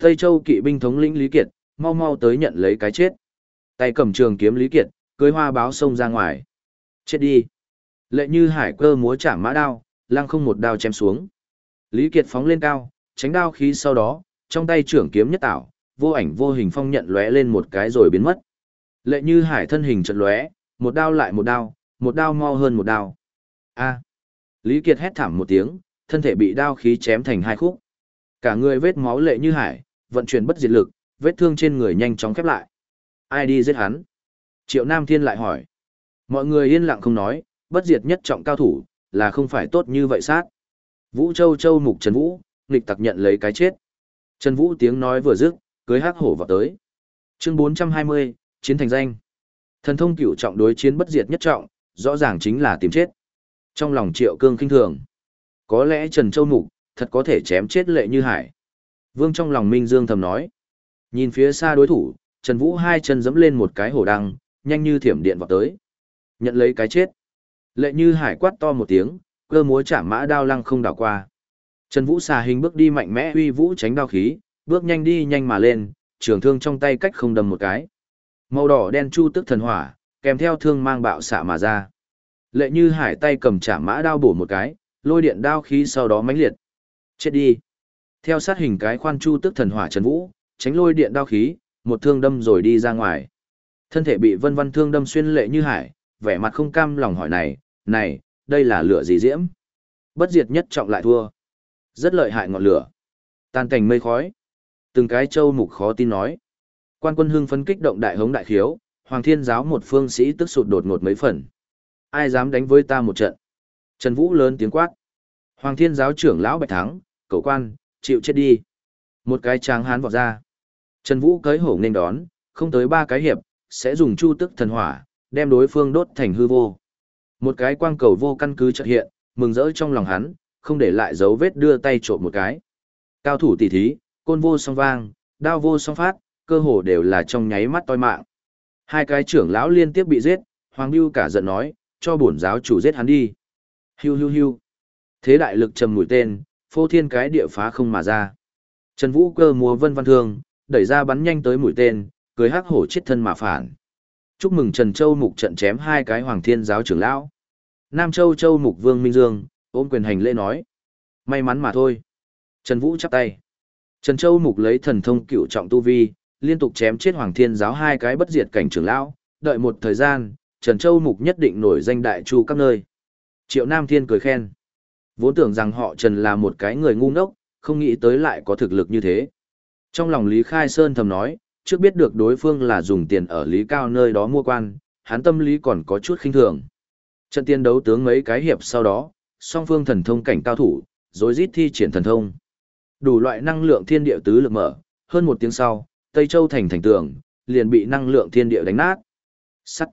Tây Châu kỵ binh thống lĩnh Lý Kiệt, mau mau tới nhận lấy cái chết. Tay cầm trường kiếm Lý Kiệt, cưới hoa báo sông ra ngoài. Chết đi. Lệ như hải cơ múa chạm mã đao, lăng không một đao chém xuống. Lý Kiệt phóng lên cao, tránh đao khí sau đó, trong tay trưởng kiếm nhất tảo, vô ảnh vô hình phong nhận lóe lên một cái rồi biến mất. Lệ như hải thân hình chật lóe, một đao lại một đao, một đao mau hơn một đao. A. Lý Kiệt hét thảm một tiếng, thân thể bị đao khí chém thành hai khúc. Cả người vết máu lệ như hải, vận chuyển bất diệt lực, vết thương trên người nhanh chóng khép lại. Ai đi giết hắn? Triệu Nam Thiên lại hỏi. Mọi người yên lặng không nói, bất diệt nhất trọng cao thủ, là không phải tốt như vậy sát. Vũ Châu Châu mục Trần Vũ, nghịch tặc nhận lấy cái chết. Trần Vũ tiếng nói vừa dứt, cưới hắc hổ vào tới. Chương 420, chiến thành danh. Thần thông cửu trọng đối chiến bất diệt nhất trọng, rõ ràng chính là tìm chết. Trong lòng Triệu Cương kinh thường, có lẽ Trần Châu mục thật có thể chém chết lệ như hải. Vương trong lòng Minh Dương thầm nói. Nhìn phía xa đối thủ, Trần Vũ hai chân dẫm lên một cái hổ đăng, nhanh như thiểm điện vào tới. Nhận lấy cái chết. Lệ như hải quát to một tiếng, cơ múa chả mã đao lăng không đảo qua. Trần Vũ xà hình bước đi mạnh mẽ uy vũ tránh đao khí, bước nhanh đi nhanh mà lên, trường thương trong tay cách không đâm một cái. Màu đỏ đen chu tức thần hỏa, kèm theo thương mang bạo xạ mà ra. Lệ như hải tay cầm chả mã đao bổ một cái, lôi điện đao khí sau đó mãnh liệt. Chết đi. Theo sát hình cái khoan chu tức thần hỏa Trần Vũ, tránh lôi điện đao khí, một thương đâm rồi đi ra ngoài. Thân thể bị vân vân thương đâm xuyên lệ như hải, vẻ mặt không cam lòng hỏi này, này, đây là lửa gì diễm? Bất diệt nhất trọng lại thua. Rất lợi hại ngọn lửa. Tan cảnh mây khói. Từng cái châu mục khó tin nói. Quan quân hưng phấn kích động đại hống đại khiếu, hoàng thiên giáo một phương sĩ tức sụt đột ngột mấy phần. Ai dám đánh với ta một trận? Trần Vũ lớn tiếng quát. Hoàng thiên giáo trưởng lão bạch thắng, cầu quan, chịu chết đi. Một cái tráng hán vọt ra. Trần Vũ cấy hổ nên đón, không tới ba cái hiệp, sẽ dùng chu tức thần hỏa, đem đối phương đốt thành hư vô. Một cái quang cầu vô căn cứ chợt hiện, mừng rỡ trong lòng hắn, không để lại dấu vết đưa tay trộm một cái. Cao thủ tỷ thí, côn vô song vang, đao vô song phát, cơ hồ đều là trong nháy mắt toi mạng. Hai cái trưởng lão liên tiếp bị giết, Hoàng Bưu cả giận nói, cho bổn giáo chủ giết hắn đi. Hiu hiu hiu. Thế đại lực trầm mũi tên, phô thiên cái địa phá không mà ra. Trần Vũ cơ múa vân văn thương, đẩy ra bắn nhanh tới mũi tên, cưới hắc hổ chết thân mà phản. Chúc mừng Trần Châu Mục trận chém hai cái Hoàng Thiên giáo trưởng lão. Nam Châu Châu Mục Vương Minh Dương, ôm quyền hành lễ nói. May mắn mà thôi. Trần Vũ chắp tay. Trần Châu Mục lấy thần thông cựu trọng tu vi, liên tục chém chết Hoàng Thiên giáo hai cái bất diệt cảnh trưởng lão, đợi một thời gian, Trần Châu Mục nhất định nổi danh đại chu các nơi. Triệu Nam Thiên cười khen. Vốn tưởng rằng họ Trần là một cái người ngu ngốc, không nghĩ tới lại có thực lực như thế. Trong lòng Lý Khai Sơn thầm nói, trước biết được đối phương là dùng tiền ở Lý Cao nơi đó mua quan, hắn tâm lý còn có chút khinh thường. Trận tiên đấu tướng mấy cái hiệp sau đó, song phương thần thông cảnh cao thủ, rồi rít thi triển thần thông. Đủ loại năng lượng thiên địa tứ lực mở, hơn một tiếng sau, Tây Châu thành thành tường, liền bị năng lượng thiên địa đánh nát. Sắt.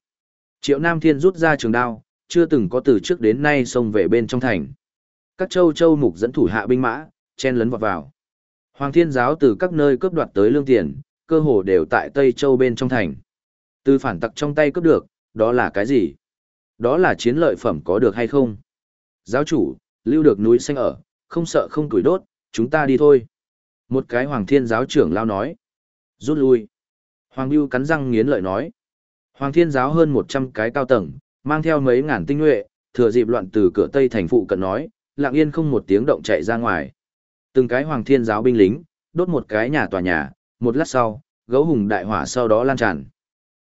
Triệu Nam Thiên rút ra trường đao, chưa từng có từ trước đến nay xông về bên trong thành. Các châu châu mục dẫn thủ hạ binh mã, chen lấn vọt vào. Hoàng Thiên giáo từ các nơi cướp đoạt tới lương tiền, cơ hồ đều tại Tây Châu bên trong thành. Từ phản tặc trong tay cướp được, đó là cái gì? Đó là chiến lợi phẩm có được hay không? Giáo chủ, lưu được núi xanh ở, không sợ không tuổi đốt, chúng ta đi thôi. Một cái Hoàng Thiên giáo trưởng lao nói. Rút lui. Hoàng Biêu cắn răng nghiến lợi nói. Hoàng Thiên giáo hơn 100 cái cao tầng, mang theo mấy ngàn tinh nhuệ, thừa dịp loạn từ cửa Tây thành phụ cận nói, lặng yên không một tiếng động chạy ra ngoài. Từng cái Hoàng Thiên giáo binh lính, đốt một cái nhà tòa nhà, một lát sau, gấu hùng đại hỏa sau đó lan tràn.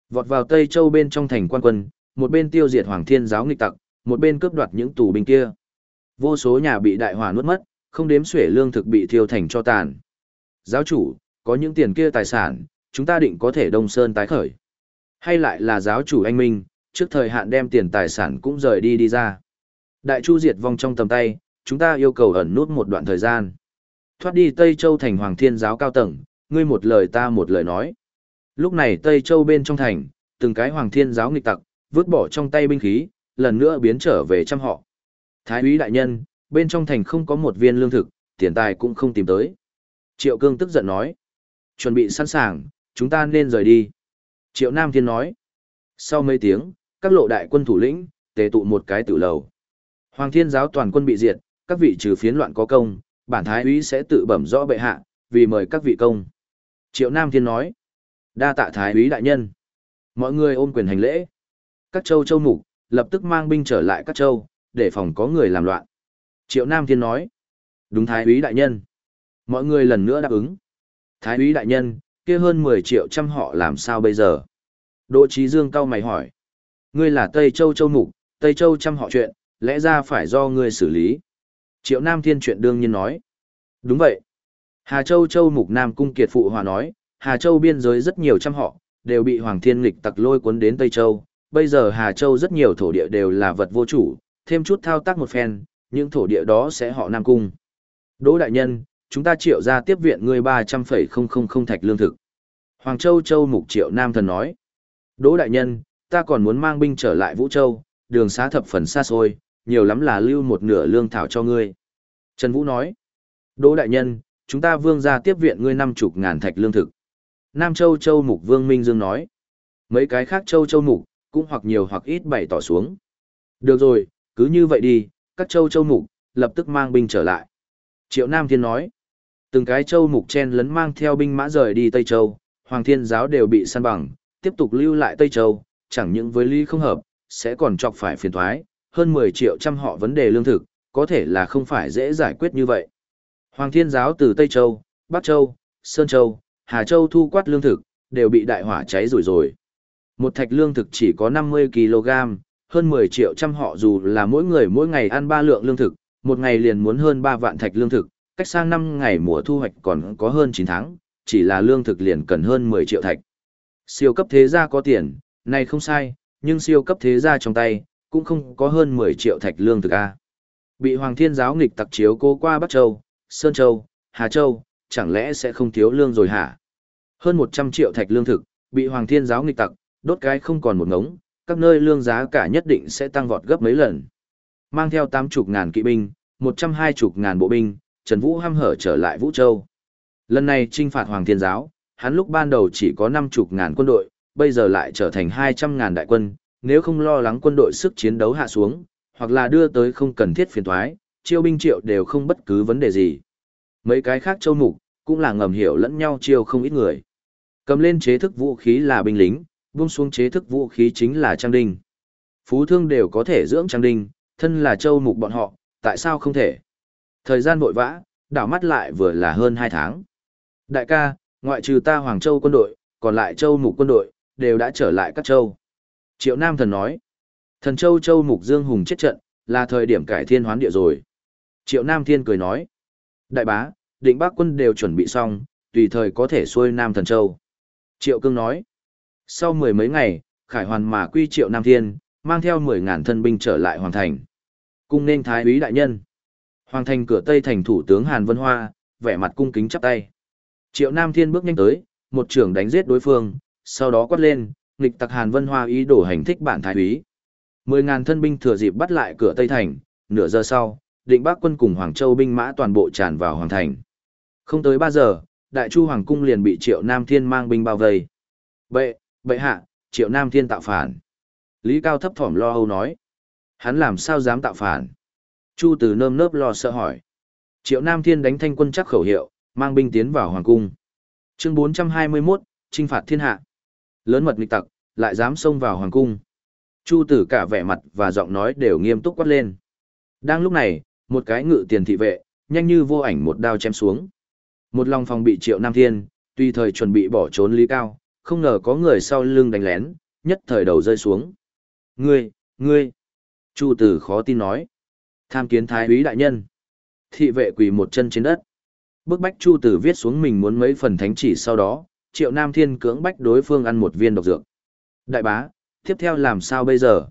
Vọt vào Tây Châu bên trong thành quan quân, một bên tiêu diệt Hoàng Thiên giáo nghịch tặc, một bên cướp đoạt những tù binh kia. Vô số nhà bị đại hỏa nuốt mất, không đếm xuể lương thực bị thiêu thành cho tàn. Giáo chủ, có những tiền kia tài sản, chúng ta định có thể đông sơn tái khởi. Hay lại là giáo chủ anh Minh, trước thời hạn đem tiền tài sản cũng rời đi đi ra. Đại chu diệt vong trong tầm tay, chúng ta yêu cầu ẩn nút một đoạn thời gian. Thoát đi Tây Châu thành Hoàng Thiên giáo cao tầng, ngươi một lời ta một lời nói. Lúc này Tây Châu bên trong thành, từng cái Hoàng Thiên giáo nghịch tặc, vứt bỏ trong tay binh khí, lần nữa biến trở về trăm họ. Thái úy đại nhân, bên trong thành không có một viên lương thực, tiền tài cũng không tìm tới. Triệu Cương tức giận nói. Chuẩn bị sẵn sàng, chúng ta nên rời đi. Triệu Nam Thiên nói. Sau mấy tiếng, các lộ đại quân thủ lĩnh, tề tụ một cái tử lầu. Hoàng Thiên giáo toàn quân bị diệt, các vị trừ phiến loạn có công, bản thái úy sẽ tự bẩm rõ bệ hạ, vì mời các vị công. Triệu Nam Thiên nói, đa tạ thái úy đại nhân. Mọi người ôm quyền hành lễ. Các châu châu mục, lập tức mang binh trở lại các châu, để phòng có người làm loạn. Triệu Nam Thiên nói, đúng thái úy đại nhân. Mọi người lần nữa đáp ứng. Thái úy đại nhân, kia hơn 10 triệu trăm họ làm sao bây giờ? Đỗ Trí Dương cao mày hỏi. Ngươi là Tây Châu Châu Mục, Tây Châu trăm họ chuyện, lẽ ra phải do ngươi xử lý. Triệu Nam Thiên chuyện đương nhiên nói. Đúng vậy. Hà Châu Châu Mục Nam Cung Kiệt Phụ Hòa nói, Hà Châu biên giới rất nhiều trăm họ, đều bị Hoàng Thiên Nghịch tặc lôi cuốn đến Tây Châu. Bây giờ Hà Châu rất nhiều thổ địa đều là vật vô chủ, thêm chút thao tác một phen, những thổ địa đó sẽ họ Nam Cung. Đỗ Đại Nhân, chúng ta triệu ra tiếp viện ngươi 300,000 thạch lương thực. Hoàng Châu Châu Mục Triệu Nam Thần nói. Đỗ Đại Nhân, ta còn muốn mang binh trở lại Vũ Châu, đường xá thập phần xa xôi, nhiều lắm là lưu một nửa lương thảo cho ngươi. Trần Vũ nói. Đỗ Đại Nhân, chúng ta vương ra tiếp viện ngươi năm chục ngàn thạch lương thực. Nam Châu Châu Mục Vương Minh Dương nói. Mấy cái khác Châu Châu Mục, cũng hoặc nhiều hoặc ít bày tỏ xuống. Được rồi, cứ như vậy đi, các Châu Châu Mục, lập tức mang binh trở lại. Triệu Nam Thiên nói. Từng cái Châu Mục chen lấn mang theo binh mã rời đi Tây Châu, Hoàng Thiên giáo đều bị săn bằng, tiếp tục lưu lại Tây Châu, chẳng những với Lý không hợp, sẽ còn chọc phải phiền thoái, hơn 10 triệu trăm họ vấn đề lương thực, có thể là không phải dễ giải quyết như vậy. Hoàng Thiên giáo từ Tây Châu, Bắc Châu, Sơn Châu, Hà Châu thu quát lương thực, đều bị đại hỏa cháy rồi rồi. Một thạch lương thực chỉ có 50 kg, hơn 10 triệu trăm họ dù là mỗi người mỗi ngày ăn 3 lượng lương thực, một ngày liền muốn hơn 3 vạn thạch lương thực, cách sang năm ngày mùa thu hoạch còn có hơn 9 tháng, chỉ là lương thực liền cần hơn 10 triệu thạch. Siêu cấp thế gia có tiền, này không sai, nhưng siêu cấp thế gia trong tay, cũng không có hơn 10 triệu thạch lương thực A. Bị Hoàng Thiên giáo nghịch tặc chiếu cố qua Bắc Châu, Sơn Châu, Hà Châu, chẳng lẽ sẽ không thiếu lương rồi hả? Hơn 100 triệu thạch lương thực, bị Hoàng Thiên giáo nghịch tặc, đốt cái không còn một ngống, các nơi lương giá cả nhất định sẽ tăng vọt gấp mấy lần. Mang theo 80 ngàn kỵ binh, 120 ngàn bộ binh, Trần Vũ hăm hở trở lại Vũ Châu. Lần này trinh phạt Hoàng Thiên Giáo, hắn lúc ban đầu chỉ có 50 ngàn quân đội, bây giờ lại trở thành 200 ngàn đại quân, nếu không lo lắng quân đội sức chiến đấu hạ xuống, hoặc là đưa tới không cần thiết phiền thoái, chiêu binh triệu đều không bất cứ vấn đề gì. Mấy cái khác châu mục, cũng là ngầm hiểu lẫn nhau chiêu không ít người. Cầm lên chế thức vũ khí là binh lính, buông xuống chế thức vũ khí chính là trang đinh. Phú thương đều có thể dưỡng trang đinh, thân là châu mục bọn họ, tại sao không thể? Thời gian vội vã, đảo mắt lại vừa là hơn 2 tháng. Đại ca, ngoại trừ ta Hoàng Châu quân đội, còn lại Châu Mục quân đội, đều đã trở lại các châu. Triệu Nam Thần nói, thần Châu Châu Mục Dương Hùng chết trận, là thời điểm cải thiên hoán địa rồi. Triệu Nam Thiên cười nói, đại bá, định bác quân đều chuẩn bị xong, tùy thời có thể xuôi Nam Thần Châu. Triệu Cương nói, sau mười mấy ngày, Khải Hoàn mà quy Triệu Nam Thiên, mang theo mười ngàn thân binh trở lại Hoàng Thành. Cung nên Thái úy đại nhân. Hoàng Thành cửa Tây thành thủ tướng Hàn Vân Hoa, vẻ mặt cung kính chắp tay. Triệu Nam Thiên bước nhanh tới, một trưởng đánh giết đối phương, sau đó quát lên, nghịch tặc Hàn Vân Hoa ý đồ hành thích bản thái úy. Mười ngàn thân binh thừa dịp bắt lại cửa Tây Thành, nửa giờ sau, định bác quân cùng Hoàng Châu binh mã toàn bộ tràn vào Hoàng Thành. Không tới ba giờ, Đại Chu Hoàng Cung liền bị Triệu Nam Thiên mang binh bao vây. Bệ, bệ hạ, Triệu Nam Thiên tạo phản. Lý Cao thấp thỏm lo âu nói. Hắn làm sao dám tạo phản? Chu Từ nơm nớp lo sợ hỏi. Triệu Nam Thiên đánh thanh quân chắc khẩu hiệu, mang binh tiến vào hoàng cung. Chương 421, trinh phạt thiên hạ. Lớn mật nghịch tặc, lại dám xông vào hoàng cung. Chu tử cả vẻ mặt và giọng nói đều nghiêm túc quát lên. Đang lúc này, một cái ngự tiền thị vệ, nhanh như vô ảnh một đao chém xuống. Một lòng phòng bị triệu nam thiên, tùy thời chuẩn bị bỏ trốn lý cao, không ngờ có người sau lưng đánh lén, nhất thời đầu rơi xuống. Ngươi, ngươi! Chu tử khó tin nói. Tham kiến thái úy đại nhân. Thị vệ quỳ một chân trên đất. Bức bách Chu Tử viết xuống mình muốn mấy phần thánh chỉ sau đó, Triệu Nam Thiên cưỡng bách đối phương ăn một viên độc dược. Đại bá, tiếp theo làm sao bây giờ?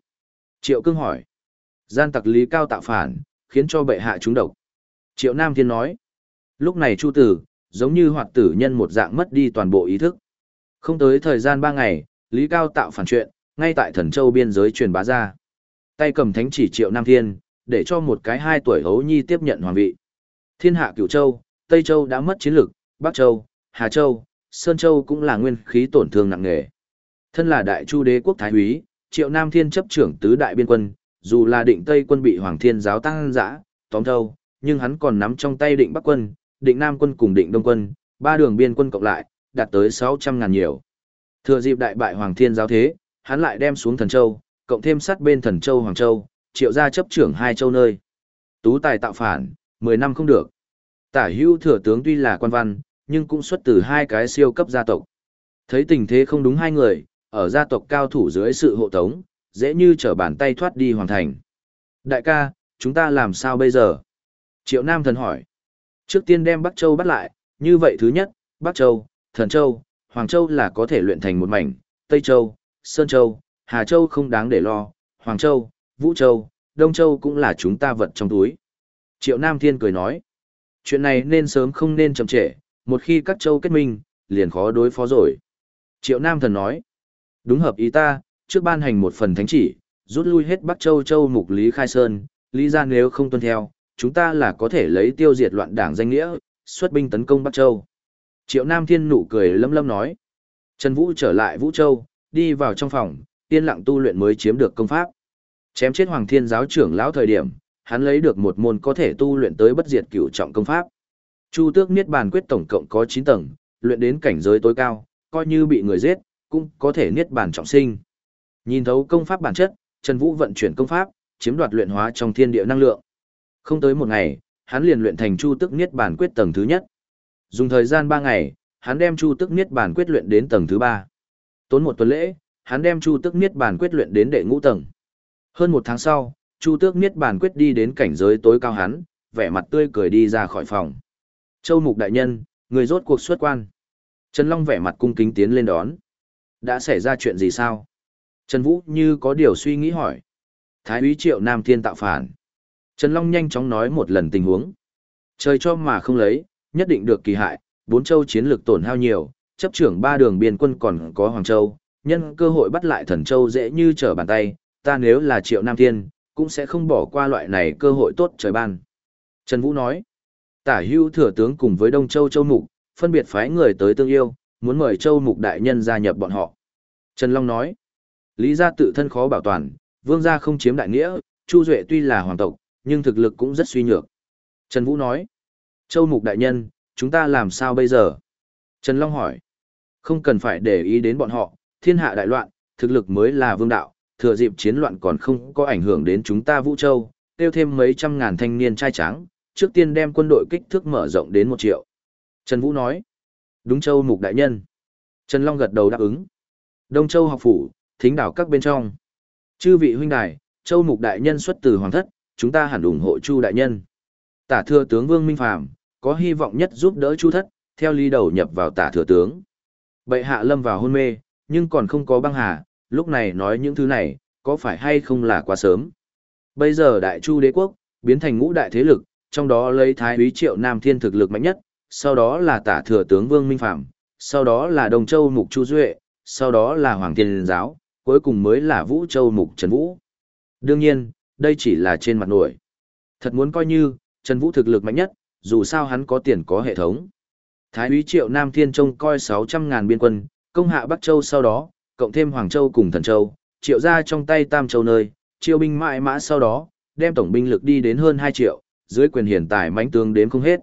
Triệu Cương hỏi. Gian tặc lý cao tạo phản, khiến cho bệ hạ trúng độc. Triệu Nam Thiên nói. Lúc này Chu Tử, giống như hoạt tử nhân một dạng mất đi toàn bộ ý thức. Không tới thời gian ba ngày, Lý Cao tạo phản chuyện, ngay tại thần châu biên giới truyền bá ra. Tay cầm thánh chỉ Triệu Nam Thiên, để cho một cái hai tuổi hấu nhi tiếp nhận hoàng vị. Thiên hạ cửu châu, Tây Châu đã mất chiến lực, Bắc Châu, Hà Châu, Sơn Châu cũng là nguyên khí tổn thương nặng nề. Thân là đại chu đế quốc thái úy, Triệu Nam Thiên chấp trưởng tứ đại biên quân, dù là định Tây quân bị Hoàng Thiên giáo tăng dã, tóm thâu, nhưng hắn còn nắm trong tay định Bắc quân, định Nam quân cùng định Đông quân, ba đường biên quân cộng lại, đạt tới 600 ngàn nhiều. Thừa dịp đại bại Hoàng Thiên giáo thế, hắn lại đem xuống Thần Châu, cộng thêm sát bên Thần Châu Hoàng Châu, triệu ra chấp trưởng hai châu nơi. Tú tài tạo phản, 10 năm không được. Tả hưu thừa tướng tuy là quan văn, nhưng cũng xuất từ hai cái siêu cấp gia tộc. Thấy tình thế không đúng hai người, ở gia tộc cao thủ dưới sự hộ tống, dễ như trở bàn tay thoát đi hoàn thành. Đại ca, chúng ta làm sao bây giờ? Triệu Nam thần hỏi. Trước tiên đem Bắc Châu bắt lại, như vậy thứ nhất, Bắc Châu, Thần Châu, Hoàng Châu là có thể luyện thành một mảnh, Tây Châu, Sơn Châu, Hà Châu không đáng để lo, Hoàng Châu, Vũ Châu, Đông Châu cũng là chúng ta vật trong túi. Triệu Nam Thiên cười nói, chuyện này nên sớm không nên chậm trễ, một khi các châu kết minh, liền khó đối phó rồi. Triệu Nam Thần nói, đúng hợp ý ta, trước ban hành một phần thánh chỉ, rút lui hết Bắc Châu Châu mục Lý Khai Sơn, lý ra nếu không tuân theo, chúng ta là có thể lấy tiêu diệt loạn đảng danh nghĩa, xuất binh tấn công Bắc Châu. Triệu Nam Thiên nụ cười lâm lâm nói. Trần Vũ trở lại Vũ Châu, đi vào trong phòng, yên lặng tu luyện mới chiếm được công pháp. Chém chết Hoàng Thiên giáo trưởng lão thời điểm, hắn lấy được một môn có thể tu luyện tới bất diệt cửu trọng công pháp. Chu Tước Niết Bàn Quyết tổng cộng có 9 tầng, luyện đến cảnh giới tối cao, coi như bị người giết, cũng có thể niết bàn trọng sinh. Nhìn thấu công pháp bản chất, Trần Vũ vận chuyển công pháp, chiếm đoạt luyện hóa trong thiên địa năng lượng. Không tới một ngày, hắn liền luyện thành Chu Tước Niết Bàn Quyết tầng thứ nhất. Dùng thời gian 3 ngày, hắn đem Chu Tước Niết Bàn Quyết luyện đến tầng thứ 3. Tốn một tuần lễ, hắn đem Chu Tước Niết Bàn Quyết luyện đến đệ ngũ tầng. Hơn một tháng sau, Chu Tước Niết Bàn Quyết đi đến cảnh giới tối cao hắn, vẻ mặt tươi cười đi ra khỏi phòng. Châu Mục đại nhân, người rốt cuộc xuất quan. Trần Long vẻ mặt cung kính tiến lên đón. Đã xảy ra chuyện gì sao? Trần Vũ như có điều suy nghĩ hỏi. Thái úy Triệu Nam Thiên tạo phản. Trần Long nhanh chóng nói một lần tình huống. Trời cho mà không lấy, nhất định được kỳ hại, bốn châu chiến lược tổn hao nhiều, chấp trưởng ba đường biên quân còn có Hoàng Châu, nhân cơ hội bắt lại Thần Châu dễ như trở bàn tay, ta nếu là Triệu Nam Thiên, cũng sẽ không bỏ qua loại này cơ hội tốt trời ban. Trần Vũ nói, tả hưu thừa tướng cùng với Đông Châu Châu Mục, phân biệt phái người tới tương yêu, muốn mời Châu Mục đại nhân gia nhập bọn họ. Trần Long nói, lý gia tự thân khó bảo toàn, vương gia không chiếm đại nghĩa, Chu Duệ tuy là hoàng tộc, nhưng thực lực cũng rất suy nhược. Trần Vũ nói, Châu Mục đại nhân, chúng ta làm sao bây giờ? Trần Long hỏi, không cần phải để ý đến bọn họ, thiên hạ đại loạn, thực lực mới là vương đạo, thừa dịp chiến loạn còn không có ảnh hưởng đến chúng ta Vũ Châu, tiêu thêm mấy trăm ngàn thanh niên trai tráng trước tiên đem quân đội kích thước mở rộng đến một triệu. Trần Vũ nói, đúng Châu Mục Đại Nhân. Trần Long gật đầu đáp ứng. Đông Châu học phủ, thính đảo các bên trong. Chư vị huynh đài, Châu Mục Đại Nhân xuất từ Hoàng thất, chúng ta hẳn ủng hộ Chu Đại Nhân. Tả thừa tướng Vương Minh Phàm có hy vọng nhất giúp đỡ Chu thất, theo ly đầu nhập vào tả thừa tướng. Bệ hạ lâm vào hôn mê, nhưng còn không có băng hà, lúc này nói những thứ này, có phải hay không là quá sớm. Bây giờ đại chu đế quốc, biến thành ngũ đại thế lực, trong đó lấy thái úy triệu nam thiên thực lực mạnh nhất, sau đó là tả thừa tướng vương minh phạm, sau đó là đồng châu mục chu duệ, sau đó là hoàng thiên giáo, cuối cùng mới là vũ châu mục trần vũ. Đương nhiên, đây chỉ là trên mặt nổi. Thật muốn coi như, Trần Vũ thực lực mạnh nhất, dù sao hắn có tiền có hệ thống. Thái úy Triệu Nam Thiên trông coi 600.000 biên quân, công hạ Bắc Châu sau đó, cộng thêm Hoàng Châu cùng Thần Châu, triệu ra trong tay Tam Châu nơi, triệu binh mãi mã sau đó, đem tổng binh lực đi đến hơn 2 triệu, dưới quyền hiển tài mãnh tướng đến không hết.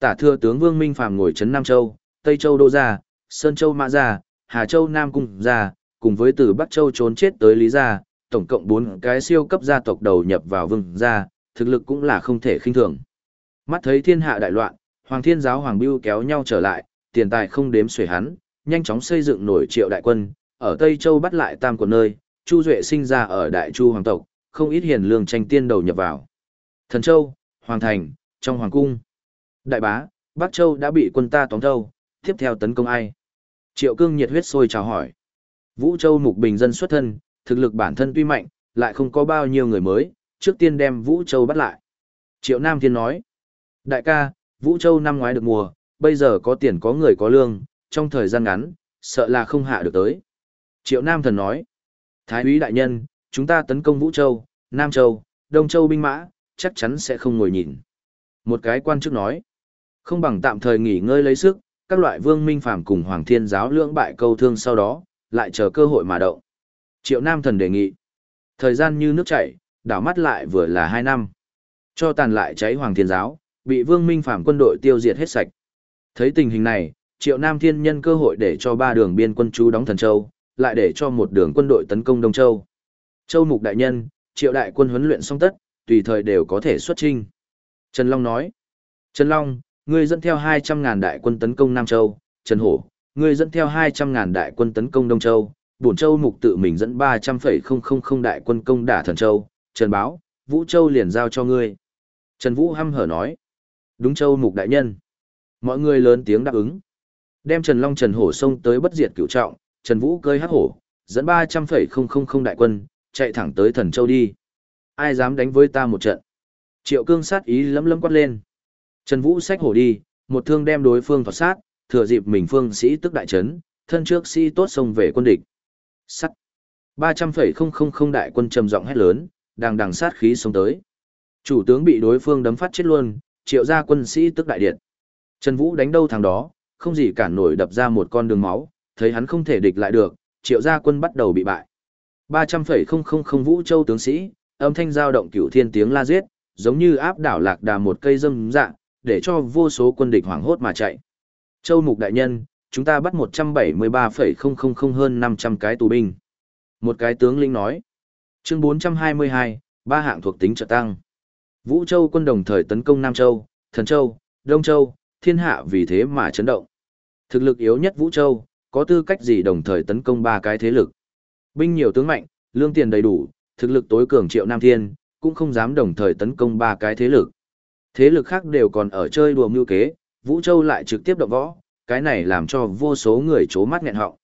Tả thừa tướng Vương Minh Phàm ngồi trấn Nam Châu, Tây Châu Đô Gia, Sơn Châu Mã Gia, Hà Châu Nam Cung Gia, cùng với từ Bắc Châu trốn chết tới Lý Gia, tổng cộng 4 cái siêu cấp gia tộc đầu nhập vào Vương Gia, thực lực cũng là không thể khinh thường. Mắt thấy thiên hạ đại loạn, Hoàng Thiên giáo Hoàng bưu kéo nhau trở lại, tiền tài không đếm xuể hắn, nhanh chóng xây dựng nổi triệu đại quân, ở Tây Châu bắt lại tam của nơi, Chu Duệ sinh ra ở Đại Chu Hoàng tộc, không ít hiền lương tranh tiên đầu nhập vào. Thần Châu, Hoàng Thành, trong Hoàng Cung. Đại bá, Bắc Châu đã bị quân ta tóm thâu, tiếp theo tấn công ai? Triệu Cương nhiệt huyết sôi chào hỏi. Vũ Châu mục bình dân xuất thân, thực lực bản thân tuy mạnh, lại không có bao nhiêu người mới, trước tiên đem Vũ Châu bắt lại. Triệu Nam Thiên nói, đại ca, Vũ Châu năm ngoái được mùa, bây giờ có tiền có người có lương, trong thời gian ngắn, sợ là không hạ được tới. Triệu Nam Thần nói, Thái úy đại nhân, chúng ta tấn công Vũ Châu, Nam Châu, Đông Châu binh mã, chắc chắn sẽ không ngồi nhìn. Một cái quan chức nói, không bằng tạm thời nghỉ ngơi lấy sức, các loại vương minh phàm cùng Hoàng Thiên giáo lưỡng bại câu thương sau đó, lại chờ cơ hội mà động. Triệu Nam Thần đề nghị, thời gian như nước chảy, đảo mắt lại vừa là hai năm. Cho tàn lại cháy Hoàng Thiên giáo, bị vương minh phàm quân đội tiêu diệt hết sạch. Thấy tình hình này, Triệu Nam Thiên nhân cơ hội để cho ba đường biên quân chú đóng Thần Châu, lại để cho một đường quân đội tấn công Đông Châu. Châu Mục Đại Nhân, Triệu Đại quân huấn luyện xong tất, tùy thời đều có thể xuất trinh. Trần Long nói, Trần Long, ngươi dẫn theo 200.000 đại quân tấn công Nam Châu, Trần Hổ, ngươi dẫn theo 200.000 đại quân tấn công Đông Châu, Bổn Châu Mục tự mình dẫn 300,000 đại quân công đả Thần Châu, Trần Báo, Vũ Châu liền giao cho ngươi. Trần Vũ hăm hở nói, đúng Châu Mục Đại Nhân. Mọi người lớn tiếng đáp ứng. Đem Trần Long Trần Hổ xông tới bất diệt cửu trọng, Trần Vũ cơi hắc hổ, dẫn 300,000 đại quân, chạy thẳng tới Thần Châu đi. Ai dám đánh với ta một trận? Triệu cương sát ý lấm lấm quát lên. Trần Vũ xách hổ đi, một thương đem đối phương thoát sát, thừa dịp mình phương sĩ tức đại trấn, thân trước sĩ tốt xông về quân địch. Sắt. 300,000 đại quân trầm giọng hét lớn, đang đằng sát khí xông tới. Chủ tướng bị đối phương đấm phát chết luôn, triệu ra quân sĩ tức đại điện. Trần Vũ đánh đâu thằng đó, không gì cản nổi đập ra một con đường máu, thấy hắn không thể địch lại được, triệu gia quân bắt đầu bị bại. 300,000 Vũ Châu tướng sĩ, âm thanh giao động cửu thiên tiếng la giết, giống như áp đảo lạc đà một cây dâm dạng, để cho vô số quân địch hoảng hốt mà chạy. Châu Mục đại nhân, chúng ta bắt 173,000 hơn 500 cái tù binh. Một cái tướng lĩnh nói. Chương 422, ba hạng thuộc tính trợ tăng. Vũ Châu quân đồng thời tấn công Nam Châu, Thần Châu, Đông Châu, thiên hạ vì thế mà chấn động. Thực lực yếu nhất Vũ Châu, có tư cách gì đồng thời tấn công ba cái thế lực. Binh nhiều tướng mạnh, lương tiền đầy đủ, thực lực tối cường triệu Nam Thiên, cũng không dám đồng thời tấn công ba cái thế lực. Thế lực khác đều còn ở chơi đùa mưu kế, Vũ Châu lại trực tiếp động võ, cái này làm cho vô số người chố mắt nghẹn họng.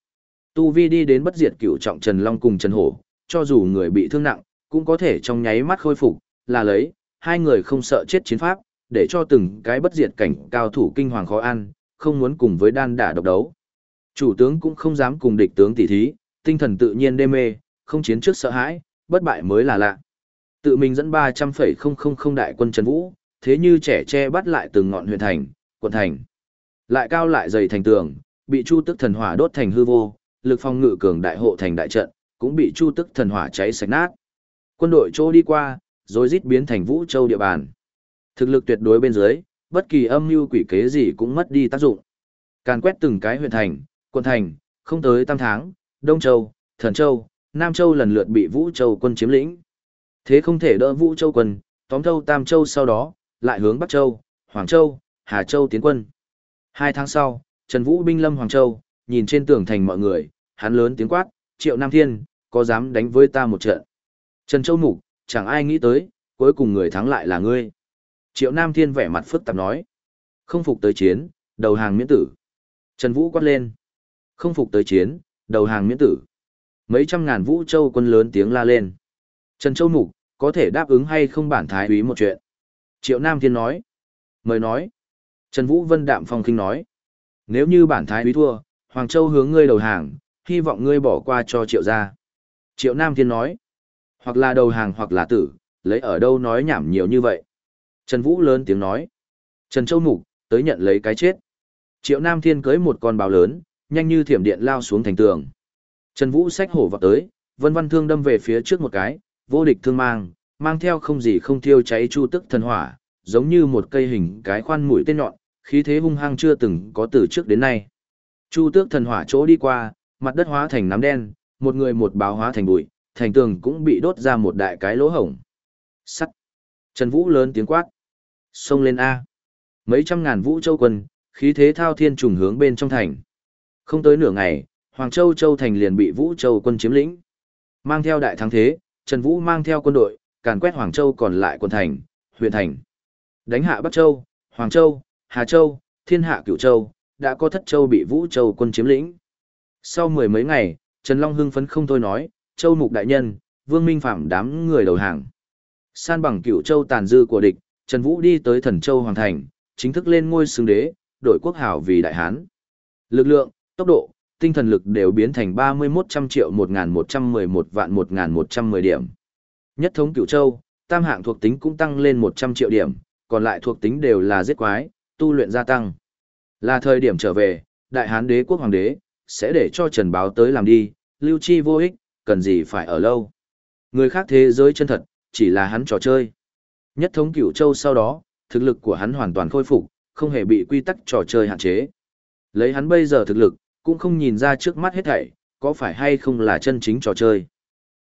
Tu Vi đi đến bất diệt cửu trọng Trần Long cùng Trần Hổ, cho dù người bị thương nặng, cũng có thể trong nháy mắt khôi phục, là lấy, hai người không sợ chết chiến pháp, để cho từng cái bất diệt cảnh cao thủ kinh hoàng khó ăn, không muốn cùng với đan đả độc đấu. Chủ tướng cũng không dám cùng địch tướng tỉ thí, tinh thần tự nhiên đê mê, không chiến trước sợ hãi, bất bại mới là lạ. Tự mình dẫn 300,000 đại quân Trần Vũ, thế như trẻ che bắt lại từng ngọn huyện thành, quận thành. Lại cao lại dày thành tường, bị Chu Tức thần hỏa đốt thành hư vô, lực phong ngự cường đại hộ thành đại trận, cũng bị Chu Tức thần hỏa cháy sạch nát. Quân đội chỗ đi qua, rồi rít biến thành Vũ Châu địa bàn. Thực lực tuyệt đối bên dưới, bất kỳ âm mưu quỷ kế gì cũng mất đi tác dụng. Càn quét từng cái huyện thành, quận thành, không tới tam tháng, Đông Châu, Thần Châu, Nam Châu lần lượt bị Vũ Châu quân chiếm lĩnh. Thế không thể đỡ Vũ Châu quân, tóm thâu Tam Châu sau đó, lại hướng Bắc Châu, Hoàng Châu, Hà Châu tiến quân. Hai tháng sau, Trần Vũ binh lâm Hoàng Châu, nhìn trên tường thành mọi người, hắn lớn tiếng quát, Triệu Nam Thiên, có dám đánh với ta một trận. Trần Châu Mục, chẳng ai nghĩ tới, cuối cùng người thắng lại là ngươi. Triệu Nam Thiên vẻ mặt phức tạp nói. Không phục tới chiến, đầu hàng miễn tử. Trần Vũ quát lên. Không phục tới chiến, đầu hàng miễn tử. Mấy trăm ngàn Vũ Châu quân lớn tiếng la lên. Trần Châu Mục, có thể đáp ứng hay không bản thái úy một chuyện? Triệu Nam Thiên nói. Mời nói. Trần Vũ Vân đạm phong kinh nói. Nếu như bản thái úy thua, Hoàng Châu hướng ngươi đầu hàng, hy vọng ngươi bỏ qua cho Triệu gia. Triệu Nam Thiên nói. Hoặc là đầu hàng hoặc là tử, lấy ở đâu nói nhảm nhiều như vậy. Trần Vũ lớn tiếng nói. Trần Châu Mục, tới nhận lấy cái chết. Triệu Nam Thiên cưới một con báo lớn, nhanh như thiểm điện lao xuống thành tường. Trần Vũ xách hổ vào tới, vân văn thương đâm về phía trước một cái, vô địch thương mang, mang theo không gì không thiêu cháy chu tức thần hỏa, giống như một cây hình cái khoan mũi tên nhọn, khí thế hung hăng chưa từng có từ trước đến nay. Chu tước thần hỏa chỗ đi qua, mặt đất hóa thành nắm đen, một người một báo hóa thành bụi, thành tường cũng bị đốt ra một đại cái lỗ hổng. Sắt. Trần Vũ lớn tiếng quát. Xông lên A. Mấy trăm ngàn vũ châu quân, khí thế thao thiên trùng hướng bên trong thành. Không tới nửa ngày, Hoàng Châu Châu thành liền bị Vũ Châu quân chiếm lĩnh. Mang theo đại thắng thế, Trần Vũ mang theo quân đội, càn quét Hoàng Châu còn lại quân thành, huyện thành. Đánh hạ Bắc Châu, Hoàng Châu, Hà Châu, Thiên Hạ Cửu Châu, đã có thất châu bị Vũ Châu quân chiếm lĩnh. Sau mười mấy ngày, Trần Long hưng phấn không thôi nói, Châu Mục Đại Nhân, Vương Minh Phạm đám người đầu hàng. San bằng Cửu Châu tàn dư của địch, Trần Vũ đi tới Thần Châu Hoàng Thành, chính thức lên ngôi xứng đế, đổi quốc hảo vì Đại Hán. Lực lượng, tốc độ, tinh thần lực đều biến thành 31 trăm triệu 1111 vạn 1110 điểm. Nhất thống cửu châu, tam hạng thuộc tính cũng tăng lên 100 triệu điểm, còn lại thuộc tính đều là giết quái, tu luyện gia tăng. Là thời điểm trở về, đại hán đế quốc hoàng đế, sẽ để cho trần báo tới làm đi, lưu chi vô ích, cần gì phải ở lâu. Người khác thế giới chân thật, chỉ là hắn trò chơi. Nhất thống cửu châu sau đó, thực lực của hắn hoàn toàn khôi phục, không hề bị quy tắc trò chơi hạn chế. Lấy hắn bây giờ thực lực, cũng không nhìn ra trước mắt hết thảy, có phải hay không là chân chính trò chơi.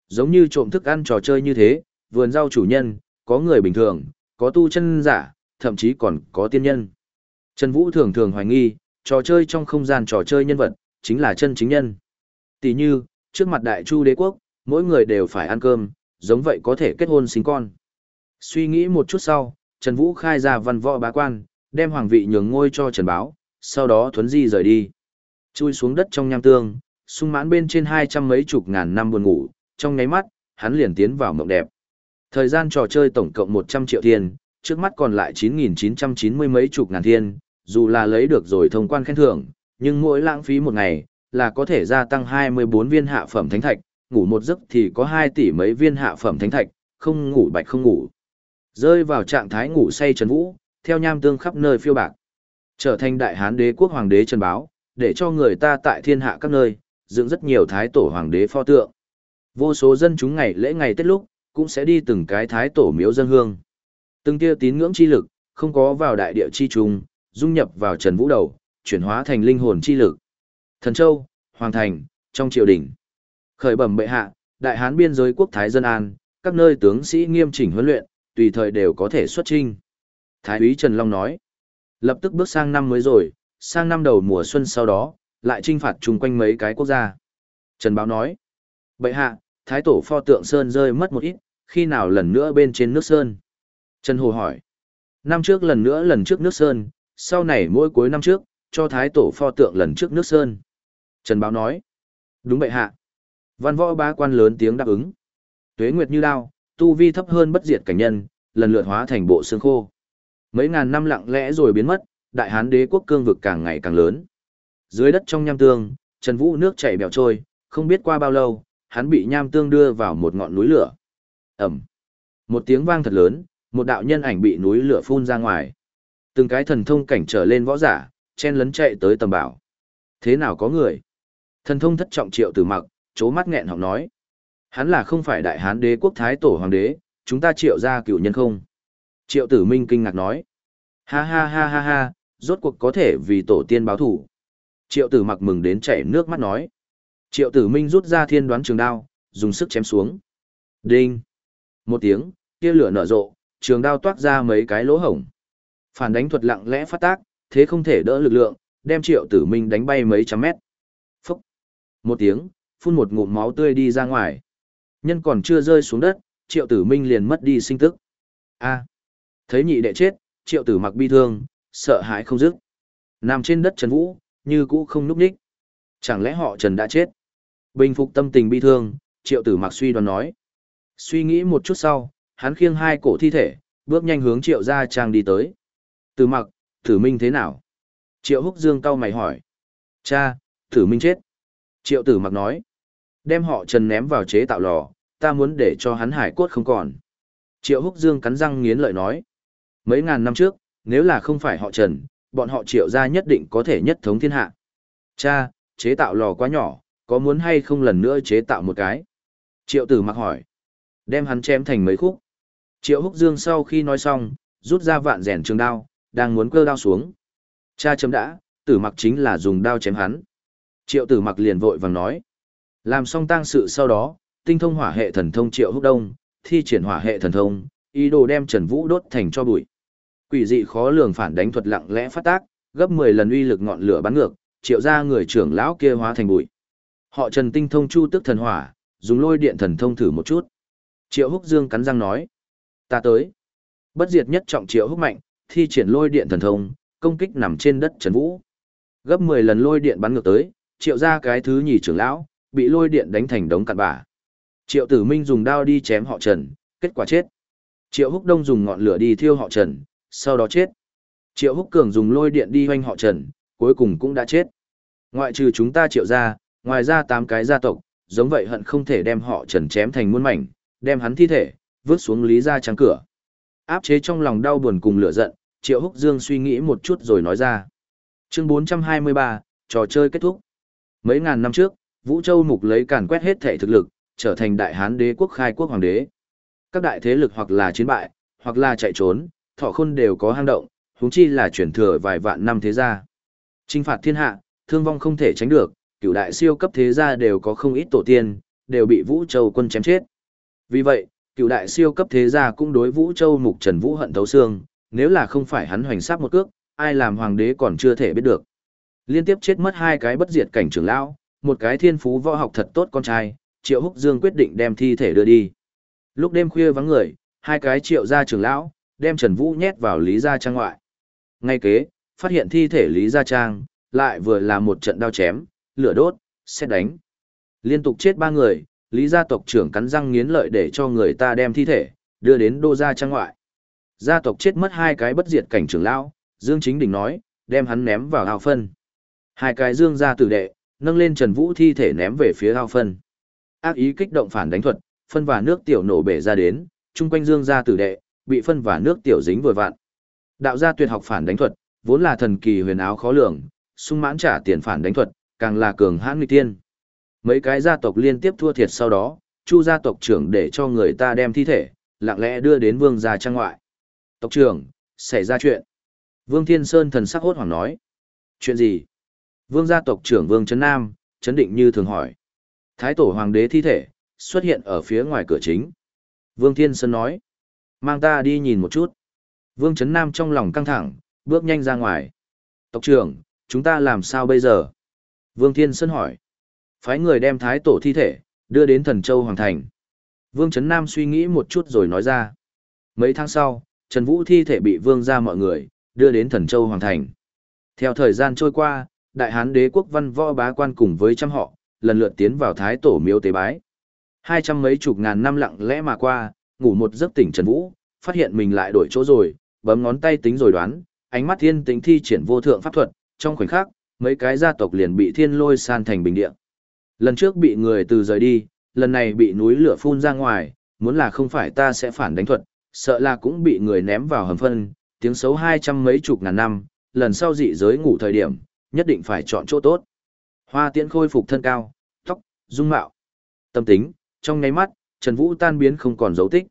Giống như trộm thức ăn trò chơi như thế, vườn rau chủ nhân, có người bình thường, có tu chân giả, thậm chí còn có tiên nhân. Trần Vũ thường thường hoài nghi, trò chơi trong không gian trò chơi nhân vật, chính là chân chính nhân. Tỷ như, trước mặt đại chu đế quốc, mỗi người đều phải ăn cơm, giống vậy có thể kết hôn sinh con. Suy nghĩ một chút sau, Trần Vũ khai ra văn võ bá quan, đem hoàng vị nhường ngôi cho Trần Báo, sau đó thuấn di rời đi. Chui xuống đất trong nham tương, sung mãn bên trên hai trăm mấy chục ngàn năm buồn ngủ, trong nháy mắt, hắn liền tiến vào mộng đẹp. Thời gian trò chơi tổng cộng 100 triệu thiên, trước mắt còn lại 9.990 mấy chục ngàn thiên, dù là lấy được rồi thông quan khen thưởng, nhưng mỗi lãng phí một ngày, là có thể gia tăng 24 viên hạ phẩm thánh thạch, ngủ một giấc thì có 2 tỷ mấy viên hạ phẩm thánh thạch, không ngủ bạch không ngủ. Rơi vào trạng thái ngủ say Trần Vũ, theo nham tương khắp nơi phiêu bạc. Trở thành đại hán đế quốc hoàng đế Trần Báo, để cho người ta tại thiên hạ các nơi, dựng rất nhiều thái tổ hoàng đế pho tượng. Vô số dân chúng ngày lễ ngày Tết lúc, cũng sẽ đi từng cái thái tổ miếu dân hương. Từng tia tín ngưỡng chi lực, không có vào đại địa chi trùng, dung nhập vào Trần Vũ đầu, chuyển hóa thành linh hồn chi lực. Thần Châu, Hoàng Thành, trong triều đình. Khởi bẩm bệ hạ, đại hán biên giới quốc thái dân an, các nơi tướng sĩ nghiêm chỉnh huấn luyện, tùy thời đều có thể xuất trinh. Thái úy Trần Long nói, lập tức bước sang năm mới rồi, sang năm đầu mùa xuân sau đó, lại trinh phạt chung quanh mấy cái quốc gia. Trần Báo nói, bệ hạ, thái tổ pho tượng Sơn rơi mất một ít, khi nào lần nữa bên trên nước Sơn? Trần Hồ hỏi, năm trước lần nữa lần trước nước Sơn, sau này mỗi cuối năm trước, cho thái tổ pho tượng lần trước nước Sơn. Trần Báo nói, đúng bệ hạ. Văn võ bá quan lớn tiếng đáp ứng. Tuế nguyệt như đao, tu vi thấp hơn bất diệt cảnh nhân, lần lượt hóa thành bộ xương khô. Mấy ngàn năm lặng lẽ rồi biến mất, đại hán đế quốc cương vực càng ngày càng lớn. Dưới đất trong nham tương, Trần Vũ nước chảy bèo trôi, không biết qua bao lâu, hắn bị nham tương đưa vào một ngọn núi lửa. Ẩm. Một tiếng vang thật lớn, một đạo nhân ảnh bị núi lửa phun ra ngoài. Từng cái thần thông cảnh trở lên võ giả, chen lấn chạy tới tầm bảo. Thế nào có người? Thần thông thất trọng triệu tử mặc, chố mắt nghẹn họng nói. Hắn là không phải đại hán đế quốc thái tổ hoàng đế, chúng ta triệu ra cựu nhân không? Triệu tử minh kinh ngạc nói. Ha ha ha ha ha, rốt cuộc có thể vì tổ tiên báo thủ. Triệu tử mặc mừng đến chảy nước mắt nói. Triệu tử minh rút ra thiên đoán trường đao, dùng sức chém xuống. Đinh! Một tiếng, kia lửa nở rộ, trường đao toát ra mấy cái lỗ hổng. Phản đánh thuật lặng lẽ phát tác, thế không thể đỡ lực lượng, đem triệu tử minh đánh bay mấy trăm mét. Phúc! Một tiếng, phun một ngụm máu tươi đi ra ngoài. Nhân còn chưa rơi xuống đất, triệu tử minh liền mất đi sinh tức. A! Thấy nhị đệ chết, triệu tử mặc bi thương, sợ hãi không dứt. Nằm trên đất Trần Vũ, như cũ không núp đích. Chẳng lẽ họ Trần đã chết? Bình phục tâm tình bi thương, triệu tử mặc suy đoán nói. Suy nghĩ một chút sau, hắn khiêng hai cổ thi thể, bước nhanh hướng triệu gia trang đi tới. Tử mặc, tử minh thế nào? Triệu húc dương cau mày hỏi. Cha, tử minh chết. Triệu tử mặc nói. Đem họ Trần ném vào chế tạo lò, ta muốn để cho hắn hải cốt không còn. Triệu húc dương cắn răng nghiến lợi nói. Mấy ngàn năm trước, nếu là không phải họ Trần, bọn họ triệu gia nhất định có thể nhất thống thiên hạ. Cha, chế tạo lò quá nhỏ, có muốn hay không lần nữa chế tạo một cái? Triệu tử mặc hỏi. Đem hắn chém thành mấy khúc. Triệu húc dương sau khi nói xong, rút ra vạn rèn trường đao, đang muốn cơ đao xuống. Cha chấm đã, tử mặc chính là dùng đao chém hắn. Triệu tử mặc liền vội vàng nói. Làm xong tang sự sau đó, tinh thông hỏa hệ thần thông triệu húc đông, thi triển hỏa hệ thần thông, ý đồ đem Trần Vũ đốt thành cho bụi. Quỷ dị khó lường phản đánh thuật lặng lẽ phát tác, gấp 10 lần uy lực ngọn lửa bắn ngược, triệu ra người trưởng lão kia hóa thành bụi. Họ Trần tinh thông chu tức thần hỏa, dùng lôi điện thần thông thử một chút. Triệu Húc Dương cắn răng nói: "Ta tới." Bất diệt nhất trọng Triệu Húc mạnh, thi triển lôi điện thần thông, công kích nằm trên đất Trần Vũ. Gấp 10 lần lôi điện bắn ngược tới, Triệu ra cái thứ nhì trưởng lão, bị lôi điện đánh thành đống cặn bã. Triệu Tử Minh dùng đao đi chém họ Trần, kết quả chết. Triệu Húc Đông dùng ngọn lửa đi thiêu họ Trần, sau đó chết. Triệu Húc Cường dùng lôi điện đi hoanh họ Trần, cuối cùng cũng đã chết. Ngoại trừ chúng ta triệu ra, ngoài ra tám cái gia tộc, giống vậy hận không thể đem họ Trần chém thành muôn mảnh, đem hắn thi thể, vứt xuống lý ra trắng cửa. Áp chế trong lòng đau buồn cùng lửa giận, Triệu Húc Dương suy nghĩ một chút rồi nói ra. Chương 423, trò chơi kết thúc. Mấy ngàn năm trước, Vũ Châu Mục lấy càn quét hết thể thực lực, trở thành đại hán đế quốc khai quốc hoàng đế. Các đại thế lực hoặc là chiến bại, hoặc là chạy trốn, thọ khôn đều có hang động, huống chi là chuyển thừa vài vạn năm thế gia. Trinh phạt thiên hạ, thương vong không thể tránh được, cửu đại siêu cấp thế gia đều có không ít tổ tiên, đều bị Vũ Châu quân chém chết. Vì vậy, cửu đại siêu cấp thế gia cũng đối Vũ Châu mục Trần Vũ hận thấu xương, nếu là không phải hắn hoành sát một cước, ai làm hoàng đế còn chưa thể biết được. Liên tiếp chết mất hai cái bất diệt cảnh trưởng lão, một cái thiên phú võ học thật tốt con trai, Triệu Húc Dương quyết định đem thi thể đưa đi. Lúc đêm khuya vắng người, hai cái Triệu gia trưởng lão, đem Trần Vũ nhét vào Lý gia trang ngoại. Ngay kế, phát hiện thi thể Lý gia trang, lại vừa là một trận đao chém, lửa đốt, xét đánh. Liên tục chết ba người, Lý gia tộc trưởng cắn răng nghiến lợi để cho người ta đem thi thể, đưa đến đô gia trang ngoại. Gia tộc chết mất hai cái bất diệt cảnh trưởng lão, Dương Chính Đình nói, đem hắn ném vào ao phân. Hai cái Dương gia tử đệ, nâng lên Trần Vũ thi thể ném về phía ao phân. Ác ý kích động phản đánh thuật, phân và nước tiểu nổ bể ra đến, chung quanh Dương gia tử đệ, bị phân và nước tiểu dính vừa vặn. Đạo gia tuyệt học phản đánh thuật, vốn là thần kỳ huyền áo khó lường, sung mãn trả tiền phản đánh thuật, càng là cường hãn nguy tiên. Mấy cái gia tộc liên tiếp thua thiệt sau đó, Chu gia tộc trưởng để cho người ta đem thi thể, lặng lẽ đưa đến vương gia trang ngoại. Tộc trưởng, xảy ra chuyện. Vương Thiên Sơn thần sắc hốt hoảng nói. Chuyện gì? Vương gia tộc trưởng Vương Trấn Nam, Trấn định như thường hỏi. Thái tổ hoàng đế thi thể, xuất hiện ở phía ngoài cửa chính. Vương Thiên Sơn nói. Mang ta đi nhìn một chút. Vương Trấn Nam trong lòng căng thẳng, bước nhanh ra ngoài. Tộc trưởng, chúng ta làm sao bây giờ? Vương Thiên Sơn hỏi. Phái người đem thái tổ thi thể, đưa đến thần châu Hoàng Thành. Vương Trấn Nam suy nghĩ một chút rồi nói ra. Mấy tháng sau, Trần Vũ thi thể bị vương ra mọi người, đưa đến thần châu Hoàng Thành. Theo thời gian trôi qua, đại hán đế quốc văn võ bá quan cùng với trăm họ, lần lượt tiến vào thái tổ miếu tế bái. Hai trăm mấy chục ngàn năm lặng lẽ mà qua, ngủ một giấc tỉnh Trần Vũ, phát hiện mình lại đổi chỗ rồi, bấm ngón tay tính rồi đoán, ánh mắt thiên tính thi triển vô thượng pháp thuật, trong khoảnh khắc, mấy cái gia tộc liền bị thiên lôi san thành bình địa. Lần trước bị người từ rời đi, lần này bị núi lửa phun ra ngoài, muốn là không phải ta sẽ phản đánh thuật, sợ là cũng bị người ném vào hầm phân, tiếng xấu hai trăm mấy chục ngàn năm, lần sau dị giới ngủ thời điểm, nhất định phải chọn chỗ tốt. Hoa tiễn khôi phục thân cao, tóc, dung mạo, tâm tính, trong ngáy mắt, Trần Vũ tan biến không còn dấu tích.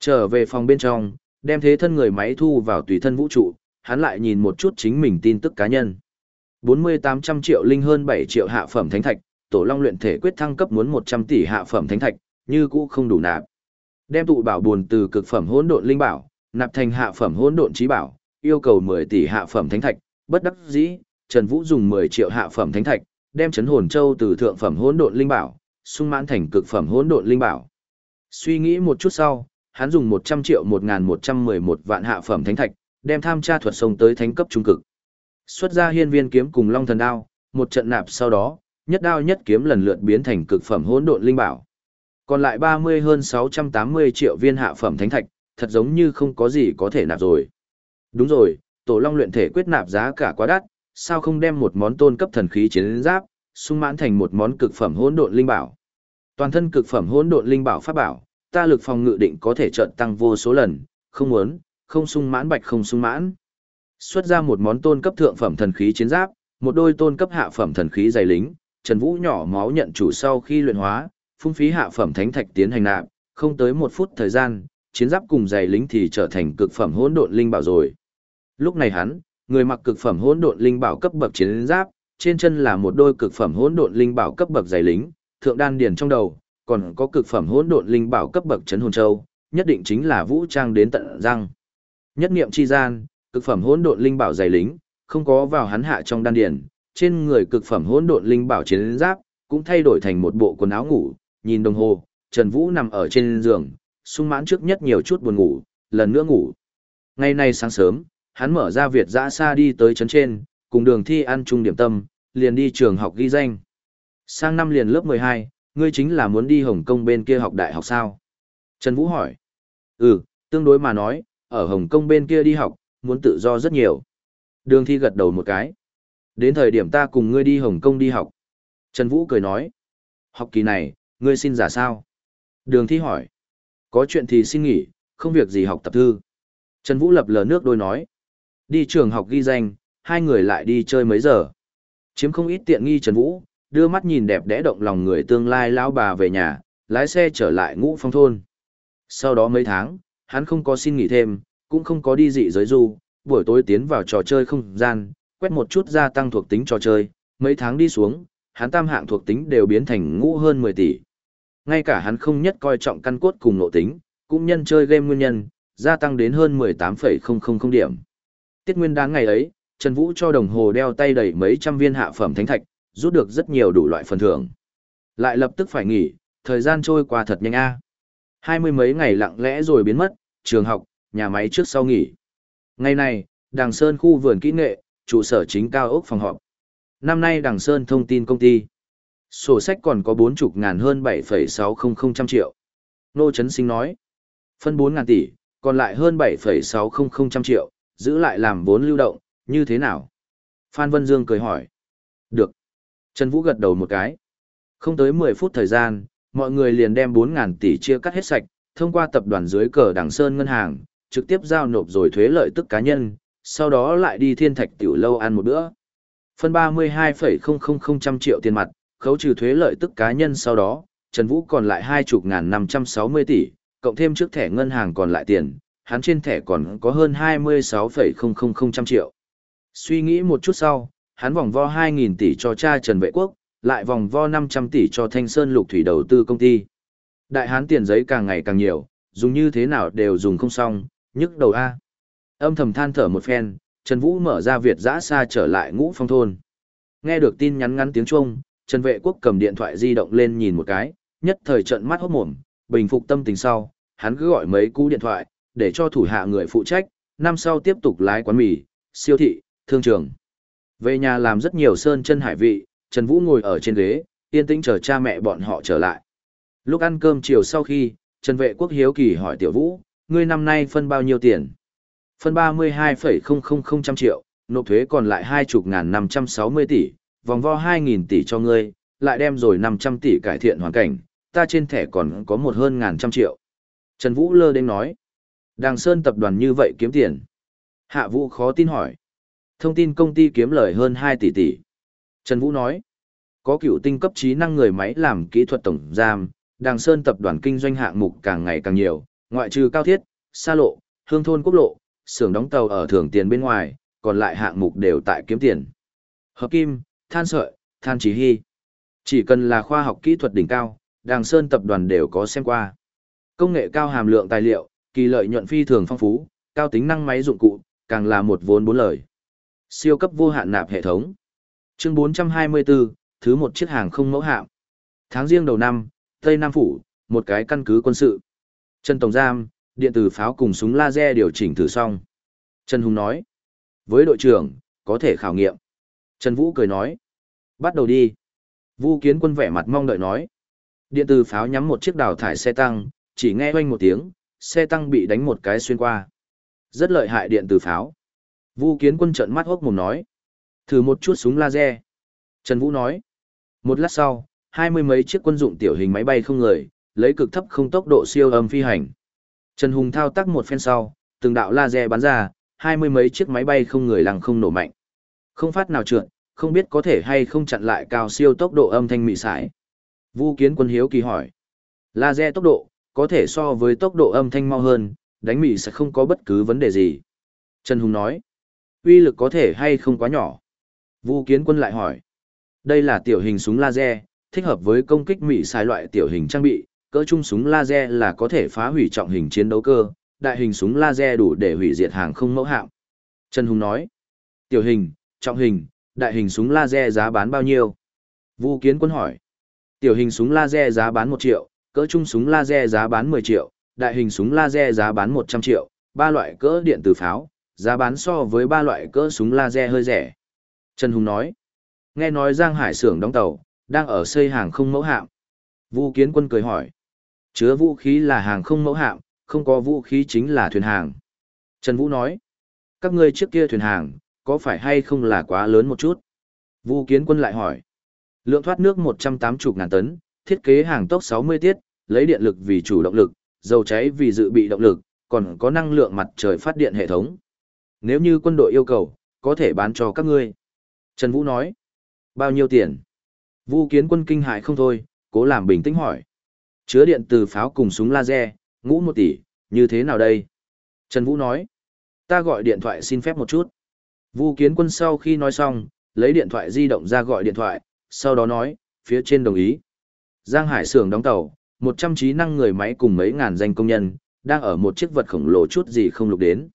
Trở về phòng bên trong, đem thế thân người máy thu vào tùy thân vũ trụ, hắn lại nhìn một chút chính mình tin tức cá nhân. 4800 triệu linh hơn 7 triệu hạ phẩm thánh thạch, tổ long luyện thể quyết thăng cấp muốn 100 tỷ hạ phẩm thánh thạch, như cũ không đủ nạp. Đem tụ bảo buồn từ cực phẩm hỗn độn linh bảo, nạp thành hạ phẩm hỗn độn trí bảo, yêu cầu 10 tỷ hạ phẩm thánh thạch, bất đắc dĩ, Trần Vũ dùng 10 triệu hạ phẩm thánh thạch, đem chấn hồn châu từ thượng phẩm hỗn độn linh bảo, sung mãn thành cực phẩm hỗn độn linh bảo. Suy nghĩ một chút sau, hắn dùng 100 triệu 1111 vạn hạ phẩm thánh thạch, đem tham tra thuật sông tới thánh cấp trung cực. Xuất ra hiên viên kiếm cùng long thần đao, một trận nạp sau đó, nhất đao nhất kiếm lần lượt biến thành cực phẩm hỗn độn linh bảo. Còn lại 30 hơn 680 triệu viên hạ phẩm thánh thạch, thật giống như không có gì có thể nạp rồi. Đúng rồi, tổ long luyện thể quyết nạp giá cả quá đắt, sao không đem một món tôn cấp thần khí chiến giáp, sung mãn thành một món cực phẩm hỗn độn linh bảo. Toàn thân cực phẩm hỗn độn linh bảo pháp bảo, ta lực phòng ngự định có thể trận tăng vô số lần, không muốn, không sung mãn bạch không sung mãn. Xuất ra một món tôn cấp thượng phẩm thần khí chiến giáp, một đôi tôn cấp hạ phẩm thần khí dày lính, Trần Vũ nhỏ máu nhận chủ sau khi luyện hóa, phung phí hạ phẩm thánh thạch tiến hành nạp, không tới một phút thời gian, chiến giáp cùng dày lính thì trở thành cực phẩm hỗn độn linh bảo rồi. Lúc này hắn, người mặc cực phẩm hỗn độn linh bảo cấp bậc chiến giáp, trên chân là một đôi cực phẩm hỗn độn linh bảo cấp bậc dày lính, thượng đan điền trong đầu, còn có cực phẩm hỗn độn linh bảo cấp bậc chấn hồn châu, nhất định chính là vũ trang đến tận răng. Nhất niệm chi gian, cực phẩm hỗn độn linh bảo dày lính, không có vào hắn hạ trong đan điền, trên người cực phẩm hỗn độn linh bảo chiến giáp cũng thay đổi thành một bộ quần áo ngủ, nhìn đồng hồ, Trần Vũ nằm ở trên giường, sung mãn trước nhất nhiều chút buồn ngủ, lần nữa ngủ. Ngày nay sáng sớm, hắn mở ra Việt dã xa đi tới trấn trên, cùng đường thi ăn chung điểm tâm, liền đi trường học ghi danh. Sang năm liền lớp 12, ngươi chính là muốn đi Hồng Kông bên kia học đại học sao? Trần Vũ hỏi. Ừ, tương đối mà nói, ở Hồng Kông bên kia đi học, muốn tự do rất nhiều. Đường thi gật đầu một cái. Đến thời điểm ta cùng ngươi đi Hồng Kông đi học. Trần Vũ cười nói. Học kỳ này, ngươi xin giả sao? Đường thi hỏi. Có chuyện thì xin nghỉ, không việc gì học tập thư. Trần Vũ lập lờ nước đôi nói. Đi trường học ghi danh, hai người lại đi chơi mấy giờ. Chiếm không ít tiện nghi Trần Vũ, đưa mắt nhìn đẹp đẽ động lòng người tương lai lão bà về nhà, lái xe trở lại ngũ phong thôn. Sau đó mấy tháng, hắn không có xin nghỉ thêm, cũng không có đi dị giới du, buổi tối tiến vào trò chơi không gian, quét một chút gia tăng thuộc tính trò chơi, mấy tháng đi xuống, hắn tam hạng thuộc tính đều biến thành ngũ hơn 10 tỷ. Ngay cả hắn không nhất coi trọng căn cốt cùng nội tính, cũng nhân chơi game nguyên nhân, gia tăng đến hơn 18,000 điểm. Tiết nguyên đáng ngày ấy, Trần Vũ cho đồng hồ đeo tay đầy mấy trăm viên hạ phẩm thánh thạch, rút được rất nhiều đủ loại phần thưởng. Lại lập tức phải nghỉ, thời gian trôi qua thật nhanh a. Hai mươi mấy ngày lặng lẽ rồi biến mất, trường học, nhà máy trước sau nghỉ. Ngày này, Đằng Sơn khu vườn kỹ nghệ, trụ sở chính cao ốc phòng họp. Năm nay Đằng Sơn thông tin công ty. Sổ sách còn có bốn chục ngàn hơn 7,600 triệu. Nô Trấn Sinh nói. Phân bốn ngàn tỷ, còn lại hơn 7,600 triệu, giữ lại làm vốn lưu động, như thế nào? Phan Vân Dương cười hỏi. Được. Trần Vũ gật đầu một cái. Không tới 10 phút thời gian, mọi người liền đem 4.000 tỷ chia cắt hết sạch, thông qua tập đoàn dưới cờ Đảng Sơn Ngân hàng, trực tiếp giao nộp rồi thuế lợi tức cá nhân, sau đó lại đi thiên thạch tiểu lâu ăn một bữa. Phân 32,000 triệu tiền mặt, khấu trừ thuế lợi tức cá nhân sau đó, Trần Vũ còn lại 20.560 tỷ, cộng thêm trước thẻ ngân hàng còn lại tiền, hắn trên thẻ còn có hơn 26,000 triệu. Suy nghĩ một chút sau, hắn vòng vo 2.000 tỷ cho cha Trần Vệ Quốc, lại vòng vo 500 tỷ cho Thanh Sơn Lục Thủy đầu tư công ty. Đại hán tiền giấy càng ngày càng nhiều, dùng như thế nào đều dùng không xong, nhức đầu A. Âm thầm than thở một phen, Trần Vũ mở ra Việt giã xa trở lại ngũ phong thôn. Nghe được tin nhắn ngắn tiếng Trung, Trần Vệ Quốc cầm điện thoại di động lên nhìn một cái, nhất thời trận mắt hốt mồm, bình phục tâm tình sau, hắn cứ gọi mấy cú điện thoại, để cho thủ hạ người phụ trách, năm sau tiếp tục lái quán mì, siêu thị, thương trường. Về nhà làm rất nhiều sơn chân hải vị, Trần Vũ ngồi ở trên ghế, yên tĩnh chờ cha mẹ bọn họ trở lại. Lúc ăn cơm chiều sau khi, Trần Vệ Quốc hiếu kỳ hỏi Tiểu Vũ, ngươi năm nay phân bao nhiêu tiền? Phân 32,000 triệu, nộp thuế còn lại 20.560 tỷ, vòng vo 2.000 tỷ cho ngươi, lại đem rồi 500 tỷ cải thiện hoàn cảnh, ta trên thẻ còn có một hơn ngàn trăm triệu. Trần Vũ lơ đến nói, Đàng Sơn tập đoàn như vậy kiếm tiền. Hạ Vũ khó tin hỏi. Thông tin công ty kiếm lời hơn 2 tỷ tỷ. Trần Vũ nói, có cựu tinh cấp trí năng người máy làm kỹ thuật tổng giam, Đàng Sơn tập đoàn kinh doanh hạng mục càng ngày càng nhiều, ngoại trừ cao thiết, xa lộ, hương thôn quốc lộ, xưởng đóng tàu ở thưởng tiền bên ngoài, còn lại hạng mục đều tại kiếm tiền. Hợp kim, than sợi, than chỉ hy. Chỉ cần là khoa học kỹ thuật đỉnh cao, Đàng Sơn tập đoàn đều có xem qua. Công nghệ cao hàm lượng tài liệu, kỳ lợi nhuận phi thường phong phú, cao tính năng máy dụng cụ, càng là một vốn bốn lời. Siêu cấp vô hạn nạp hệ thống. Chương 424, thứ một chiếc hàng không mẫu hạm. Tháng riêng đầu năm, Tây Nam Phủ, một cái căn cứ quân sự. Trần Tổng Giam, điện tử pháo cùng súng laser điều chỉnh thử xong. Trần Hùng nói. Với đội trưởng, có thể khảo nghiệm. Trần Vũ cười nói. Bắt đầu đi. Vu Kiến Quân vẻ mặt mong đợi nói. Điện tử pháo nhắm một chiếc đào thải xe tăng, chỉ nghe oanh một tiếng, xe tăng bị đánh một cái xuyên qua. Rất lợi hại điện tử pháo. Vu Kiến Quân trợn mắt hốc mồm nói. Thử một chút súng laser. Trần Vũ nói. Một lát sau, hai mươi mấy chiếc quân dụng tiểu hình máy bay không người, lấy cực thấp không tốc độ siêu âm phi hành. Trần Hùng thao tác một phen sau, từng đạo laser bắn ra, hai mươi mấy chiếc máy bay không người lằng không nổ mạnh. Không phát nào trượt, không biết có thể hay không chặn lại cao siêu tốc độ âm thanh mị sải. Vu Kiến Quân hiếu kỳ hỏi. Laser tốc độ, có thể so với tốc độ âm thanh mau hơn, đánh mị sẽ không có bất cứ vấn đề gì. Trần Hùng nói. Uy lực có thể hay không quá nhỏ. Vu Kiến Quân lại hỏi. Đây là tiểu hình súng laser, thích hợp với công kích mị sai loại tiểu hình trang bị, cỡ trung súng laser là có thể phá hủy trọng hình chiến đấu cơ, đại hình súng laser đủ để hủy diệt hàng không mẫu hạm. Trần Hùng nói, tiểu hình, trọng hình, đại hình súng laser giá bán bao nhiêu? Vu Kiến Quân hỏi, tiểu hình súng laser giá bán 1 triệu, cỡ trung súng laser giá bán 10 triệu, đại hình súng laser giá bán 100 triệu, ba loại cỡ điện tử pháo, giá bán so với ba loại cỡ súng laser hơi rẻ. Trần Hùng nói, nghe nói Giang Hải xưởng đóng tàu, đang ở xây hàng không mẫu hạm. Vu Kiến Quân cười hỏi, chứa vũ khí là hàng không mẫu hạm, không có vũ khí chính là thuyền hàng. Trần Vũ nói, các ngươi trước kia thuyền hàng, có phải hay không là quá lớn một chút? Vu Kiến Quân lại hỏi, lượng thoát nước 180 ngàn tấn, thiết kế hàng tốc 60 tiết, lấy điện lực vì chủ động lực, dầu cháy vì dự bị động lực, còn có năng lượng mặt trời phát điện hệ thống. Nếu như quân đội yêu cầu, có thể bán cho các ngươi. Trần Vũ nói, bao nhiêu tiền? Vu kiến quân kinh hại không thôi, cố làm bình tĩnh hỏi. Chứa điện từ pháo cùng súng laser, ngũ một tỷ, như thế nào đây? Trần Vũ nói, ta gọi điện thoại xin phép một chút. Vu kiến quân sau khi nói xong, lấy điện thoại di động ra gọi điện thoại, sau đó nói, phía trên đồng ý. Giang Hải xưởng đóng tàu, 100 trí năng người máy cùng mấy ngàn danh công nhân, đang ở một chiếc vật khổng lồ chút gì không lục đến.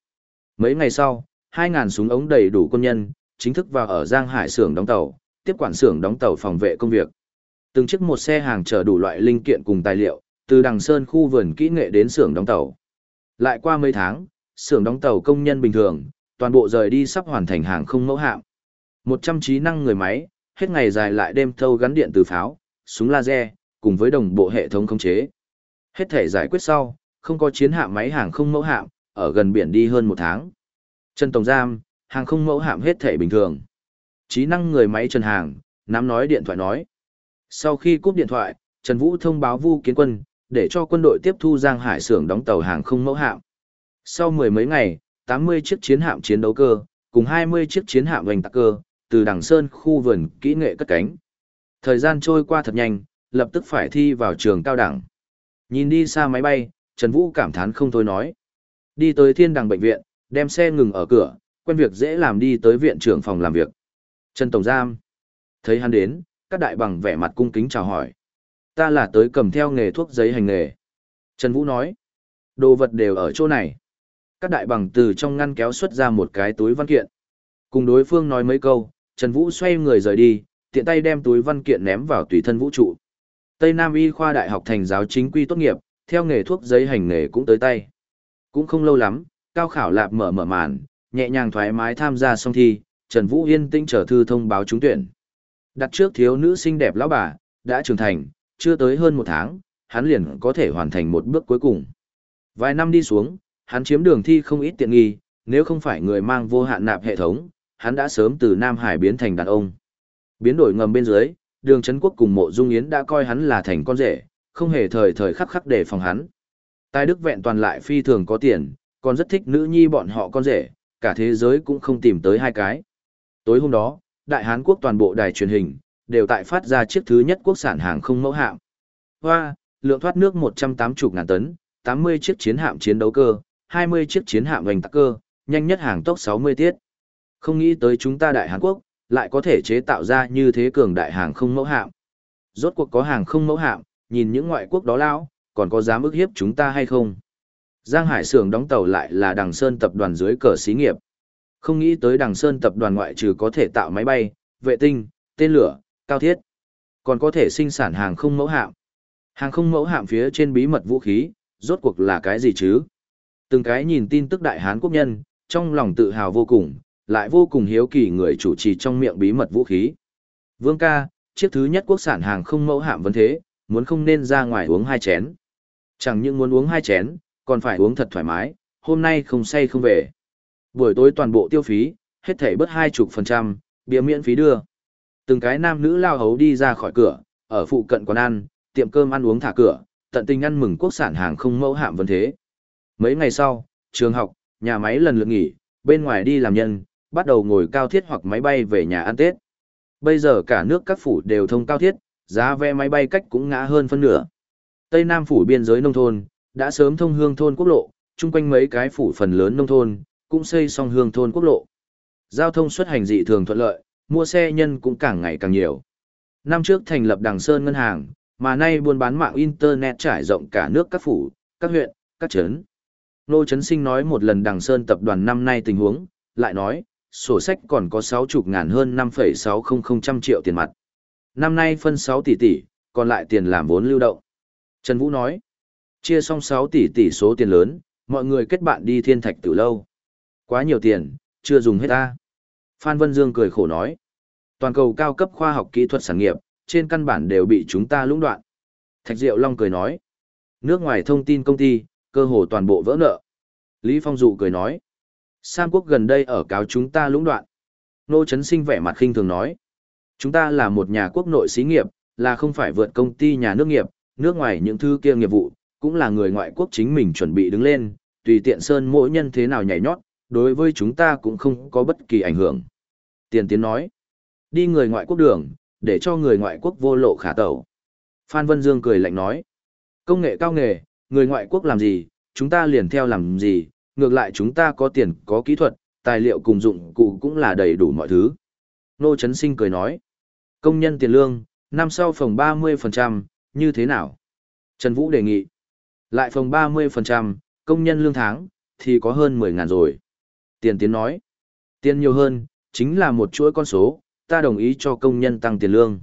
Mấy ngày sau, 2.000 súng ống đầy đủ quân nhân, chính thức vào ở Giang Hải xưởng đóng tàu, tiếp quản xưởng đóng tàu phòng vệ công việc. Từng chiếc một xe hàng chở đủ loại linh kiện cùng tài liệu, từ đằng sơn khu vườn kỹ nghệ đến xưởng đóng tàu. Lại qua mấy tháng, xưởng đóng tàu công nhân bình thường, toàn bộ rời đi sắp hoàn thành hàng không mẫu hạm. 100 trí năng người máy, hết ngày dài lại đêm thâu gắn điện từ pháo, súng laser, cùng với đồng bộ hệ thống khống chế. Hết thể giải quyết sau, không có chiến hạm máy hàng không mẫu hạm, ở gần biển đi hơn một tháng. Trần Tổng Giam, hàng không mẫu hạm hết thể bình thường. Trí năng người máy Trần Hàng, nắm nói điện thoại nói. Sau khi cúp điện thoại, Trần Vũ thông báo Vu Kiến Quân, để cho quân đội tiếp thu Giang Hải xưởng đóng tàu hàng không mẫu hạm. Sau mười mấy ngày, 80 chiếc chiến hạm chiến đấu cơ, cùng 20 chiếc chiến hạm hoành tạc cơ, từ đằng sơn khu vườn kỹ nghệ cất cánh. Thời gian trôi qua thật nhanh, lập tức phải thi vào trường cao đẳng. Nhìn đi xa máy bay, Trần Vũ cảm thán không thôi nói. Đi tới thiên đằng bệnh viện, đem xe ngừng ở cửa, quen việc dễ làm đi tới viện trưởng phòng làm việc. Trần Tổng Giam. Thấy hắn đến, các đại bằng vẻ mặt cung kính chào hỏi. Ta là tới cầm theo nghề thuốc giấy hành nghề. Trần Vũ nói. Đồ vật đều ở chỗ này. Các đại bằng từ trong ngăn kéo xuất ra một cái túi văn kiện. Cùng đối phương nói mấy câu, Trần Vũ xoay người rời đi, tiện tay đem túi văn kiện ném vào tùy thân vũ trụ. Tây Nam Y khoa đại học thành giáo chính quy tốt nghiệp, theo nghề thuốc giấy hành nghề cũng tới tay. Cũng không lâu lắm, cao khảo lạp mở mở màn, nhẹ nhàng thoải mái tham gia xong thi, Trần Vũ yên tĩnh trở thư thông báo trúng tuyển. Đặt trước thiếu nữ xinh đẹp lão bà, đã trưởng thành, chưa tới hơn một tháng, hắn liền có thể hoàn thành một bước cuối cùng. Vài năm đi xuống, hắn chiếm đường thi không ít tiện nghi, nếu không phải người mang vô hạn nạp hệ thống, hắn đã sớm từ Nam Hải biến thành đàn ông. Biến đổi ngầm bên dưới, đường Trấn Quốc cùng mộ dung yến đã coi hắn là thành con rể, không hề thời thời khắc khắc để phòng hắn. Tài đức vẹn toàn lại phi thường có tiền, còn rất thích nữ nhi bọn họ con rể, cả thế giới cũng không tìm tới hai cái. Tối hôm đó, Đại Hán Quốc toàn bộ đài truyền hình, đều tại phát ra chiếc thứ nhất quốc sản hàng không mẫu hạm. Hoa, lượng thoát nước 180 ngàn tấn, 80 chiếc chiến hạm chiến đấu cơ, 20 chiếc chiến hạm hành tạc cơ, nhanh nhất hàng tốc 60 tiết. Không nghĩ tới chúng ta Đại Hàn Quốc, lại có thể chế tạo ra như thế cường đại hàng không mẫu hạm. Rốt cuộc có hàng không mẫu hạm, nhìn những ngoại quốc đó lão, còn có dám ức hiếp chúng ta hay không? Giang Hải xưởng đóng tàu lại là Đằng Sơn tập đoàn dưới cờ xí nghiệp. Không nghĩ tới Đằng Sơn tập đoàn ngoại trừ có thể tạo máy bay, vệ tinh, tên lửa, cao thiết, còn có thể sinh sản hàng không mẫu hạm. Hàng không mẫu hạm phía trên bí mật vũ khí, rốt cuộc là cái gì chứ? Từng cái nhìn tin tức đại hán quốc nhân, trong lòng tự hào vô cùng, lại vô cùng hiếu kỳ người chủ trì trong miệng bí mật vũ khí. Vương ca, chiếc thứ nhất quốc sản hàng không mẫu hạm vấn thế, muốn không nên ra ngoài uống hai chén. Chẳng những muốn uống hai chén, còn phải uống thật thoải mái, hôm nay không say không về. Buổi tối toàn bộ tiêu phí, hết thảy bớt hai chục phần trăm, bia miễn phí đưa. Từng cái nam nữ lao hấu đi ra khỏi cửa, ở phụ cận quán ăn, tiệm cơm ăn uống thả cửa, tận tình ăn mừng quốc sản hàng không mẫu hạm vấn thế. Mấy ngày sau, trường học, nhà máy lần lượt nghỉ, bên ngoài đi làm nhân, bắt đầu ngồi cao thiết hoặc máy bay về nhà ăn Tết. Bây giờ cả nước các phủ đều thông cao thiết, giá vé máy bay cách cũng ngã hơn phân nửa. Tây Nam phủ biên giới nông thôn, đã sớm thông hương thôn quốc lộ, chung quanh mấy cái phủ phần lớn nông thôn, cũng xây xong hương thôn quốc lộ. Giao thông xuất hành dị thường thuận lợi, mua xe nhân cũng càng ngày càng nhiều. Năm trước thành lập Đằng Sơn Ngân hàng, mà nay buôn bán mạng Internet trải rộng cả nước các phủ, các huyện, các trấn. Nô Trấn Sinh nói một lần Đằng Sơn tập đoàn năm nay tình huống, lại nói, sổ sách còn có 60 ngàn hơn 5,600 triệu tiền mặt. Năm nay phân 6 tỷ tỷ, còn lại tiền làm vốn lưu động. Trần Vũ nói, chia xong 6 tỷ tỷ số tiền lớn, mọi người kết bạn đi thiên thạch từ lâu. Quá nhiều tiền, chưa dùng hết ta. Phan Vân Dương cười khổ nói, toàn cầu cao cấp khoa học kỹ thuật sản nghiệp, trên căn bản đều bị chúng ta lũng đoạn. Thạch Diệu Long cười nói, nước ngoài thông tin công ty, cơ hồ toàn bộ vỡ nợ. Lý Phong Dụ cười nói, Sam quốc gần đây ở cáo chúng ta lũng đoạn. Nô Trấn Sinh vẻ mặt khinh thường nói, chúng ta là một nhà quốc nội xí nghiệp, là không phải vượt công ty nhà nước nghiệp, nước ngoài những thứ kia nghiệp vụ, cũng là người ngoại quốc chính mình chuẩn bị đứng lên, tùy tiện sơn mỗi nhân thế nào nhảy nhót, đối với chúng ta cũng không có bất kỳ ảnh hưởng. Tiền tiến nói, đi người ngoại quốc đường, để cho người ngoại quốc vô lộ khả tẩu. Phan Vân Dương cười lạnh nói, công nghệ cao nghề, người ngoại quốc làm gì, chúng ta liền theo làm gì, ngược lại chúng ta có tiền có kỹ thuật, tài liệu cùng dụng cụ cũng là đầy đủ mọi thứ. Nô Trấn Sinh cười nói, công nhân tiền lương, năm sau phòng 30%, như thế nào? Trần Vũ đề nghị, lại phòng 30%, công nhân lương tháng, thì có hơn 10 ngàn rồi. Tiền tiến nói, tiền nhiều hơn, chính là một chuỗi con số, ta đồng ý cho công nhân tăng tiền lương.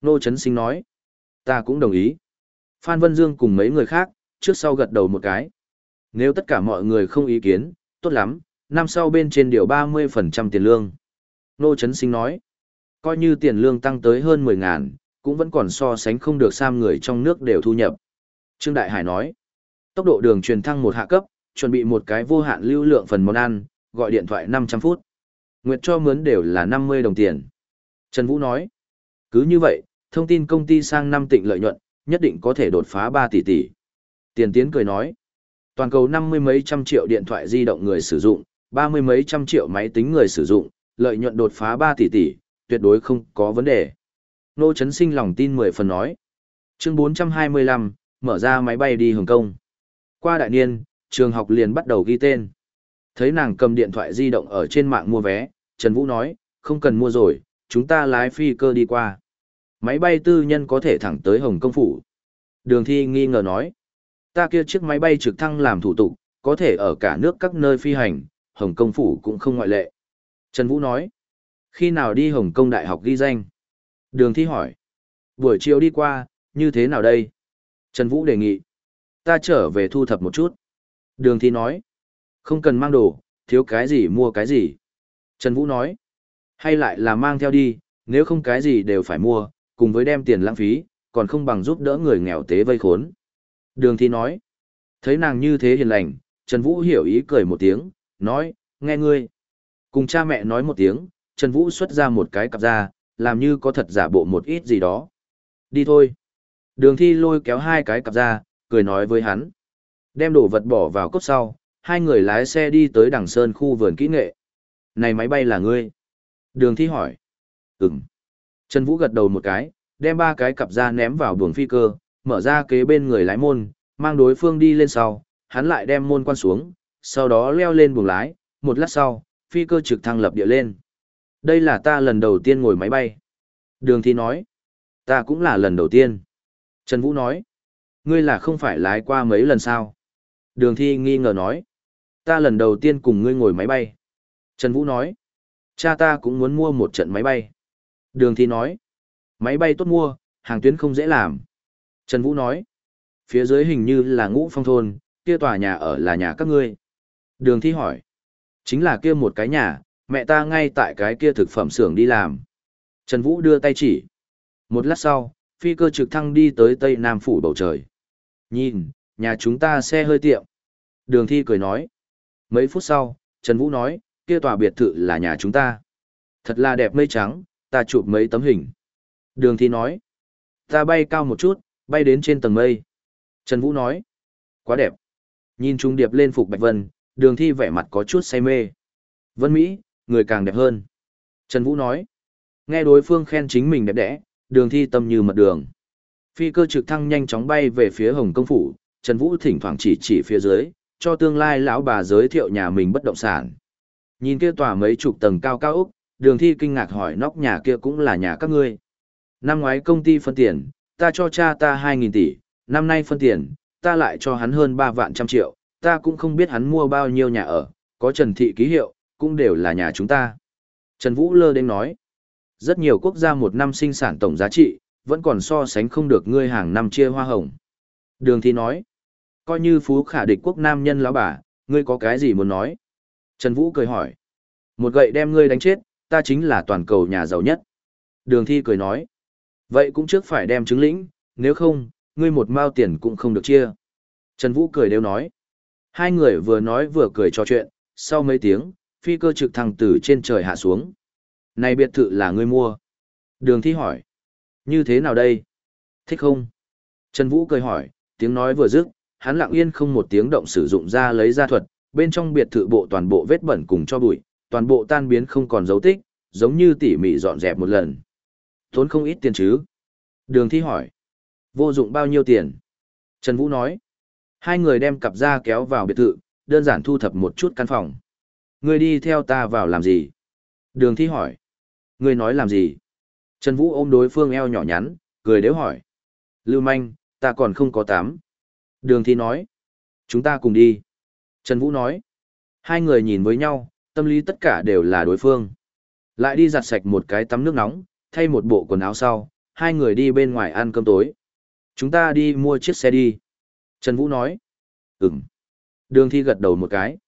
Nô Trấn Sinh nói, ta cũng đồng ý. Phan Vân Dương cùng mấy người khác, trước sau gật đầu một cái. Nếu tất cả mọi người không ý kiến, tốt lắm, năm sau bên trên điều 30% tiền lương. Nô Trấn Sinh nói, coi như tiền lương tăng tới hơn 10 ngàn, cũng vẫn còn so sánh không được sam người trong nước đều thu nhập. Trương Đại Hải nói, tốc độ đường truyền thăng một hạ cấp, chuẩn bị một cái vô hạn lưu lượng phần món ăn, gọi điện thoại 500 phút. Nguyệt cho mướn đều là 50 đồng tiền. Trần Vũ nói, cứ như vậy, thông tin công ty sang năm tịnh lợi nhuận, nhất định có thể đột phá 3 tỷ tỷ. Tiền Tiến cười nói, toàn cầu 50 mấy trăm triệu điện thoại di động người sử dụng, 30 mấy trăm triệu máy tính người sử dụng, lợi nhuận đột phá 3 tỷ tỷ, tuyệt đối không có vấn đề. Nô Trấn Sinh lòng tin 10 phần nói. Chương 425, mở ra máy bay đi Hồng Kông. Qua đại niên, trường học liền bắt đầu ghi tên. Thấy nàng cầm điện thoại di động ở trên mạng mua vé, Trần Vũ nói, không cần mua rồi, chúng ta lái phi cơ đi qua. Máy bay tư nhân có thể thẳng tới Hồng Kông Phủ. Đường thi nghi ngờ nói, ta kia chiếc máy bay trực thăng làm thủ tục, có thể ở cả nước các nơi phi hành, Hồng Kông Phủ cũng không ngoại lệ. Trần Vũ nói, khi nào đi Hồng Kông Đại học ghi danh? Đường thi hỏi, buổi chiều đi qua, như thế nào đây? Trần Vũ đề nghị, ta trở về thu thập một chút. Đường thi nói, không cần mang đồ, thiếu cái gì mua cái gì. Trần Vũ nói, hay lại là mang theo đi, nếu không cái gì đều phải mua, cùng với đem tiền lãng phí, còn không bằng giúp đỡ người nghèo tế vây khốn. Đường thi nói, thấy nàng như thế hiền lành, Trần Vũ hiểu ý cười một tiếng, nói, nghe ngươi. Cùng cha mẹ nói một tiếng, Trần Vũ xuất ra một cái cặp ra, làm như có thật giả bộ một ít gì đó. Đi thôi. Đường thi lôi kéo hai cái cặp ra, cười nói với hắn. Đem đồ vật bỏ vào cốc sau, hai người lái xe đi tới đằng sơn khu vườn kỹ nghệ. Này máy bay là ngươi. Đường thi hỏi. Ừm. Trần Vũ gật đầu một cái, đem ba cái cặp ra ném vào buồng phi cơ, mở ra kế bên người lái môn, mang đối phương đi lên sau, hắn lại đem môn quan xuống, sau đó leo lên buồng lái, một lát sau, phi cơ trực thăng lập địa lên. Đây là ta lần đầu tiên ngồi máy bay. Đường thi nói. Ta cũng là lần đầu tiên. Trần Vũ nói. Ngươi là không phải lái qua mấy lần sao? Đường thi nghi ngờ nói. Ta lần đầu tiên cùng ngươi ngồi máy bay. Trần Vũ nói. Cha ta cũng muốn mua một trận máy bay. Đường thi nói. Máy bay tốt mua, hàng tuyến không dễ làm. Trần Vũ nói. Phía dưới hình như là ngũ phong thôn, kia tòa nhà ở là nhà các ngươi. Đường thi hỏi. Chính là kia một cái nhà, mẹ ta ngay tại cái kia thực phẩm xưởng đi làm. Trần Vũ đưa tay chỉ. Một lát sau, phi cơ trực thăng đi tới tây nam phủ bầu trời. Nhìn, nhà chúng ta xe hơi tiệm. Đường thi cười nói. Mấy phút sau, Trần Vũ nói, kia tòa biệt thự là nhà chúng ta. Thật là đẹp mây trắng, ta chụp mấy tấm hình. Đường thi nói. Ta bay cao một chút, bay đến trên tầng mây. Trần Vũ nói. Quá đẹp. Nhìn trung điệp lên phục Bạch Vân, đường thi vẻ mặt có chút say mê. Vân Mỹ, người càng đẹp hơn. Trần Vũ nói. Nghe đối phương khen chính mình đẹp đẽ, đường thi tâm như mật đường. Phi cơ trực thăng nhanh chóng bay về phía Hồng Công Phủ, Trần Vũ thỉnh thoảng chỉ chỉ phía dưới, cho tương lai lão bà giới thiệu nhà mình bất động sản. Nhìn kia tòa mấy chục tầng cao cao ốc, đường thi kinh ngạc hỏi nóc nhà kia cũng là nhà các ngươi. Năm ngoái công ty phân tiền, ta cho cha ta 2.000 tỷ, năm nay phân tiền, ta lại cho hắn hơn 3 vạn trăm triệu, ta cũng không biết hắn mua bao nhiêu nhà ở, có Trần Thị ký hiệu, cũng đều là nhà chúng ta. Trần Vũ lơ đến nói, rất nhiều quốc gia một năm sinh sản tổng giá trị, vẫn còn so sánh không được ngươi hàng năm chia hoa hồng. Đường Thi nói, coi như phú khả địch quốc nam nhân lão bà, ngươi có cái gì muốn nói? Trần Vũ cười hỏi, một gậy đem ngươi đánh chết, ta chính là toàn cầu nhà giàu nhất. Đường Thi cười nói, vậy cũng trước phải đem chứng lĩnh, nếu không, ngươi một mao tiền cũng không được chia. Trần Vũ cười đều nói, hai người vừa nói vừa cười trò chuyện, sau mấy tiếng, phi cơ trực thăng từ trên trời hạ xuống. Này biệt thự là ngươi mua. Đường thi hỏi. Như thế nào đây? Thích không? Trần Vũ cười hỏi, tiếng nói vừa dứt, hắn lặng yên không một tiếng động sử dụng ra lấy ra thuật, bên trong biệt thự bộ toàn bộ vết bẩn cùng cho bụi, toàn bộ tan biến không còn dấu tích, giống như tỉ mỉ dọn dẹp một lần. Tốn không ít tiền chứ? Đường thi hỏi. Vô dụng bao nhiêu tiền? Trần Vũ nói. Hai người đem cặp ra kéo vào biệt thự, đơn giản thu thập một chút căn phòng. Ngươi đi theo ta vào làm gì? Đường thi hỏi. Ngươi nói làm gì? Trần Vũ ôm đối phương eo nhỏ nhắn, cười đếu hỏi. Lưu manh, ta còn không có tám. Đường thi nói. Chúng ta cùng đi. Trần Vũ nói. Hai người nhìn với nhau, tâm lý tất cả đều là đối phương. Lại đi giặt sạch một cái tắm nước nóng, thay một bộ quần áo sau, hai người đi bên ngoài ăn cơm tối. Chúng ta đi mua chiếc xe đi. Trần Vũ nói. Ừm. Đường thi gật đầu một cái.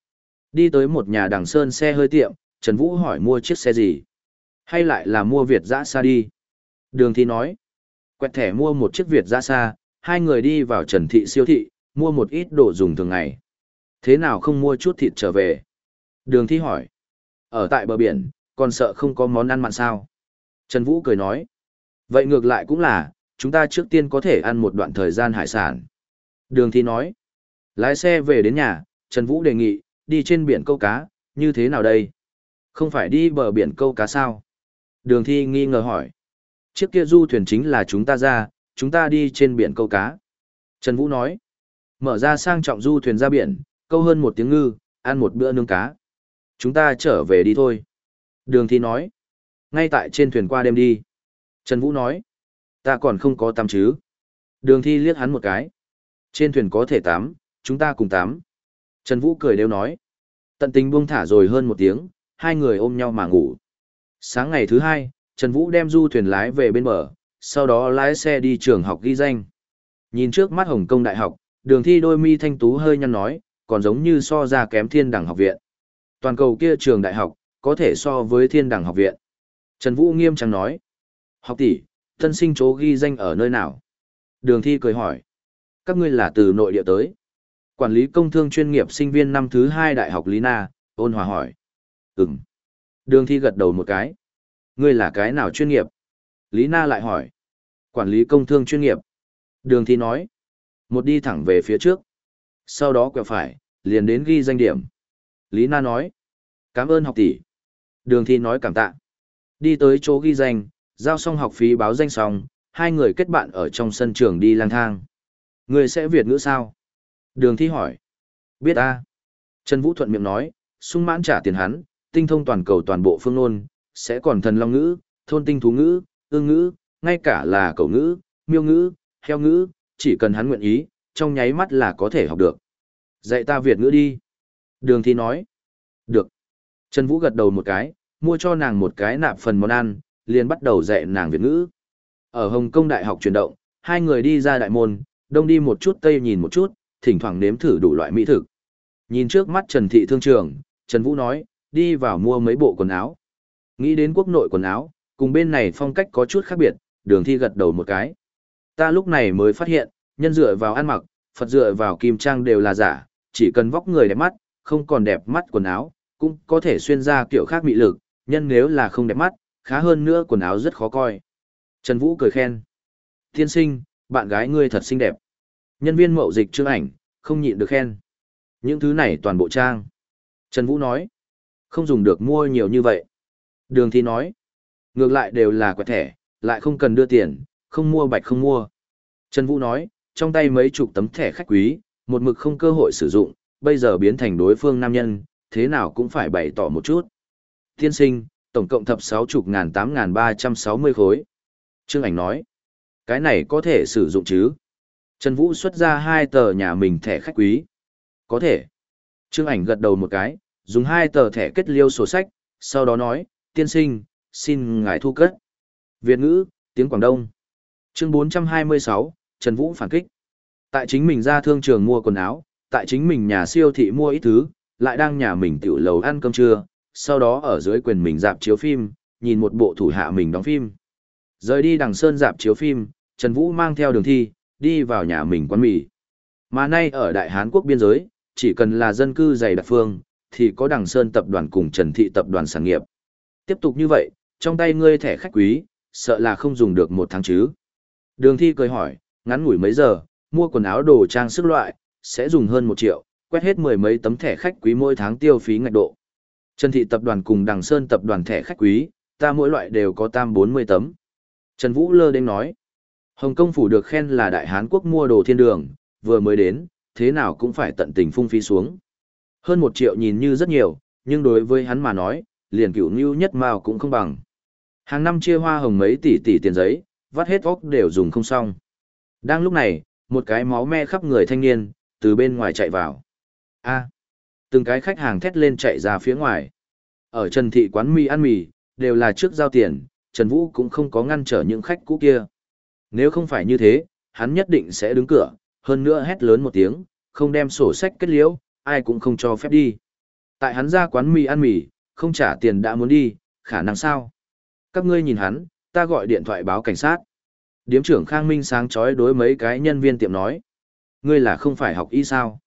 Đi tới một nhà đằng sơn xe hơi tiệm, Trần Vũ hỏi mua chiếc xe gì? Hay lại là mua Việt dã xa đi? Đường thi nói. Quẹt thẻ mua một chiếc Việt dã xa, hai người đi vào Trần Thị siêu thị, mua một ít đồ dùng thường ngày. Thế nào không mua chút thịt trở về? Đường thi hỏi. Ở tại bờ biển, còn sợ không có món ăn mặn sao? Trần Vũ cười nói. Vậy ngược lại cũng là, chúng ta trước tiên có thể ăn một đoạn thời gian hải sản. Đường thi nói. Lái xe về đến nhà, Trần Vũ đề nghị, đi trên biển câu cá, như thế nào đây? Không phải đi bờ biển câu cá sao? Đường thi nghi ngờ hỏi. Chiếc kia du thuyền chính là chúng ta ra, chúng ta đi trên biển câu cá. Trần Vũ nói. Mở ra sang trọng du thuyền ra biển, câu hơn một tiếng ngư, ăn một bữa nướng cá. Chúng ta trở về đi thôi. Đường thi nói. Ngay tại trên thuyền qua đêm đi. Trần Vũ nói. Ta còn không có tắm chứ. Đường thi liếc hắn một cái. Trên thuyền có thể tắm, chúng ta cùng tắm. Trần Vũ cười đều nói. Tận tình buông thả rồi hơn một tiếng, hai người ôm nhau mà ngủ. Sáng ngày thứ hai, Trần Vũ đem du thuyền lái về bên bờ, sau đó lái xe đi trường học ghi danh. Nhìn trước mắt Hồng Kông Đại học, đường thi đôi mi thanh tú hơi nhăn nói, còn giống như so ra kém thiên đẳng học viện. Toàn cầu kia trường đại học, có thể so với thiên đẳng học viện. Trần Vũ nghiêm trang nói. Học tỷ, thân sinh chỗ ghi danh ở nơi nào? Đường thi cười hỏi. Các ngươi là từ nội địa tới. Quản lý công thương chuyên nghiệp sinh viên năm thứ hai Đại học Lý Na, ôn hòa hỏi. Ừm. Đường thi gật đầu một cái. Ngươi là cái nào chuyên nghiệp? Lý Na lại hỏi. Quản lý công thương chuyên nghiệp. Đường thi nói. Một đi thẳng về phía trước. Sau đó quẹo phải, liền đến ghi danh điểm. Lý Na nói. Cảm ơn học tỷ. Đường thi nói cảm tạ. Đi tới chỗ ghi danh, giao xong học phí báo danh xong, hai người kết bạn ở trong sân trường đi lang thang. Người sẽ Việt ngữ sao? Đường thi hỏi. Biết a Trần Vũ Thuận miệng nói, sung mãn trả tiền hắn, tinh thông toàn cầu toàn bộ phương nôn, sẽ còn thần long ngữ, thôn tinh thú ngữ, ương ngữ, ngay cả là cầu ngữ, miêu ngữ, heo ngữ, chỉ cần hắn nguyện ý, trong nháy mắt là có thể học được. Dạy ta Việt ngữ đi. Đường thi nói. Được. Trần Vũ gật đầu một cái, mua cho nàng một cái nạp phần món ăn, liền bắt đầu dạy nàng Việt ngữ. Ở Hồng Kông Đại học chuyển động, hai người đi ra đại môn, đông đi một chút tây nhìn một chút, thỉnh thoảng nếm thử đủ loại mỹ thực. Nhìn trước mắt Trần Thị Thương Trường, Trần Vũ nói, đi vào mua mấy bộ quần áo. Nghĩ đến quốc nội quần áo, cùng bên này phong cách có chút khác biệt, đường thi gật đầu một cái. Ta lúc này mới phát hiện, nhân dựa vào ăn mặc, Phật dựa vào kim trang đều là giả, chỉ cần vóc người đẹp mắt, không còn đẹp mắt quần áo, cũng có thể xuyên ra kiểu khác mị lực, nhân nếu là không đẹp mắt, khá hơn nữa quần áo rất khó coi. Trần Vũ cười khen. Tiên sinh, bạn gái ngươi thật xinh đẹp. Nhân viên mậu dịch trương ảnh, không nhịn được khen. Những thứ này toàn bộ trang. Trần Vũ nói. Không dùng được mua nhiều như vậy. Đường thi nói. Ngược lại đều là quẹt thẻ, lại không cần đưa tiền, không mua bạch không mua. Trần Vũ nói, trong tay mấy chục tấm thẻ khách quý, một mực không cơ hội sử dụng, bây giờ biến thành đối phương nam nhân, thế nào cũng phải bày tỏ một chút. Tiên sinh, tổng cộng thập sáu chục ngàn tám ngàn ba trăm sáu mươi khối. Trương ảnh nói, cái này có thể sử dụng chứ? Trần Vũ xuất ra hai tờ nhà mình thẻ khách quý. Có thể. Trương ảnh gật đầu một cái, dùng hai tờ thẻ kết liêu sổ sách, sau đó nói, tiên sinh, xin ngài thu cất. Việt ngữ, tiếng Quảng Đông. Chương 426, Trần Vũ phản kích. Tại chính mình ra thương trường mua quần áo, tại chính mình nhà siêu thị mua ít thứ, lại đang nhà mình tiểu lầu ăn cơm trưa, sau đó ở dưới quyền mình dạp chiếu phim, nhìn một bộ thủ hạ mình đóng phim. Rời đi đằng sơn dạp chiếu phim, Trần Vũ mang theo đường thi, đi vào nhà mình quán mì. Mà nay ở Đại Hán quốc biên giới, chỉ cần là dân cư dày đặc phương, thì có đằng sơn tập đoàn cùng Trần Thị tập đoàn sản nghiệp. Tiếp tục như vậy, trong tay ngươi thẻ khách quý, sợ là không dùng được một tháng chứ. Đường thi cười hỏi, ngắn ngủi mấy giờ, mua quần áo đồ trang sức loại, sẽ dùng hơn một triệu, quét hết mười mấy tấm thẻ khách quý mỗi tháng tiêu phí ngạch độ. Trần Thị tập đoàn cùng Đằng Sơn tập đoàn thẻ khách quý, ta mỗi loại đều có tam 40 tấm. Trần Vũ lơ đến nói, Hồng Kông phủ được khen là đại Hán quốc mua đồ thiên đường, vừa mới đến, thế nào cũng phải tận tình phung phí xuống. Hơn một triệu nhìn như rất nhiều, nhưng đối với hắn mà nói, liền cửu như nhất mao cũng không bằng. Hàng năm chia hoa hồng mấy tỷ tỷ tiền giấy, vắt hết óc đều dùng không xong. Đang lúc này, một cái máu me khắp người thanh niên, từ bên ngoài chạy vào. A. từng cái khách hàng thét lên chạy ra phía ngoài. Ở Trần Thị quán mì ăn mì, đều là trước giao tiền, Trần Vũ cũng không có ngăn trở những khách cũ kia. Nếu không phải như thế, hắn nhất định sẽ đứng cửa, hơn nữa hét lớn một tiếng, không đem sổ sách kết liễu, ai cũng không cho phép đi. Tại hắn ra quán mì ăn mì, không trả tiền đã muốn đi, khả năng sao? Các ngươi nhìn hắn, ta gọi điện thoại báo cảnh sát. Điếm trưởng Khang Minh sáng chói đối mấy cái nhân viên tiệm nói. Ngươi là không phải học y sao?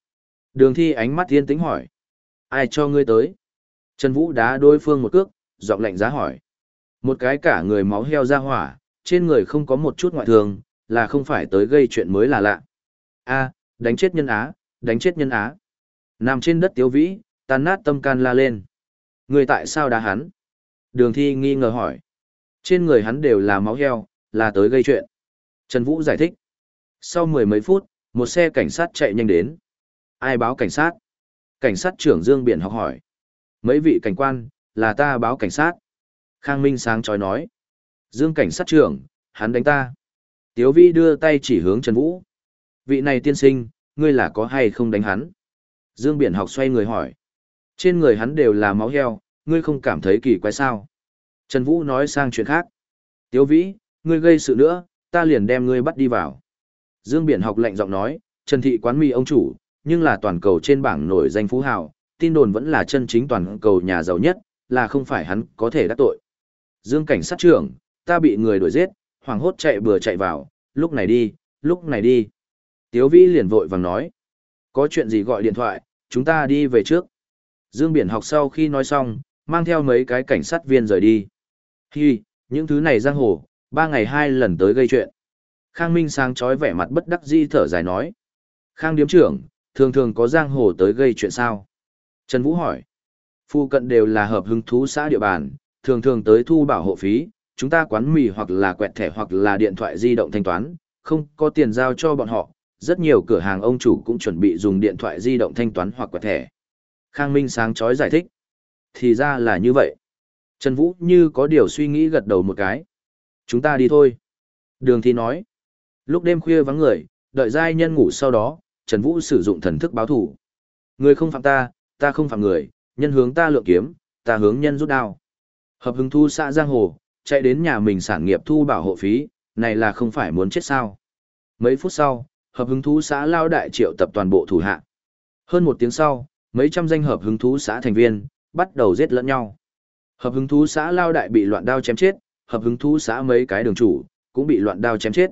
Đường thi ánh mắt thiên tính hỏi. Ai cho ngươi tới? Trần Vũ đá đối phương một cước, giọng lạnh giá hỏi. Một cái cả người máu heo ra hỏa, trên người không có một chút ngoại thường, là không phải tới gây chuyện mới là lạ. A, đánh chết nhân á, đánh chết nhân á. Nằm trên đất tiếu vĩ, tan nát tâm can la lên. Người tại sao đá hắn? Đường thi nghi ngờ hỏi. Trên người hắn đều là máu heo, là tới gây chuyện. Trần Vũ giải thích. Sau mười mấy phút, một xe cảnh sát chạy nhanh đến. Ai báo cảnh sát? Cảnh sát trưởng Dương Biển học hỏi. Mấy vị cảnh quan, là ta báo cảnh sát. Khang Minh sáng chói nói. Dương cảnh sát trưởng, hắn đánh ta. Tiếu Vi đưa tay chỉ hướng Trần Vũ. Vị này tiên sinh, ngươi là có hay không đánh hắn? Dương Biển học xoay người hỏi. Trên người hắn đều là máu heo, ngươi không cảm thấy kỳ quái sao? Trần Vũ nói sang chuyện khác. Tiếu Vĩ, ngươi gây sự nữa, ta liền đem ngươi bắt đi vào. Dương Biển học lạnh giọng nói, Trần Thị quán mì ông chủ, nhưng là toàn cầu trên bảng nổi danh phú hào, tin đồn vẫn là chân chính toàn cầu nhà giàu nhất, là không phải hắn có thể đắc tội. Dương cảnh sát trưởng, ta bị người đuổi giết, hoảng hốt chạy bừa chạy vào, lúc này đi, lúc này đi. Tiếu Vĩ liền vội vàng nói, có chuyện gì gọi điện thoại, chúng ta đi về trước. Dương Biển học sau khi nói xong, mang theo mấy cái cảnh sát viên rời đi. Hi, những thứ này giang hồ, ba ngày hai lần tới gây chuyện. Khang Minh sáng chói vẻ mặt bất đắc di thở dài nói. Khang điếm trưởng, thường thường có giang hồ tới gây chuyện sao? Trần Vũ hỏi. Phu cận đều là hợp hứng thú xã địa bàn, thường thường tới thu bảo hộ phí, chúng ta quán mì hoặc là quẹt thẻ hoặc là điện thoại di động thanh toán, không có tiền giao cho bọn họ, rất nhiều cửa hàng ông chủ cũng chuẩn bị dùng điện thoại di động thanh toán hoặc quẹt thẻ. Khang Minh sáng chói giải thích. Thì ra là như vậy. Trần Vũ như có điều suy nghĩ gật đầu một cái. Chúng ta đi thôi. Đường thi nói. Lúc đêm khuya vắng người, đợi giai nhân ngủ sau đó, Trần Vũ sử dụng thần thức báo thủ. Người không phạm ta, ta không phạm người, nhân hướng ta lượng kiếm, ta hướng nhân rút đao. Hợp hứng thu xã Giang Hồ, chạy đến nhà mình sản nghiệp thu bảo hộ phí, này là không phải muốn chết sao. Mấy phút sau, hợp hứng thú xã lao đại triệu tập toàn bộ thủ hạ. Hơn một tiếng sau, mấy trăm danh hợp hứng thú xã thành viên, bắt đầu giết lẫn nhau. Hợp hứng thú xã lao đại bị loạn đao chém chết, hợp hứng thú xã mấy cái đường chủ, cũng bị loạn đao chém chết.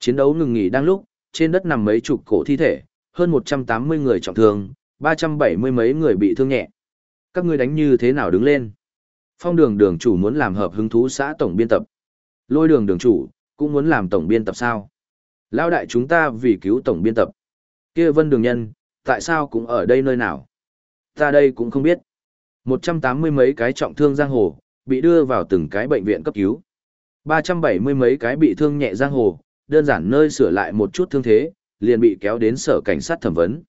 Chiến đấu ngừng nghỉ đang lúc, trên đất nằm mấy chục cổ thi thể, hơn 180 người trọng thương, 370 mấy người bị thương nhẹ. Các ngươi đánh như thế nào đứng lên? Phong đường đường chủ muốn làm hợp hứng thú xã tổng biên tập. Lôi đường đường chủ, cũng muốn làm tổng biên tập sao? Lao đại chúng ta vì cứu tổng biên tập. kia vân đường nhân, tại sao cũng ở đây nơi nào? Ta đây cũng không biết. 180 mấy cái trọng thương giang hồ, bị đưa vào từng cái bệnh viện cấp cứu. 370 mấy cái bị thương nhẹ giang hồ, đơn giản nơi sửa lại một chút thương thế, liền bị kéo đến sở cảnh sát thẩm vấn.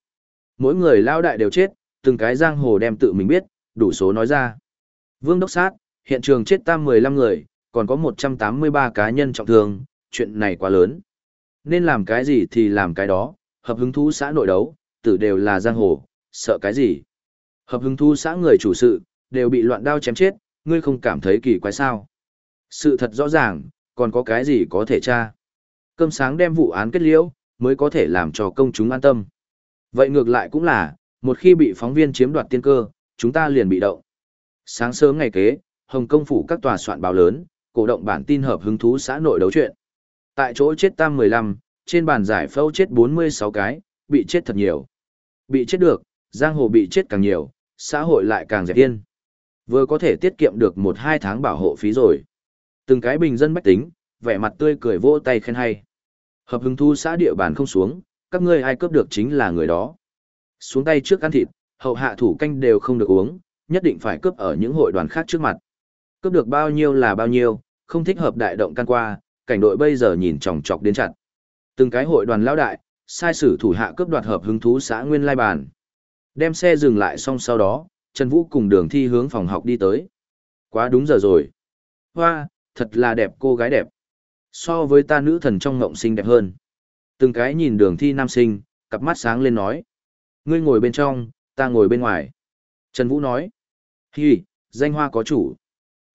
Mỗi người lao đại đều chết, từng cái giang hồ đem tự mình biết, đủ số nói ra. Vương Đốc Sát, hiện trường chết tam 15 người, còn có 183 cá nhân trọng thương, chuyện này quá lớn. Nên làm cái gì thì làm cái đó, hợp hứng thú xã nội đấu, tử đều là giang hồ, sợ cái gì. Hợp hứng thú xã người chủ sự, đều bị loạn đao chém chết, ngươi không cảm thấy kỳ quái sao. Sự thật rõ ràng, còn có cái gì có thể tra. Cơm sáng đem vụ án kết liễu, mới có thể làm cho công chúng an tâm. Vậy ngược lại cũng là, một khi bị phóng viên chiếm đoạt tiên cơ, chúng ta liền bị động. Sáng sớm ngày kế, Hồng Công phủ các tòa soạn báo lớn, cổ động bản tin hợp hứng thú xã nội đấu chuyện. Tại chỗ chết tam 15, trên bàn giải phẫu chết 46 cái, bị chết thật nhiều. Bị chết được, giang hồ bị chết càng nhiều, xã hội lại càng dẹp yên. Vừa có thể tiết kiệm được 1-2 tháng bảo hộ phí rồi. Từng cái bình dân bách tính, vẻ mặt tươi cười vỗ tay khen hay. Hợp hứng thu xã địa bàn không xuống, các ngươi ai cướp được chính là người đó. Xuống tay trước ăn thịt, hậu hạ thủ canh đều không được uống, nhất định phải cướp ở những hội đoàn khác trước mặt. Cướp được bao nhiêu là bao nhiêu, không thích hợp đại động can qua, cảnh đội bây giờ nhìn chòng chọc đến chặt. Từng cái hội đoàn lão đại, sai sử thủ hạ cướp đoạt hợp hứng thú xã nguyên lai bàn. Đem xe dừng lại xong sau đó, Trần Vũ cùng đường thi hướng phòng học đi tới. Quá đúng giờ rồi. Hoa, thật là đẹp cô gái đẹp. So với ta nữ thần trong ngộng xinh đẹp hơn. Từng cái nhìn đường thi nam sinh, cặp mắt sáng lên nói. Ngươi ngồi bên trong, ta ngồi bên ngoài. Trần Vũ nói. Hi, danh hoa có chủ.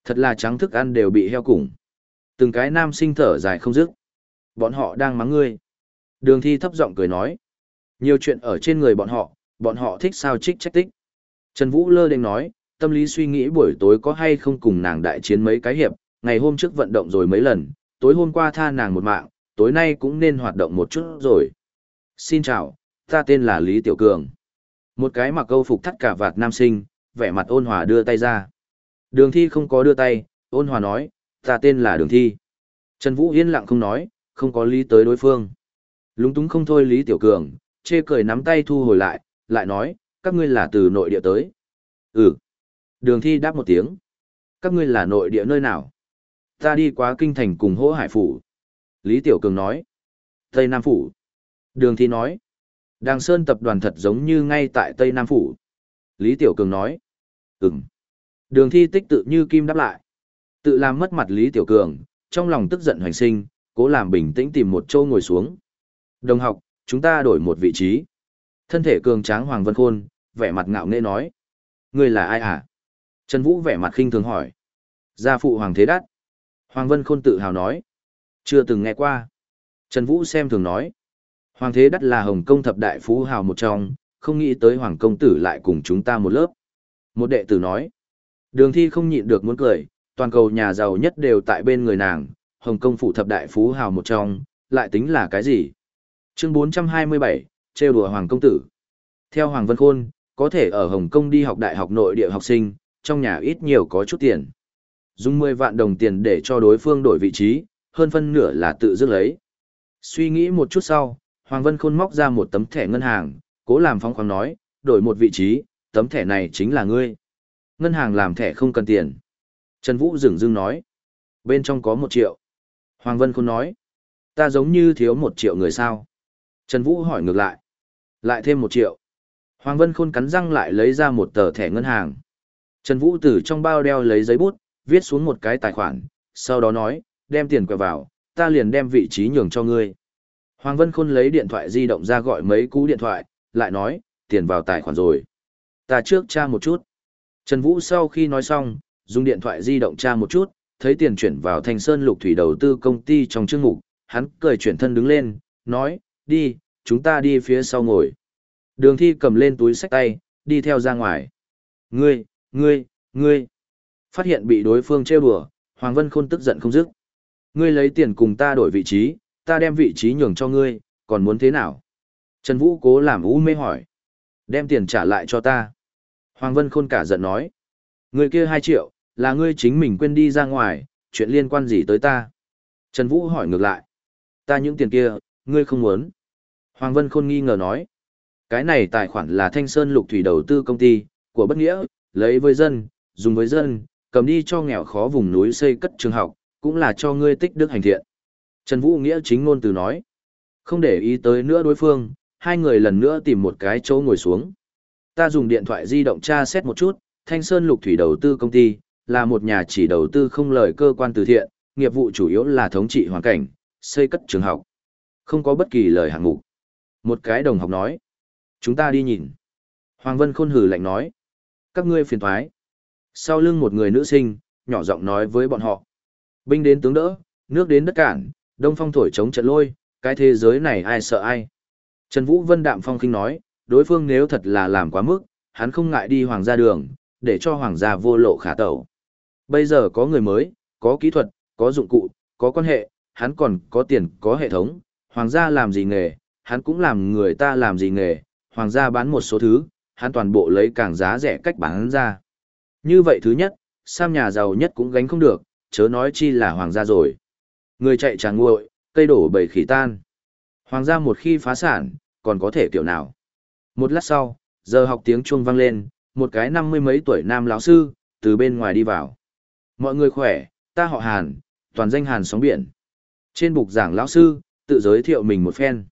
Thật là trắng thức ăn đều bị heo củng. Từng cái nam sinh thở dài không dứt. Bọn họ đang mắng ngươi. Đường thi thấp giọng cười nói. Nhiều chuyện ở trên người bọn họ, bọn họ thích sao trích trách tích. Trần Vũ lơ đênh nói, tâm lý suy nghĩ buổi tối có hay không cùng nàng đại chiến mấy cái hiệp, ngày hôm trước vận động rồi mấy lần, tối hôm qua tha nàng một mạng, tối nay cũng nên hoạt động một chút rồi. Xin chào, ta tên là Lý Tiểu Cường. Một cái mặc câu phục thắt cả vạt nam sinh, vẻ mặt ôn hòa đưa tay ra. Đường thi không có đưa tay, ôn hòa nói, ta tên là Đường thi. Trần Vũ yên lặng không nói, không có lý tới đối phương. Lúng túng không thôi Lý Tiểu Cường, chê cười nắm tay thu hồi lại, lại nói, các ngươi là từ nội địa tới. Ừ. Đường thi đáp một tiếng. Các ngươi là nội địa nơi nào? Ta đi qua kinh thành cùng hỗ hải phủ. Lý Tiểu Cường nói. Tây Nam Phủ. Đường thi nói. Đàng Sơn tập đoàn thật giống như ngay tại Tây Nam Phủ. Lý Tiểu Cường nói. Ừm. Đường thi tích tự như kim đáp lại. Tự làm mất mặt Lý Tiểu Cường, trong lòng tức giận hoành sinh, cố làm bình tĩnh tìm một chỗ ngồi xuống. Đồng học, chúng ta đổi một vị trí. Thân thể cường tráng Hoàng Vân Khôn, vẻ mặt ngạo nghễ nói. Người là ai hả? Trần Vũ vẻ mặt khinh thường hỏi. Gia phụ Hoàng Thế Đắt. Hoàng Vân Khôn tự hào nói. Chưa từng nghe qua. Trần Vũ xem thường nói. Hoàng Thế Đắt là Hồng Công thập đại phú hào một trong, không nghĩ tới Hoàng Công Tử lại cùng chúng ta một lớp. Một đệ tử nói. Đường thi không nhịn được muốn cười, toàn cầu nhà giàu nhất đều tại bên người nàng, Hồng Công phủ thập đại phú hào một trong, lại tính là cái gì? Chương 427, trêu đùa Hoàng Công Tử. Theo Hoàng Vân Khôn, có thể ở Hồng Kông đi học đại học nội địa học sinh, trong nhà ít nhiều có chút tiền. Dùng 10 vạn đồng tiền để cho đối phương đổi vị trí, hơn phân nửa là tự dứt lấy. Suy nghĩ một chút sau, Hoàng Vân Khôn móc ra một tấm thẻ ngân hàng, cố làm phóng khoáng nói, đổi một vị trí, tấm thẻ này chính là ngươi. Ngân hàng làm thẻ không cần tiền. Trần Vũ dừng dưng nói, bên trong có một triệu. Hoàng Vân Khôn nói, ta giống như thiếu một triệu người sao. Trần Vũ hỏi ngược lại, lại thêm một triệu. Hoàng Vân Khôn cắn răng lại lấy ra một tờ thẻ ngân hàng. Trần Vũ từ trong bao đeo lấy giấy bút, viết xuống một cái tài khoản, sau đó nói, đem tiền quẹo vào, ta liền đem vị trí nhường cho ngươi. Hoàng Vân Khôn lấy điện thoại di động ra gọi mấy cú điện thoại, lại nói, tiền vào tài khoản rồi. Ta trước tra một chút. Trần Vũ sau khi nói xong, dùng điện thoại di động tra một chút, thấy tiền chuyển vào Thành Sơn Lục Thủy đầu tư công ty trong chương mục, hắn cười chuyển thân đứng lên, nói, đi, chúng ta đi phía sau ngồi. Đường thi cầm lên túi sách tay, đi theo ra ngoài. Ngươi, ngươi, ngươi. Phát hiện bị đối phương trêu đùa, Hoàng Vân Khôn tức giận không dứt. Ngươi lấy tiền cùng ta đổi vị trí, ta đem vị trí nhường cho ngươi, còn muốn thế nào? Trần Vũ cố làm u mê hỏi. Đem tiền trả lại cho ta. Hoàng Vân Khôn cả giận nói. Người kia 2 triệu, là ngươi chính mình quên đi ra ngoài, chuyện liên quan gì tới ta? Trần Vũ hỏi ngược lại. Ta những tiền kia, ngươi không muốn. Hoàng Vân Khôn nghi ngờ nói. Cái này tài khoản là Thanh Sơn Lục Thủy đầu tư công ty, của bất nghĩa, lấy với dân, dùng với dân, cầm đi cho nghèo khó vùng núi xây cất trường học, cũng là cho ngươi tích đức hành thiện. Trần Vũ Nghĩa chính ngôn từ nói. Không để ý tới nữa đối phương, hai người lần nữa tìm một cái chỗ ngồi xuống. Ta dùng điện thoại di động tra xét một chút, Thanh Sơn Lục Thủy đầu tư công ty, là một nhà chỉ đầu tư không lời cơ quan từ thiện, nghiệp vụ chủ yếu là thống trị hoàn cảnh, xây cất trường học. Không có bất kỳ lời hạng mục. Một cái đồng học nói. Chúng ta đi nhìn. Hoàng Vân Khôn hử lạnh nói. Các ngươi phiền thoái. Sau lưng một người nữ sinh, nhỏ giọng nói với bọn họ. Binh đến tướng đỡ, nước đến đất cản, đông phong thổi chống trận lôi, cái thế giới này ai sợ ai. Trần Vũ Vân đạm phong khinh nói, đối phương nếu thật là làm quá mức, hắn không ngại đi hoàng gia đường, để cho hoàng gia vô lộ khả tẩu. Bây giờ có người mới, có kỹ thuật, có dụng cụ, có quan hệ, hắn còn có tiền, có hệ thống, hoàng gia làm gì nghề, hắn cũng làm người ta làm gì nghề, hoàng gia bán một số thứ, hắn toàn bộ lấy càng giá rẻ cách bán ra. Như vậy thứ nhất, Sam nhà giàu nhất cũng gánh không được, chớ nói chi là hoàng gia rồi. Người chạy tràng nguội, cây đổ bầy khỉ tan. Hoàng gia một khi phá sản, còn có thể kiểu nào. Một lát sau, giờ học tiếng chuông vang lên, một cái năm mươi mấy tuổi nam lão sư, từ bên ngoài đi vào. Mọi người khỏe, ta họ Hàn, toàn danh Hàn sóng biển. Trên bục giảng lão sư, tự giới thiệu mình một phen.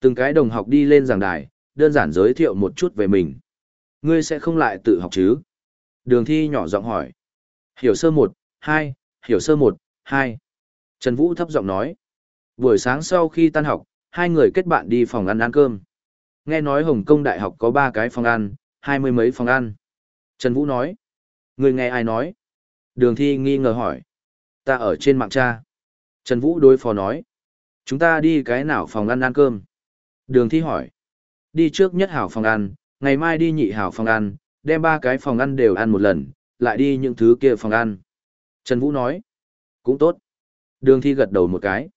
Từng cái đồng học đi lên giảng đài, đơn giản giới thiệu một chút về mình. Ngươi sẽ không lại tự học chứ? Đường thi nhỏ giọng hỏi. Hiểu sơ một, hai, hiểu sơ một, hai. Trần Vũ thấp giọng nói. Buổi sáng sau khi tan học, hai người kết bạn đi phòng ăn ăn cơm. Nghe nói Hồng Kông Đại học có ba cái phòng ăn, hai mươi mấy phòng ăn. Trần Vũ nói. Người nghe ai nói? Đường thi nghi ngờ hỏi. Ta ở trên mạng cha. Trần Vũ đối phó nói. Chúng ta đi cái nào phòng ăn ăn cơm? Đường thi hỏi. Đi trước nhất hảo phòng ăn, ngày mai đi nhị hảo phòng ăn, đem ba cái phòng ăn đều ăn một lần, lại đi những thứ kia phòng ăn. Trần Vũ nói. Cũng tốt. Đường thi gật đầu một cái.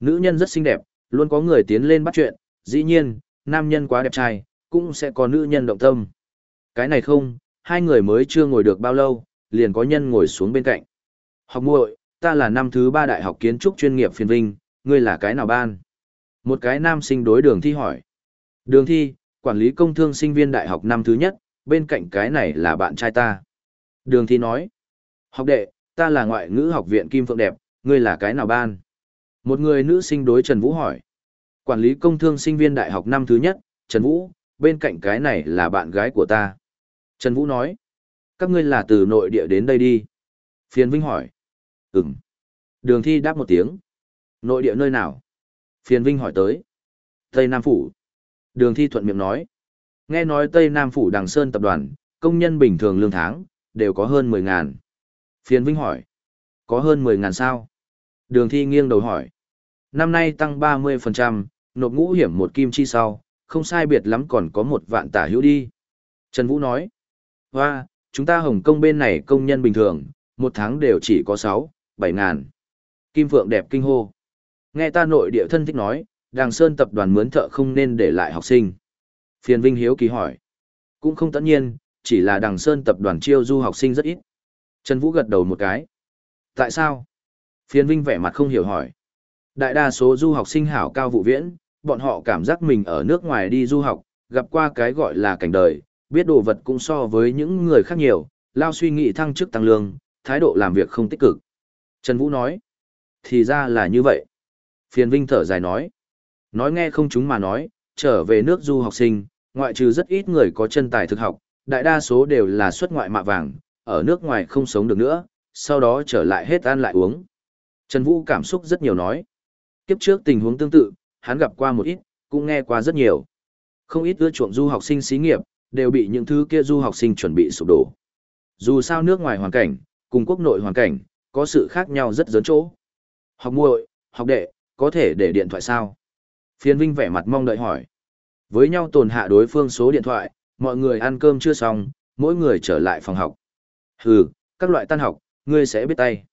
Nữ nhân rất xinh đẹp, luôn có người tiến lên bắt chuyện, dĩ nhiên, nam nhân quá đẹp trai, cũng sẽ có nữ nhân động tâm. Cái này không, hai người mới chưa ngồi được bao lâu, liền có nhân ngồi xuống bên cạnh. Học muội, ta là năm thứ ba đại học kiến trúc chuyên nghiệp phiền vinh, ngươi là cái nào ban? Một cái nam sinh đối đường thi hỏi. Đường thi, quản lý công thương sinh viên đại học năm thứ nhất, bên cạnh cái này là bạn trai ta. Đường thi nói. Học đệ, ta là ngoại ngữ học viện Kim Phượng Đẹp, ngươi là cái nào ban? Một người nữ sinh đối Trần Vũ hỏi. Quản lý công thương sinh viên đại học năm thứ nhất, Trần Vũ, bên cạnh cái này là bạn gái của ta. Trần Vũ nói. Các ngươi là từ nội địa đến đây đi. Phiền Vinh hỏi. Ừm. Đường thi đáp một tiếng. Nội địa nơi nào? Phiền Vinh hỏi tới. Tây Nam Phủ. Đường thi thuận miệng nói. Nghe nói Tây Nam Phủ Đằng Sơn tập đoàn, công nhân bình thường lương tháng, đều có hơn 10 ngàn. Phiền Vinh hỏi. Có hơn 10 ngàn sao? Đường thi nghiêng đầu hỏi. Năm nay tăng 30%, nộp ngũ hiểm một kim chi sau, không sai biệt lắm còn có một vạn tả hữu đi. Trần Vũ nói. Hoa, chúng ta Hồng Kông bên này công nhân bình thường, một tháng đều chỉ có 6, 7 ngàn. Kim Phượng đẹp kinh hô. Nghe ta nội địa thân thích nói, Đàng Sơn tập đoàn mướn thợ không nên để lại học sinh. Phiền Vinh Hiếu kỳ hỏi. Cũng không tất nhiên, chỉ là Đàng Sơn tập đoàn chiêu du học sinh rất ít. Trần Vũ gật đầu một cái. Tại sao? Phiền Vinh vẻ mặt không hiểu hỏi. Đại đa số du học sinh hảo cao vụ viễn, bọn họ cảm giác mình ở nước ngoài đi du học, gặp qua cái gọi là cảnh đời, biết đồ vật cũng so với những người khác nhiều, lao suy nghĩ thăng chức tăng lương, thái độ làm việc không tích cực. Trần Vũ nói, thì ra là như vậy. Phiền Vinh thở dài nói, nói nghe không chúng mà nói, trở về nước du học sinh, ngoại trừ rất ít người có chân tài thực học, đại đa số đều là xuất ngoại mạ vàng, ở nước ngoài không sống được nữa, sau đó trở lại hết ăn lại uống. Trần Vũ cảm xúc rất nhiều nói. Kiếp trước tình huống tương tự, hắn gặp qua một ít, cũng nghe qua rất nhiều. Không ít ưa chuộng du học sinh xí nghiệp, đều bị những thứ kia du học sinh chuẩn bị sụp đổ. Dù sao nước ngoài hoàn cảnh, cùng quốc nội hoàn cảnh, có sự khác nhau rất lớn chỗ. Học muội, học đệ, có thể để điện thoại sao? Phiên Vinh vẻ mặt mong đợi hỏi. Với nhau tồn hạ đối phương số điện thoại, mọi người ăn cơm chưa xong, mỗi người trở lại phòng học. Hừ, các loại tan học, ngươi sẽ biết tay.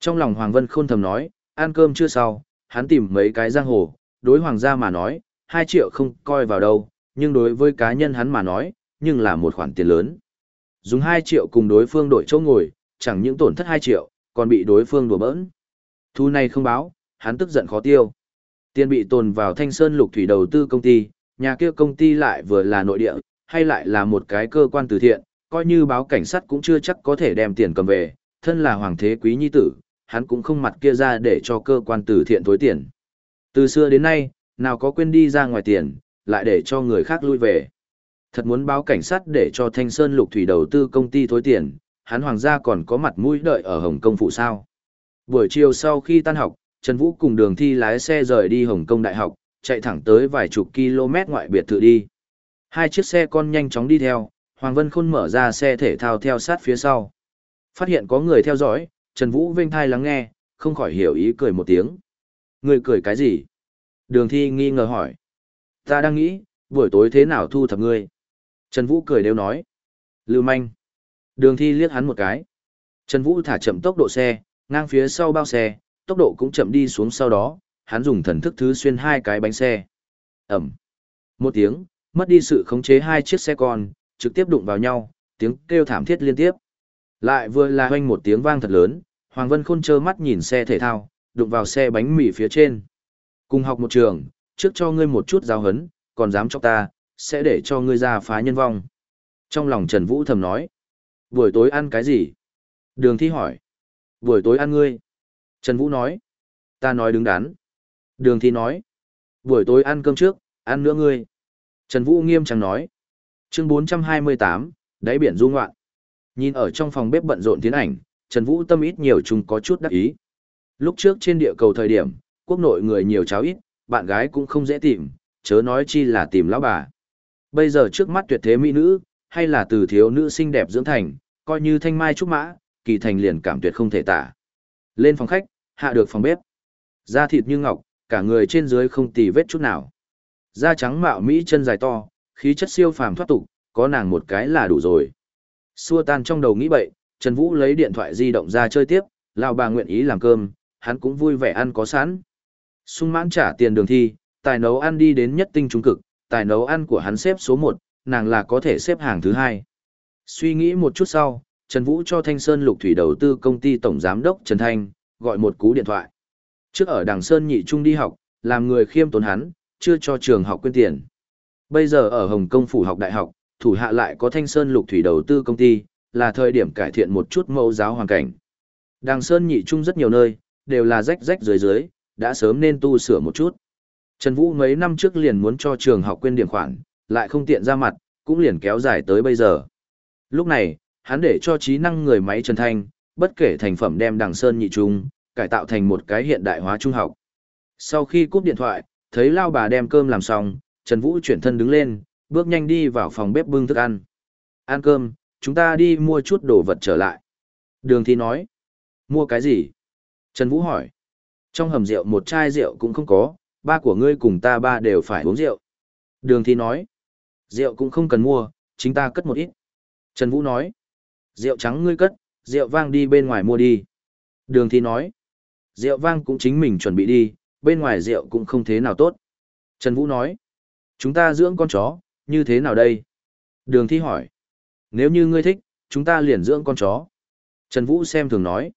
Trong lòng Hoàng Vân khôn thầm nói, ăn cơm chưa sau, hắn tìm mấy cái giang hồ, đối hoàng gia mà nói, 2 triệu không coi vào đâu, nhưng đối với cá nhân hắn mà nói, nhưng là một khoản tiền lớn. Dùng 2 triệu cùng đối phương đổi chỗ ngồi, chẳng những tổn thất 2 triệu, còn bị đối phương đùa bỡn. Thu này không báo, hắn tức giận khó tiêu. Tiền bị tồn vào Thanh Sơn Lục Thủy đầu tư công ty, nhà kia công ty lại vừa là nội địa, hay lại là một cái cơ quan từ thiện, coi như báo cảnh sát cũng chưa chắc có thể đem tiền cầm về, thân là hoàng thế quý nhi tử, hắn cũng không mặt kia ra để cho cơ quan từ thiện thối tiền. Từ xưa đến nay, nào có quên đi ra ngoài tiền, lại để cho người khác lui về. Thật muốn báo cảnh sát để cho Thanh Sơn Lục Thủy đầu tư công ty thối tiền, hắn hoàng gia còn có mặt mũi đợi ở Hồng Kông phụ sao. Buổi chiều sau khi tan học, Trần Vũ cùng đường thi lái xe rời đi Hồng Kông Đại học, chạy thẳng tới vài chục km ngoại biệt thự đi. Hai chiếc xe con nhanh chóng đi theo, Hoàng Vân Khôn mở ra xe thể thao theo sát phía sau. Phát hiện có người theo dõi, Trần Vũ vênh thai lắng nghe, không khỏi hiểu ý cười một tiếng. Người cười cái gì? Đường thi nghi ngờ hỏi. Ta đang nghĩ, buổi tối thế nào thu thập ngươi? Trần Vũ cười đều nói. Lưu manh. Đường thi liếc hắn một cái. Trần Vũ thả chậm tốc độ xe, ngang phía sau bao xe, tốc độ cũng chậm đi xuống sau đó, hắn dùng thần thức thứ xuyên hai cái bánh xe. Ẩm. Một tiếng, mất đi sự khống chế hai chiếc xe con, trực tiếp đụng vào nhau, tiếng kêu thảm thiết liên tiếp. Lại vừa là hoanh một tiếng vang thật lớn, Hoàng Vân Khôn trơ mắt nhìn xe thể thao, đụng vào xe bánh mì phía trên. Cùng học một trường, trước cho ngươi một chút giáo hấn, còn dám cho ta, sẽ để cho ngươi ra phá nhân vong. Trong lòng Trần Vũ thầm nói, buổi tối ăn cái gì? Đường thi hỏi, buổi tối ăn ngươi. Trần Vũ nói, ta nói đứng đắn. Đường thi nói, buổi tối ăn cơm trước, ăn nữa ngươi. Trần Vũ nghiêm trang nói, Chương 428, đáy biển du ngoạn. Nhìn ở trong phòng bếp bận rộn tiến ảnh, Trần Vũ tâm ít nhiều chúng có chút đắc ý. Lúc trước trên địa cầu thời điểm, quốc nội người nhiều cháu ít, bạn gái cũng không dễ tìm, chớ nói chi là tìm lão bà. Bây giờ trước mắt tuyệt thế mỹ nữ, hay là từ thiếu nữ xinh đẹp dưỡng thành, coi như thanh mai trúc mã, kỳ thành liền cảm tuyệt không thể tả. Lên phòng khách, hạ được phòng bếp. Da thịt như ngọc, cả người trên dưới không tì vết chút nào. Da trắng mạo mỹ chân dài to, khí chất siêu phàm thoát tục, có nàng một cái là đủ rồi. Xua tan trong đầu nghĩ bậy, Trần Vũ lấy điện thoại di động ra chơi tiếp, lão bà nguyện ý làm cơm, hắn cũng vui vẻ ăn có sẵn. Sung mãn trả tiền đường thi, tài nấu ăn đi đến nhất tinh trung cực, tài nấu ăn của hắn xếp số 1, nàng là có thể xếp hàng thứ hai. Suy nghĩ một chút sau, Trần Vũ cho Thanh Sơn Lục Thủy đầu tư công ty tổng giám đốc Trần Thanh, gọi một cú điện thoại. Trước ở Đằng Sơn nhị trung đi học, làm người khiêm tốn hắn, chưa cho trường học quyên tiền. Bây giờ ở Hồng Kông phủ học đại học, thủ hạ lại có Thanh Sơn Lục Thủy đầu tư công ty, là thời điểm cải thiện một chút mẫu giáo hoàn cảnh. Đàng Sơn nhị trung rất nhiều nơi, đều là rách rách dưới dưới, đã sớm nên tu sửa một chút. Trần Vũ mấy năm trước liền muốn cho trường học quên điểm khoản, lại không tiện ra mặt, cũng liền kéo dài tới bây giờ. Lúc này, hắn để cho trí năng người máy Trần Thanh, bất kể thành phẩm đem đằng sơn nhị trung, cải tạo thành một cái hiện đại hóa trung học. Sau khi cúp điện thoại, thấy lao bà đem cơm làm xong, Trần Vũ chuyển thân đứng lên, bước nhanh đi vào phòng bếp bưng thức ăn. Ăn cơm, chúng ta đi mua chút đồ vật trở lại. Đường Thi nói. Mua cái gì? Trần Vũ hỏi. Trong hầm rượu một chai rượu cũng không có, ba của ngươi cùng ta ba đều phải uống rượu. Đường Thi nói. Rượu cũng không cần mua, chính ta cất một ít. Trần Vũ nói. Rượu trắng ngươi cất, rượu vang đi bên ngoài mua đi. Đường Thi nói. Rượu vang cũng chính mình chuẩn bị đi, bên ngoài rượu cũng không thế nào tốt. Trần Vũ nói. Chúng ta dưỡng con chó, như thế nào đây? Đường Thi hỏi. Nếu như ngươi thích, chúng ta liền dưỡng con chó. Trần Vũ xem thường nói.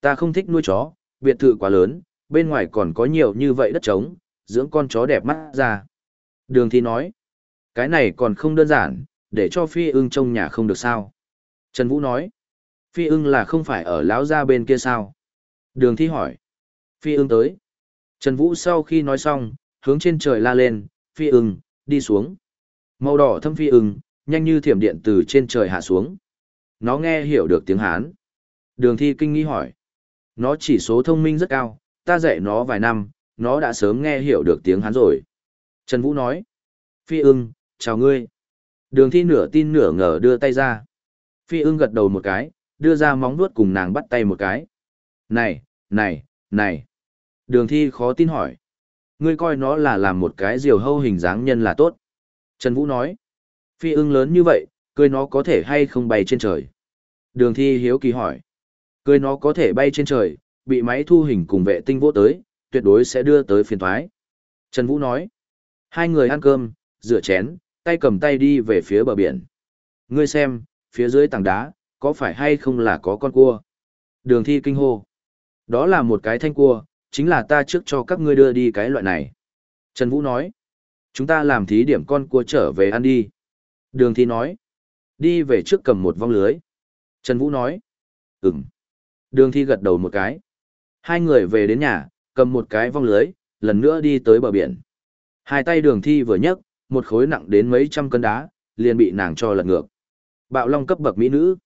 Ta không thích nuôi chó, biệt thự quá lớn, bên ngoài còn có nhiều như vậy đất trống, dưỡng con chó đẹp mắt ra. Đường Thi nói. Cái này còn không đơn giản, để cho phi ưng trong nhà không được sao. Trần Vũ nói. Phi ưng là không phải ở lão gia bên kia sao? Đường Thi hỏi. Phi ưng tới. Trần Vũ sau khi nói xong, hướng trên trời la lên, phi ưng, đi xuống. Màu đỏ thâm phi ưng, nhanh như thiểm điện từ trên trời hạ xuống. Nó nghe hiểu được tiếng Hán. Đường thi kinh nghi hỏi. Nó chỉ số thông minh rất cao, ta dạy nó vài năm, nó đã sớm nghe hiểu được tiếng Hán rồi. Trần Vũ nói. Phi ưng, chào ngươi. Đường thi nửa tin nửa ngờ đưa tay ra. Phi ưng gật đầu một cái, đưa ra móng vuốt cùng nàng bắt tay một cái. Này, này, này. Đường thi khó tin hỏi. Ngươi coi nó là làm một cái diều hâu hình dáng nhân là tốt. Trần Vũ nói. Phi ưng lớn như vậy, cười nó có thể hay không bay trên trời? Đường thi hiếu kỳ hỏi. Cười nó có thể bay trên trời, bị máy thu hình cùng vệ tinh vô tới, tuyệt đối sẽ đưa tới phiền thoái. Trần Vũ nói. Hai người ăn cơm, rửa chén, tay cầm tay đi về phía bờ biển. Ngươi xem, phía dưới tảng đá, có phải hay không là có con cua? Đường thi kinh hô. Đó là một cái thanh cua, chính là ta trước cho các ngươi đưa đi cái loại này. Trần Vũ nói. Chúng ta làm thí điểm con cua trở về ăn đi. Đường thi nói. Đi về trước cầm một vong lưới. Trần Vũ nói. Ừm. Đường thi gật đầu một cái. Hai người về đến nhà, cầm một cái vong lưới, lần nữa đi tới bờ biển. Hai tay đường thi vừa nhấc, một khối nặng đến mấy trăm cân đá, liền bị nàng cho lật ngược. Bạo Long cấp bậc mỹ nữ.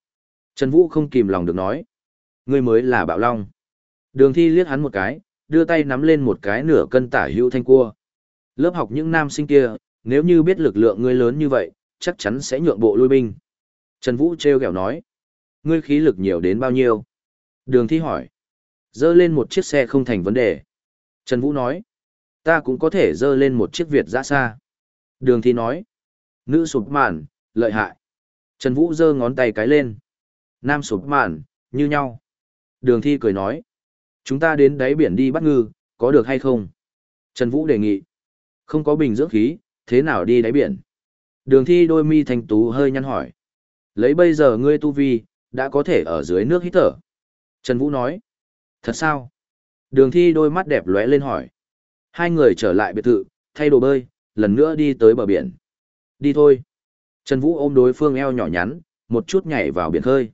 Trần Vũ không kìm lòng được nói. Ngươi mới là Bạo Long. Đường thi liếc hắn một cái, đưa tay nắm lên một cái nửa cân tả hữu thanh cua. Lớp học những nam sinh kia, nếu như biết lực lượng ngươi lớn như vậy, chắc chắn sẽ nhượng bộ lui binh. Trần Vũ treo kẹo nói. Ngươi khí lực nhiều đến bao nhiêu? Đường thi hỏi. Dơ lên một chiếc xe không thành vấn đề. Trần Vũ nói. Ta cũng có thể dơ lên một chiếc Việt giã xa. Đường thi nói. Nữ sụp màn, lợi hại. Trần Vũ giơ ngón tay cái lên. Nam sụp màn, như nhau. Đường thi cười nói. Chúng ta đến đáy biển đi bắt ngư, có được hay không? Trần Vũ đề nghị. Không có bình dưỡng khí, thế nào đi đáy biển? Đường thi đôi mi thành tú hơi nhăn hỏi. Lấy bây giờ ngươi tu vi, đã có thể ở dưới nước hít thở. Trần Vũ nói. Thật sao? Đường thi đôi mắt đẹp lóe lên hỏi. Hai người trở lại biệt thự, thay đồ bơi, lần nữa đi tới bờ biển. Đi thôi. Trần Vũ ôm đối phương eo nhỏ nhắn, một chút nhảy vào biển khơi.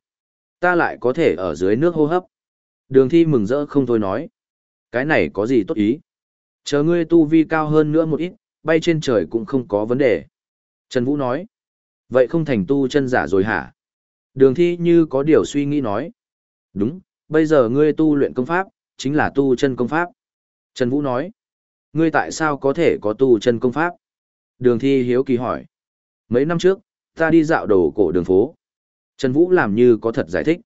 Ta lại có thể ở dưới nước hô hấp. Đường thi mừng rỡ không thôi nói. Cái này có gì tốt ý. Chờ ngươi tu vi cao hơn nữa một ít, bay trên trời cũng không có vấn đề. Trần Vũ nói. Vậy không thành tu chân giả rồi hả? Đường thi như có điều suy nghĩ nói. Đúng, bây giờ ngươi tu luyện công pháp, chính là tu chân công pháp. Trần Vũ nói. Ngươi tại sao có thể có tu chân công pháp? Đường thi hiếu kỳ hỏi. Mấy năm trước, ta đi dạo đồ cổ đường phố. Trần Vũ làm như có thật giải thích.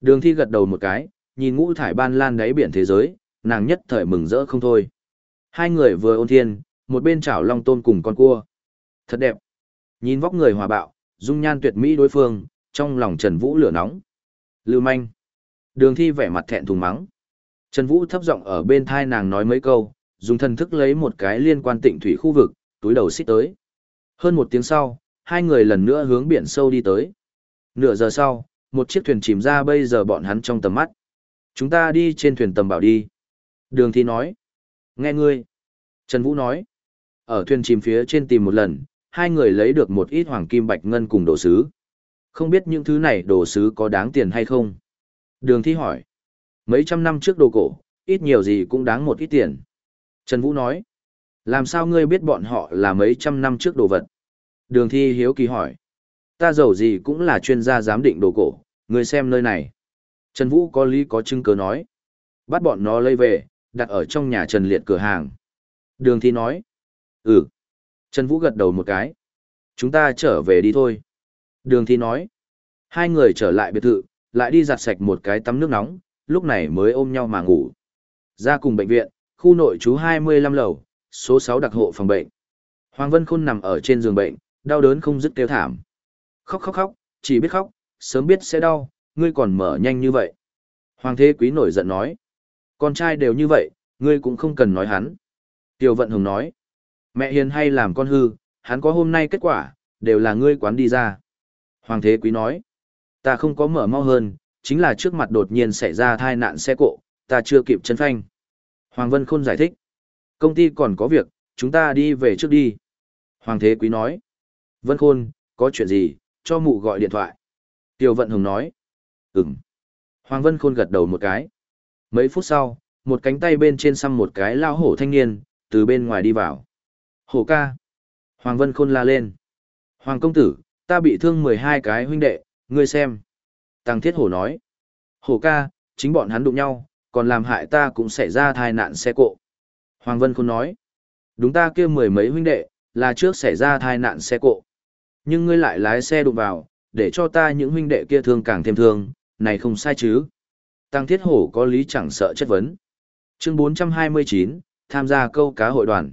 Đường thi gật đầu một cái, nhìn ngũ thải ban lan đáy biển thế giới, nàng nhất thời mừng rỡ không thôi. Hai người vừa ôn thiên, một bên chảo long tôn cùng con cua. Thật đẹp. Nhìn vóc người hòa bạo, dung nhan tuyệt mỹ đối phương, trong lòng Trần Vũ lửa nóng. Lưu manh. Đường thi vẻ mặt thẹn thùng mắng. Trần Vũ thấp giọng ở bên thai nàng nói mấy câu, dùng thần thức lấy một cái liên quan tịnh thủy khu vực, túi đầu xích tới. Hơn một tiếng sau, hai người lần nữa hướng biển sâu đi tới. Nửa giờ sau, một chiếc thuyền chìm ra bây giờ bọn hắn trong tầm mắt. Chúng ta đi trên thuyền tầm bảo đi. Đường thi nói. Nghe ngươi. Trần Vũ nói. Ở thuyền chìm phía trên tìm một lần, hai người lấy được một ít hoàng kim bạch ngân cùng đồ sứ. Không biết những thứ này đồ sứ có đáng tiền hay không? Đường thi hỏi. Mấy trăm năm trước đồ cổ, ít nhiều gì cũng đáng một ít tiền. Trần Vũ nói. Làm sao ngươi biết bọn họ là mấy trăm năm trước đồ vật? Đường thi hiếu kỳ hỏi. Ta giàu gì cũng là chuyên gia giám định đồ cổ, ngươi xem nơi này. Trần Vũ có lý có chứng cứ nói. Bắt bọn nó lấy về, đặt ở trong nhà Trần Liệt cửa hàng. Đường thi nói. Ừ. Trần Vũ gật đầu một cái. Chúng ta trở về đi thôi. Đường thi nói. Hai người trở lại biệt thự, lại đi giặt sạch một cái tắm nước nóng, lúc này mới ôm nhau mà ngủ. Ra cùng bệnh viện, khu nội trú 25 lầu, số 6 đặc hộ phòng bệnh. Hoàng Vân Khôn nằm ở trên giường bệnh, đau đớn không dứt kêu thảm. Khóc khóc khóc, chỉ biết khóc, sớm biết sẽ đau, ngươi còn mở nhanh như vậy. Hoàng Thế Quý nổi giận nói. Con trai đều như vậy, ngươi cũng không cần nói hắn. Tiêu Vận Hùng nói. Mẹ hiền hay làm con hư, hắn có hôm nay kết quả, đều là ngươi quán đi ra. Hoàng Thế Quý nói. Ta không có mở mau hơn, chính là trước mặt đột nhiên xảy ra tai nạn xe cộ, ta chưa kịp chân phanh. Hoàng Vân Khôn giải thích. Công ty còn có việc, chúng ta đi về trước đi. Hoàng Thế Quý nói. Vân Khôn, có chuyện gì, cho mụ gọi điện thoại. Tiêu Vận Hùng nói. Ừm. Hoàng Vân Khôn gật đầu một cái. Mấy phút sau, một cánh tay bên trên xăm một cái lao hổ thanh niên, từ bên ngoài đi vào. Hổ ca. Hoàng Vân Khôn la lên. Hoàng công tử, ta bị thương 12 cái huynh đệ, ngươi xem. Tăng Thiết Hổ nói. Hổ ca, chính bọn hắn đụng nhau, còn làm hại ta cũng xảy ra tai nạn xe cộ. Hoàng Vân Khôn nói. Đúng ta kia mười mấy huynh đệ, là trước xảy ra tai nạn xe cộ. Nhưng ngươi lại lái xe đụng vào, để cho ta những huynh đệ kia thương càng thêm thương, này không sai chứ. Tăng Thiết Hổ có lý chẳng sợ chất vấn. Chương 429, tham gia câu cá hội đoàn.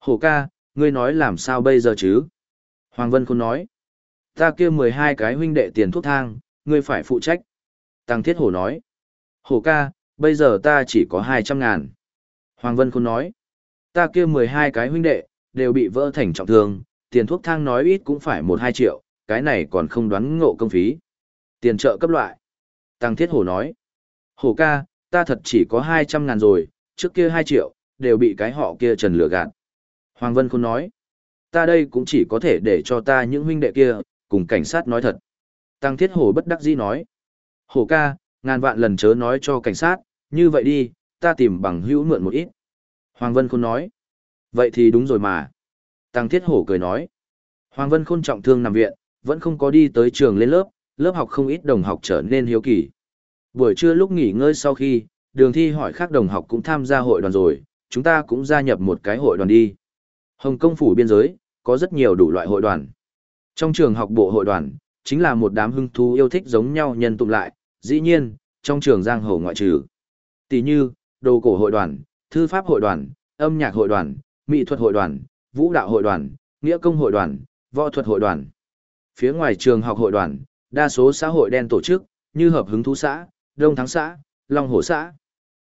Hổ ca, ngươi nói làm sao bây giờ chứ? Hoàng Vân Khôn nói. Ta kia 12 cái huynh đệ tiền thuốc thang, ngươi phải phụ trách. Tăng Thiết Hổ nói. Hổ ca, bây giờ ta chỉ có 200 ngàn. Hoàng Vân Khôn nói. Ta kia 12 cái huynh đệ, đều bị vỡ thành trọng thương, tiền thuốc thang nói ít cũng phải 1-2 triệu, cái này còn không đoán ngộ công phí. Tiền trợ cấp loại. Tăng Thiết Hổ nói. Hổ ca, ta thật chỉ có 200 ngàn rồi, trước kia 2 triệu, đều bị cái họ kia trần lừa gạt. Hoàng Vân Khôn nói. Ta đây cũng chỉ có thể để cho ta những huynh đệ kia, cùng cảnh sát nói thật. Tăng Thiết Hổ bất đắc dĩ nói. Hổ ca, ngàn vạn lần chớ nói cho cảnh sát, như vậy đi, ta tìm bằng hữu mượn một ít. Hoàng Vân Khôn nói. Vậy thì đúng rồi mà. Tăng Thiết Hổ cười nói. Hoàng Vân Khôn trọng thương nằm viện, vẫn không có đi tới trường lên lớp, lớp học không ít đồng học trở nên hiếu kỳ. Buổi trưa lúc nghỉ ngơi sau khi, đường thi hỏi khác đồng học cũng tham gia hội đoàn rồi, chúng ta cũng gia nhập một cái hội đoàn đi. Hồng Kông phủ biên giới, có rất nhiều đủ loại hội đoàn. Trong trường học bộ hội đoàn, chính là một đám hưng thú yêu thích giống nhau nhân tụng lại, dĩ nhiên, trong trường giang hồ ngoại trừ. Tỷ như, đồ cổ hội đoàn, thư pháp hội đoàn, âm nhạc hội đoàn, mỹ thuật hội đoàn, vũ đạo hội đoàn, nghĩa công hội đoàn, võ thuật hội đoàn. Phía ngoài trường học hội đoàn, đa số xã hội đen tổ chức, như hợp hứng thú xã, đông thắng xã, long Hổ xã.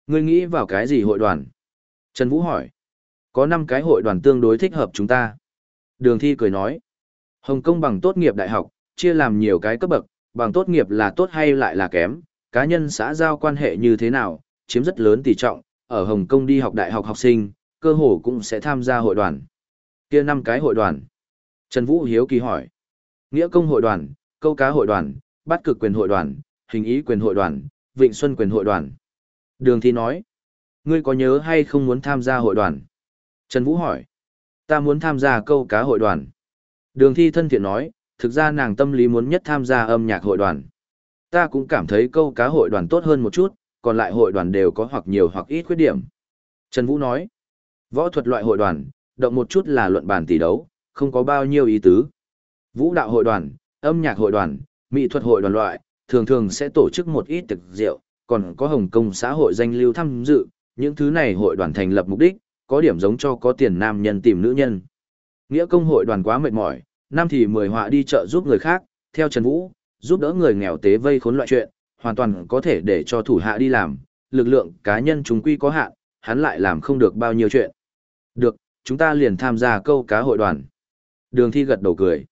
Ngươi nghĩ vào cái gì hội đoàn? Trần Vũ hỏi. Có 5 cái hội đoàn tương đối thích hợp chúng ta. Đường thi cười nói. Hồng Kông bằng tốt nghiệp đại học, chia làm nhiều cái cấp bậc, bằng tốt nghiệp là tốt hay lại là kém, cá nhân xã giao quan hệ như thế nào, chiếm rất lớn tỷ trọng, ở Hồng Kông đi học đại học học sinh, cơ hồ cũng sẽ tham gia hội đoàn. Kia năm cái hội đoàn. Trần Vũ Hiếu kỳ hỏi. Nghĩa công hội đoàn, câu cá hội đoàn, bắt cực quyền hội đoàn, hình ý quyền hội đoàn, vịnh xuân quyền hội đoàn. Đường thi nói. Ngươi có nhớ hay không muốn tham gia hội đoàn? Trần Vũ hỏi. Ta muốn tham gia câu cá hội đoàn. Đường thi thân thiện nói, thực ra nàng tâm lý muốn nhất tham gia âm nhạc hội đoàn. Ta cũng cảm thấy câu cá hội đoàn tốt hơn một chút, còn lại hội đoàn đều có hoặc nhiều hoặc ít khuyết điểm. Trần Vũ nói, võ thuật loại hội đoàn, động một chút là luận bàn tỷ đấu, không có bao nhiêu ý tứ. Vũ đạo hội đoàn, âm nhạc hội đoàn, mỹ thuật hội đoàn loại, thường thường sẽ tổ chức một ít tiệc rượu, còn có Hồng Kông xã hội danh lưu tham dự, những thứ này hội đoàn thành lập mục đích, có điểm giống cho có tiền nam nhân tìm nữ nhân. Nghĩa công hội đoàn quá mệt mỏi, năm thì mười họa đi chợ giúp người khác, theo Trần Vũ, giúp đỡ người nghèo tế vây khốn loại chuyện, hoàn toàn có thể để cho thủ hạ đi làm, lực lượng cá nhân chúng quy có hạn, hắn lại làm không được bao nhiêu chuyện. Được, chúng ta liền tham gia câu cá hội đoàn. Đường thi gật đầu cười.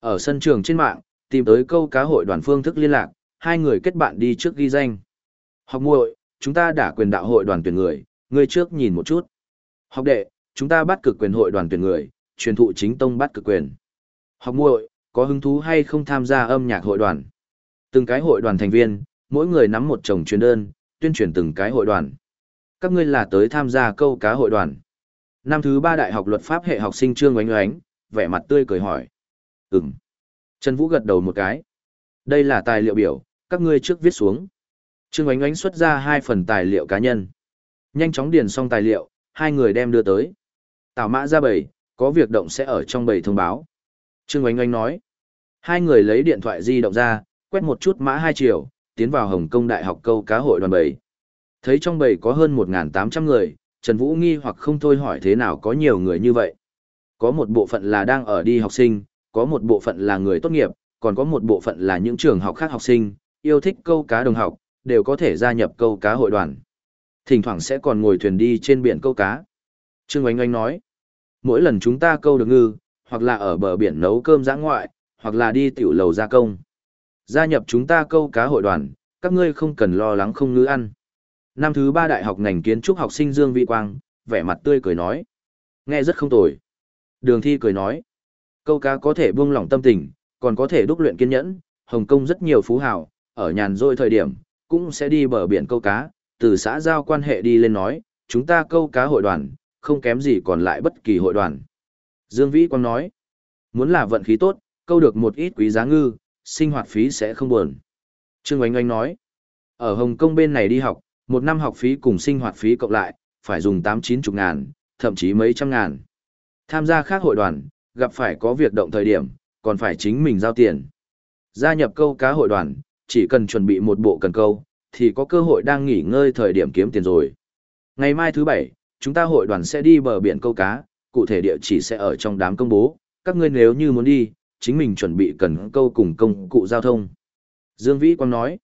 Ở sân trường trên mạng, tìm tới câu cá hội đoàn phương thức liên lạc, hai người kết bạn đi trước ghi danh. Học muội, chúng ta đã quyền đạo hội đoàn tuyển người, ngươi trước nhìn một chút. Học đệ, chúng ta bắt cực quyền hội đoàn tuyển người, truyền thụ chính tông bắt cực quyền. Học muội, có hứng thú hay không tham gia âm nhạc hội đoàn? Từng cái hội đoàn thành viên, mỗi người nắm một chồng truyền đơn, tuyên truyền từng cái hội đoàn. Các ngươi là tới tham gia câu cá hội đoàn. Năm thứ ba đại học luật pháp hệ học sinh Trương Oánh Oánh, vẻ mặt tươi cười hỏi. Ừm. Trần Vũ gật đầu một cái. Đây là tài liệu biểu, các ngươi trước viết xuống. Trương Ánh Ánh xuất ra hai phần tài liệu cá nhân. Nhanh chóng điền xong tài liệu, hai người đem đưa tới. Tào mã ra bầy, có việc động sẽ ở trong bầy thông báo. Trương Ánh Ánh nói. Hai người lấy điện thoại di động ra, quét một chút mã hai chiều, tiến vào Hồng Kông Đại học câu cá hội đoàn bầy. Thấy trong bầy có hơn 1.800 người, Trần Vũ nghi hoặc không thôi hỏi thế nào có nhiều người như vậy. Có một bộ phận là đang ở đi học sinh, có một bộ phận là người tốt nghiệp, còn có một bộ phận là những trường học khác học sinh, yêu thích câu cá đồng học, đều có thể gia nhập câu cá hội đoàn. Thỉnh thoảng sẽ còn ngồi thuyền đi trên biển câu cá. Trương Oanh Oanh nói, mỗi lần chúng ta câu được ngư, hoặc là ở bờ biển nấu cơm giã ngoại, hoặc là đi tiểu lầu gia công. Gia nhập chúng ta câu cá hội đoàn, các ngươi không cần lo lắng không ngư ăn. Năm thứ ba đại học ngành kiến trúc học sinh Dương Vĩ Quang, vẻ mặt tươi cười nói. Nghe rất không tồi. Đường thi cười nói. Câu cá có thể buông lỏng tâm tình, còn có thể đúc luyện kiên nhẫn. Hồng Kông rất nhiều phú hào, ở nhàn rỗi thời điểm, cũng sẽ đi bờ biển câu cá, từ xã giao quan hệ đi lên nói, chúng ta câu cá hội đoàn, không kém gì còn lại bất kỳ hội đoàn. Dương Vĩ Quang nói, muốn là vận khí tốt, câu được một ít quý giá ngư, sinh hoạt phí sẽ không buồn. Trương Oanh Oanh nói, ở Hồng Kông bên này đi học, một năm học phí cùng sinh hoạt phí cộng lại, phải dùng tám chín chục ngàn, thậm chí mấy trăm ngàn. Tham gia khác hội đoàn, gặp phải có việc động thời điểm, còn phải chính mình giao tiền. Gia nhập câu cá hội đoàn, chỉ cần chuẩn bị một bộ cần câu, thì có cơ hội đang nghỉ ngơi thời điểm kiếm tiền rồi. Ngày mai thứ bảy, chúng ta hội đoàn sẽ đi bờ biển câu cá, cụ thể địa chỉ sẽ ở trong đám công bố, các ngươi nếu như muốn đi, chính mình chuẩn bị cần câu cùng công cụ giao thông. Dương Vĩ Quang nói,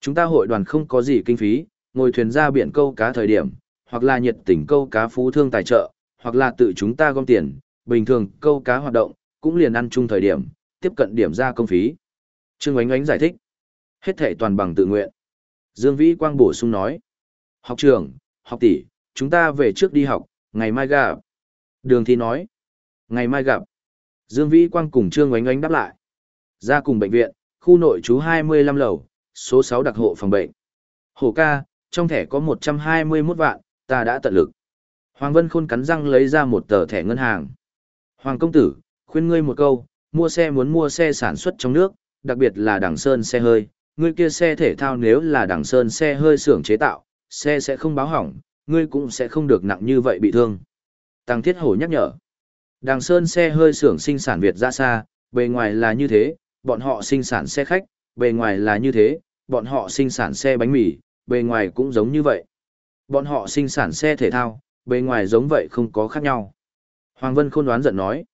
chúng ta hội đoàn không có gì kinh phí, ngồi thuyền ra biển câu cá thời điểm, hoặc là nhiệt tình câu cá phú thương tài trợ, hoặc là tự chúng ta gom tiền, bình thường câu cá hoạt động, cũng liền ăn chung thời điểm, tiếp cận điểm ra công phí. Trương Ngoánh Ngoánh giải thích, hết thể toàn bằng tự nguyện. Dương Vĩ Quang bổ sung nói, học trường, học tỷ, chúng ta về trước đi học, ngày mai gặp. Đường Thi nói, ngày mai gặp. Dương Vĩ Quang cùng Trương Ngoánh Ngoánh đáp lại. Ra cùng bệnh viện, khu nội trú 25 lầu, số 6 đặc hộ phòng bệnh. Hổ ca, trong thẻ có 121 vạn, ta đã tận lực. Hoàng Vân Khôn cắn răng lấy ra một tờ thẻ ngân hàng. Hoàng công tử, khuyên ngươi một câu, mua xe muốn mua xe sản xuất trong nước, đặc biệt là đằng sơn xe hơi. Ngươi kia xe thể thao nếu là đằng sơn xe hơi xưởng chế tạo, xe sẽ không báo hỏng, ngươi cũng sẽ không được nặng như vậy bị thương. Tăng Thiết Hổ nhắc nhở. Đằng Sơn xe hơi xưởng sinh sản Việt ra xa, bề ngoài là như thế, bọn họ sinh sản xe khách, bề ngoài là như thế, bọn họ sinh sản xe bánh mì, bề ngoài cũng giống như vậy. Bọn họ sinh sản xe thể thao, bề ngoài giống vậy không có khác nhau. Hoàng Vân Khôn đoán giận nói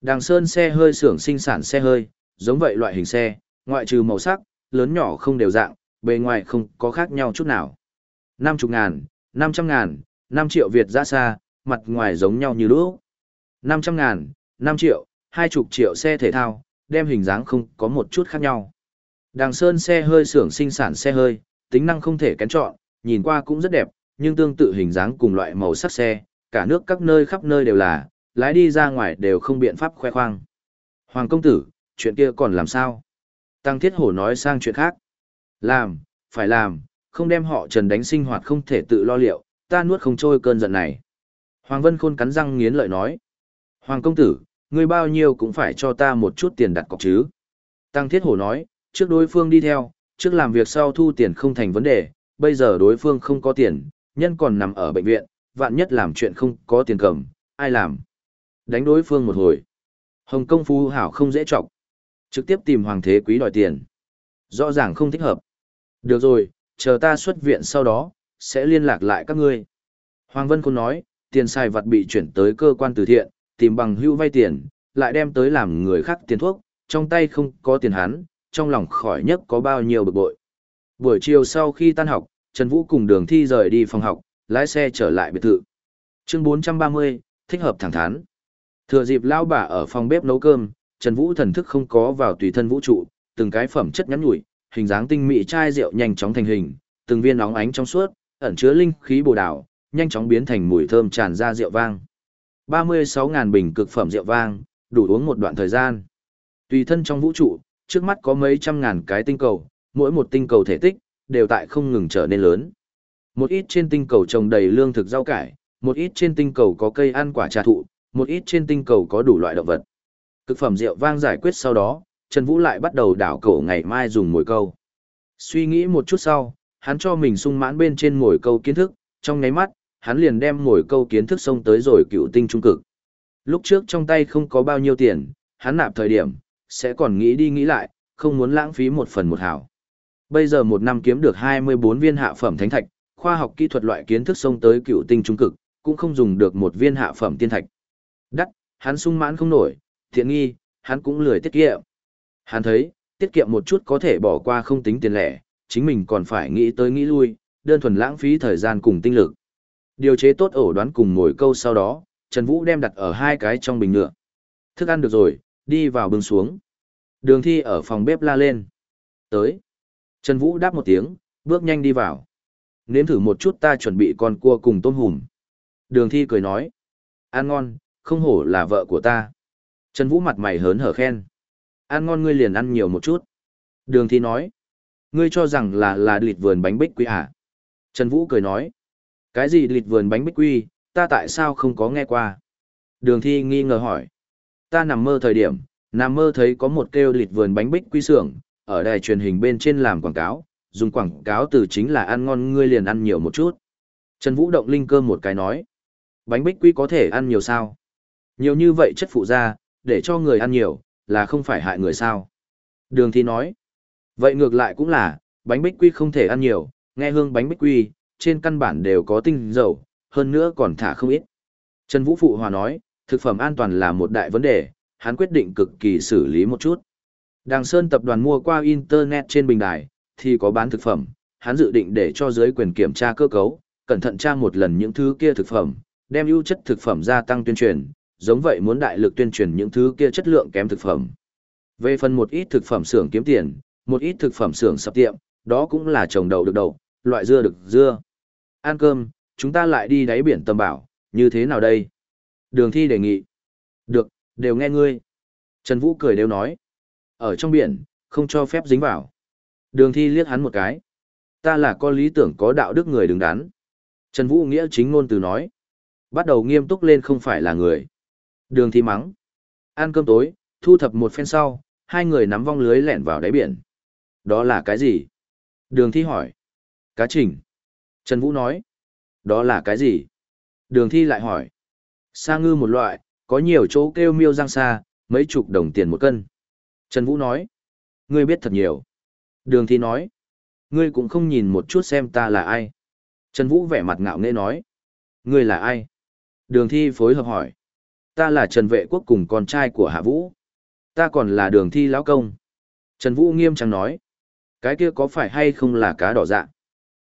đàng Sơn xe hơi xưởng sinh sản xe hơi, giống vậy loại hình xe, ngoại trừ màu sắc, lớn nhỏ không đều dạng, bề ngoài không có khác nhau chút nào. 50 ngàn, 500 ngàn, 5 triệu Việt ra xa, mặt ngoài giống nhau như lúc. 500 ngàn, 5 triệu, 20 triệu xe thể thao, đem hình dáng không có một chút khác nhau. đàng Sơn xe hơi xưởng sinh sản xe hơi, tính năng không thể kén chọn, nhìn qua cũng rất đẹp, nhưng tương tự hình dáng cùng loại màu sắc xe, cả nước các nơi khắp nơi đều là, lái đi ra ngoài đều không biện pháp khoe khoang. Hoàng công tử, chuyện kia còn làm sao? Tăng Thiết Hổ nói sang chuyện khác. Làm, phải làm, không đem họ trần đánh sinh hoạt không thể tự lo liệu, ta nuốt không trôi cơn giận này. Hoàng Vân Khôn cắn răng nghiến lợi nói. Hoàng công tử, ngươi bao nhiêu cũng phải cho ta một chút tiền đặt cọc chứ. Tăng Thiết Hổ nói, trước đối phương đi theo, trước làm việc sau thu tiền không thành vấn đề, bây giờ đối phương không có tiền, nhân còn nằm ở bệnh viện, vạn nhất làm chuyện không có tiền cầm, ai làm. Đánh đối phương một hồi. Hồng công phu hảo không dễ trọng. Trực tiếp tìm hoàng thế quý đòi tiền. Rõ ràng không thích hợp. Được rồi, chờ ta xuất viện sau đó, sẽ liên lạc lại các ngươi. Hoàng Vân Khôn nói, tiền sai vật bị chuyển tới cơ quan từ thiện, tìm bằng hưu vay tiền, lại đem tới làm người khác tiền thuốc, trong tay không có tiền hắn, trong lòng khỏi nhất có bao nhiêu bực bội. Buổi chiều sau khi tan học, Trần Vũ cùng đường thi rời đi phòng học, lái xe trở lại biệt thự. Chương 430, thích hợp thẳng thắn. Thừa dịp lao bà ở phòng bếp nấu cơm, Trần Vũ thần thức không có vào tùy thân vũ trụ, từng cái phẩm chất nhắn nhủi, hình dáng tinh mỹ chai rượu nhanh chóng thành hình, từng viên óng ánh trong suốt, ẩn chứa linh khí bồ đào, nhanh chóng biến thành mùi thơm tràn ra rượu vang. 36.000 bình cực phẩm rượu vang, đủ uống một đoạn thời gian. Tùy thân trong vũ trụ, trước mắt có mấy trăm ngàn cái tinh cầu, mỗi một tinh cầu thể tích, đều tại không ngừng trở nên lớn. Một ít trên tinh cầu trồng đầy lương thực rau cải, một ít trên tinh cầu có cây ăn quả trà thụ, một ít trên tinh cầu có đủ loại động vật. Cực phẩm rượu vang giải quyết sau đó, Trần Vũ lại bắt đầu đảo cổ ngày mai dùng mồi câu. Suy nghĩ một chút sau, hắn cho mình sung mãn bên trên mồi câu kiến thức, trong nháy mắt, hắn liền đem mồi câu kiến thức xông tới rồi cựu tinh trung cực. Lúc trước trong tay không có bao nhiêu tiền, hắn nạp thời điểm, sẽ còn nghĩ đi nghĩ lại, không muốn lãng phí một phần một hảo. Bây giờ một năm kiếm được 24 viên hạ phẩm thánh thạch, khoa học kỹ thuật loại kiến thức xông tới cựu tinh trung cực, cũng không dùng được một viên hạ phẩm tiên thạch. Hắn sung mãn không nổi, thiện nghi, hắn cũng lười tiết kiệm. Hắn thấy, tiết kiệm một chút có thể bỏ qua không tính tiền lẻ, chính mình còn phải nghĩ tới nghĩ lui, đơn thuần lãng phí thời gian cùng tinh lực. Điều chế tốt ổ đoán cùng ngồi câu sau đó, Trần Vũ đem đặt ở hai cái trong bình nhựa. Thức ăn được rồi, đi vào bưng xuống. Đường thi ở phòng bếp la lên. Tới. Trần Vũ đáp một tiếng, bước nhanh đi vào. Nếm thử một chút ta chuẩn bị con cua cùng tôm hùm. Đường thi cười nói. Ăn ngon, không hổ là vợ của ta. Trần Vũ mặt mày hớn hở khen. Ăn ngon ngươi liền ăn nhiều một chút. Đường thi nói. Ngươi cho rằng là là lịt vườn bánh bích quy à? Trần Vũ cười nói. Cái gì lịt vườn bánh bích quy, ta tại sao không có nghe qua? Đường thi nghi ngờ hỏi. Ta nằm mơ thời điểm, nằm mơ thấy có một kêu lịt vườn bánh bích quy xưởng ở đài truyền hình bên trên làm quảng cáo, dùng quảng cáo từ chính là ăn ngon ngươi liền ăn nhiều một chút. Trần Vũ động linh cơ một cái nói. Bánh bích quy có thể ăn nhiều sao? Nhiều như vậy chất phụ ra, để cho người ăn nhiều, là không phải hại người sao? Đường thi nói. Vậy ngược lại cũng là, bánh bích quy không thể ăn nhiều, nghe hương bánh bích quy, trên căn bản đều có tinh dầu, hơn nữa còn thả không ít. Trần Vũ Phụ Hòa nói, thực phẩm an toàn là một đại vấn đề, hắn quyết định cực kỳ xử lý một chút. Đàng Sơn tập đoàn mua qua Internet trên bình đài, thì có bán thực phẩm, hắn dự định để cho giới quyền kiểm tra cơ cấu, cẩn thận tra một lần những thứ kia thực phẩm, đem ưu chất thực phẩm gia tăng tuyên truyền, giống vậy muốn đại lực tuyên truyền những thứ kia chất lượng kém thực phẩm. Về phần một ít thực phẩm xưởng kiếm tiền, một ít thực phẩm xưởng sập tiệm, đó cũng là trồng đậu được đậu, loại dưa được dưa. Ăn cơm, chúng ta lại đi đáy biển tầm bảo, như thế nào đây? Đường thi đề nghị. Được, đều nghe ngươi. Trần Vũ cười đều nói. Ở trong biển, không cho phép dính vào. Đường thi liếc hắn một cái. Ta là có lý tưởng có đạo đức người đứng đắn. Trần Vũ nghĩa chính ngôn từ nói. Bắt đầu nghiêm túc lên không phải là người. Đường thi mắng. Ăn cơm tối, thu thập một phen sau, hai người nắm vong lưới lẻn vào đáy biển. Đó là cái gì? Đường thi hỏi. Cá trình. Trần Vũ nói. Đó là cái gì? Đường thi lại hỏi. Sa ngư một loại, có nhiều chỗ kêu miêu giang xa, mấy chục đồng tiền một cân. Trần Vũ nói. Ngươi biết thật nhiều. Đường thi nói. Ngươi cũng không nhìn một chút xem ta là ai. Trần Vũ vẻ mặt ngạo nghễ nói. Ngươi là ai? Đường thi phối hợp hỏi. Ta là Trần Vệ Quốc cùng con trai của Hạ Vũ. Ta còn là đường thi lão công. Trần Vũ nghiêm trang nói. Cái kia có phải hay không là cá đỏ dạ?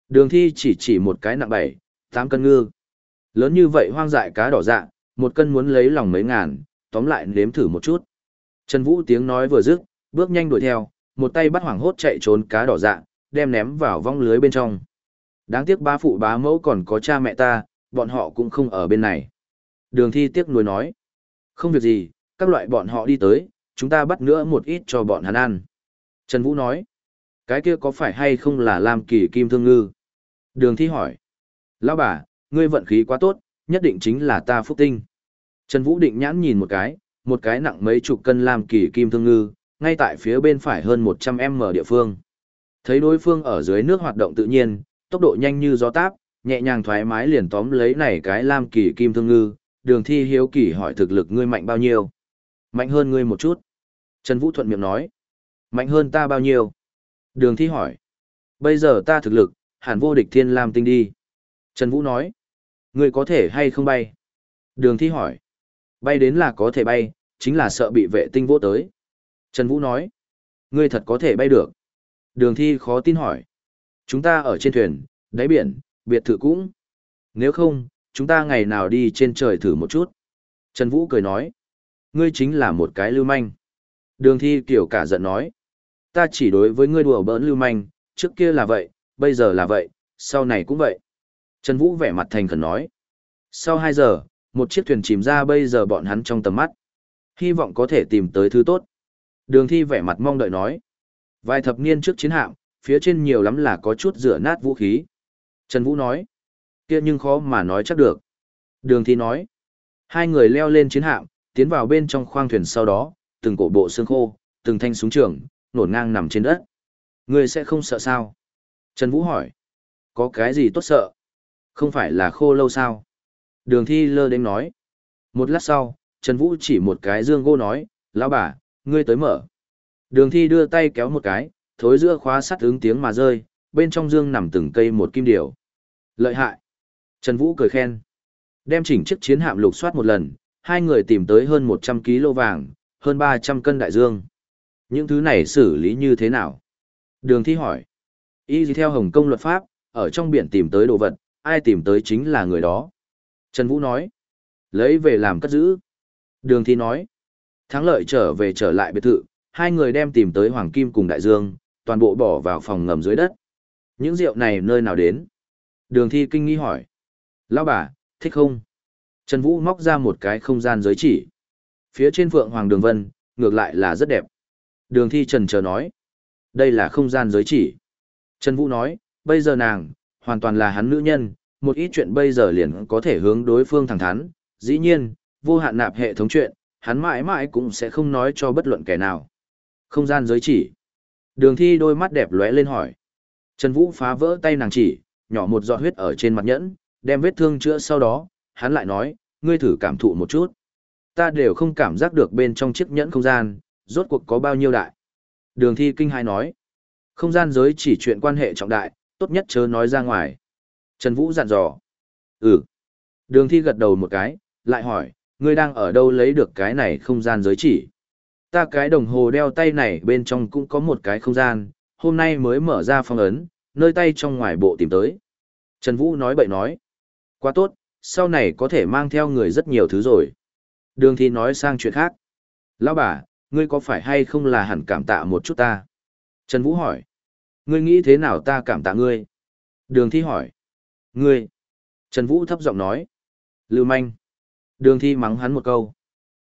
Đường thi chỉ chỉ một cái nặng bảy, tám cân ngư. Lớn như vậy hoang dại cá đỏ dạ, một cân muốn lấy lòng mấy ngàn, tóm lại nếm thử một chút. Trần Vũ tiếng nói vừa dứt, bước nhanh đuổi theo, một tay bắt hoảng hốt chạy trốn cá đỏ dạ, đem ném vào vong lưới bên trong. Đáng tiếc ba phụ bá mẫu còn có cha mẹ ta, bọn họ cũng không ở bên này. Đường thi tiếc nuối nói. Không việc gì, các loại bọn họ đi tới, chúng ta bắt nữa một ít cho bọn hắn ăn. Trần Vũ nói. Cái kia có phải hay không là Lam Kỳ Kim Thương Ngư? Đường thi hỏi. Lão bà, ngươi vận khí quá tốt, nhất định chính là ta phúc tinh. Trần Vũ định nhãn nhìn một cái, một cái nặng mấy chục cân Lam kỳ kim thương ngư, ngay tại phía bên phải hơn 100m địa phương. Thấy đối phương ở dưới nước hoạt động tự nhiên, tốc độ nhanh như gió táp, nhẹ nhàng thoải mái liền tóm lấy này cái lam kỳ kim thương ngư, đường thi hiếu kỳ hỏi thực lực ngươi mạnh bao nhiêu. Mạnh hơn ngươi một chút. Trần Vũ thuận miệng nói. Mạnh hơn ta bao nhiêu? Đường thi hỏi. Bây giờ ta thực lực, hẳn vô địch thiên lam tinh đi. Trần Vũ nói. Ngươi có thể hay không bay? Đường thi hỏi. Bay đến là có thể bay, chính là sợ bị vệ tinh vô tới. Trần Vũ nói. Ngươi thật có thể bay được. Đường thi khó tin hỏi. Chúng ta ở trên thuyền, đáy biển, biệt thự cũng. Nếu không, chúng ta ngày nào đi trên trời thử một chút. Trần Vũ cười nói. Ngươi chính là một cái lưu manh. Đường thi kiểu cả giận nói. Ta chỉ đối với ngươi đùa bỡn lưu manh, trước kia là vậy, bây giờ là vậy, sau này cũng vậy. Trần Vũ vẻ mặt thành khẩn nói. Sau 2 giờ, một chiếc thuyền chìm ra bây giờ bọn hắn trong tầm mắt. Hy vọng có thể tìm tới thứ tốt. Đường thi vẻ mặt mong đợi nói. Vài thập niên trước chiến hạm, phía trên nhiều lắm là có chút rửa nát vũ khí. Trần Vũ nói kia nhưng khó mà nói chắc được. Đường thi nói. Hai người leo lên chiến hạm, tiến vào bên trong khoang thuyền sau đó, từng cổ bộ xương khô, từng thanh súng trường, nổn ngang nằm trên đất. Người sẽ không sợ sao? Trần Vũ hỏi. Có cái gì tốt sợ? Không phải là khô lâu sao? Đường thi lơ đến nói. Một lát sau, Trần Vũ chỉ một cái dương gô nói, lão bà, ngươi tới mở. Đường thi đưa tay kéo một cái, thối giữa khóa sắt ứng tiếng mà rơi, bên trong dương nằm từng cây một kim điểu. Lợi hại. Trần Vũ cười khen. Đem chỉnh chiếc chiến hạm lục soát một lần, hai người tìm tới hơn 100 kg vàng, hơn 300 cân đại dương. Những thứ này xử lý như thế nào? Đường thi hỏi. Y theo Hồng Kông luật pháp, ở trong biển tìm tới đồ vật, ai tìm tới chính là người đó. Trần Vũ nói. Lấy về làm cất giữ. Đường thi nói. Thắng lợi trở về trở lại biệt thự, hai người đem tìm tới Hoàng Kim cùng Đại Dương, toàn bộ bỏ vào phòng ngầm dưới đất. Những rượu này nơi nào đến? Đường thi kinh nghi hỏi. Lão bà, thích không? Trần Vũ móc ra một cái không gian giới chỉ. Phía trên phượng hoàng đường vân, ngược lại là rất đẹp. Đường thi trần chờ nói. Đây là không gian giới chỉ. Trần Vũ nói, bây giờ nàng, hoàn toàn là hắn nữ nhân, một ít chuyện bây giờ liền có thể hướng đối phương thẳng thắn. Dĩ nhiên, vô hạn nạp hệ thống chuyện, hắn mãi mãi cũng sẽ không nói cho bất luận kẻ nào. Không gian giới chỉ. Đường thi đôi mắt đẹp lóe lên hỏi. Trần Vũ phá vỡ tay nàng chỉ, nhỏ một giọt huyết ở trên mặt nhẫn, đem vết thương chữa sau đó, hắn lại nói, ngươi thử cảm thụ một chút. Ta đều không cảm giác được bên trong chiếc nhẫn không gian, rốt cuộc có bao nhiêu đại. Đường thi kinh hai nói, không gian giới chỉ chuyện quan hệ trọng đại, tốt nhất chớ nói ra ngoài. Trần Vũ dặn dò. Ừ. Đường thi gật đầu một cái, lại hỏi, ngươi đang ở đâu lấy được cái này không gian giới chỉ? Ta cái đồng hồ đeo tay này bên trong cũng có một cái không gian, hôm nay mới mở ra phong ấn, nơi tay trong ngoài bộ tìm tới. Trần Vũ nói bậy nói. Quá tốt, sau này có thể mang theo người rất nhiều thứ rồi. Đường thi nói sang chuyện khác. Lão bà, ngươi có phải hay không là hẳn cảm tạ một chút ta? Trần Vũ hỏi. Ngươi nghĩ thế nào ta cảm tạ ngươi? Đường thi hỏi. Ngươi. Trần Vũ thấp giọng nói. Lưu manh. Đường thi mắng hắn một câu.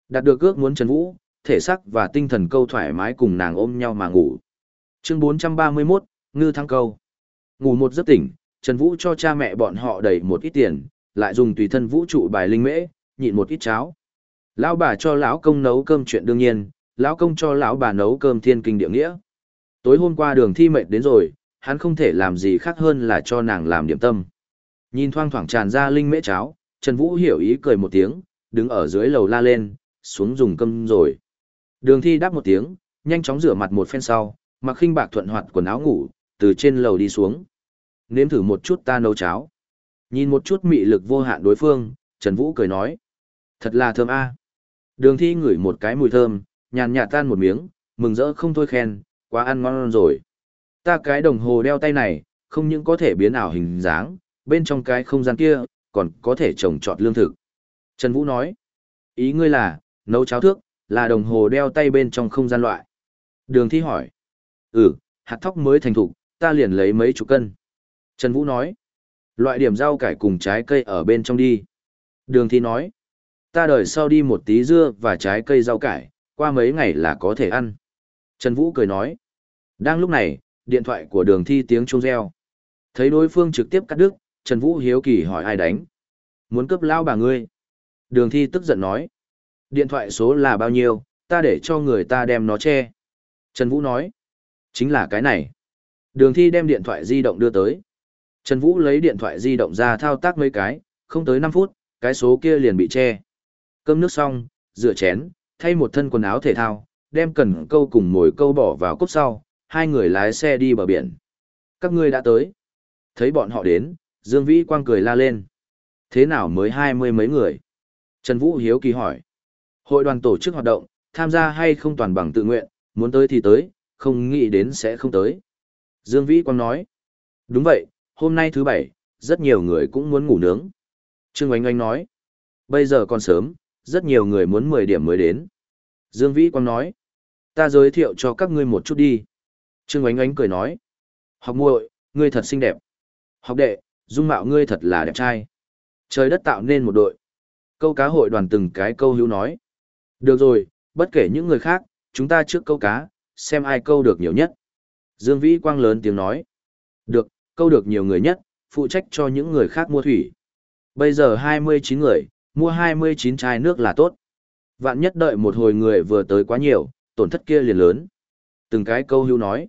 Đạt được ước muốn Trần Vũ, thể sắc và tinh thần câu thoải mái cùng nàng ôm nhau mà ngủ. Chương 431, Ngư Thăng Câu. Ngủ một giấc tỉnh, Trần Vũ cho cha mẹ bọn họ đầy một ít tiền, lại dùng tùy thân vũ trụ bài linh mễ, nhịn một ít cháo. Lão bà cho lão công nấu cơm chuyện đương nhiên, lão công cho lão bà nấu cơm thiên kinh địa nghĩa. Tối hôm qua đường thi mệt đến rồi, hắn không thể làm gì khác hơn là cho nàng làm điểm tâm. Nhìn thoang thoảng tràn ra linh mễ cháo, Trần Vũ hiểu ý cười một tiếng, đứng ở dưới lầu la lên, xuống dùng cơm rồi. Đường thi đáp một tiếng, nhanh chóng rửa mặt một phen sau, mặc khinh bạc thuận hoạt quần áo ngủ, từ trên lầu đi xuống. Nếm thử một chút ta nấu cháo. Nhìn một chút mị lực vô hạn đối phương, Trần Vũ cười nói. Thật là thơm a. Đường thi ngửi một cái mùi thơm, nhàn nhạt tan một miếng, mừng rỡ không thôi khen, quá ăn ngon rồi. Ta cái đồng hồ đeo tay này, không những có thể biến ảo hình dáng, bên trong cái không gian kia, còn có thể trồng trọt lương thực. Trần Vũ nói, ý ngươi là, nấu cháo thước, là đồng hồ đeo tay bên trong không gian loại. Đường thi hỏi, ừ, hạt thóc mới thành thục, ta liền lấy mấy chục cân. Trần Vũ nói, loại điểm rau cải cùng trái cây ở bên trong đi. Đường thi nói, ta đợi sau đi một tí dưa và trái cây rau cải, qua mấy ngày là có thể ăn. Trần Vũ cười nói, đang lúc này, điện thoại của đường thi tiếng chuông reo. Thấy đối phương trực tiếp cắt đứt, Trần Vũ hiếu kỳ hỏi ai đánh. Muốn cướp lao bà ngươi. Đường thi tức giận nói. Điện thoại số là bao nhiêu, ta để cho người ta đem nó che. Trần Vũ nói. Chính là cái này. Đường thi đem điện thoại di động đưa tới. Trần Vũ lấy điện thoại di động ra thao tác mấy cái, không tới 5 phút, cái số kia liền bị che. Cơm nước xong, rửa chén, thay một thân quần áo thể thao, đem cần câu cùng mồi câu bỏ vào cốc sau, hai người lái xe đi bờ biển. Các ngươi đã tới. Thấy bọn họ đến, Dương Vĩ Quang cười la lên. Thế nào mới hai mươi mấy người? Trần Vũ Hiếu kỳ hỏi. Hội đoàn tổ chức hoạt động, tham gia hay không toàn bằng tự nguyện, muốn tới thì tới, không nghĩ đến sẽ không tới. Dương Vĩ Quang nói. Đúng vậy, hôm nay thứ bảy, rất nhiều người cũng muốn ngủ nướng. Trương Oanh Oanh nói. Bây giờ còn sớm, rất nhiều người muốn 10 điểm mới đến. Dương Vĩ Quang nói. Ta giới thiệu cho các ngươi một chút đi. Trương Oanh Oanh cười nói. Học muội, ngươi thật xinh đẹp. Học đệ, dung mạo ngươi thật là đẹp trai. Trời đất tạo nên một đội. Câu cá hội đoàn từng cái câu hữu nói. Được rồi, bất kể những người khác, chúng ta trước câu cá, xem ai câu được nhiều nhất. Dương Vĩ Quang lớn tiếng nói. Được, câu được nhiều người nhất, phụ trách cho những người khác mua thủy. Bây giờ 29 người, mua 29 chai nước là tốt. Vạn nhất đợi một hồi người vừa tới quá nhiều, tổn thất kia liền lớn. Từng cái câu hưu nói.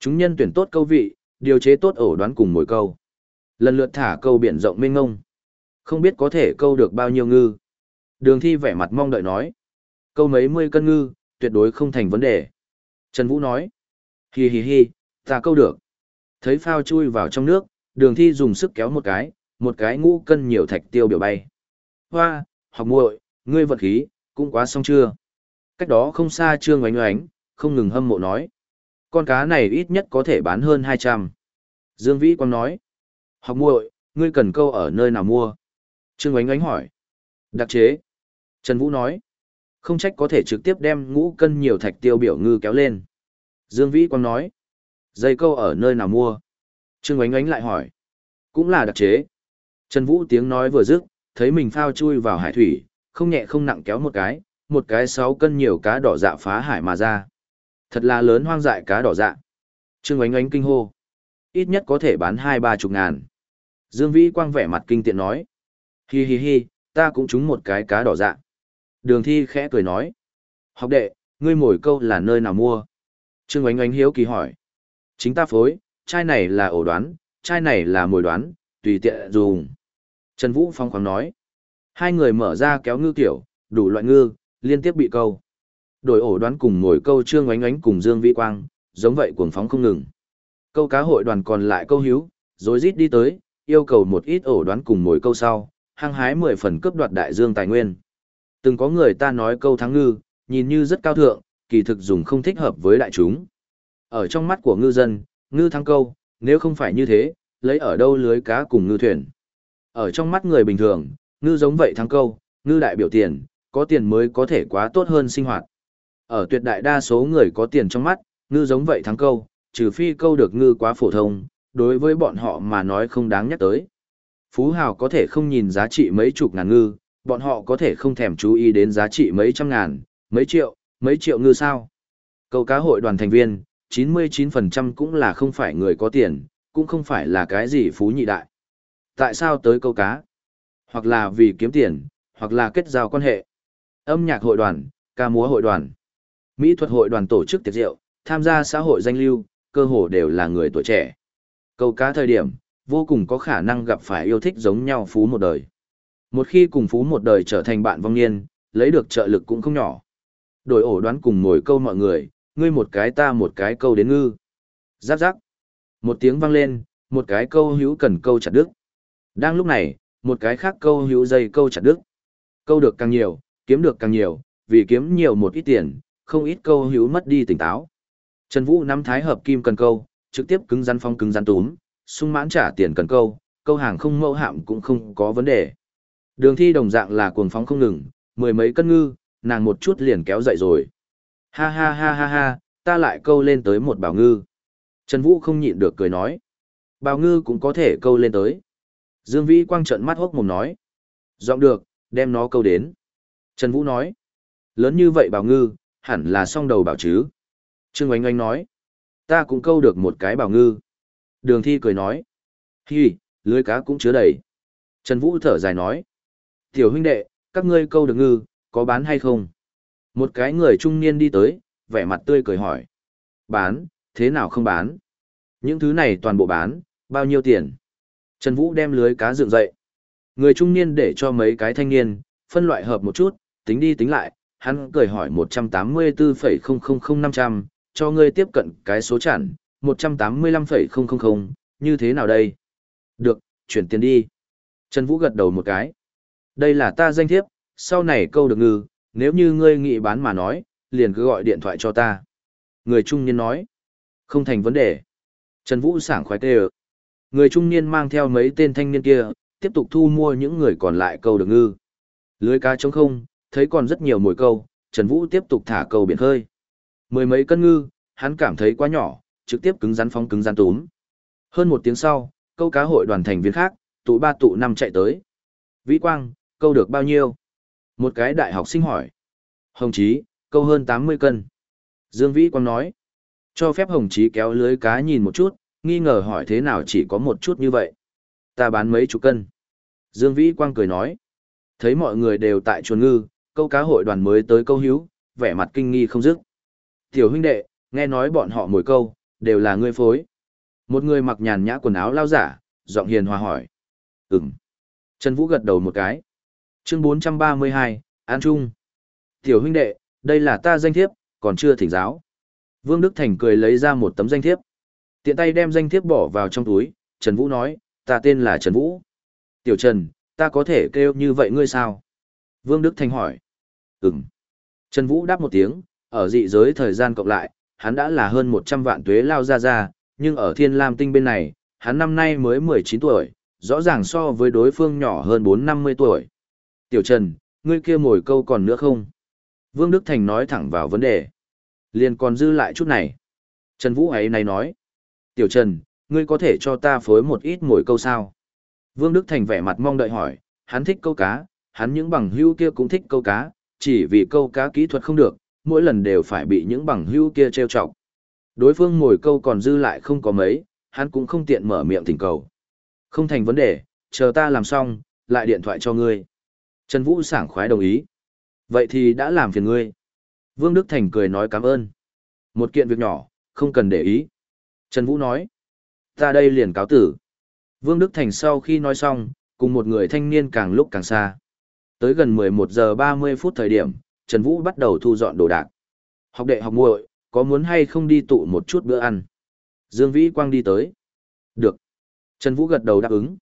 Chúng nhân tuyển tốt câu vị, điều chế tốt ổ đoán cùng mỗi câu. Lần lượt thả câu biển rộng mênh ngông. Không biết có thể câu được bao nhiêu ngư. Đường thi vẻ mặt mong đợi nói. Câu mấy mươi cân ngư, tuyệt đối không thành vấn đề. Trần Vũ nói. Hi hi hi, ta câu được. Thấy phao chui vào trong nước, đường thi dùng sức kéo một cái, một cái ngũ cân nhiều thạch tiêu biểu bay. Hoa, học muội, ngươi vật khí, cũng quá xong chưa. Cách đó không xa trương oánh oánh, không ngừng hâm mộ nói. Con cá này ít nhất có thể bán hơn 200. Dương Vĩ Quang nói. Học muội, ngươi cần câu ở nơi nào mua? Trương oánh oánh hỏi. Đặc chế. Trần Vũ nói. Không trách có thể trực tiếp đem ngũ cân nhiều thạch tiêu biểu ngư kéo lên. Dương Vĩ Quang nói. Dây câu ở nơi nào mua? Trương Ánh Ánh lại hỏi. Cũng là đặc chế. Trần Vũ tiếng nói vừa dứt, thấy mình phao chui vào hải thủy, không nhẹ không nặng kéo một cái, một cái sáu cân nhiều cá đỏ dạ phá hải mà ra. Thật là lớn hoang dại cá đỏ dạ. Trương Ánh Ánh kinh hô. Ít nhất có thể bán hai ba chục ngàn. Dương Vĩ Quang vẻ mặt kinh tiện nói. Hi hi hi, ta cũng trúng một cái cá đỏ dạ. Đường thi khẽ cười nói. Học đệ, ngươi mồi câu là nơi nào mua? Trương Ánh Ánh hiếu kỳ hỏi. Chính ta phối, chai này là ổ đoán, chai này là mồi đoán, tùy tiện dùng. Trần Vũ Phong khoáng nói. Hai người mở ra kéo ngư kiểu, đủ loại ngư, liên tiếp bị câu. Đổi ổ đoán cùng ngồi câu trương oánh oánh cùng Dương Vĩ Quang, giống vậy cuồng phóng không ngừng. Câu cá hội đoàn còn lại câu hiếu, rồi rít đi tới, yêu cầu một ít ổ đoán cùng ngồi câu sau, hăng hái mười phần cướp đoạt đại dương tài nguyên. Từng có người ta nói câu thắng ngư, nhìn như rất cao thượng, kỳ thực dùng không thích hợp với đại chúng. Ở trong mắt của ngư dân, ngư thăng câu, nếu không phải như thế, lấy ở đâu lưới cá cùng ngư thuyền. Ở trong mắt người bình thường, ngư giống vậy thăng câu, ngư đại biểu tiền, có tiền mới có thể quá tốt hơn sinh hoạt. Ở tuyệt đại đa số người có tiền trong mắt, ngư giống vậy thắng câu, trừ phi câu được ngư quá phổ thông, đối với bọn họ mà nói không đáng nhắc tới. Phú Hào có thể không nhìn giá trị mấy chục ngàn ngư, bọn họ có thể không thèm chú ý đến giá trị mấy trăm ngàn, mấy triệu, mấy triệu ngư sao. Câu cá hội đoàn thành viên, 99% cũng là không phải người có tiền, cũng không phải là cái gì phú nhị đại. Tại sao tới câu cá? Hoặc là vì kiếm tiền, hoặc là kết giao quan hệ. Âm nhạc hội đoàn, ca múa hội đoàn, mỹ thuật hội đoàn tổ chức tiệc rượu, tham gia xã hội danh lưu, cơ hồ đều là người tuổi trẻ. Câu cá thời điểm, vô cùng có khả năng gặp phải yêu thích giống nhau phú một đời. Một khi cùng phú một đời trở thành bạn vong niên, lấy được trợ lực cũng không nhỏ. Đổi ổ đoán cùng ngồi câu mọi người, ngươi một cái ta một cái câu đến ngư. Giáp giáp. Một tiếng vang lên, một cái câu hữu cần câu chặt đứt. Đang lúc này, một cái khác câu hữu dây câu chặt đứt. Câu được càng nhiều, kiếm được càng nhiều, vì kiếm nhiều một ít tiền, không ít câu hữu mất đi tỉnh táo. Trần Vũ nắm thái hợp kim cần câu, trực tiếp cứng rắn phong cứng rắn túm, sung mãn trả tiền cần câu, câu hàng không mẫu hạm cũng không có vấn đề. Đường thi đồng dạng là cuồng phóng không ngừng, mười mấy cân ngư, nàng một chút liền kéo dậy rồi. Ha ha ha ha ha, ta lại câu lên tới một bảo ngư. Trần Vũ không nhịn được cười nói. Bảo ngư cũng có thể câu lên tới. Dương Vĩ quang trận mắt hốc mồm nói. Giọng được, đem nó câu đến. Trần Vũ nói. Lớn như vậy bảo ngư, hẳn là song đầu bảo chứ. Trương Oanh Oanh nói. Ta cũng câu được một cái bảo ngư. Đường thi cười nói. Hi, lưới cá cũng chứa đầy. Trần Vũ thở dài nói. Tiểu huynh đệ, các ngươi câu được ngư, có bán hay không? Một cái người trung niên đi tới, vẻ mặt tươi cười hỏi. Bán, thế nào không bán? Những thứ này toàn bộ bán, bao nhiêu tiền? Trần Vũ đem lưới cá dựng dậy. Người trung niên để cho mấy cái thanh niên, phân loại hợp một chút, tính đi tính lại, hắn cười hỏi 184,000500, cho ngươi tiếp cận cái số chẵn, 185,000, như thế nào đây? Được, chuyển tiền đi. Trần Vũ gật đầu một cái. Đây là ta danh thiếp, sau này câu được ngư, nếu như ngươi nghĩ bán mà nói, liền cứ gọi điện thoại cho ta. Người trung niên nói. Không thành vấn đề. Trần Vũ sảng khoái tê Người trung niên mang theo mấy tên thanh niên kia, tiếp tục thu mua những người còn lại câu được ngư. Lưới cá trống không, thấy còn rất nhiều mồi câu, Trần Vũ tiếp tục thả câu biển khơi. Mười mấy cân ngư, hắn cảm thấy quá nhỏ, trực tiếp cứng rắn phóng cứng rắn túm. Hơn một tiếng sau, câu cá hội đoàn thành viên khác, tụ ba tụ năm chạy tới. Vĩ Quang, câu được bao nhiêu? Một cái đại học sinh hỏi. Hồng Chí, câu hơn 80 cân. Dương Vĩ Quang nói. Cho phép Hồng Chí kéo lưới cá nhìn một chút, nghi ngờ hỏi thế nào chỉ có một chút như vậy. Ta bán mấy chục cân. Dương Vĩ Quang cười nói. Thấy mọi người đều tại chuồn ngư, câu cá hội đoàn mới tới câu hữu, vẻ mặt kinh nghi không dứt. Tiểu huynh đệ, nghe nói bọn họ mồi câu, đều là ngươi phối. Một người mặc nhàn nhã quần áo lao giả, giọng hiền hòa hỏi. Ừm. Trần Vũ gật đầu một cái. Chương 432, An Trung. Tiểu huynh đệ, đây là ta danh thiếp, còn chưa thỉnh giáo. Vương Đức Thành cười lấy ra một tấm danh thiếp. Tiện tay đem danh thiếp bỏ vào trong túi, Trần Vũ nói, ta tên là Trần Vũ. Tiểu Trần, ta có thể kêu như vậy ngươi sao? Vương Đức Thành hỏi. Ừm. Trần Vũ đáp một tiếng, ở dị giới thời gian cộng lại, hắn đã là hơn 100 vạn tuế lao ra ra, nhưng ở Thiên Lam Tinh bên này, hắn năm nay mới 19 tuổi, rõ ràng so với đối phương nhỏ hơn 4-50 tuổi. Tiểu Trần, ngươi kia mồi câu còn nữa không? Vương Đức Thành nói thẳng vào vấn đề. Liền còn dư lại chút này. Trần Vũ ấy này nói. Tiểu Trần, ngươi có thể cho ta phối một ít mồi câu sao? Vương Đức Thành vẻ mặt mong đợi hỏi, hắn thích câu cá, hắn những bằng hữu kia cũng thích câu cá, chỉ vì câu cá kỹ thuật không được, mỗi lần đều phải bị những bằng hữu kia trêu chọc. Đối phương mồi câu còn dư lại không có mấy, hắn cũng không tiện mở miệng thỉnh cầu. Không thành vấn đề, chờ ta làm xong, lại điện thoại cho ngươi. Trần Vũ sảng khoái đồng ý. Vậy thì đã làm phiền ngươi. Vương Đức Thành cười nói cảm ơn. Một kiện việc nhỏ, không cần để ý. Trần Vũ nói. Ta đây liền cáo tử. Vương Đức Thành sau khi nói xong, cùng một người thanh niên càng lúc càng xa. Tới gần 11 giờ 30 phút thời điểm, Trần Vũ bắt đầu thu dọn đồ đạc. Học đệ học muội, có muốn hay không đi tụ một chút bữa ăn? Dương Vĩ Quang đi tới. Được. Trần Vũ gật đầu đáp ứng.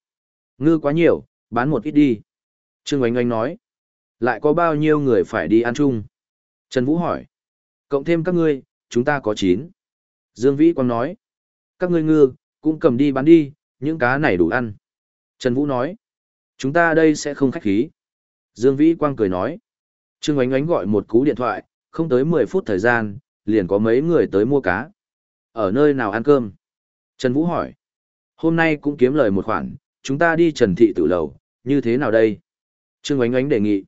Ngư quá nhiều, bán một ít đi. Trương Oanh Oanh nói. Lại có bao nhiêu người phải đi ăn chung? Trần Vũ hỏi. Cộng thêm các ngươi, chúng ta có 9. Dương Vĩ Quang nói. Các ngươi ngư, cũng cầm đi bán đi, những cá này đủ ăn. Trần Vũ nói. Chúng ta đây sẽ không khách khí. Dương Vĩ Quang cười nói. Trương Oánh Oánh gọi một cú điện thoại, không tới 10 phút thời gian, liền có mấy người tới mua cá. Ở nơi nào ăn cơm? Trần Vũ hỏi. Hôm nay cũng kiếm lời một khoản, chúng ta đi Trần Thị Tử lầu, như thế nào đây? Trương Oánh Oánh đề nghị.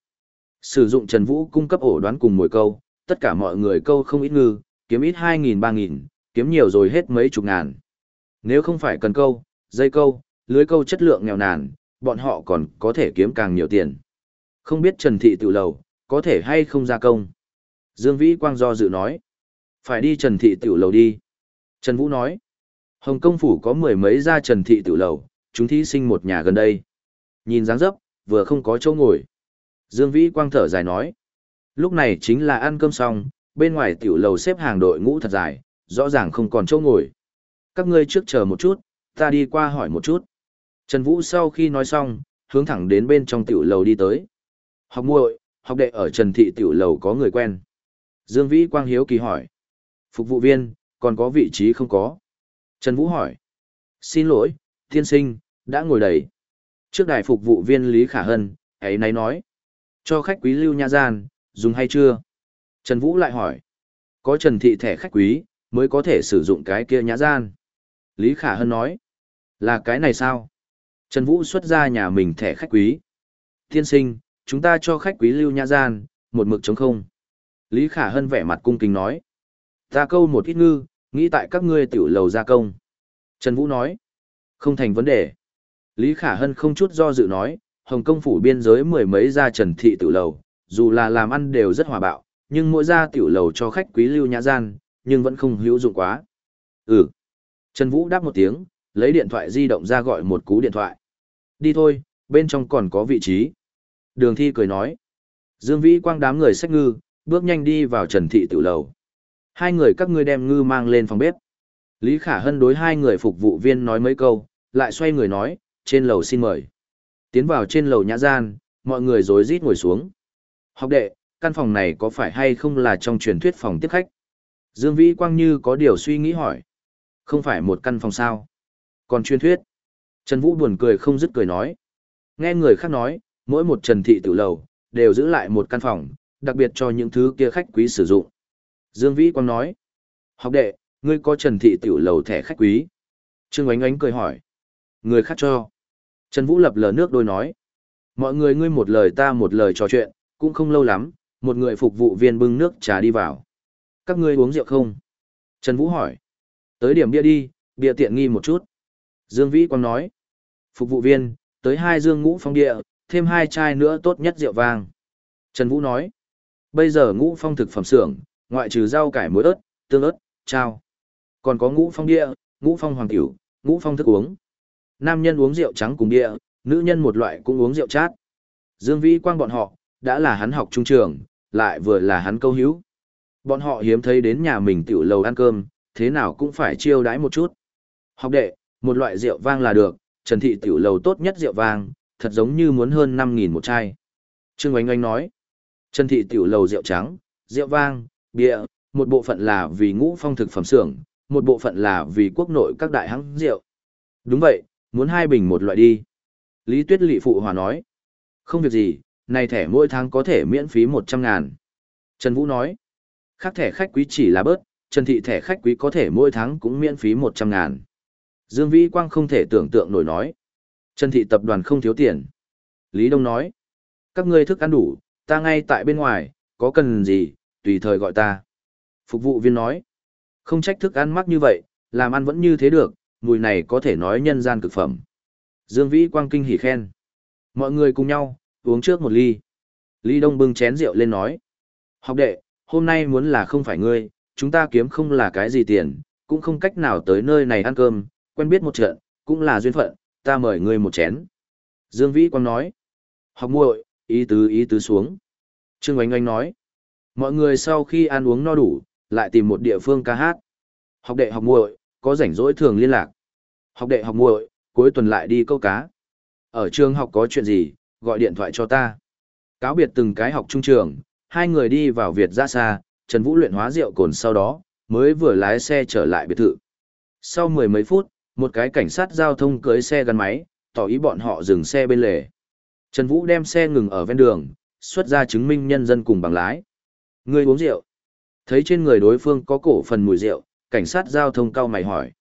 Sử dụng Trần Vũ cung cấp ổ đoán cùng mồi câu, tất cả mọi người câu không ít ngư, kiếm ít 2.000-3.000, kiếm nhiều rồi hết mấy chục ngàn. Nếu không phải cần câu, dây câu, lưới câu chất lượng nghèo nàn, bọn họ còn có thể kiếm càng nhiều tiền. Không biết Trần Thị tự lầu, có thể hay không ra công? Dương Vĩ Quang do dự nói. Phải đi Trần Thị Tự lầu đi. Trần Vũ nói. Hồng Công Phủ có mười mấy gia Trần Thị Tự lầu, chúng thí sinh một nhà gần đây. Nhìn dáng dấp, vừa không có chỗ ngồi. Dương Vĩ Quang thở dài nói. Lúc này chính là ăn cơm xong, bên ngoài tiểu lầu xếp hàng đội ngũ thật dài, rõ ràng không còn chỗ ngồi. Các ngươi trước chờ một chút, ta đi qua hỏi một chút. Trần Vũ sau khi nói xong, hướng thẳng đến bên trong tiểu lầu đi tới. Học muội, học đệ ở Trần Thị tiểu lầu có người quen. Dương Vĩ Quang hiếu kỳ hỏi. Phục vụ viên, còn có vị trí không có? Trần Vũ hỏi. Xin lỗi, thiên sinh, đã ngồi đầy. Trước đài phục vụ viên Lý Khả Hân, ấy nấy nói. Cho khách quý lưu nha gian, dùng hay chưa? Trần Vũ lại hỏi. Có Trần Thị thẻ khách quý, mới có thể sử dụng cái kia nhã gian. Lý Khả Hân nói. Là cái này sao? Trần Vũ xuất ra nhà mình thẻ khách quý. Thiên sinh, chúng ta cho khách quý lưu nhã gian, một mực chống không. Lý Khả Hân vẻ mặt cung kính nói. Ta câu một ít ngư, nghĩ tại các ngươi tiểu lầu gia công. Trần Vũ nói. Không thành vấn đề. Lý Khả Hân không chút do dự nói, Hồng Công phủ biên giới mười mấy gia trần thị tiểu lầu, dù là làm ăn đều rất hòa bạo, nhưng mỗi gia tiểu lầu cho khách quý lưu nhã gian, nhưng vẫn không hữu dụng quá. Ừ. Trần Vũ đáp một tiếng, lấy điện thoại di động ra gọi một cú điện thoại. Đi thôi, bên trong còn có vị trí. Đường thi cười nói. Dương Vĩ quang đám người sách ngư, bước nhanh đi vào Trần Thị tiểu lầu. Hai người các ngươi đem ngư mang lên phòng bếp. Lý Khả Hân đối hai người phục vụ viên nói mấy câu, lại xoay người nói, trên lầu xin mời. Tiến vào trên lầu nhã gian, mọi người rối rít ngồi xuống. Học đệ, căn phòng này có phải hay không là trong truyền thuyết phòng tiếp khách? Dương Vĩ Quang như có điều suy nghĩ hỏi. Không phải một căn phòng sao? Còn truyền thuyết? Trần Vũ buồn cười không dứt cười nói. Nghe người khác nói, mỗi một trần thị tử lầu, đều giữ lại một căn phòng, đặc biệt cho những thứ kia khách quý sử dụng. Dương Vĩ Quang nói. Học đệ, ngươi có trần thị tiểu lầu thẻ khách quý. Trương Ánh Ánh cười hỏi. Người khác cho. Trần Vũ lập lờ nước đôi nói. Mọi người ngươi một lời ta một lời trò chuyện, cũng không lâu lắm, một người phục vụ viên bưng nước trà đi vào. Các ngươi uống rượu không? Trần Vũ hỏi. Tới điểm bia đi, bia tiện nghi một chút. Dương Vĩ Quang nói. Phục vụ viên, tới hai dương ngũ phong địa, thêm hai chai nữa tốt nhất rượu vang. Trần Vũ nói. Bây giờ ngũ phong thực phẩm xưởng, ngoại trừ rau cải muối ớt, tương ớt, trao. Còn có ngũ phong địa, ngũ phong hoàng tiểu, ngũ phong thức uống. Nam nhân uống rượu trắng cùng địa, nữ nhân một loại cũng uống rượu chát. Dương Vĩ Quang bọn họ, đã là hắn học trung trường, lại vừa là hắn câu hữu. Bọn họ hiếm thấy đến nhà mình tiểu lầu ăn cơm, thế nào cũng phải chiêu đãi một chút. Học đệ, một loại rượu vang là được, Trần Thị tiểu lầu tốt nhất rượu vang, thật giống như muốn hơn 5.000 một chai. Trương Oanh Oanh nói, Trần Thị tiểu lầu rượu trắng, rượu vang, bia, một bộ phận là vì ngũ phong thực phẩm xưởng, một bộ phận là vì quốc nội các đại hãng rượu. Đúng vậy, muốn hai bình một loại đi. Lý Tuyết Lị phụ hòa nói, không việc gì, này thẻ mỗi tháng có thể miễn phí 100 ngàn. Trần Vũ nói, khác thẻ khách quý chỉ là bớt, Trần Thị thẻ khách quý có thể mỗi tháng cũng miễn phí 100 ngàn. Dương Vĩ Quang không thể tưởng tượng nổi nói. Trần Thị tập đoàn không thiếu tiền. Lý Đông nói, các ngươi thức ăn đủ, ta ngay tại bên ngoài, có cần gì, tùy thời gọi ta. Phục vụ viên nói, không trách thức ăn mắc như vậy, làm ăn vẫn như thế được, mùi này có thể nói nhân gian cực phẩm. Dương Vĩ Quang kinh hỉ khen. Mọi người cùng nhau, uống trước một ly. Lý Đông bưng chén rượu lên nói. Học đệ, hôm nay muốn là không phải ngươi, chúng ta kiếm không là cái gì tiền, cũng không cách nào tới nơi này ăn cơm, quen biết một trận, cũng là duyên phận, ta mời ngươi một chén. Dương Vĩ Quang nói. Học muội, ý tứ ý tứ xuống. Trương Oanh Oanh nói. Mọi người sau khi ăn uống no đủ, lại tìm một địa phương ca hát. Học đệ học muội, có rảnh rỗi thường liên lạc. Học đệ học muội, cuối tuần lại đi câu cá. Ở trường học có chuyện gì, gọi điện thoại cho ta. Cáo biệt từng cái học trung trường, hai người đi vào Việt ra xa, Trần Vũ luyện hóa rượu cồn sau đó, mới vừa lái xe trở lại biệt thự. Sau mười mấy phút, một cái cảnh sát giao thông cưới xe gắn máy, tỏ ý bọn họ dừng xe bên lề. Trần Vũ đem xe ngừng ở ven đường, xuất ra chứng minh nhân dân cùng bằng lái. Người uống rượu. Thấy trên người đối phương có cổ phần mùi rượu, cảnh sát giao thông cao mày hỏi.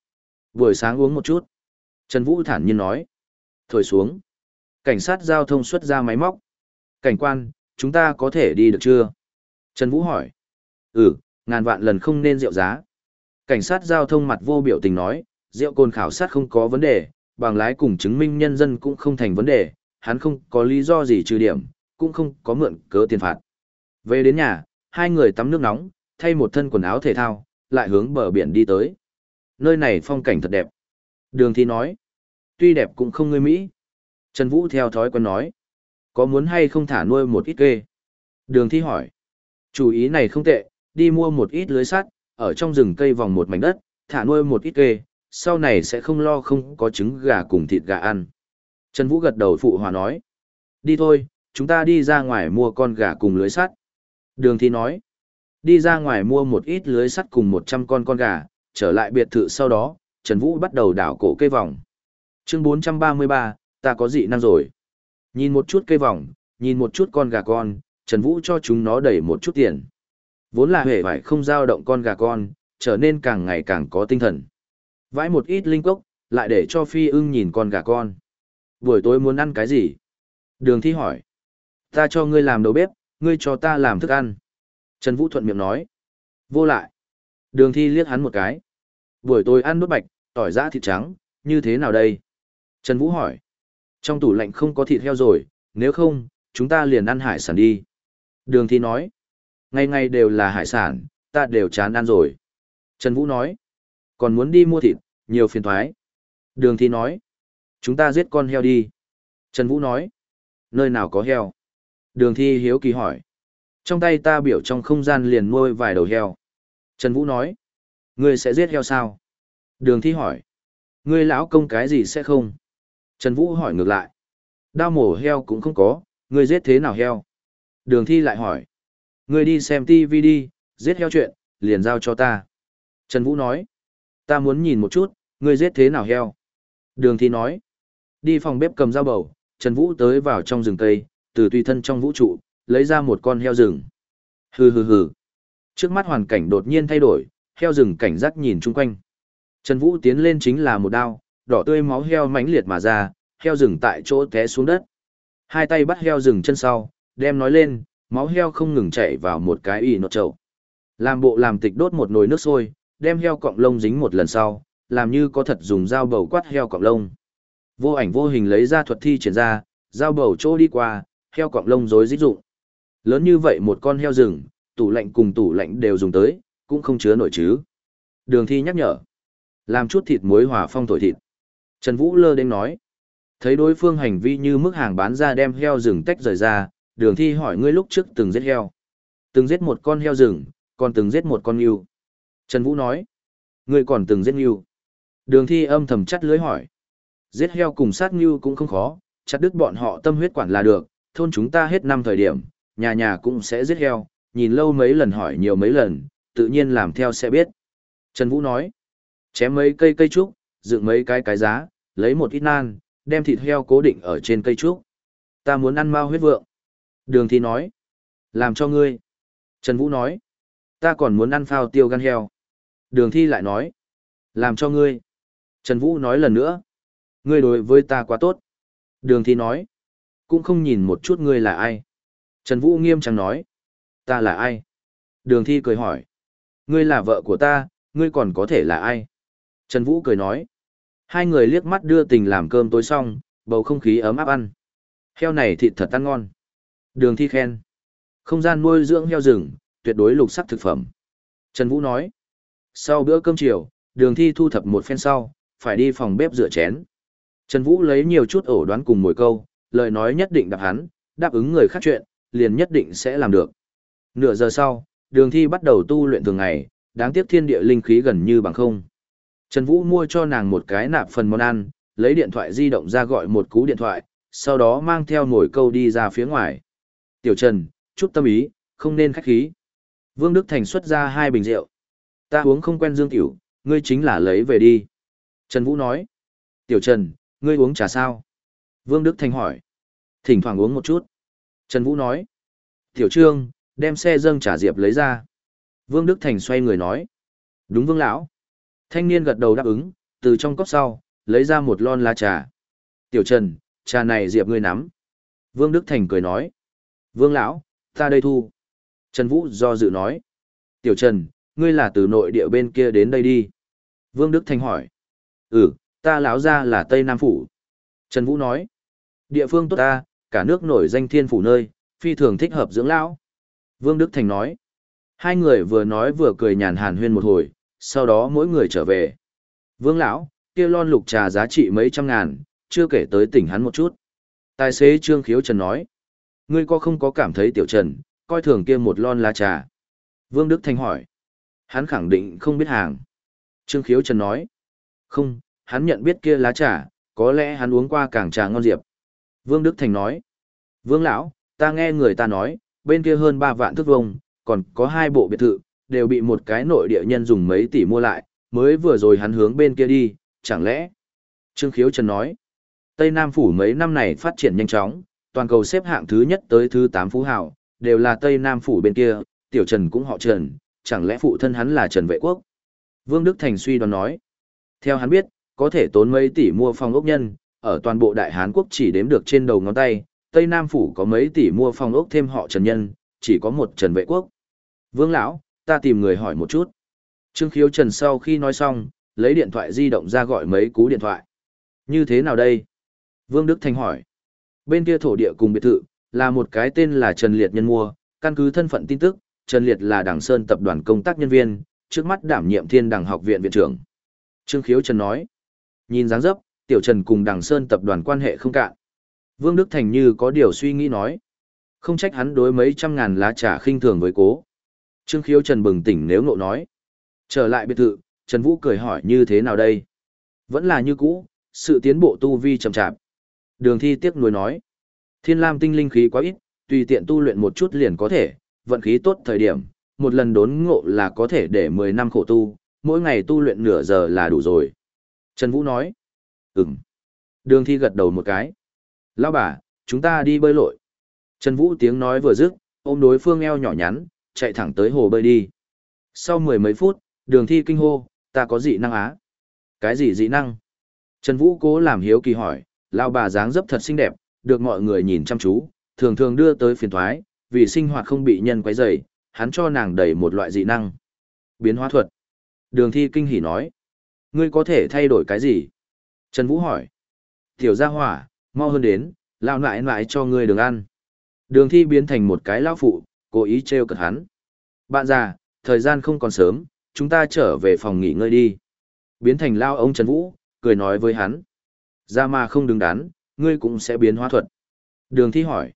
Buổi sáng uống một chút. Trần Vũ thản nhiên nói. Thổi xuống. Cảnh sát giao thông xuất ra máy móc. Cảnh quan, chúng ta có thể đi được chưa? Trần Vũ hỏi. Ừ, ngàn vạn lần không nên rượu giá. Cảnh sát giao thông mặt vô biểu tình nói, rượu cồn khảo sát không có vấn đề, bằng lái cùng chứng minh nhân dân cũng không thành vấn đề, hắn không có lý do gì trừ điểm, cũng không có mượn cớ tiền phạt. Về đến nhà, hai người tắm nước nóng, thay một thân quần áo thể thao, lại hướng bờ biển đi tới. Nơi này phong cảnh thật đẹp. Đường thi nói, tuy đẹp cũng không ngươi Mỹ. Trần Vũ theo thói quen nói, có muốn hay không thả nuôi một ít kê? Đường thi hỏi, chủ ý này không tệ, đi mua một ít lưới sắt, ở trong rừng cây vòng một mảnh đất, thả nuôi một ít kê, sau này sẽ không lo không có trứng gà cùng thịt gà ăn. Trần Vũ gật đầu phụ hòa nói, đi thôi, chúng ta đi ra ngoài mua con gà cùng lưới sắt. Đường thi nói, đi ra ngoài mua một ít lưới sắt cùng 100 con con gà, trở lại biệt thự sau đó, Trần Vũ bắt đầu đảo cổ cây vòng. Chương 433, ta có dị năng rồi. Nhìn một chút cây vòng, nhìn một chút con gà con, Trần Vũ cho chúng nó đẩy một chút tiền. Vốn là hề vải không giao động con gà con, trở nên càng ngày càng có tinh thần. Vãi một ít linh cốc, lại để cho phi ưng nhìn con gà con. Buổi tối muốn ăn cái gì? Đường thi hỏi. Ta cho ngươi làm đầu bếp, ngươi cho ta làm thức ăn. Trần Vũ thuận miệng nói. Vô lại. Đường thi liếc hắn một cái. Buổi tối ăn nốt bạch, tỏi giã thịt trắng, như thế nào đây? Trần Vũ hỏi. Trong tủ lạnh không có thịt heo rồi, nếu không, chúng ta liền ăn hải sản đi. Đường Thi nói, ngày ngày đều là hải sản, ta đều chán ăn rồi. Trần Vũ nói, còn muốn đi mua thịt, nhiều phiền thoái. Đường Thi nói, chúng ta giết con heo đi. Trần Vũ nói, nơi nào có heo? Đường Thi hiếu kỳ hỏi, trong tay ta biểu trong không gian liền nuôi vài đầu heo. Trần Vũ nói, ngươi sẽ giết heo sao? Đường Thi hỏi, ngươi lão công cái gì sẽ không? Trần Vũ hỏi ngược lại, đao mổ heo cũng không có, ngươi giết thế nào heo? Đường Thi lại hỏi, ngươi đi xem TV đi, giết heo chuyện, liền giao cho ta. Trần Vũ nói, ta muốn nhìn một chút, ngươi giết thế nào heo. Đường Thi nói, đi phòng bếp cầm dao bầu, Trần Vũ tới vào trong rừng cây, từ tùy thân trong vũ trụ, lấy ra một con heo rừng. Hừ hừ hừ. Trước mắt hoàn cảnh đột nhiên thay đổi, heo rừng cảnh giác nhìn chung quanh. Trần Vũ tiến lên chính là một đao, đỏ tươi máu heo mãnh liệt mà ra, heo rừng tại chỗ té xuống đất. Hai tay bắt heo rừng chân sau, đem nói lên, máu heo không ngừng chảy vào một cái y nốt chậu. Làm bộ làm tịch đốt một nồi nước sôi, đem heo cọng lông dính một lần sau, làm như có thật dùng dao bầu quát heo cọng lông. Vô ảnh vô hình lấy ra thuật thi triển ra, dao bầu chỗ đi qua, heo cọng lông rối rít rụng. Lớn như vậy một con heo rừng, tủ lạnh cùng tủ lạnh đều dùng tới, cũng không chứa nổi chứ. Đường thi nhắc nhở. Làm chút thịt muối hòa phong thổi thịt. Trần Vũ lơ đến nói. Thấy đối phương hành vi như mức hàng bán ra đem heo rừng tách rời ra, đường thi hỏi ngươi lúc trước từng giết heo. Từng giết một con heo rừng, còn từng giết một con yêu. Trần Vũ nói. Ngươi còn từng giết yêu. Đường thi âm thầm chắt lưới hỏi. Giết heo cùng sát yêu cũng không khó, chặt đứt bọn họ tâm huyết quản là được, thôn chúng ta hết năm thời điểm, nhà nhà cũng sẽ giết heo, nhìn lâu mấy lần hỏi nhiều mấy lần, tự nhiên làm theo sẽ biết. Trần Vũ nói, chém mấy cây cây trúc, dựng mấy cái cái giá, lấy một ít nan, đem thịt heo cố định ở trên cây trúc. Ta muốn ăn mau huyết vượng. Đường Thi nói, làm cho ngươi. Trần Vũ nói, ta còn muốn ăn phao tiêu gan heo. Đường Thi lại nói, làm cho ngươi. Trần Vũ nói lần nữa, ngươi đối với ta quá tốt. Đường Thi nói, cũng không nhìn một chút ngươi là ai. Trần Vũ nghiêm trang nói, ta là ai? Đường Thi cười hỏi, ngươi là vợ của ta, ngươi còn có thể là ai? Trần Vũ cười nói, hai người liếc mắt đưa tình làm cơm tối xong, bầu không khí ấm áp ăn. Heo này thịt thật ăn ngon. Đường Thi khen, không gian nuôi dưỡng heo rừng, tuyệt đối lục sắc thực phẩm. Trần Vũ nói, sau bữa cơm chiều, đường Thi thu thập một phen sau, phải đi phòng bếp rửa chén. Trần Vũ lấy nhiều chút ổ đoán cùng mồi câu, lời nói nhất định đáp hắn, đáp ứng người khác chuyện, liền nhất định sẽ làm được. Nửa giờ sau, đường thi bắt đầu tu luyện thường ngày, đáng tiếc thiên địa linh khí gần như bằng không. Trần Vũ mua cho nàng một cái nạp phần món ăn, lấy điện thoại di động ra gọi một cú điện thoại, sau đó mang theo nổi câu đi ra phía ngoài. Tiểu Trần, chút tâm ý, không nên khách khí. Vương Đức Thành xuất ra hai bình rượu. Ta uống không quen dương tiểu, ngươi chính là lấy về đi. Trần Vũ nói. Tiểu Trần, ngươi uống trà sao? Vương Đức Thành hỏi. Thỉnh thoảng uống một chút. Trần Vũ nói. Tiểu Trương, đem xe dâng trả diệp lấy ra. Vương Đức Thành xoay người nói. Đúng Vương Lão. Thanh niên gật đầu đáp ứng, từ trong cốc sau, lấy ra một lon lá trà. Tiểu Trần, trà này diệp ngươi nắm. Vương Đức Thành cười nói. Vương Lão, ta đây thu. Trần Vũ do dự nói. Tiểu Trần, ngươi là từ nội địa bên kia đến đây đi. Vương Đức Thành hỏi. Ừ, ta lão ra là Tây Nam Phủ. Trần Vũ nói. Địa phương tốt ta, cả nước nổi danh thiên phủ nơi, phi thường thích hợp dưỡng lão. Vương Đức Thành nói. Hai người vừa nói vừa cười nhàn hàn huyên một hồi, sau đó mỗi người trở về. Vương lão, kia lon lục trà giá trị mấy trăm ngàn, chưa kể tới tỉnh hắn một chút. Tài xế Trương Khiếu Trần nói. Ngươi có không có cảm thấy tiểu Trần, coi thường kia một lon lá trà. Vương Đức Thành hỏi. Hắn khẳng định không biết hàng. Trương Khiếu Trần nói. Không, hắn nhận biết kia lá trà, có lẽ hắn uống qua càng trà ngon diệp. Vương Đức Thành nói, Vương Lão, ta nghe người ta nói, bên kia hơn 3 vạn thước vông, còn có hai bộ biệt thự, đều bị một cái nội địa nhân dùng mấy tỷ mua lại, mới vừa rồi hắn hướng bên kia đi, chẳng lẽ? Trương Khiếu Trần nói, Tây Nam Phủ mấy năm này phát triển nhanh chóng, toàn cầu xếp hạng thứ nhất tới thứ 8 phú hào, đều là Tây Nam Phủ bên kia, Tiểu Trần cũng họ Trần, chẳng lẽ phụ thân hắn là Trần Vệ Quốc? Vương Đức Thành suy đoán nói, theo hắn biết, có thể tốn mấy tỷ mua phòng ốc nhân, ở toàn bộ Đại Hán quốc chỉ đếm được trên đầu ngón tay, Tây Nam phủ có mấy tỷ mua phòng ốc thêm họ Trần Nhân, chỉ có một Trần Vệ Quốc. Vương lão, ta tìm người hỏi một chút. Trương Khiếu Trần sau khi nói xong, lấy điện thoại di động ra gọi mấy cú điện thoại. Như thế nào đây? Vương Đức Thanh hỏi. Bên kia thổ địa cùng biệt thự, là một cái tên là Trần Liệt Nhân mua, Căn cứ thân phận tin tức, Trần Liệt là Đảng Sơn tập đoàn công tác nhân viên, trước mắt đảm nhiệm Thiên Đảng học viện viện trưởng. Trương Khiếu Trần nói, nhìn dáng dấp, Tiểu Trần cùng Đằng Sơn tập đoàn quan hệ không cạn. Vương Đức Thành như có điều suy nghĩ nói, không trách hắn đối mấy trăm ngàn lá trà khinh thường với cố. Trương Khiếu Trần bừng tỉnh nếu ngộ nói. Trở lại biệt thự, Trần Vũ cười hỏi như thế nào đây? Vẫn là như cũ, sự tiến bộ tu vi chậm chạp. Đường thi tiếc nuối nói. Thiên lam tinh linh khí quá ít, tùy tiện tu luyện một chút liền có thể, vận khí tốt thời điểm, một lần đốn ngộ là có thể để 10 năm khổ tu, mỗi ngày tu luyện nửa giờ là đủ rồi. Trần Vũ nói. Ừm. Đường thi gật đầu một cái. Lão bà, chúng ta đi bơi lội. Trần Vũ tiếng nói vừa dứt, ôm đối phương eo nhỏ nhắn, chạy thẳng tới hồ bơi đi. Sau mười mấy phút, đường thi kinh hô, ta có dị năng á. Cái gì dị năng? Trần Vũ cố làm hiếu kỳ hỏi, lão bà dáng dấp thật xinh đẹp, được mọi người nhìn chăm chú, thường thường đưa tới phiền thoái, vì sinh hoạt không bị nhân quấy rầy, hắn cho nàng đầy một loại dị năng. Biến hóa thuật. Đường thi kinh hỉ nói. Ngươi có thể thay đổi cái gì? Trần Vũ hỏi. Tiểu gia hỏa, mau hơn đến, lao nại nại cho ngươi đường ăn. Đường thi biến thành một cái lão phụ, cố ý trêu cợt hắn. Bạn già, thời gian không còn sớm, chúng ta trở về phòng nghỉ ngơi đi. Biến thành lao ông Trần Vũ, cười nói với hắn. Ra mà không đứng đắn, ngươi cũng sẽ biến hóa thuật. Đường thi hỏi.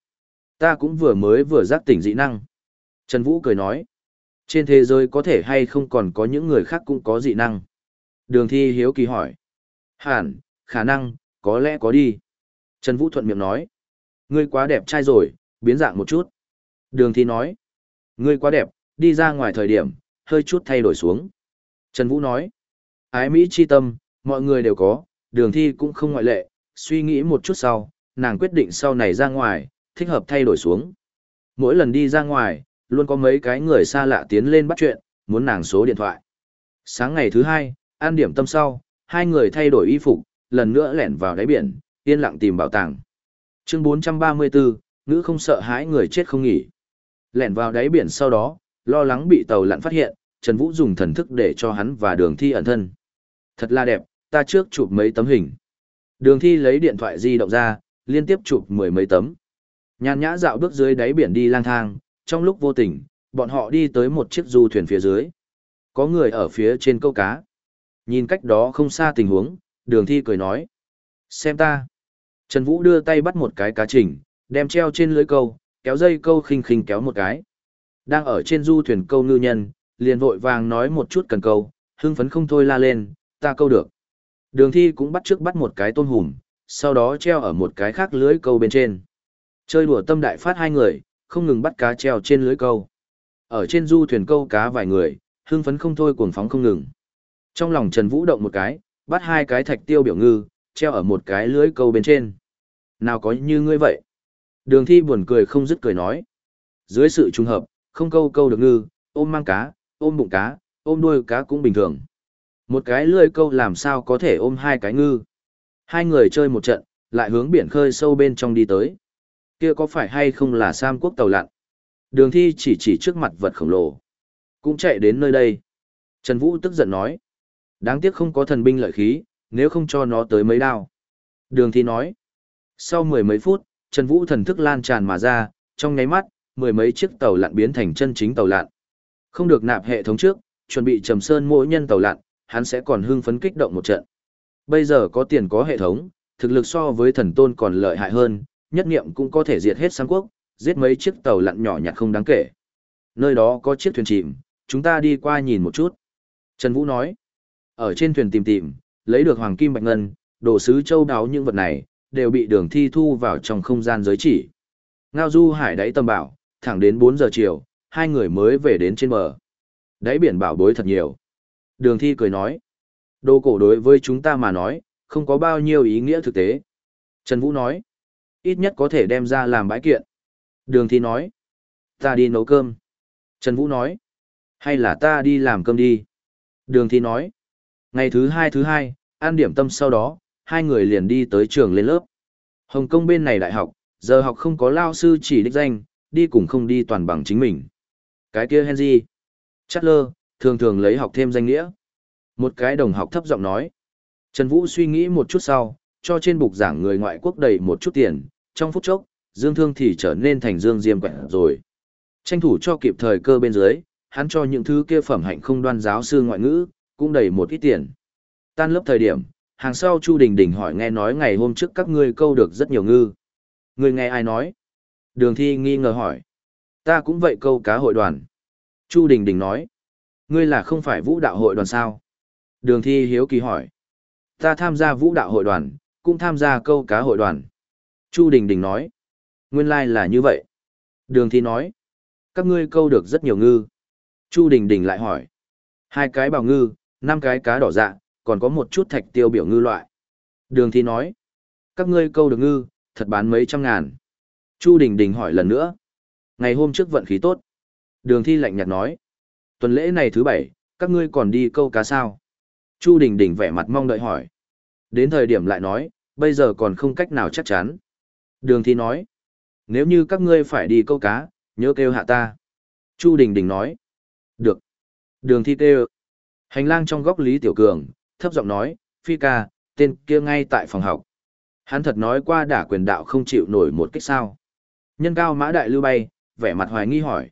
Ta cũng vừa mới vừa giác tỉnh dị năng. Trần Vũ cười nói. Trên thế giới có thể hay không còn có những người khác cũng có dị năng. Đường thi hiếu kỳ hỏi. Hẳn, khả năng, có lẽ có đi. Trần Vũ thuận miệng nói. Ngươi quá đẹp trai rồi, biến dạng một chút. Đường thi nói. Ngươi quá đẹp, đi ra ngoài thời điểm, hơi chút thay đổi xuống. Trần Vũ nói. Ái Mỹ chi tâm, mọi người đều có, đường thi cũng không ngoại lệ, suy nghĩ một chút sau, nàng quyết định sau này ra ngoài, thích hợp thay đổi xuống. Mỗi lần đi ra ngoài, luôn có mấy cái người xa lạ tiến lên bắt chuyện, muốn nàng số điện thoại. Sáng ngày thứ hai, an điểm tâm sau, hai người thay đổi y phục, lần nữa lẻn vào đáy biển, yên lặng tìm bảo tàng. Chương 434, ngữ không sợ hãi người chết không nghỉ. Lẻn vào đáy biển sau đó, lo lắng bị tàu lặn phát hiện, Trần Vũ dùng thần thức để cho hắn và đường thi ẩn thân. Thật là đẹp, ta trước chụp mấy tấm hình. Đường thi lấy điện thoại di động ra, liên tiếp chụp mười mấy tấm. Nhàn nhã dạo bước dưới đáy biển đi lang thang, trong lúc vô tình, bọn họ đi tới một chiếc du thuyền phía dưới. Có người ở phía trên câu cá. Nhìn cách đó không xa tình huống, đường thi cười nói. Xem ta. Trần Vũ đưa tay bắt một cái cá trình, đem treo trên lưới câu, kéo dây câu khinh khinh kéo một cái. Đang ở trên du thuyền câu ngư nhân, liền vội vàng nói một chút cần câu, hưng phấn không thôi la lên, ta câu được. Đường thi cũng bắt trước bắt một cái tôm hùm, sau đó treo ở một cái khác lưới câu bên trên. Chơi đùa tâm đại phát hai người, không ngừng bắt cá treo trên lưới câu. Ở trên du thuyền câu cá vài người, hưng phấn không thôi cuồng phóng không ngừng. Trong lòng Trần Vũ động một cái, bắt hai cái thạch tiêu biểu ngư, treo ở một cái lưới câu bên trên. Nào có như ngươi vậy? Đường thi buồn cười không dứt cười nói. Dưới sự trùng hợp, không câu câu được ngư, ôm mang cá, ôm bụng cá, ôm đuôi cá cũng bình thường. Một cái lưới câu làm sao có thể ôm hai cái ngư. Hai người chơi một trận, lại hướng biển khơi sâu bên trong đi tới. Kia có phải hay không là Sam quốc tàu lặn? Đường thi chỉ chỉ trước mặt vật khổng lồ. Cũng chạy đến nơi đây. Trần Vũ tức giận nói. Đáng tiếc không có thần binh lợi khí, nếu không cho nó tới mấy đao. Đường thi nói. Sau mười mấy phút, Trần Vũ thần thức lan tràn mà ra, trong nháy mắt, mười mấy chiếc tàu lặn biến thành chân chính tàu lặn. Không được nạp hệ thống trước, chuẩn bị trầm sơn mỗi nhân tàu lặn, hắn sẽ còn hưng phấn kích động một trận. Bây giờ có tiền có hệ thống, thực lực so với thần tôn còn lợi hại hơn, nhất niệm cũng có thể diệt hết sang quốc, giết mấy chiếc tàu lặn nhỏ nhặt không đáng kể. Nơi đó có chiếc thuyền chìm, chúng ta đi qua nhìn một chút. Trần Vũ nói, ở trên thuyền tìm tìm, lấy được hoàng kim bạch ngân, đồ sứ châu đáo những vật này, đều bị đường thi thu vào trong không gian giới chỉ. Ngao du hải đáy tầm bảo, thẳng đến 4 giờ chiều, hai người mới về đến trên bờ. Đáy biển bảo bối thật nhiều. Đường thi cười nói, đồ cổ đối với chúng ta mà nói, không có bao nhiêu ý nghĩa thực tế. Trần Vũ nói, ít nhất có thể đem ra làm bãi kiện. Đường thi nói, ta đi nấu cơm. Trần Vũ nói, hay là ta đi làm cơm đi. Đường thi nói, ngày thứ hai thứ hai, an điểm tâm sau đó, hai người liền đi tới trường lên lớp. Hồng Kông bên này đại học, giờ học không có lao sư chỉ đích danh, đi cùng không đi toàn bằng chính mình. Cái kia Henry, Chatler, thường thường lấy học thêm danh nghĩa. Một cái đồng học thấp giọng nói. Trần Vũ suy nghĩ một chút sau, cho trên bục giảng người ngoại quốc đầy một chút tiền, trong phút chốc, Dương Thương thì trở nên thành Dương Diêm quẹn rồi. Tranh thủ cho kịp thời cơ bên dưới, hắn cho những thứ kia phẩm hạnh không đoan giáo sư ngoại ngữ, cũng đầy một ít tiền. Tan lớp thời điểm, hàng sau Chu Đình Đình hỏi nghe nói ngày hôm trước các ngươi câu được rất nhiều ngư. Ngươi nghe ai nói? Đường thi nghi ngờ hỏi. Ta cũng vậy câu cá hội đoàn. Chu Đình Đình nói. Ngươi là không phải vũ đạo hội đoàn sao? Đường thi hiếu kỳ hỏi. Ta tham gia vũ đạo hội đoàn, cũng tham gia câu cá hội đoàn. Chu Đình Đình nói. Nguyên lai like là như vậy. Đường thi nói. Các ngươi câu được rất nhiều ngư. Chu Đình Đình lại hỏi. Hai cái bào ngư, năm cái cá đỏ dạ, còn có một chút thạch tiêu biểu ngư loại. Đường thi nói. Các ngươi câu được ngư, thật bán mấy trăm ngàn. Chu Đình Đình hỏi lần nữa. Ngày hôm trước vận khí tốt. Đường thi lạnh nhạt nói. Tuần lễ này thứ bảy, các ngươi còn đi câu cá sao? Chu Đình Đình vẻ mặt mong đợi hỏi. Đến thời điểm lại nói, bây giờ còn không cách nào chắc chắn. Đường thi nói. Nếu như các ngươi phải đi câu cá, nhớ kêu hạ ta. Chu Đình Đình nói. Được. Đường thi kêu. Hành lang trong góc Lý Tiểu Cường, thấp giọng nói, Phi ca, tên kia ngay tại phòng học. Hắn thật nói qua đả quyền đạo không chịu nổi một cách sao. Nhân cao mã đại lưu bay, vẻ mặt hoài nghi hỏi.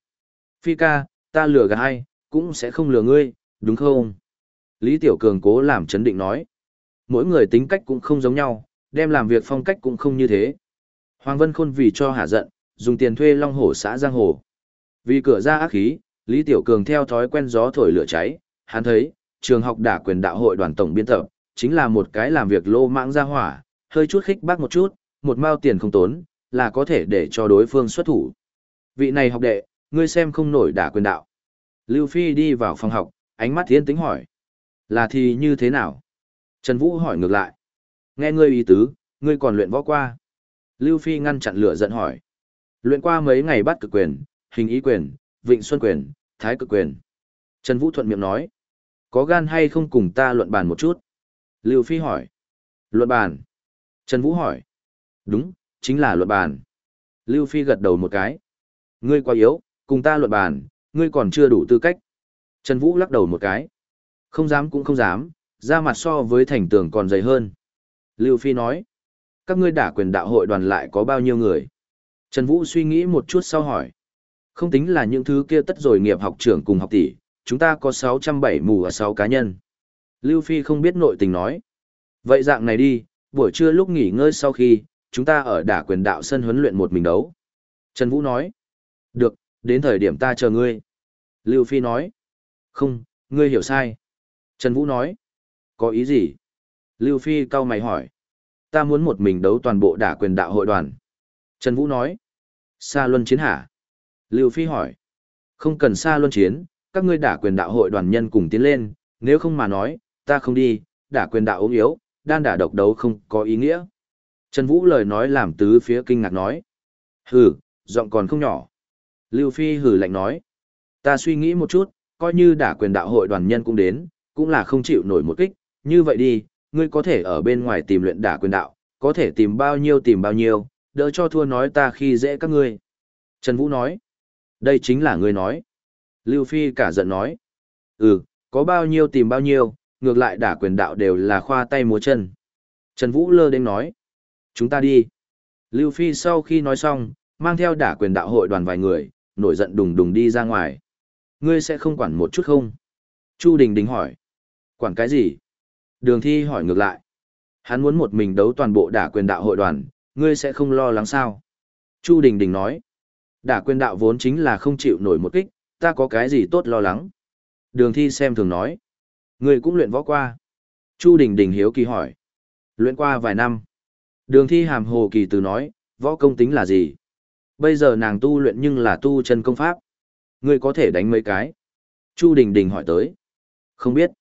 Phi ca, ta lừa gạt ai, cũng sẽ không lừa ngươi, đúng không? Lý Tiểu Cường cố làm chấn định nói. Mỗi người tính cách cũng không giống nhau, đem làm việc phong cách cũng không như thế. Hoàng Vân Khôn vì cho hả giận, dùng tiền thuê Long Hổ xã Giang Hồ. Vì cửa ra ác khí, Lý Tiểu Cường theo thói quen gió thổi lửa cháy, hắn thấy, trường học đả quyền đạo hội đoàn tổng biên tập, chính là một cái làm việc lô mạng ra hỏa, hơi chút khích bác một chút, một mao tiền không tốn, là có thể để cho đối phương xuất thủ. Vị này học đệ, ngươi xem không nổi đả quyền đạo. Lưu Phi đi vào phòng học, ánh mắt thiên tính hỏi. Là thì như thế nào? Trần Vũ hỏi ngược lại. Nghe ngươi ý tứ, ngươi còn luyện võ qua. Lưu Phi ngăn chặn lửa giận hỏi. Luyện qua mấy ngày bắt cực quyền, hình ý quyền, vịnh xuân quyền, thái cực quyền. Trần Vũ thuận miệng nói. Có gan hay không cùng ta luận bàn một chút? Lưu Phi hỏi. Luận bàn. Trần Vũ hỏi. Đúng, chính là luận bàn. Lưu Phi gật đầu một cái. Ngươi quá yếu, cùng ta luận bàn, ngươi còn chưa đủ tư cách. Trần Vũ lắc đầu một cái. Không dám cũng không dám, ra mặt so với thành tường còn dày hơn. Lưu Phi nói. Các ngươi đả quyền đạo hội đoàn lại có bao nhiêu người? Trần Vũ suy nghĩ một chút sau hỏi. Không tính là những thứ kia tất rồi nghiệp học trưởng cùng học tỷ, chúng ta có 607 mù ở 6 cá nhân. Lưu Phi không biết nội tình nói. Vậy dạng này đi, buổi trưa lúc nghỉ ngơi sau khi, chúng ta ở đả quyền đạo sân huấn luyện một mình đấu. Trần Vũ nói. Được, đến thời điểm ta chờ ngươi. Lưu Phi nói. Không, ngươi hiểu sai. Trần Vũ nói. Có ý gì? Lưu Phi cau mày hỏi. Ta muốn một mình đấu toàn bộ đả quyền đạo hội đoàn. Trần Vũ nói. Sa luân chiến hả? Lưu Phi hỏi. Không cần xa luân chiến, các ngươi đả quyền đạo hội đoàn nhân cùng tiến lên, nếu không mà nói, ta không đi, đả quyền đạo ốm yếu, đan đả độc đấu không có ý nghĩa. Trần Vũ lời nói làm tứ phía kinh ngạc nói. Hừ, giọng còn không nhỏ. Lưu Phi hừ lạnh nói. Ta suy nghĩ một chút, coi như đả quyền đạo hội đoàn nhân cũng đến, cũng là không chịu nổi một kích. Như vậy đi, ngươi có thể ở bên ngoài tìm luyện đả quyền đạo, có thể tìm bao nhiêu tìm bao nhiêu, đỡ cho thua nói ta khi dễ các ngươi. Trần Vũ nói. Đây chính là ngươi nói. Lưu Phi cả giận nói. Ừ, có bao nhiêu tìm bao nhiêu, ngược lại đả quyền đạo đều là khoa tay múa chân. Trần Vũ lơ đến nói. Chúng ta đi. Lưu Phi sau khi nói xong, mang theo đả quyền đạo hội đoàn vài người, nổi giận đùng đùng đi ra ngoài. Ngươi sẽ không quản một chút không? Chu Đình Đình hỏi. Quản cái gì? Đường Thi hỏi ngược lại. Hắn muốn một mình đấu toàn bộ đả quyền đạo hội đoàn, ngươi sẽ không lo lắng sao? Chu Đình Đình nói. Đả quyền đạo vốn chính là không chịu nổi một kích, ta có cái gì tốt lo lắng. Đường thi xem thường nói. Người cũng luyện võ qua. Chu Đình Đình hiếu kỳ hỏi. Luyện qua vài năm. Đường thi hàm hồ kỳ từ nói, võ công tính là gì? Bây giờ nàng tu luyện nhưng là tu chân công pháp. Ngươi có thể đánh mấy cái? Chu Đình Đình hỏi tới. Không biết.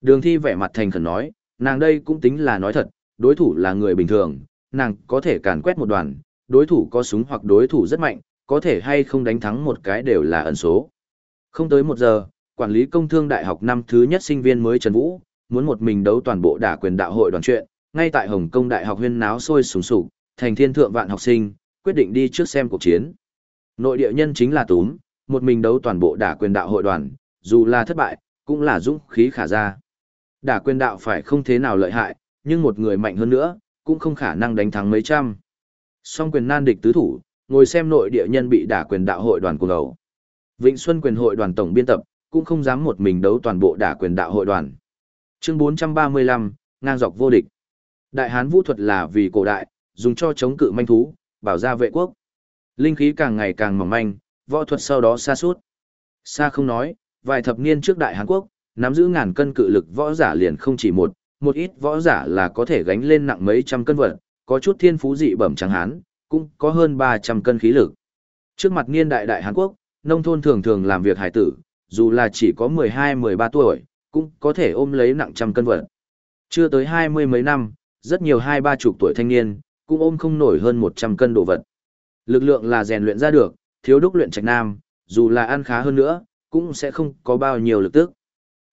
Đường thi vẻ mặt thành khẩn nói, nàng đây cũng tính là nói thật, đối thủ là người bình thường, nàng có thể càn quét một đoàn, đối thủ có súng hoặc đối thủ rất mạnh, có thể hay không đánh thắng một cái đều là ẩn số. Không tới một giờ, quản lý công thương đại học năm thứ nhất sinh viên mới Trần Vũ, muốn một mình đấu toàn bộ đả quyền đạo hội đoàn chuyện, ngay tại Hồng Kông đại học huyên náo sôi sùng sục, thành thiên thượng vạn học sinh, quyết định đi trước xem cuộc chiến. Nội địa nhân chính là túm, một mình đấu toàn bộ đả quyền đạo hội đoàn, dù là thất bại, cũng là dũng khí khả ra. Đả quyền đạo phải không thế nào lợi hại, nhưng một người mạnh hơn nữa, cũng không khả năng đánh thắng mấy trăm. Song quyền nan địch tứ thủ, ngồi xem nội địa nhân bị đả quyền đạo hội đoàn cùng đầu, Vịnh Xuân quyền hội đoàn tổng biên tập, cũng không dám một mình đấu toàn bộ đả quyền đạo hội đoàn. Chương 435, ngang dọc vô địch. Đại Hán vũ thuật là vì cổ đại, dùng cho chống cự manh thú, bảo gia vệ quốc. Linh khí càng ngày càng mỏng manh, võ thuật sau đó xa suốt. Xa không nói, vài thập niên trước Đại Hán quốc, nắm giữ ngàn cân cự lực võ giả liền không chỉ một, một ít võ giả là có thể gánh lên nặng mấy trăm cân vật, có chút thiên phú dị bẩm chẳng hán, cũng có hơn 300 cân khí lực. Trước mặt niên đại đại Hàn Quốc, nông thôn thường thường làm việc hải tử, dù là chỉ có 12-13 tuổi, cũng có thể ôm lấy nặng trăm cân vật. Chưa tới 20 mấy năm, rất nhiều hai ba chục tuổi thanh niên, cũng ôm không nổi hơn 100 cân đồ vật. Lực lượng là rèn luyện ra được, thiếu đúc luyện trạch nam, dù là ăn khá hơn nữa, cũng sẽ không có bao nhiêu lực tức.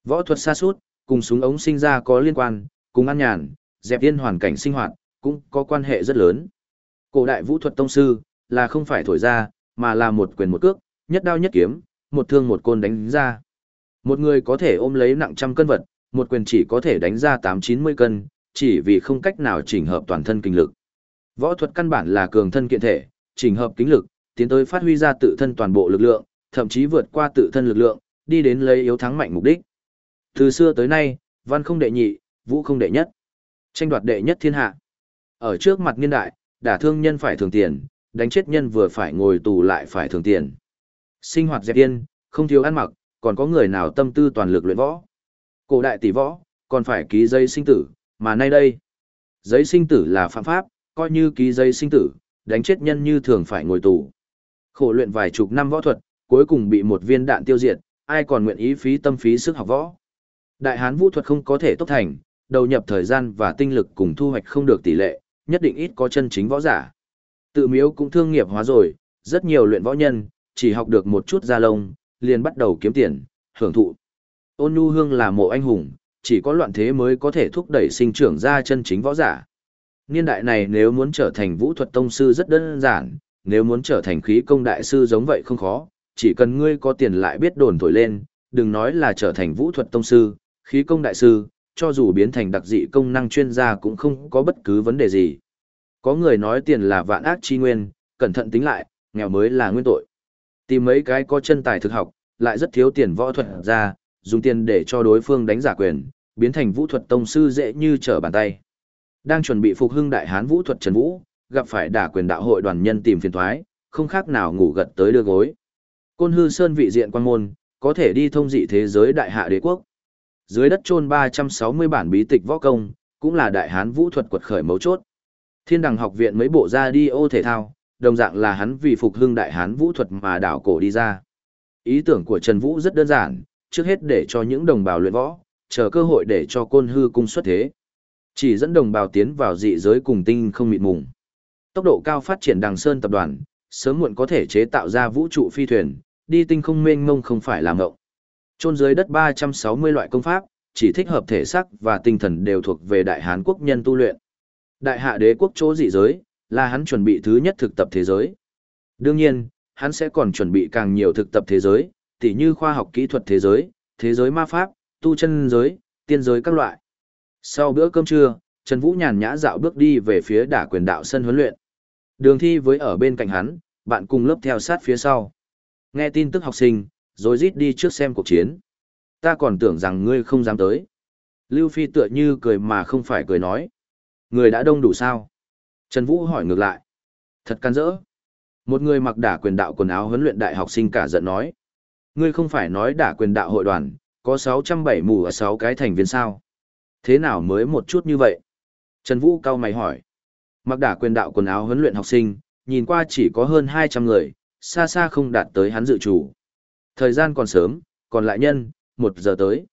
Võ thuật xa suốt, cùng súng ống sinh ra có liên quan, cùng ăn nhàn, dẹp yên hoàn cảnh sinh hoạt, cũng có quan hệ rất lớn. Cổ đại vũ thuật tông sư, là không phải thổi ra, mà là một quyền một cước, nhất đao nhất kiếm, một thương một côn đánh ra. Một người có thể ôm lấy nặng trăm cân vật, một quyền chỉ có thể đánh ra 8-90 cân, chỉ vì không cách nào chỉnh hợp toàn thân kinh lực. Võ thuật căn bản là cường thân kiện thể, chỉnh hợp kính lực, tiến tới phát huy ra tự thân toàn bộ lực lượng, thậm chí vượt qua tự thân lực lượng, đi đến lấy yếu thắng mạnh mục đích. Từ xưa tới nay, văn không đệ nhị, vũ không đệ nhất. Tranh đoạt đệ nhất thiên hạ. Ở trước mặt niên đại, đả thương nhân phải thường tiền, đánh chết nhân vừa phải ngồi tù lại phải thường tiền. Sinh hoạt dẹp yên, không thiếu ăn mặc, còn có người nào tâm tư toàn lực luyện võ. Cổ đại tỷ võ, còn phải ký giấy sinh tử, mà nay đây. Giấy sinh tử là phạm pháp, coi như ký giấy sinh tử, đánh chết nhân như thường phải ngồi tù. Khổ luyện vài chục năm võ thuật, cuối cùng bị một viên đạn tiêu diệt, ai còn nguyện ý phí tâm phí sức học võ. Đại Hán vũ thuật không có thể tốc thành, đầu nhập thời gian và tinh lực cùng thu hoạch không được tỷ lệ, nhất định ít có chân chính võ giả. Tự miếu cũng thương nghiệp hóa rồi, rất nhiều luyện võ nhân, chỉ học được một chút da lông, liền bắt đầu kiếm tiền, hưởng thụ. Ôn Nhu Hương là mộ anh hùng, chỉ có loạn thế mới có thể thúc đẩy sinh trưởng ra chân chính võ giả. Niên đại này nếu muốn trở thành vũ thuật tông sư rất đơn giản, nếu muốn trở thành khí công đại sư giống vậy không khó, chỉ cần ngươi có tiền lại biết đồn thổi lên, đừng nói là trở thành vũ thuật tông sư, khí công đại sư, cho dù biến thành đặc dị công năng chuyên gia cũng không có bất cứ vấn đề gì. Có người nói tiền là vạn ác chi nguyên, cẩn thận tính lại, nghèo mới là nguyên tội. Tìm mấy cái có chân tài thực học, lại rất thiếu tiền võ thuật ra, dùng tiền để cho đối phương đánh giả quyền, biến thành vũ thuật tông sư dễ như trở bàn tay. Đang chuẩn bị phục hưng đại hán vũ thuật Trần Vũ, gặp phải đả quyền đạo hội đoàn nhân tìm phiền thoái, không khác nào ngủ gật tới đưa gối. Côn hư sơn vị diện quan môn, có thể đi thông dị thế giới đại hạ đế quốc. Dưới đất chôn 360 bản bí tịch võ công, cũng là đại hán vũ thuật quật khởi mấu chốt. Thiên đằng học viện mấy bộ ra đi ô thể thao, đồng dạng là hắn vì phục hưng đại hán vũ thuật mà đảo cổ đi ra. Ý tưởng của Trần Vũ rất đơn giản, trước hết để cho những đồng bào luyện võ, chờ cơ hội để cho côn hư cung xuất thế. Chỉ dẫn đồng bào tiến vào dị giới cùng tinh không mịt mùng. Tốc độ cao phát triển đằng sơn tập đoàn, sớm muộn có thể chế tạo ra vũ trụ phi thuyền, đi tinh không mênh mông không phải làm ngộng. Trôn dưới đất 360 loại công pháp, chỉ thích hợp thể xác và tinh thần đều thuộc về Đại Hán quốc nhân tu luyện. Đại hạ đế quốc chỗ dị giới, là hắn chuẩn bị thứ nhất thực tập thế giới. Đương nhiên, hắn sẽ còn chuẩn bị càng nhiều thực tập thế giới, tỉ như khoa học kỹ thuật thế giới, thế giới ma pháp, tu chân giới, tiên giới các loại. Sau bữa cơm trưa, Trần Vũ nhàn nhã dạo bước đi về phía đả quyền đạo sân huấn luyện. Đường thi với ở bên cạnh hắn, bạn cùng lớp theo sát phía sau. Nghe tin tức học sinh, rồi rít đi trước xem cuộc chiến. Ta còn tưởng rằng ngươi không dám tới. Lưu Phi tựa như cười mà không phải cười nói. Người đã đông đủ sao? Trần Vũ hỏi ngược lại. Thật can dỡ. Một người mặc đả quyền đạo quần áo huấn luyện đại học sinh cả giận nói. Ngươi không phải nói đả quyền đạo hội đoàn, có 607 mù ở 6 cái thành viên sao? Thế nào mới một chút như vậy? Trần Vũ cao mày hỏi. Mặc đả quyền đạo quần áo huấn luyện học sinh, nhìn qua chỉ có hơn 200 người, xa xa không đạt tới hắn dự chủ. Thời gian còn sớm, còn lại nhân, một giờ tới.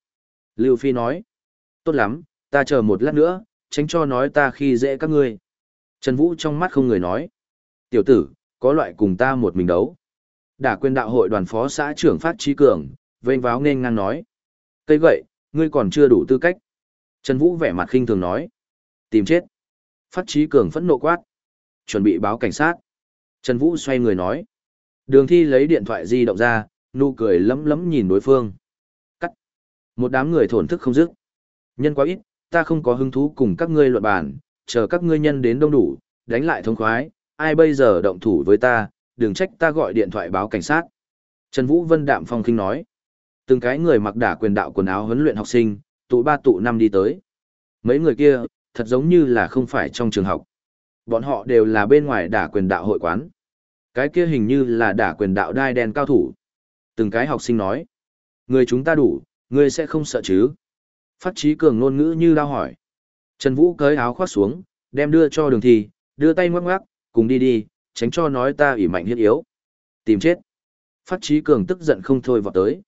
Lưu Phi nói. Tốt lắm, ta chờ một lát nữa, tránh cho nói ta khi dễ các ngươi. Trần Vũ trong mắt không người nói. Tiểu tử, có loại cùng ta một mình đấu. Đả quyền đạo hội đoàn phó xã trưởng Phát Trí Cường, vênh váo nên ngang nói. Cây gậy, ngươi còn chưa đủ tư cách. Trần Vũ vẻ mặt khinh thường nói. Tìm chết. Phát Trí Cường phẫn nộ quát. Chuẩn bị báo cảnh sát. Trần Vũ xoay người nói. Đường thi lấy điện thoại di động ra, nụ cười lấm lấm nhìn đối phương. Cắt. Một đám người thổn thức không dứt. Nhân quá ít, ta không có hứng thú cùng các ngươi luận bàn, chờ các ngươi nhân đến đông đủ, đánh lại thống khoái, ai bây giờ động thủ với ta, đừng trách ta gọi điện thoại báo cảnh sát. Trần Vũ Vân đạm phong kinh nói. Từng cái người mặc đả quyền đạo quần áo huấn luyện học sinh, tụ ba tụ năm đi tới. Mấy người kia, thật giống như là không phải trong trường học. Bọn họ đều là bên ngoài đả quyền đạo hội quán. Cái kia hình như là đả quyền đạo đai đen cao thủ. Từng cái học sinh nói. Người chúng ta đủ, người sẽ không sợ chứ. Phát trí cường ngôn ngữ như đau hỏi. Trần Vũ cởi áo khoác xuống, đem đưa cho đường thi, đưa tay ngoắc ngoắc, cùng đi đi, tránh cho nói ta ủy mạnh hiết yếu. Tìm chết. Phát trí cường tức giận không thôi vào tới.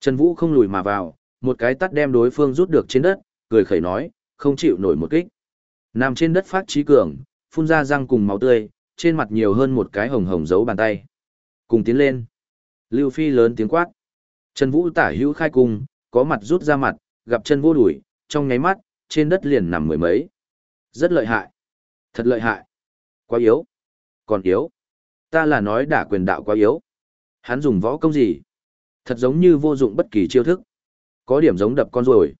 Trần Vũ không lùi mà vào, một cái tắt đem đối phương rút được trên đất, cười khẩy nói, không chịu nổi một kích. Nằm trên đất phát trí cường, phun ra răng cùng máu tươi, trên mặt nhiều hơn một cái hồng hồng dấu bàn tay. Cùng tiến lên. Lưu Phi lớn tiếng quát. Trần Vũ tả hữu khai cung, có mặt rút ra mặt, gặp chân vô đuổi, trong nháy mắt, trên đất liền nằm mười mấy. Rất lợi hại. Thật lợi hại. Quá yếu. Còn yếu. Ta là nói đả quyền đạo quá yếu. Hắn dùng võ công gì? Thật giống như vô dụng bất kỳ chiêu thức. Có điểm giống đập con rồi.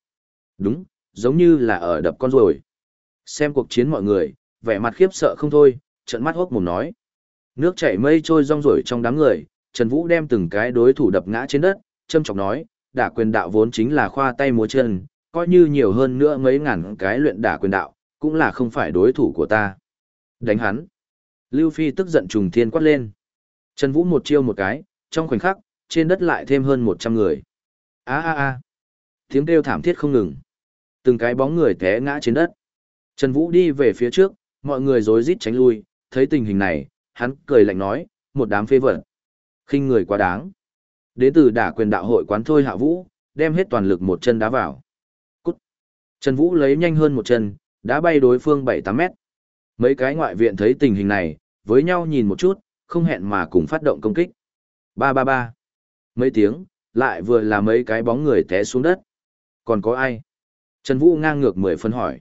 Đúng, giống như là ở đập con rồi. Xem cuộc chiến mọi người, vẻ mặt khiếp sợ không thôi, trận mắt hốc mồm nói. Nước chảy mây trôi rong rổi trong đám người, Trần Vũ đem từng cái đối thủ đập ngã trên đất, châm chọc nói, đả quyền đạo vốn chính là khoa tay múa chân, coi như nhiều hơn nữa mấy ngàn cái luyện đả quyền đạo, cũng là không phải đối thủ của ta. Đánh hắn. Lưu Phi tức giận trùng thiên quát lên. Trần Vũ một chiêu một cái, trong khoảnh khắc, trên đất lại thêm hơn 100 người. a a a Tiếng kêu thảm thiết không ngừng. Từng cái bóng người té ngã trên đất. Trần Vũ đi về phía trước, mọi người rối rít tránh lui, thấy tình hình này, hắn cười lạnh nói, một đám phê vật. khinh người quá đáng. Đến từ đả quyền đạo hội quán thôi hạ vũ, đem hết toàn lực một chân đá vào. Trần Vũ lấy nhanh hơn một chân, đã bay đối phương 7-8 mét. Mấy cái ngoại viện thấy tình hình này, với nhau nhìn một chút, không hẹn mà cùng phát động công kích. Ba ba ba. Mấy tiếng, lại vừa là mấy cái bóng người té xuống đất. Còn có ai? Trần Vũ ngang ngược mười phân hỏi.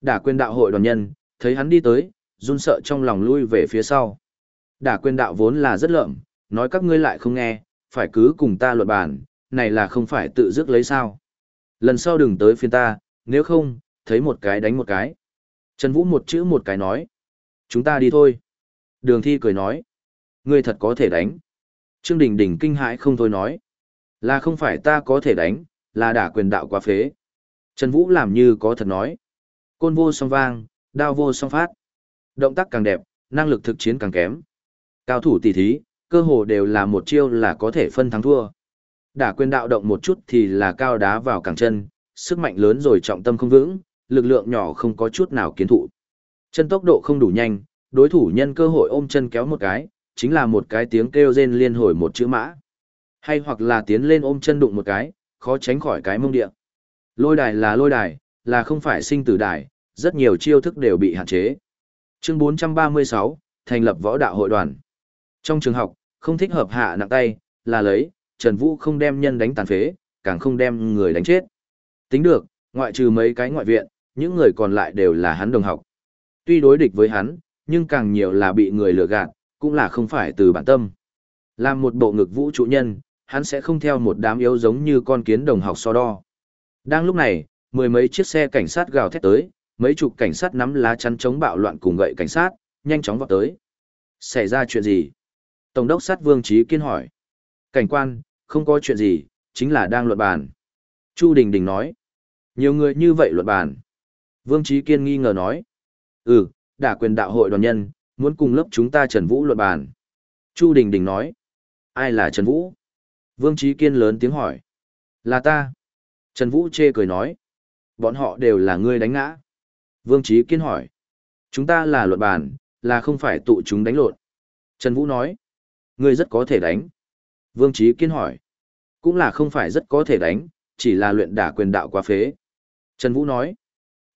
Đả quyền đạo hội đoàn nhân, thấy hắn đi tới, run sợ trong lòng lui về phía sau. Đả quyền đạo vốn là rất lợm, nói các ngươi lại không nghe, phải cứ cùng ta luận bàn, này là không phải tự dứt lấy sao. Lần sau đừng tới phiên ta, nếu không, thấy một cái đánh một cái. Trần Vũ một chữ một cái nói. Chúng ta đi thôi. Đường thi cười nói. Ngươi thật có thể đánh. Trương Đình Đình kinh hãi không thôi nói. Là không phải ta có thể đánh, là đả quyền đạo quá phế. Trần Vũ làm như có thật nói. Côn vô song vang, đao vô song phát. Động tác càng đẹp, năng lực thực chiến càng kém. Cao thủ tỷ thí, cơ hồ đều là một chiêu là có thể phân thắng thua. Đả quyền đạo động một chút thì là cao đá vào càng chân, sức mạnh lớn rồi trọng tâm không vững, lực lượng nhỏ không có chút nào kiến thụ. Chân tốc độ không đủ nhanh, đối thủ nhân cơ hội ôm chân kéo một cái, chính là một cái tiếng kêu rên liên hồi một chữ mã. Hay hoặc là tiến lên ôm chân đụng một cái, khó tránh khỏi cái mông địa. Lôi đài là lôi đài, là không phải sinh tử đài, rất nhiều chiêu thức đều bị hạn chế. Chương 436, thành lập võ đạo hội đoàn. Trong trường học, không thích hợp hạ nặng tay, là lấy, Trần Vũ không đem nhân đánh tàn phế, càng không đem người đánh chết. Tính được, ngoại trừ mấy cái ngoại viện, những người còn lại đều là hắn đồng học. Tuy đối địch với hắn, nhưng càng nhiều là bị người lừa gạt, cũng là không phải từ bản tâm. Làm một bộ ngực vũ trụ nhân, hắn sẽ không theo một đám yếu giống như con kiến đồng học so đo. Đang lúc này, mười mấy chiếc xe cảnh sát gào thét tới, mấy chục cảnh sát nắm lá chắn chống bạo loạn cùng gậy cảnh sát, nhanh chóng vọt tới. Xảy ra chuyện gì? Tổng đốc sát Vương Trí Kiên hỏi. Cảnh quan, không có chuyện gì, chính là đang luận bàn. Chu Đình Đình nói. Nhiều người như vậy luận bàn. Vương Trí Kiên nghi ngờ nói. Ừ, đả quyền đạo hội đoàn nhân, muốn cùng lớp chúng ta Trần Vũ luận bàn. Chu Đình Đình nói. Ai là Trần Vũ? Vương Trí Kiên lớn tiếng hỏi. Là ta. Trần Vũ chê cười nói. Bọn họ đều là ngươi đánh ngã. Vương Trí Kiên hỏi. Chúng ta là luận bàn, là không phải tụ chúng đánh lộn. Trần Vũ nói. Ngươi rất có thể đánh. Vương Trí Kiên hỏi. Cũng là không phải rất có thể đánh, chỉ là luyện đả quyền đạo quá phế. Trần Vũ nói.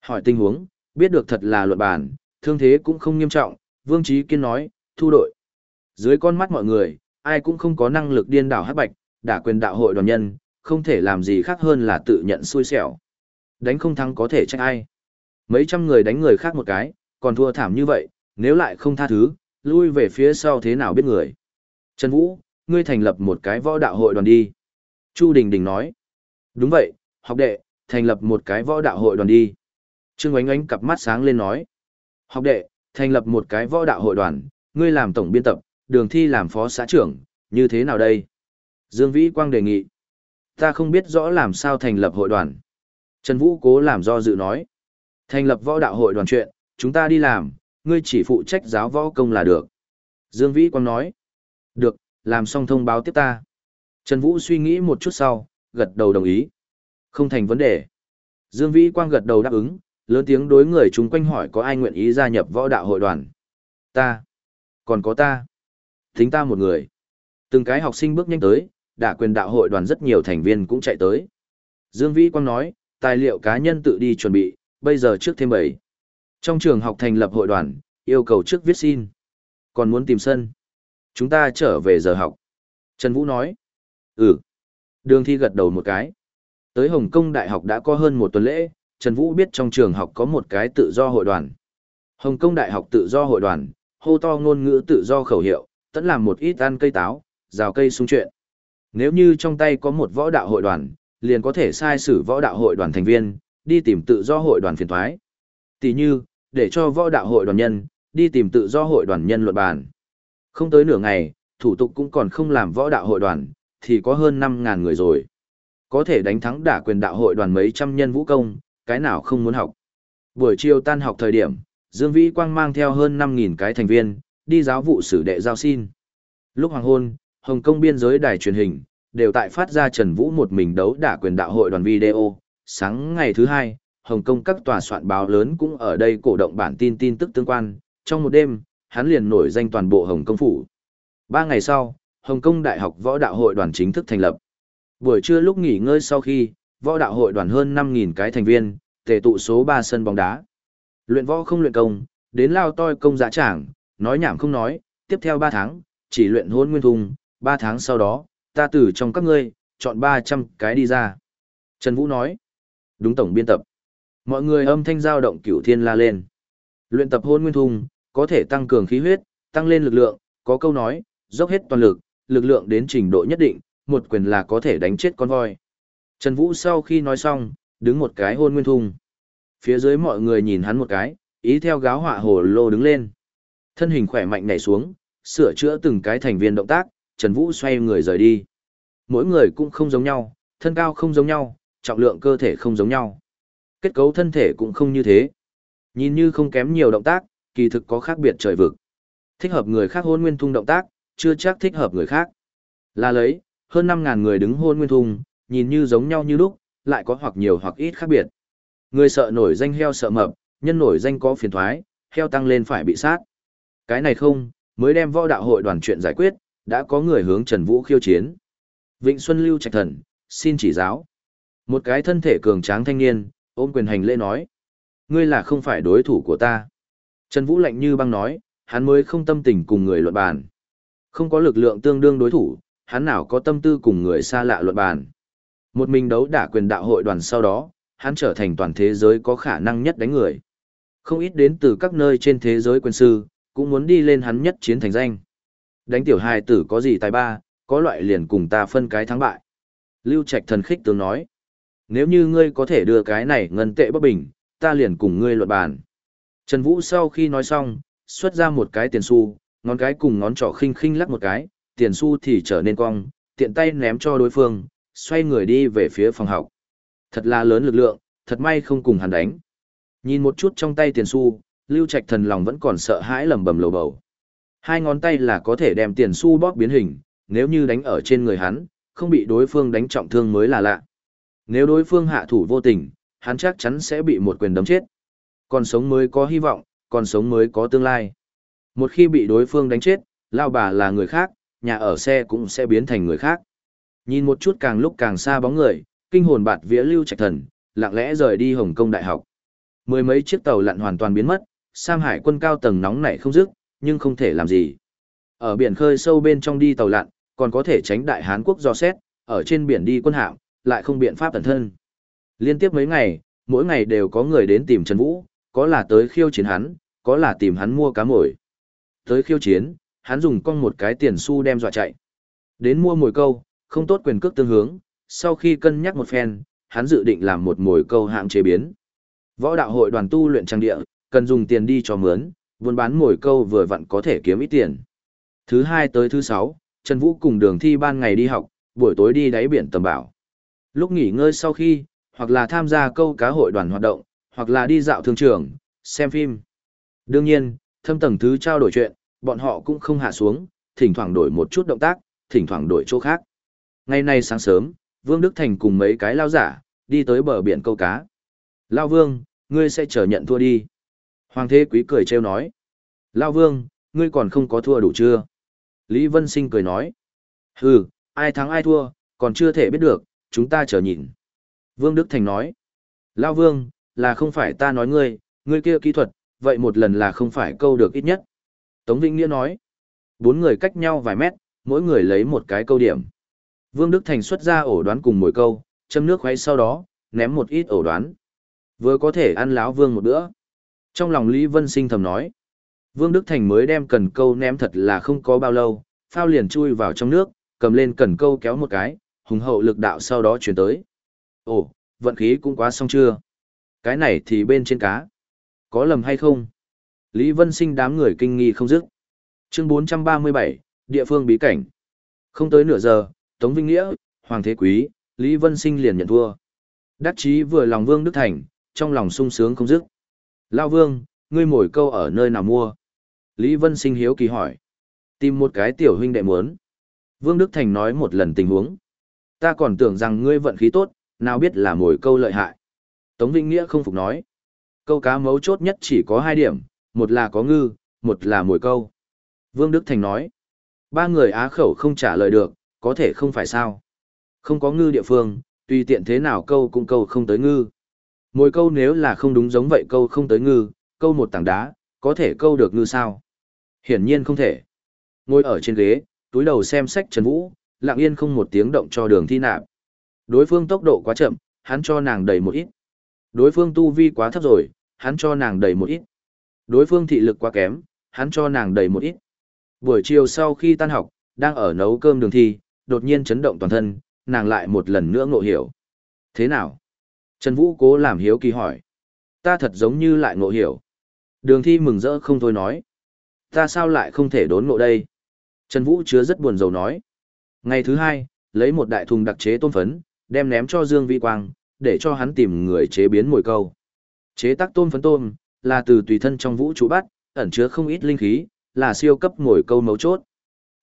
Hỏi tình huống, biết được thật là luận bàn, thương thế cũng không nghiêm trọng, Vương Trí Kiên nói, thu đội. Dưới con mắt mọi người, ai cũng không có năng lực điên đảo hát bạch, đả quyền đạo hội đoàn nhân, không thể làm gì khác hơn là tự nhận xui xẻo. Đánh không thắng có thể trách ai. Mấy trăm người đánh người khác một cái, còn thua thảm như vậy, nếu lại không tha thứ, lui về phía sau thế nào biết người. Trần Vũ, ngươi thành lập một cái võ đạo hội đoàn đi. Chu Đình Đình nói. Đúng vậy, học đệ, thành lập một cái võ đạo hội đoàn đi. Trương Oánh Oánh cặp mắt sáng lên nói. Học đệ, thành lập một cái võ đạo hội đoàn, ngươi làm tổng biên tập, đường thi làm phó xã trưởng, như thế nào đây? Dương Vĩ Quang đề nghị. Ta không biết rõ làm sao thành lập hội đoàn. Trần Vũ cố làm do dự nói. Thành lập võ đạo hội đoàn chuyện, chúng ta đi làm, ngươi chỉ phụ trách giáo võ công là được. Dương Vĩ Quang nói. Được, làm xong thông báo tiếp ta. Trần Vũ suy nghĩ một chút sau, gật đầu đồng ý. Không thành vấn đề. Dương Vĩ Quang gật đầu đáp ứng, lớn tiếng đối người chúng quanh hỏi có ai nguyện ý gia nhập võ đạo hội đoàn. Ta. Còn có ta. Tính ta một người. Từng cái học sinh bước nhanh tới, đã quyền đạo hội đoàn rất nhiều thành viên cũng chạy tới. Dương Vĩ Quang nói, tài liệu cá nhân tự đi chuẩn bị, bây giờ trước thêm bảy. Trong trường học thành lập hội đoàn, yêu cầu trước viết xin. Còn muốn tìm sân. Chúng ta trở về giờ học. Trần Vũ nói. Ừ. Đường thi gật đầu một cái. Tới Hồng Kông Đại học đã có hơn một tuần lễ, Trần Vũ biết trong trường học có một cái tự do hội đoàn. Hồng Kông Đại học tự do hội đoàn, hô to ngôn ngữ tự do khẩu hiệu, tẫn làm một ít ăn cây táo, rào cây sung chuyện. Nếu như trong tay có một võ đạo hội đoàn, liền có thể sai sử võ đạo hội đoàn thành viên, đi tìm tự do hội đoàn phiền thoái. Tỷ như, để cho võ đạo hội đoàn nhân, đi tìm tự do hội đoàn nhân luận bàn. Không tới nửa ngày, thủ tục cũng còn không làm võ đạo hội đoàn, thì có hơn 5.000 người rồi. Có thể đánh thắng đả quyền đạo hội đoàn mấy trăm nhân vũ công, cái nào không muốn học. Buổi chiều tan học thời điểm, Dương Vĩ Quang mang theo hơn 5.000 cái thành viên, đi giáo vụ sử đệ giao xin. Lúc hoàng hôn, Hồng Kông biên giới đài truyền hình, đều tại phát ra Trần Vũ một mình đấu đả quyền đạo hội đoàn video. Sáng ngày thứ hai, Hồng Kông các tòa soạn báo lớn cũng ở đây cổ động bản tin tin tức tương quan. Trong một đêm, hắn liền nổi danh toàn bộ Hồng Kông phủ. Ba ngày sau, Hồng Kông Đại học Võ đạo hội đoàn chính thức thành lập. Buổi trưa lúc nghỉ ngơi sau khi, Võ đạo hội đoàn hơn 5.000 cái thành viên, tề tụ số 3 sân bóng đá. Luyện võ không luyện công, đến lao toi công giá trảng, nói nhảm không nói, tiếp theo 3 tháng, chỉ luyện hôn nguyên thùng, 3 tháng sau đó, ta từ trong các ngươi, chọn 300 cái đi ra. Trần Vũ nói, đúng tổng biên tập. Mọi người âm thanh giao động cửu thiên la lên. Luyện tập hôn nguyên thùng, có thể tăng cường khí huyết, tăng lên lực lượng, có câu nói, dốc hết toàn lực, lực lượng đến trình độ nhất định, một quyền là có thể đánh chết con voi. Trần Vũ sau khi nói xong, đứng một cái hôn nguyên Thung. Phía dưới mọi người nhìn hắn một cái, ý theo gáo họa hồ lô đứng lên. Thân hình khỏe mạnh nhảy xuống, sửa chữa từng cái thành viên động tác, Trần Vũ xoay người rời đi. Mỗi người cũng không giống nhau, thân cao không giống nhau, trọng lượng cơ thể không giống nhau. Kết cấu thân thể cũng không như thế. Nhìn như không kém nhiều động tác, kỳ thực có khác biệt trời vực. Thích hợp người khác hôn nguyên thung động tác, chưa chắc thích hợp người khác. Là lấy, hơn 5.000 người đứng hôn nguyên thung, nhìn như giống nhau như lúc, lại có hoặc nhiều hoặc ít khác biệt. Người sợ nổi danh heo sợ mập, nhân nổi danh có phiền thoái, heo tăng lên phải bị sát. Cái này không, mới đem võ đạo hội đoàn chuyện giải quyết, đã có người hướng Trần Vũ khiêu chiến. Vịnh Xuân Lưu Trạch Thần, xin chỉ giáo. Một cái thân thể cường tráng thanh niên, ôm quyền hành lễ nói. Ngươi là không phải đối thủ của ta. Trần Vũ lạnh như băng nói, hắn mới không tâm tình cùng người luận bàn. Không có lực lượng tương đương đối thủ, hắn nào có tâm tư cùng người xa lạ luận bàn. Một mình đấu đả quyền đạo hội đoàn sau đó, hắn trở thành toàn thế giới có khả năng nhất đánh người. Không ít đến từ các nơi trên thế giới quân sư, cũng muốn đi lên hắn nhất chiến thành danh. Đánh tiểu hài tử có gì tài ba, có loại liền cùng ta phân cái thắng bại. Lưu Trạch thần khích tướng nói, nếu như ngươi có thể đưa cái này ngân tệ bất bình, ta liền cùng ngươi luận bàn. Trần Vũ sau khi nói xong, xuất ra một cái tiền xu, ngón cái cùng ngón trỏ khinh khinh lắc một cái, tiền xu thì trở nên cong, tiện tay ném cho đối phương, xoay người đi về phía phòng học. Thật là lớn lực lượng, thật may không cùng hắn đánh. Nhìn một chút trong tay tiền xu, Lưu Trạch thần lòng vẫn còn sợ hãi lầm bầm lầu bầu. Hai ngón tay là có thể đem tiền xu bóp biến hình, nếu như đánh ở trên người hắn, không bị đối phương đánh trọng thương mới là lạ. Nếu đối phương hạ thủ vô tình, hắn chắc chắn sẽ bị một quyền đấm chết. Còn sống mới có hy vọng, còn sống mới có tương lai. Một khi bị đối phương đánh chết, lao bà là người khác, nhà ở xe cũng sẽ biến thành người khác. Nhìn một chút càng lúc càng xa bóng người, kinh hồn bạt vía lưu trạch thần, lặng lẽ rời đi Hồng Kông Đại học. Mười mấy chiếc tàu lặn hoàn toàn biến mất, Sam Hải quân cao tầng nóng nảy không dứt, nhưng không thể làm gì. Ở biển khơi sâu bên trong đi tàu lặn, còn có thể tránh đại Hán quốc do xét, ở trên biển đi quân hạm, lại không biện pháp tận thân. Liên tiếp mấy ngày, mỗi ngày đều có người đến tìm Trần Vũ, có là tới khiêu chiến hắn, có là tìm hắn mua cá mồi. Tới khiêu chiến, hắn dùng con một cái tiền xu đem dọa chạy. Đến mua mồi câu, không tốt quyền cước tương hướng, sau khi cân nhắc một phen, hắn dự định làm một mồi câu hạng chế biến. Võ đạo hội đoàn tu luyện trang địa, cần dùng tiền đi cho mướn, buôn bán mồi câu vừa vặn có thể kiếm ít tiền. Thứ hai tới thứ sáu, Trần Vũ cùng đường thi ban ngày đi học, buổi tối đi đáy biển tầm bảo. Lúc nghỉ ngơi sau khi, hoặc là tham gia câu cá hội đoàn hoạt động, hoặc là đi dạo thương trường, xem phim. Đương nhiên, thâm tầng thứ trao đổi chuyện, bọn họ cũng không hạ xuống, thỉnh thoảng đổi một chút động tác, thỉnh thoảng đổi chỗ khác. Ngày nay sáng sớm, Vương Đức Thành cùng mấy cái lao giả, đi tới bờ biển câu cá. Lao Vương, ngươi sẽ chờ nhận thua đi. Hoàng thế quý cười trêu nói. Lao Vương, ngươi còn không có thua đủ chưa? Lý Vân Sinh cười nói. Hừ, ai thắng ai thua, còn chưa thể biết được, chúng ta chờ nhìn. Vương Đức Thành nói. Lao Vương, là không phải ta nói ngươi, ngươi kia kỹ thuật, vậy một lần là không phải câu được ít nhất. Tống Vĩnh Nghĩa nói. Bốn người cách nhau vài mét, mỗi người lấy một cái câu điểm. Vương Đức Thành xuất ra ổ đoán cùng mỗi câu, châm nước khuấy sau đó, ném một ít ổ đoán. Vừa có thể ăn láo Vương một bữa. Trong lòng Lý Vân Sinh thầm nói. Vương Đức Thành mới đem cần câu ném thật là không có bao lâu, phao liền chui vào trong nước, cầm lên cần câu kéo một cái, hùng hậu lực đạo sau đó chuyển tới. Ồ, vận khí cũng quá xong chưa? Cái này thì bên trên cá. Có lầm hay không? Lý Vân Sinh đám người kinh nghi không dứt. Chương 437, địa phương bí cảnh. Không tới nửa giờ, Tống Vinh Nghĩa, Hoàng Thế Quý, Lý Vân Sinh liền nhận thua. Đắc chí vừa lòng Vương Đức Thành, trong lòng sung sướng không dứt. Lao Vương, ngươi mồi câu ở nơi nào mua? Lý Vân Sinh hiếu kỳ hỏi. Tìm một cái tiểu huynh đệ muốn. Vương Đức Thành nói một lần tình huống. Ta còn tưởng rằng ngươi vận khí tốt, nào biết là mồi câu lợi hại. Tống Vinh Nghĩa không phục nói. Câu cá mấu chốt nhất chỉ có hai điểm, một là có ngư, một là mồi câu. Vương Đức Thành nói. Ba người á khẩu không trả lời được, có thể không phải sao. Không có ngư địa phương, tùy tiện thế nào câu cũng câu không tới ngư. Mồi câu nếu là không đúng giống vậy câu không tới ngư, câu một tảng đá, có thể câu được ngư sao? Hiển nhiên không thể. Ngồi ở trên ghế, túi đầu xem sách Trần Vũ, lặng yên không một tiếng động cho đường thi nạp. Đối phương tốc độ quá chậm, hắn cho nàng đầy một ít. Đối phương tu vi quá thấp rồi, hắn cho nàng đầy một ít. Đối phương thị lực quá kém, hắn cho nàng đầy một ít. Buổi chiều sau khi tan học, đang ở nấu cơm đường thi, đột nhiên chấn động toàn thân, nàng lại một lần nữa ngộ hiểu. Thế nào? Trần Vũ cố làm hiếu kỳ hỏi. Ta thật giống như lại ngộ hiểu. Đường thi mừng rỡ không thôi nói. Ta sao lại không thể đốn ngộ đây? Trần Vũ chứa rất buồn rầu nói. Ngày thứ hai, lấy một đại thùng đặc chế tôm phấn, đem ném cho Dương Vi Quang, để cho hắn tìm người chế biến mồi câu. Chế tác tôm phấn tôm, là từ tùy thân trong vũ trụ bắt, ẩn chứa không ít linh khí, là siêu cấp ngồi câu mấu chốt.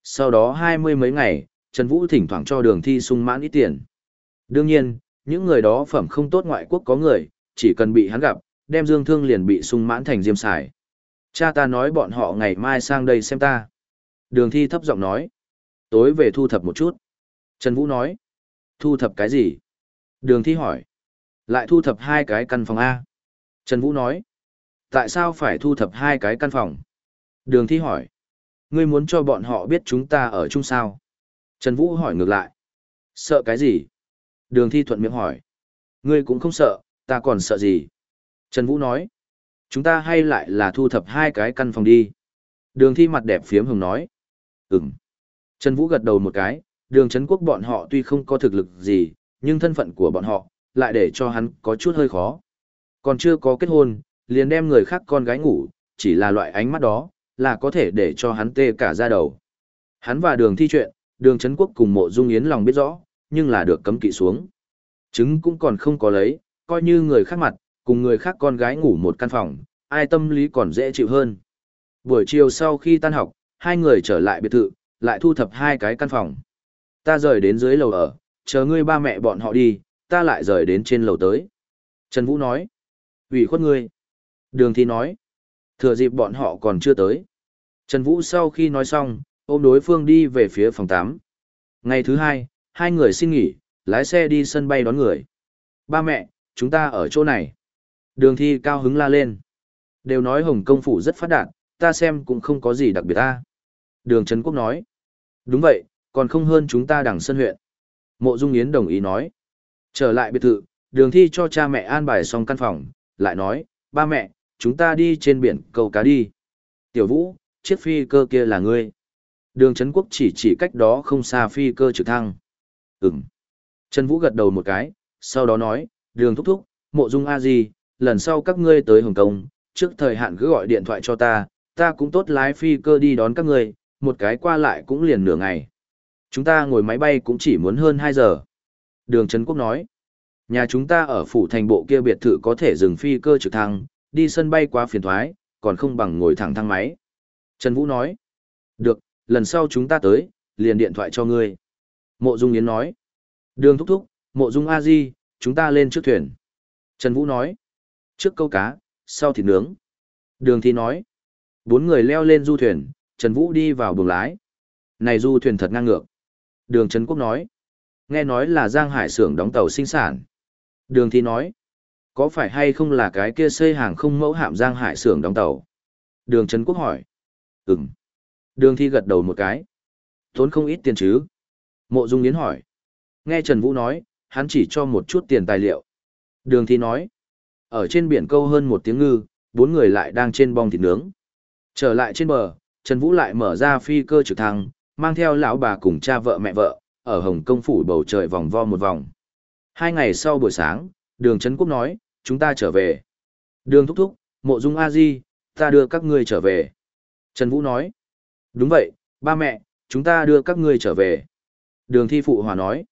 Sau đó hai mươi mấy ngày, Trần Vũ thỉnh thoảng cho đường thi sung mãn ít tiền. Đương nhiên, những người đó phẩm không tốt ngoại quốc có người, chỉ cần bị hắn gặp, đem dương thương liền bị sung mãn thành diêm xài. Cha ta nói bọn họ ngày mai sang đây xem ta. Đường thi thấp giọng nói. Tối về thu thập một chút. Trần Vũ nói. Thu thập cái gì? Đường thi hỏi. Lại thu thập hai cái căn phòng A. Trần Vũ nói. Tại sao phải thu thập hai cái căn phòng? Đường thi hỏi. Ngươi muốn cho bọn họ biết chúng ta ở chung sao? Trần Vũ hỏi ngược lại. Sợ cái gì? Đường thi thuận miệng hỏi. Ngươi cũng không sợ, ta còn sợ gì? Trần Vũ nói. Chúng ta hay lại là thu thập hai cái căn phòng đi. Đường thi mặt đẹp phiếm hồng nói. Ừm. Trần Vũ gật đầu một cái, đường Trấn Quốc bọn họ tuy không có thực lực gì, nhưng thân phận của bọn họ, lại để cho hắn có chút hơi khó. Còn chưa có kết hôn, liền đem người khác con gái ngủ, chỉ là loại ánh mắt đó, là có thể để cho hắn tê cả ra đầu. Hắn và đường thi chuyện, đường Trấn Quốc cùng mộ dung yến lòng biết rõ, nhưng là được cấm kỵ xuống. Chứng cũng còn không có lấy, coi như người khác mặt, cùng người khác con gái ngủ một căn phòng, ai tâm lý còn dễ chịu hơn. Buổi chiều sau khi tan học, hai người trở lại biệt thự, lại thu thập hai cái căn phòng. Ta rời đến dưới lầu ở, chờ ngươi ba mẹ bọn họ đi, ta lại rời đến trên lầu tới. Trần Vũ nói, ủy khuất ngươi. Đường Thi nói, thừa dịp bọn họ còn chưa tới. Trần Vũ sau khi nói xong, ôm đối phương đi về phía phòng 8. Ngày thứ hai, hai người xin nghỉ, lái xe đi sân bay đón người. Ba mẹ, chúng ta ở chỗ này. Đường thi cao hứng la lên. Đều nói Hồng Công Phủ rất phát đạt, ta xem cũng không có gì đặc biệt ta. Đường Trấn Quốc nói. Đúng vậy, còn không hơn chúng ta đằng sân huyện. Mộ Dung Yến đồng ý nói. Trở lại biệt thự, đường thi cho cha mẹ an bài xong căn phòng, lại nói, ba mẹ, chúng ta đi trên biển câu cá đi. Tiểu Vũ, chiếc phi cơ kia là ngươi. Đường Trấn Quốc chỉ chỉ cách đó không xa phi cơ trực thăng. Ừm. Trần Vũ gật đầu một cái, sau đó nói, đường thúc thúc, mộ dung a gì lần sau các ngươi tới Hồng Kông, trước thời hạn cứ gọi điện thoại cho ta, ta cũng tốt lái phi cơ đi đón các ngươi, một cái qua lại cũng liền nửa ngày. Chúng ta ngồi máy bay cũng chỉ muốn hơn 2 giờ. Đường Trấn Quốc nói. Nhà chúng ta ở phủ thành bộ kia biệt thự có thể dừng phi cơ trực thăng, đi sân bay quá phiền thoái, còn không bằng ngồi thẳng thang máy. Trần Vũ nói. Được, lần sau chúng ta tới, liền điện thoại cho ngươi. Mộ Dung Yến nói. Đường thúc thúc, Mộ Dung A Di, chúng ta lên trước thuyền. Trần Vũ nói. Trước câu cá, sau thịt nướng. Đường Thi nói. Bốn người leo lên du thuyền, Trần Vũ đi vào buồng lái. Này du thuyền thật ngang ngược. Đường Trấn Quốc nói. Nghe nói là Giang Hải xưởng đóng tàu sinh sản. Đường Thi nói. Có phải hay không là cái kia xây hàng không mẫu hạm Giang Hải xưởng đóng tàu? Đường Trấn Quốc hỏi. Ừm. Đường Thi gật đầu một cái. Tốn không ít tiền chứ? Mộ Dung Yến hỏi. Nghe Trần Vũ nói, hắn chỉ cho một chút tiền tài liệu. Đường Thi nói. Ở trên biển câu hơn một tiếng ngư, bốn người lại đang trên bong thịt nướng. Trở lại trên bờ, Trần Vũ lại mở ra phi cơ trực thăng, mang theo lão bà cùng cha vợ mẹ vợ, ở Hồng Kông phủ bầu trời vòng vo một vòng. Hai ngày sau buổi sáng, đường Trấn Quốc nói, chúng ta trở về. Đường thúc thúc, mộ dung a di, ta đưa các ngươi trở về. Trần Vũ nói, đúng vậy, ba mẹ, chúng ta đưa các ngươi trở về. Đường thi phụ hòa nói,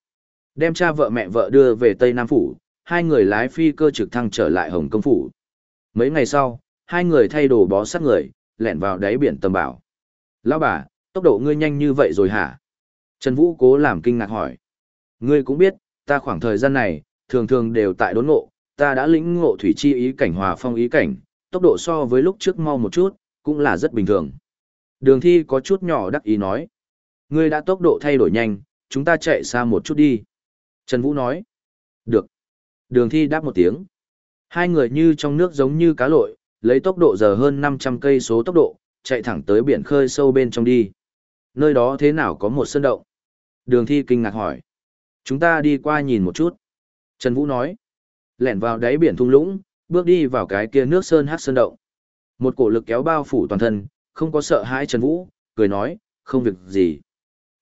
đem cha vợ mẹ vợ đưa về Tây Nam Phủ, hai người lái phi cơ trực thăng trở lại Hồng Công Phủ. Mấy ngày sau, hai người thay đồ bó sát người, lẻn vào đáy biển tầm bảo. Lão bà, tốc độ ngươi nhanh như vậy rồi hả? Trần Vũ cố làm kinh ngạc hỏi. Ngươi cũng biết, ta khoảng thời gian này, thường thường đều tại đốn ngộ, ta đã lĩnh ngộ thủy chi ý cảnh hòa phong ý cảnh, tốc độ so với lúc trước mau một chút, cũng là rất bình thường. Đường thi có chút nhỏ đắc ý nói. Ngươi đã tốc độ thay đổi nhanh, chúng ta chạy xa một chút đi. Trần Vũ nói. Được. Đường thi đáp một tiếng. Hai người như trong nước giống như cá lội, lấy tốc độ giờ hơn 500 cây số tốc độ, chạy thẳng tới biển khơi sâu bên trong đi. Nơi đó thế nào có một sơn động? Đường thi kinh ngạc hỏi. Chúng ta đi qua nhìn một chút. Trần Vũ nói. Lẻn vào đáy biển thung lũng, bước đi vào cái kia nước sơn hát sơn động. Một cổ lực kéo bao phủ toàn thân, không có sợ hãi Trần Vũ, cười nói, không việc gì.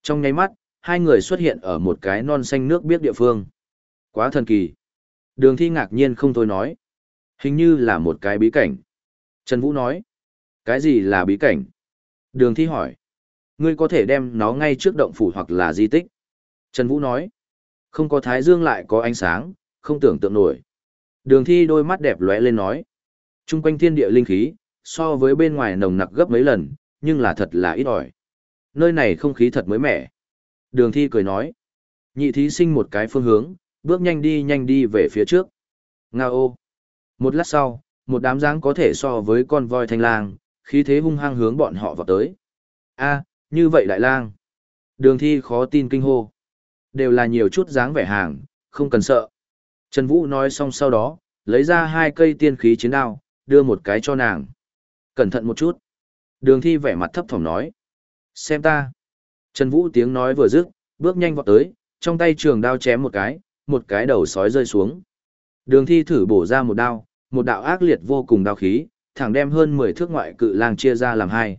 Trong nháy mắt, hai người xuất hiện ở một cái non xanh nước biết địa phương. Quá thần kỳ. Đường thi ngạc nhiên không thôi nói. Hình như là một cái bí cảnh. Trần Vũ nói. Cái gì là bí cảnh? Đường thi hỏi. Ngươi có thể đem nó ngay trước động phủ hoặc là di tích. Trần Vũ nói. Không có thái dương lại có ánh sáng, không tưởng tượng nổi. Đường thi đôi mắt đẹp lóe lên nói. Trung quanh thiên địa linh khí, so với bên ngoài nồng nặc gấp mấy lần, nhưng là thật là ít ỏi. Nơi này không khí thật mới mẻ. Đường thi cười nói. Nhị thí sinh một cái phương hướng, bước nhanh đi nhanh đi về phía trước. Nga ô. Một lát sau, một đám dáng có thể so với con voi thanh lang, khí thế hung hăng hướng bọn họ vào tới. a như vậy đại lang. Đường thi khó tin kinh hô. Đều là nhiều chút dáng vẻ hàng, không cần sợ. Trần Vũ nói xong sau đó, lấy ra hai cây tiên khí chiến đao, đưa một cái cho nàng. Cẩn thận một chút. Đường thi vẻ mặt thấp thỏm nói. Xem ta. Trần Vũ tiếng nói vừa dứt, bước nhanh vọt tới, trong tay trường đao chém một cái, một cái đầu sói rơi xuống. Đường thi thử bổ ra một đao, một đạo ác liệt vô cùng đao khí, thẳng đem hơn 10 thước ngoại cự lang chia ra làm hai.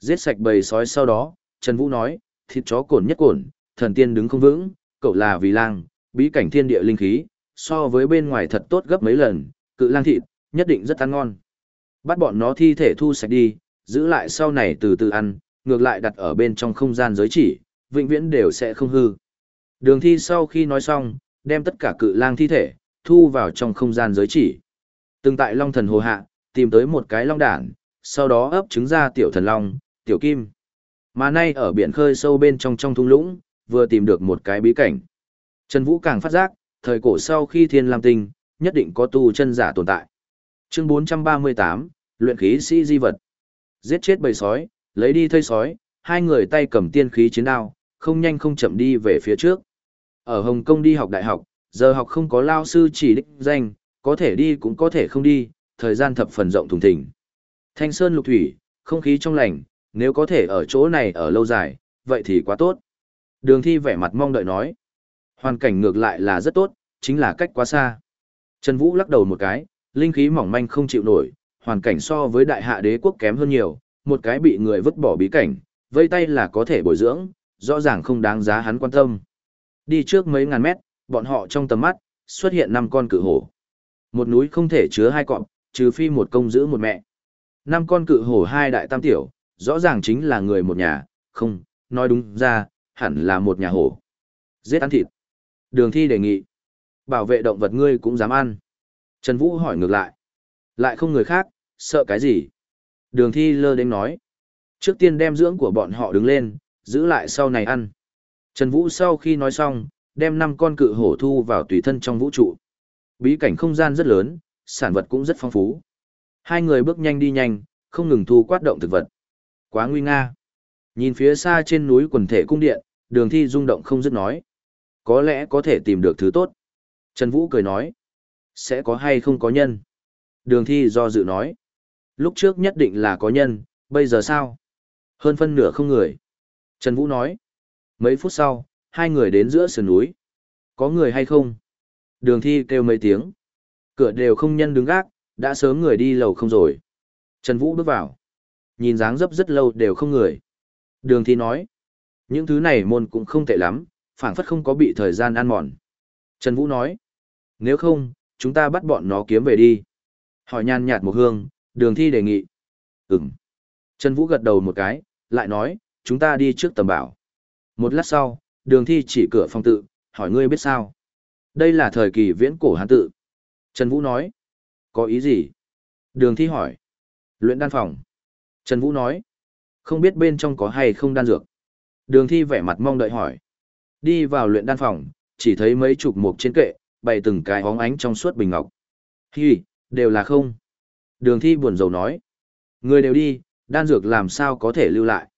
Giết sạch bầy sói sau đó, Trần Vũ nói, thịt chó cồn nhất cồn, thần tiên đứng không vững, cậu là vì lang, bí cảnh thiên địa linh khí, so với bên ngoài thật tốt gấp mấy lần, cự lang thịt, nhất định rất ăn ngon. Bắt bọn nó thi thể thu sạch đi, giữ lại sau này từ từ ăn, ngược lại đặt ở bên trong không gian giới chỉ, vĩnh viễn đều sẽ không hư. Đường thi sau khi nói xong, đem tất cả cự lang thi thể, thu vào trong không gian giới chỉ. Từng tại Long Thần Hồ Hạ, tìm tới một cái long đản, sau đó ấp trứng ra tiểu thần long, tiểu kim. Mà nay ở biển khơi sâu bên trong trong thung lũng, vừa tìm được một cái bí cảnh. Trần Vũ càng phát giác, thời cổ sau khi thiên lam tinh, nhất định có tu chân giả tồn tại. Chương 438, luyện khí sĩ di vật. Giết chết bầy sói, lấy đi thây sói, hai người tay cầm tiên khí chiến đao, không nhanh không chậm đi về phía trước. Ở Hồng Kông đi học đại học, giờ học không có lao sư chỉ đích danh, có thể đi cũng có thể không đi, thời gian thập phần rộng thùng thình. Thanh sơn lục thủy, không khí trong lành, nếu có thể ở chỗ này ở lâu dài, vậy thì quá tốt. Đường thi vẻ mặt mong đợi nói. Hoàn cảnh ngược lại là rất tốt, chính là cách quá xa. Trần Vũ lắc đầu một cái, linh khí mỏng manh không chịu nổi, hoàn cảnh so với đại hạ đế quốc kém hơn nhiều, một cái bị người vứt bỏ bí cảnh, vây tay là có thể bồi dưỡng, rõ ràng không đáng giá hắn quan tâm. Đi trước mấy ngàn mét, bọn họ trong tầm mắt, xuất hiện năm con cự hổ. Một núi không thể chứa hai cọp, trừ phi một công giữ một mẹ. Năm con cự hổ hai đại tam tiểu, rõ ràng chính là người một nhà, không, nói đúng ra, hẳn là một nhà hổ. Giết ăn thịt. Đường thi đề nghị. Bảo vệ động vật ngươi cũng dám ăn. Trần Vũ hỏi ngược lại. Lại không người khác, sợ cái gì? Đường thi lơ đến nói. Trước tiên đem dưỡng của bọn họ đứng lên, giữ lại sau này ăn. Trần Vũ sau khi nói xong, đem năm con cự hổ thu vào tùy thân trong vũ trụ. Bí cảnh không gian rất lớn, sản vật cũng rất phong phú. Hai người bước nhanh đi nhanh, không ngừng thu quát động thực vật. Quá nguy nga. Nhìn phía xa trên núi quần thể cung điện, đường thi rung động không dứt nói. Có lẽ có thể tìm được thứ tốt. Trần Vũ cười nói. Sẽ có hay không có nhân? Đường thi do dự nói. Lúc trước nhất định là có nhân, bây giờ sao? Hơn phân nửa không người. Trần Vũ nói. Mấy phút sau, hai người đến giữa sườn núi. Có người hay không? Đường thi kêu mấy tiếng. Cửa đều không nhân đứng gác, đã sớm người đi lầu không rồi. Trần Vũ bước vào. Nhìn dáng dấp rất lâu đều không người. Đường thi nói. Những thứ này môn cũng không tệ lắm, phảng phất không có bị thời gian ăn mòn. Trần Vũ nói. Nếu không, chúng ta bắt bọn nó kiếm về đi. Hỏi nhàn nhạt một hương, đường thi đề nghị. Ừm. Trần Vũ gật đầu một cái, lại nói, chúng ta đi trước tầm bảo. Một lát sau, đường thi chỉ cửa phòng tự, hỏi ngươi biết sao? Đây là thời kỳ viễn cổ hán tự. Trần Vũ nói. Có ý gì? Đường thi hỏi. Luyện đan phòng. Trần Vũ nói. Không biết bên trong có hay không đan dược. Đường thi vẻ mặt mong đợi hỏi. Đi vào luyện đan phòng, chỉ thấy mấy chục mục trên kệ, bày từng cái hóng ánh trong suốt bình ngọc. Hi, đều là không. Đường thi buồn rầu nói. Người đều đi, đan dược làm sao có thể lưu lại.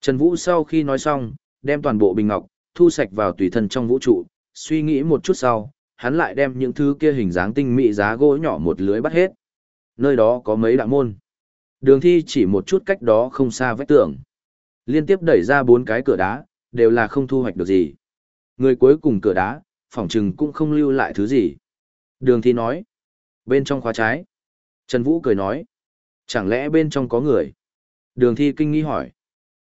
Trần Vũ sau khi nói xong, đem toàn bộ bình ngọc, thu sạch vào tùy thân trong vũ trụ, suy nghĩ một chút sau, hắn lại đem những thứ kia hình dáng tinh mỹ giá gỗ nhỏ một lưới bắt hết. Nơi đó có mấy đạo môn. Đường thi chỉ một chút cách đó không xa vách tường. Liên tiếp đẩy ra bốn cái cửa đá, đều là không thu hoạch được gì. Người cuối cùng cửa đá, phỏng chừng cũng không lưu lại thứ gì. Đường thi nói. Bên trong khóa trái. Trần Vũ cười nói. Chẳng lẽ bên trong có người? Đường thi kinh nghi hỏi.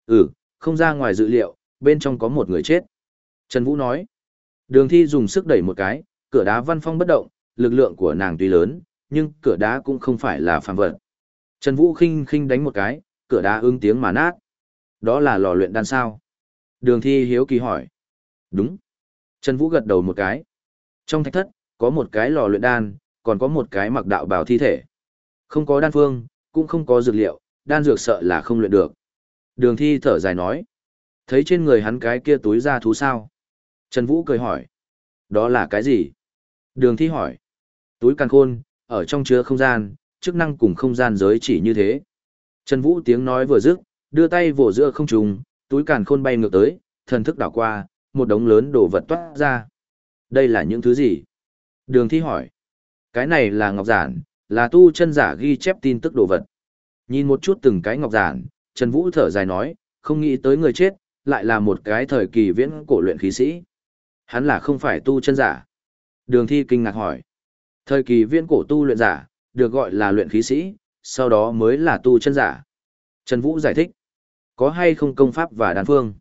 Ừ, không ra ngoài dự liệu, bên trong có một người chết. Trần Vũ nói. Đường thi dùng sức đẩy một cái, cửa đá văn phong bất động, lực lượng của nàng tuy lớn, nhưng cửa đá cũng không phải là phàm vật. Trần Vũ khinh khinh đánh một cái, cửa đá ứng tiếng mà nát. Đó là lò luyện đan sao? Đường thi hiếu kỳ hỏi. Đúng. Trần Vũ gật đầu một cái. Trong thạch thất, có một cái lò luyện đan, còn có một cái mặc đạo bào thi thể. Không có đan phương, cũng không có dược liệu, đan dược sợ là không luyện được. Đường thi thở dài nói. Thấy trên người hắn cái kia túi ra thú sao? Trần Vũ cười hỏi. Đó là cái gì? Đường thi hỏi. Túi càng khôn, ở trong chứa không gian, chức năng cùng không gian giới chỉ như thế. Trần Vũ tiếng nói vừa dứt, đưa tay vỗ giữa không trùng, túi càn khôn bay ngược tới, thần thức đảo qua, một đống lớn đồ vật toát ra. Đây là những thứ gì? Đường thi hỏi. Cái này là ngọc giản, là tu chân giả ghi chép tin tức đồ vật. Nhìn một chút từng cái ngọc giản, Trần Vũ thở dài nói, không nghĩ tới người chết, lại là một cái thời kỳ viễn cổ luyện khí sĩ. Hắn là không phải tu chân giả. Đường thi kinh ngạc hỏi. Thời kỳ viễn cổ tu luyện giả, được gọi là luyện khí sĩ, sau đó mới là tu chân giả. Trần Vũ giải thích. Có hay không công pháp và đan phương?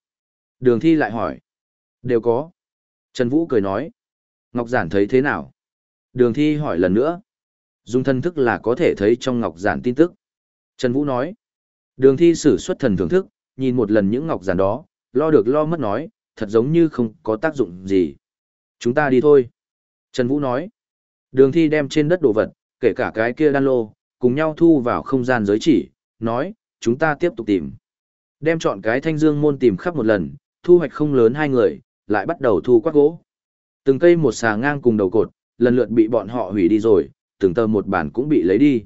Đường thi lại hỏi. Đều có. Trần Vũ cười nói. Ngọc Giản thấy thế nào? Đường thi hỏi lần nữa. Dùng thân thức là có thể thấy trong Ngọc Giản tin tức. Trần Vũ nói. Đường thi sử xuất thần thưởng thức, nhìn một lần những Ngọc Giản đó, lo được lo mất nói, thật giống như không có tác dụng gì. Chúng ta đi thôi. Trần Vũ nói. Đường thi đem trên đất đồ vật, kể cả cái kia đan lô, cùng nhau thu vào không gian giới chỉ, nói, chúng ta tiếp tục tìm. Đem chọn cái thanh dương môn tìm khắp một lần, thu hoạch không lớn hai người, lại bắt đầu thu quát gỗ. Từng cây một xà ngang cùng đầu cột, lần lượt bị bọn họ hủy đi rồi, từng tờ một bản cũng bị lấy đi.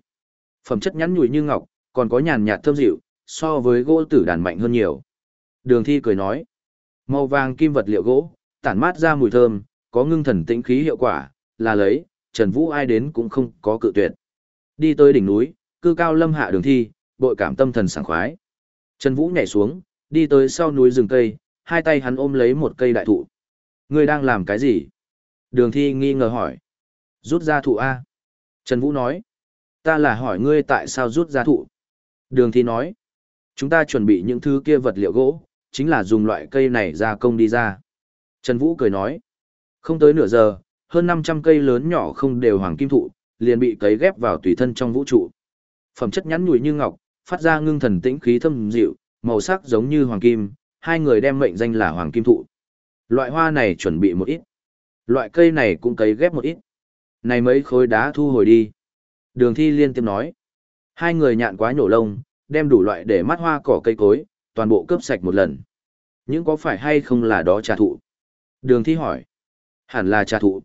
Phẩm chất nhắn nhủi như ngọc, còn có nhàn nhạt thơm dịu, so với gỗ tử đàn mạnh hơn nhiều. Đường thi cười nói, màu vàng kim vật liệu gỗ, tản mát ra mùi thơm, có ngưng thần tĩnh khí hiệu quả, là lấy, Trần Vũ ai đến cũng không có cự tuyệt. Đi tới đỉnh núi, cư cao lâm hạ đường thi, bội cảm tâm thần sảng khoái. Trần Vũ nhảy xuống, đi tới sau núi rừng cây, hai tay hắn ôm lấy một cây đại thụ. Ngươi đang làm cái gì? Đường thi nghi ngờ hỏi. Rút ra thụ A. Trần Vũ nói. Ta là hỏi ngươi tại sao rút ra thụ. Đường thi nói. Chúng ta chuẩn bị những thứ kia vật liệu gỗ, chính là dùng loại cây này ra công đi ra. Trần Vũ cười nói. Không tới nửa giờ, hơn 500 cây lớn nhỏ không đều hoàng kim thụ, liền bị cấy ghép vào tùy thân trong vũ trụ. Phẩm chất nhắn nhủi như ngọc, phát ra ngưng thần tĩnh khí thâm dịu, màu sắc giống như hoàng kim, hai người đem mệnh danh là hoàng kim thụ. Loại hoa này chuẩn bị một ít. Loại cây này cũng cấy ghép một ít. Này mấy khối đá thu hồi đi. Đường thi liên tiếp nói. Hai người nhạn quá nhổ lông, đem đủ loại để mắt hoa cỏ cây cối, toàn bộ cướp sạch một lần. Những có phải hay không là đó trà thụ? Đường thi hỏi. Hẳn là trà thụ.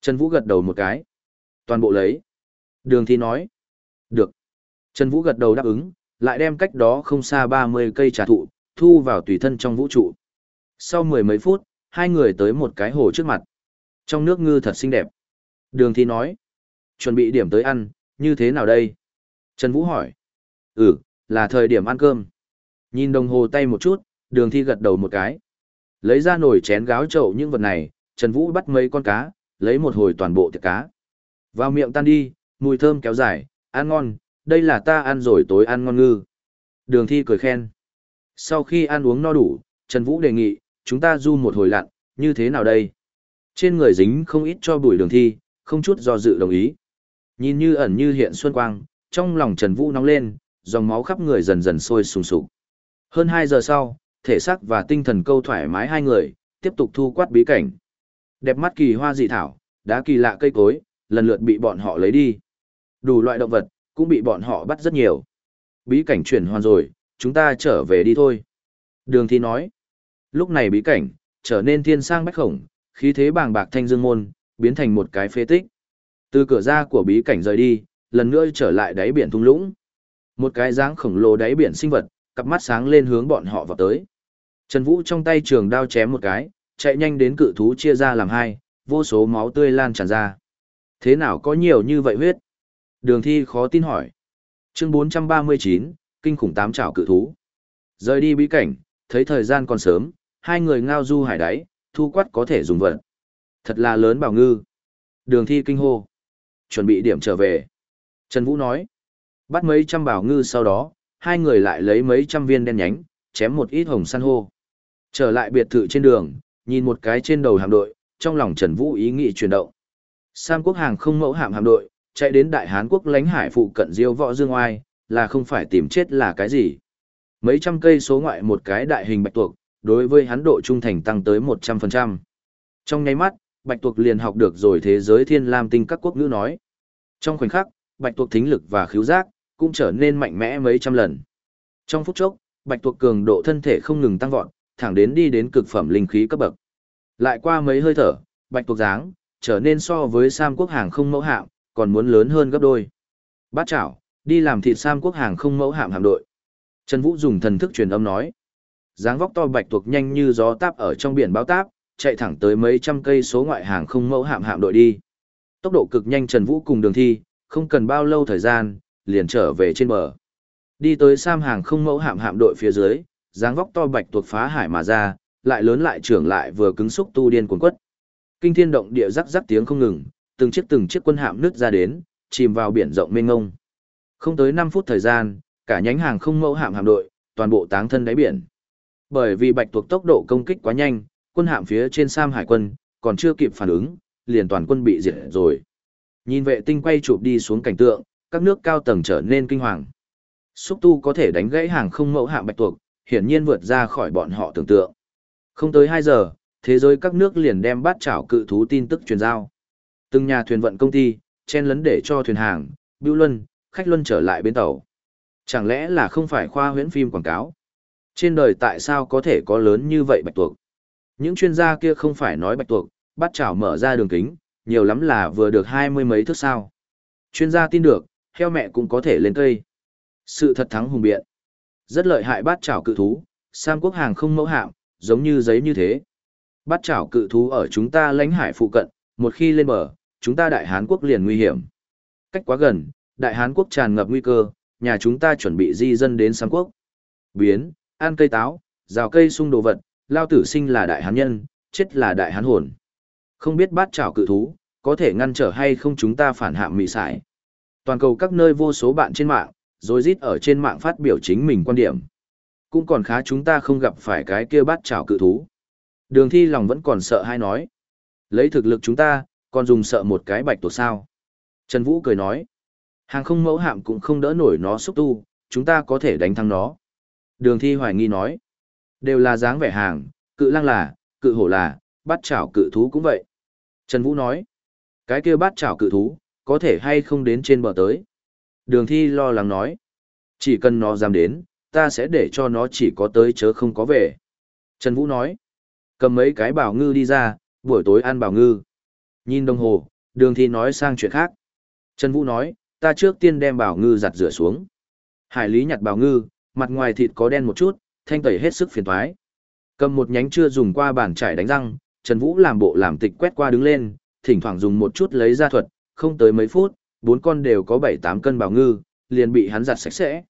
Trần Vũ gật đầu một cái. Toàn bộ lấy. Đường thi nói. Được. Trần Vũ gật đầu đáp ứng, lại đem cách đó không xa 30 cây trà thụ, thu vào tùy thân trong vũ trụ. Sau mười mấy phút, hai người tới một cái hồ trước mặt. Trong nước ngư thật xinh đẹp. Đường thi nói. Chuẩn bị điểm tới ăn, như thế nào đây? Trần Vũ hỏi. Ừ, là thời điểm ăn cơm. Nhìn đồng hồ tay một chút, đường thi gật đầu một cái. Lấy ra nồi chén gáo chậu những vật này, Trần Vũ bắt mấy con cá, lấy một hồi toàn bộ tiệc cá. Vào miệng tan đi, mùi thơm kéo dài, ăn ngon, đây là ta ăn rồi tối ăn ngon ngư. Đường thi cười khen. Sau khi ăn uống no đủ, Trần Vũ đề nghị, chúng ta du một hồi lặn, như thế nào đây? Trên người dính không ít cho bùi đường thi, không chút do dự đồng ý. Nhìn như ẩn như hiện xuân quang, trong lòng Trần Vũ nóng lên, dòng máu khắp người dần dần sôi sùng sục. Hơn 2 giờ sau, thể xác và tinh thần câu thoải mái hai người, tiếp tục thu quát bí cảnh. Đẹp mắt kỳ hoa dị thảo, đá kỳ lạ cây cối, lần lượt bị bọn họ lấy đi. Đủ loại động vật, cũng bị bọn họ bắt rất nhiều. Bí cảnh chuyển hoàn rồi, chúng ta trở về đi thôi. Đường thi nói. Lúc này bí cảnh, trở nên thiên sang bách khổng, khí thế bàng bạc thanh dương môn, biến thành một cái phê tích. Từ cửa ra của bí cảnh rời đi, lần nữa trở lại đáy biển thung lũng. Một cái dáng khổng lồ đáy biển sinh vật, cặp mắt sáng lên hướng bọn họ vào tới. Trần Vũ trong tay trường đao chém một cái, chạy nhanh đến cự thú chia ra làm hai, vô số máu tươi lan tràn ra. Thế nào có nhiều như vậy huyết? Đường thi khó tin hỏi. Chương 439, Kinh khủng tám trảo cự thú. Rời đi bí cảnh, thấy thời gian còn sớm, hai người ngao du hải đáy, thu quát có thể dùng vật. Thật là lớn bảo ngư. Đường thi kinh hô. Chuẩn bị điểm trở về. Trần Vũ nói. Bắt mấy trăm bảo ngư sau đó, hai người lại lấy mấy trăm viên đen nhánh, chém một ít hồng san hô. Trở lại biệt thự trên đường, nhìn một cái trên đầu hạm đội, trong lòng Trần Vũ ý nghĩ chuyển động. Sam quốc hàng không mẫu hạm hạm đội, chạy đến Đại Hán quốc lãnh hải phụ cận Diêu Võ Dương Oai, là không phải tìm chết là cái gì. Mấy trăm cây số ngoại một cái đại hình bạch tuộc, đối với hắn độ trung thành tăng tới 100%. Trong nháy mắt, bạch tuộc liền học được rồi thế giới thiên lam tinh các quốc ngữ nói. Trong khoảnh khắc, bạch tuộc thính lực và khiếu giác, cũng trở nên mạnh mẽ mấy trăm lần. Trong phút chốc, bạch tuộc cường độ thân thể không ngừng tăng vọt, thẳng đến đi đến cực phẩm linh khí cấp bậc. Lại qua mấy hơi thở, bạch tuộc dáng, trở nên so với Sam quốc hàng không mẫu hạm, còn muốn lớn hơn gấp đôi. Bát chảo, đi làm thịt Sam quốc hàng không mẫu hạm hạm đội. Trần Vũ dùng thần thức truyền âm nói. Dáng vóc to bạch tuộc nhanh như gió táp ở trong biển báo táp, chạy thẳng tới mấy trăm cây số ngoại hàng không mẫu hạm hạm đội đi. Tốc độ cực nhanh Trần Vũ cùng đường thi, không cần bao lâu thời gian, liền trở về trên bờ. Đi tới Sam hàng không mẫu hạm hạm đội phía dưới, dáng vóc to bạch tuộc phá hải mà ra, lại lớn lại trưởng lại vừa cứng xúc tu điên cuốn quất. Kinh thiên động địa rắc rắc tiếng không ngừng, từng chiếc từng chiếc quân hạm nứt ra đến, chìm vào biển rộng mênh mông. Không tới 5 phút thời gian, cả nhánh hàng không mẫu hạm hạm đội, toàn bộ táng thân đáy biển. Bởi vì bạch tuộc tốc độ công kích quá nhanh, quân hạm phía trên Sam Hải quân, còn chưa kịp phản ứng, liền toàn quân bị diệt rồi. Nhìn vệ tinh quay chụp đi xuống cảnh tượng, các nước cao tầng trở nên kinh hoàng. Xúc tu có thể đánh gãy hàng không mẫu hạm bạch tuộc, hiển nhiên vượt ra khỏi bọn họ tưởng tượng. Không tới 2 giờ, thế giới các nước liền đem bắt chảo cự thú tin tức truyền giao. Từng nhà thuyền vận công ty, chen lấn để cho thuyền hàng, bưu luân, khách luân trở lại bến tàu. Chẳng lẽ là không phải khoa huyễn phim quảng cáo? Trên đời tại sao có thể có lớn như vậy bạch tuộc? Những chuyên gia kia không phải nói bạch tuộc, bắt chảo mở ra đường kính, nhiều lắm là vừa được hai mươi mấy thước sao. Chuyên gia tin được, heo mẹ cũng có thể lên cây. Sự thật thắng hùng biện. Rất lợi hại bát chảo cự thú, Sam quốc hàng không mẫu hạm, giống như giấy như thế. Bát chảo cự thú ở chúng ta lãnh hải phụ cận, một khi lên bờ, chúng ta đại Hán quốc liền nguy hiểm. Cách quá gần, đại Hán quốc tràn ngập nguy cơ, nhà chúng ta chuẩn bị di dân đến Sam quốc. Biến, ăn cây táo, rào cây sung đồ vật, lao tử sinh là đại hán nhân, chết là đại hán hồn. Không biết bát chảo cự thú, có thể ngăn trở hay không chúng ta phản hạm mị sải. Toàn cầu các nơi vô số bạn trên mạng, rồi rít ở trên mạng phát biểu chính mình quan điểm. Cũng còn khá chúng ta không gặp phải cái kia bát chảo cự thú. Đường thi lòng vẫn còn sợ hay nói. Lấy thực lực chúng ta, còn dùng sợ một cái bạch tuộc sao. Trần Vũ cười nói. Hàng không mẫu hạm cũng không đỡ nổi nó xúc tu, chúng ta có thể đánh thắng nó. Đường thi hoài nghi nói. Đều là dáng vẻ hàng, cự lang là, cự hổ là, bắt chảo cự thú cũng vậy. Trần Vũ nói, cái kia bắt chảo cự thú, có thể hay không đến trên bờ tới. Đường thi lo lắng nói, chỉ cần nó dám đến, ta sẽ để cho nó chỉ có tới chớ không có về. Trần Vũ nói, cầm mấy cái bảo ngư đi ra, buổi tối ăn bảo ngư. Nhìn đồng hồ, đường thi nói sang chuyện khác. Trần Vũ nói, ta trước tiên đem bảo ngư giặt rửa xuống. Hải lý nhặt bảo ngư, mặt ngoài thịt có đen một chút, thanh tẩy hết sức phiền thoái. Cầm một nhánh chưa dùng qua bàn chải đánh răng, Trần Vũ làm bộ làm tịch quét qua đứng lên, thỉnh thoảng dùng một chút lấy ra thuật, không tới mấy phút, bốn con đều có bảy tám cân bảo ngư, liền bị hắn giặt sạch sẽ.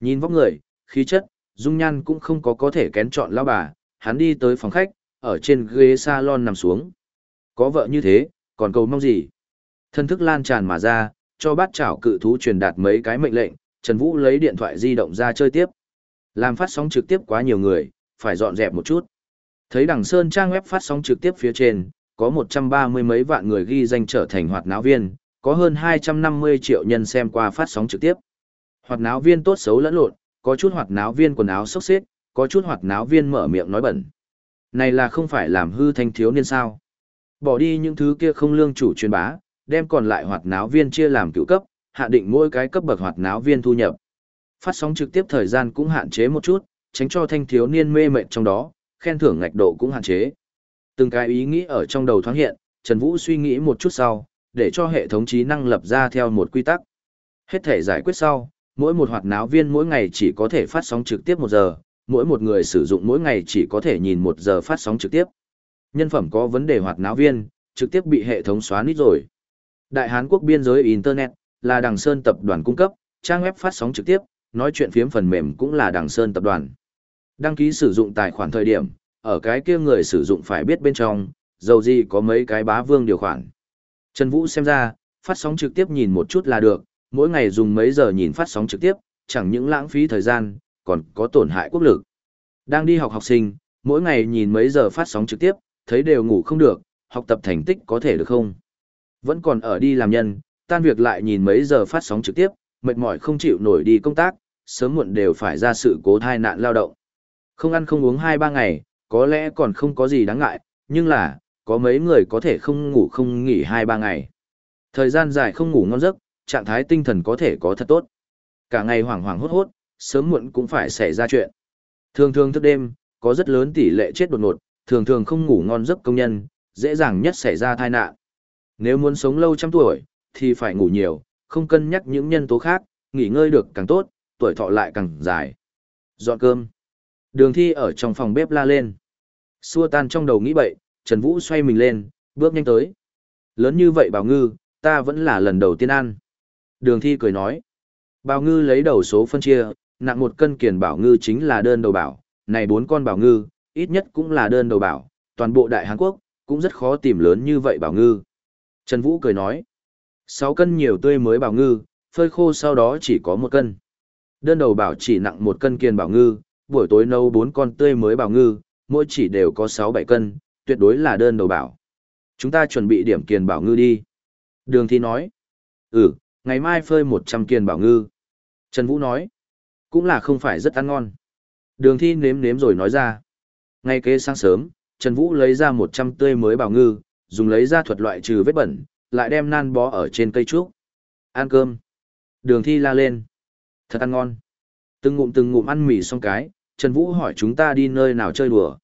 Nhìn vóc người, khí chất, dung nhan cũng không có có thể kén chọn lao bà, hắn đi tới phòng khách, ở trên ghế salon nằm xuống. Có vợ như thế, còn cầu mong gì? Thân thức lan tràn mà ra, cho bát chảo cự thú truyền đạt mấy cái mệnh lệnh, Trần Vũ lấy điện thoại di động ra chơi tiếp. Làm phát sóng trực tiếp quá nhiều người, phải dọn dẹp một chút. Thấy đằng Sơn trang web phát sóng trực tiếp phía trên, có 130 mấy vạn người ghi danh trở thành hoạt náo viên, có hơn 250 triệu nhân xem qua phát sóng trực tiếp. Hoạt náo viên tốt xấu lẫn lộn, có chút hoạt náo viên quần áo xốc xếp, có chút hoạt náo viên mở miệng nói bẩn. Này là không phải làm hư thanh thiếu niên sao? Bỏ đi những thứ kia không lương chủ truyền bá, đem còn lại hoạt náo viên chia làm cựu cấp, hạ định mỗi cái cấp bậc hoạt náo viên thu nhập. Phát sóng trực tiếp thời gian cũng hạn chế một chút, tránh cho thanh thiếu niên mê mệt trong đó, khen thưởng ngạch độ cũng hạn chế. Từng cái ý nghĩ ở trong đầu thoáng hiện, Trần Vũ suy nghĩ một chút sau, để cho hệ thống trí năng lập ra theo một quy tắc. Hết thể giải quyết sau, mỗi một hoạt náo viên mỗi ngày chỉ có thể phát sóng trực tiếp một giờ, mỗi một người sử dụng mỗi ngày chỉ có thể nhìn một giờ phát sóng trực tiếp. Nhân phẩm có vấn đề hoạt náo viên, trực tiếp bị hệ thống xóa nít rồi. Đại Hán quốc biên giới Internet, là Đằng Sơn tập đoàn cung cấp, trang web phát sóng trực tiếp, nói chuyện phiếm phần mềm cũng là Đằng Sơn tập đoàn. Đăng ký sử dụng tài khoản thời điểm, ở cái kia người sử dụng phải biết bên trong, dầu gì có mấy cái bá vương điều khoản. Trần Vũ xem ra, phát sóng trực tiếp nhìn một chút là được, mỗi ngày dùng mấy giờ nhìn phát sóng trực tiếp, chẳng những lãng phí thời gian, còn có tổn hại quốc lực. Đang đi học học sinh, mỗi ngày nhìn mấy giờ phát sóng trực tiếp, thấy đều ngủ không được, học tập thành tích có thể được không? Vẫn còn ở đi làm nhân, tan việc lại nhìn mấy giờ phát sóng trực tiếp, mệt mỏi không chịu nổi đi công tác, sớm muộn đều phải ra sự cố thai nạn lao động. Không ăn không uống 2-3 ngày, có lẽ còn không có gì đáng ngại, nhưng là, có mấy người có thể không ngủ không nghỉ 2-3 ngày. Thời gian dài không ngủ ngon giấc, trạng thái tinh thần có thể có thật tốt. Cả ngày hoảng hoảng hốt hốt, sớm muộn cũng phải xảy ra chuyện. Thường thường thức đêm, có rất lớn tỷ lệ chết đột ngột, thường thường không ngủ ngon giấc công nhân, dễ dàng nhất xảy ra tai nạn. Nếu muốn sống lâu trăm tuổi, thì phải ngủ nhiều, không cân nhắc những nhân tố khác, nghỉ ngơi được càng tốt, tuổi thọ lại càng dài. Dọn cơm. Đường thi ở trong phòng bếp la lên. Xua tan trong đầu nghĩ bậy, Trần Vũ xoay mình lên, bước nhanh tới. Lớn như vậy bảo ngư, ta vẫn là lần đầu tiên ăn. Đường thi cười nói. Bảo ngư lấy đầu số phân chia, nặng một cân kiền bảo ngư chính là đơn đầu bảo, này bốn con bảo ngư, ít nhất cũng là đơn đầu bảo, toàn bộ đại Hàn Quốc, cũng rất khó tìm lớn như vậy bảo ngư. Trần Vũ cười nói. 6 cân nhiều tươi mới bảo ngư, phơi khô sau đó chỉ có một cân. Đơn đầu bảo chỉ nặng một cân kiền bảo ngư, buổi tối nấu bốn con tươi mới bảo ngư, mỗi chỉ đều có 6-7 cân, tuyệt đối là đơn đầu bảo. Chúng ta chuẩn bị điểm kiền bảo ngư đi. Đường thi nói. Ừ, ngày mai phơi 100 kiền bảo ngư. Trần Vũ nói. Cũng là không phải rất ăn ngon. Đường thi nếm nếm rồi nói ra. Ngay kế sáng sớm, Trần Vũ lấy ra 100 tươi mới bảo ngư, dùng lấy ra thuật loại trừ vết bẩn, lại đem nan bó ở trên cây trúc. Ăn cơm. Đường thi la lên. Thật ăn ngon. Từng ngụm từng ngụm ăn mì xong cái, Trần Vũ hỏi chúng ta đi nơi nào chơi đùa.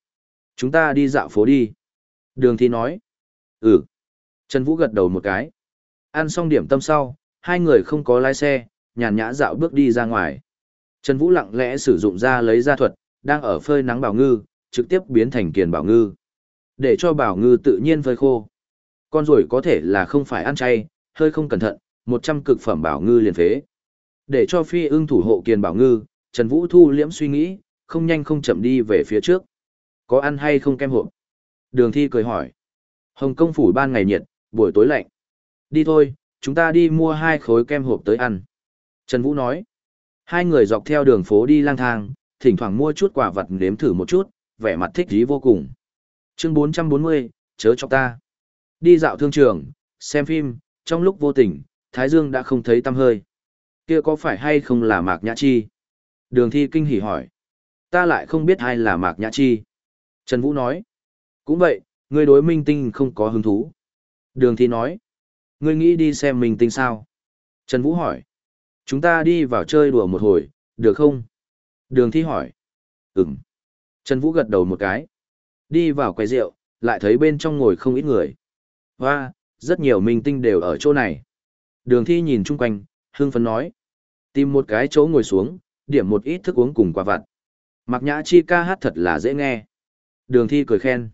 Chúng ta đi dạo phố đi. Đường thi nói. Ừ. Trần Vũ gật đầu một cái. Ăn xong điểm tâm sau, hai người không có lái xe, nhàn nhã dạo bước đi ra ngoài. Trần Vũ lặng lẽ sử dụng ra lấy ra thuật, đang ở phơi nắng bảo ngư, trực tiếp biến thành kiền bảo ngư. Để cho bảo ngư tự nhiên phơi khô. Con ruồi có thể là không phải ăn chay, hơi không cẩn thận, 100 cực phẩm bảo ngư liền phế. Để cho phi ưng thủ hộ kiền bảo ngư, Trần Vũ thu liễm suy nghĩ, không nhanh không chậm đi về phía trước. Có ăn hay không kem hộp? Đường thi cười hỏi. Hồng công phủ ban ngày nhiệt, buổi tối lạnh. Đi thôi, chúng ta đi mua hai khối kem hộp tới ăn. Trần Vũ nói. Hai người dọc theo đường phố đi lang thang, thỉnh thoảng mua chút quả vật nếm thử một chút, vẻ mặt thích ý vô cùng. Chương 440, chớ cho ta. Đi dạo thương trường, xem phim, trong lúc vô tình, Thái Dương đã không thấy tăm hơi. Kia có phải hay không là Mạc Nhã Chi? Đường thi kinh hỉ hỏi. Ta lại không biết ai là Mạc Nhã Chi. Trần Vũ nói. Cũng vậy, ngươi đối minh tinh không có hứng thú. Đường Thi nói. Ngươi nghĩ đi xem minh tinh sao? Trần Vũ hỏi. Chúng ta đi vào chơi đùa một hồi, được không? Đường Thi hỏi. Ừm. Trần Vũ gật đầu một cái. Đi vào quầy rượu, lại thấy bên trong ngồi không ít người. và rất nhiều minh tinh đều ở chỗ này. Đường Thi nhìn chung quanh, hương phấn nói. Tìm một cái chỗ ngồi xuống, điểm một ít thức uống cùng quả vặt. Mạc Nhã Chi ca hát thật là dễ nghe. Đường Thi cười khen.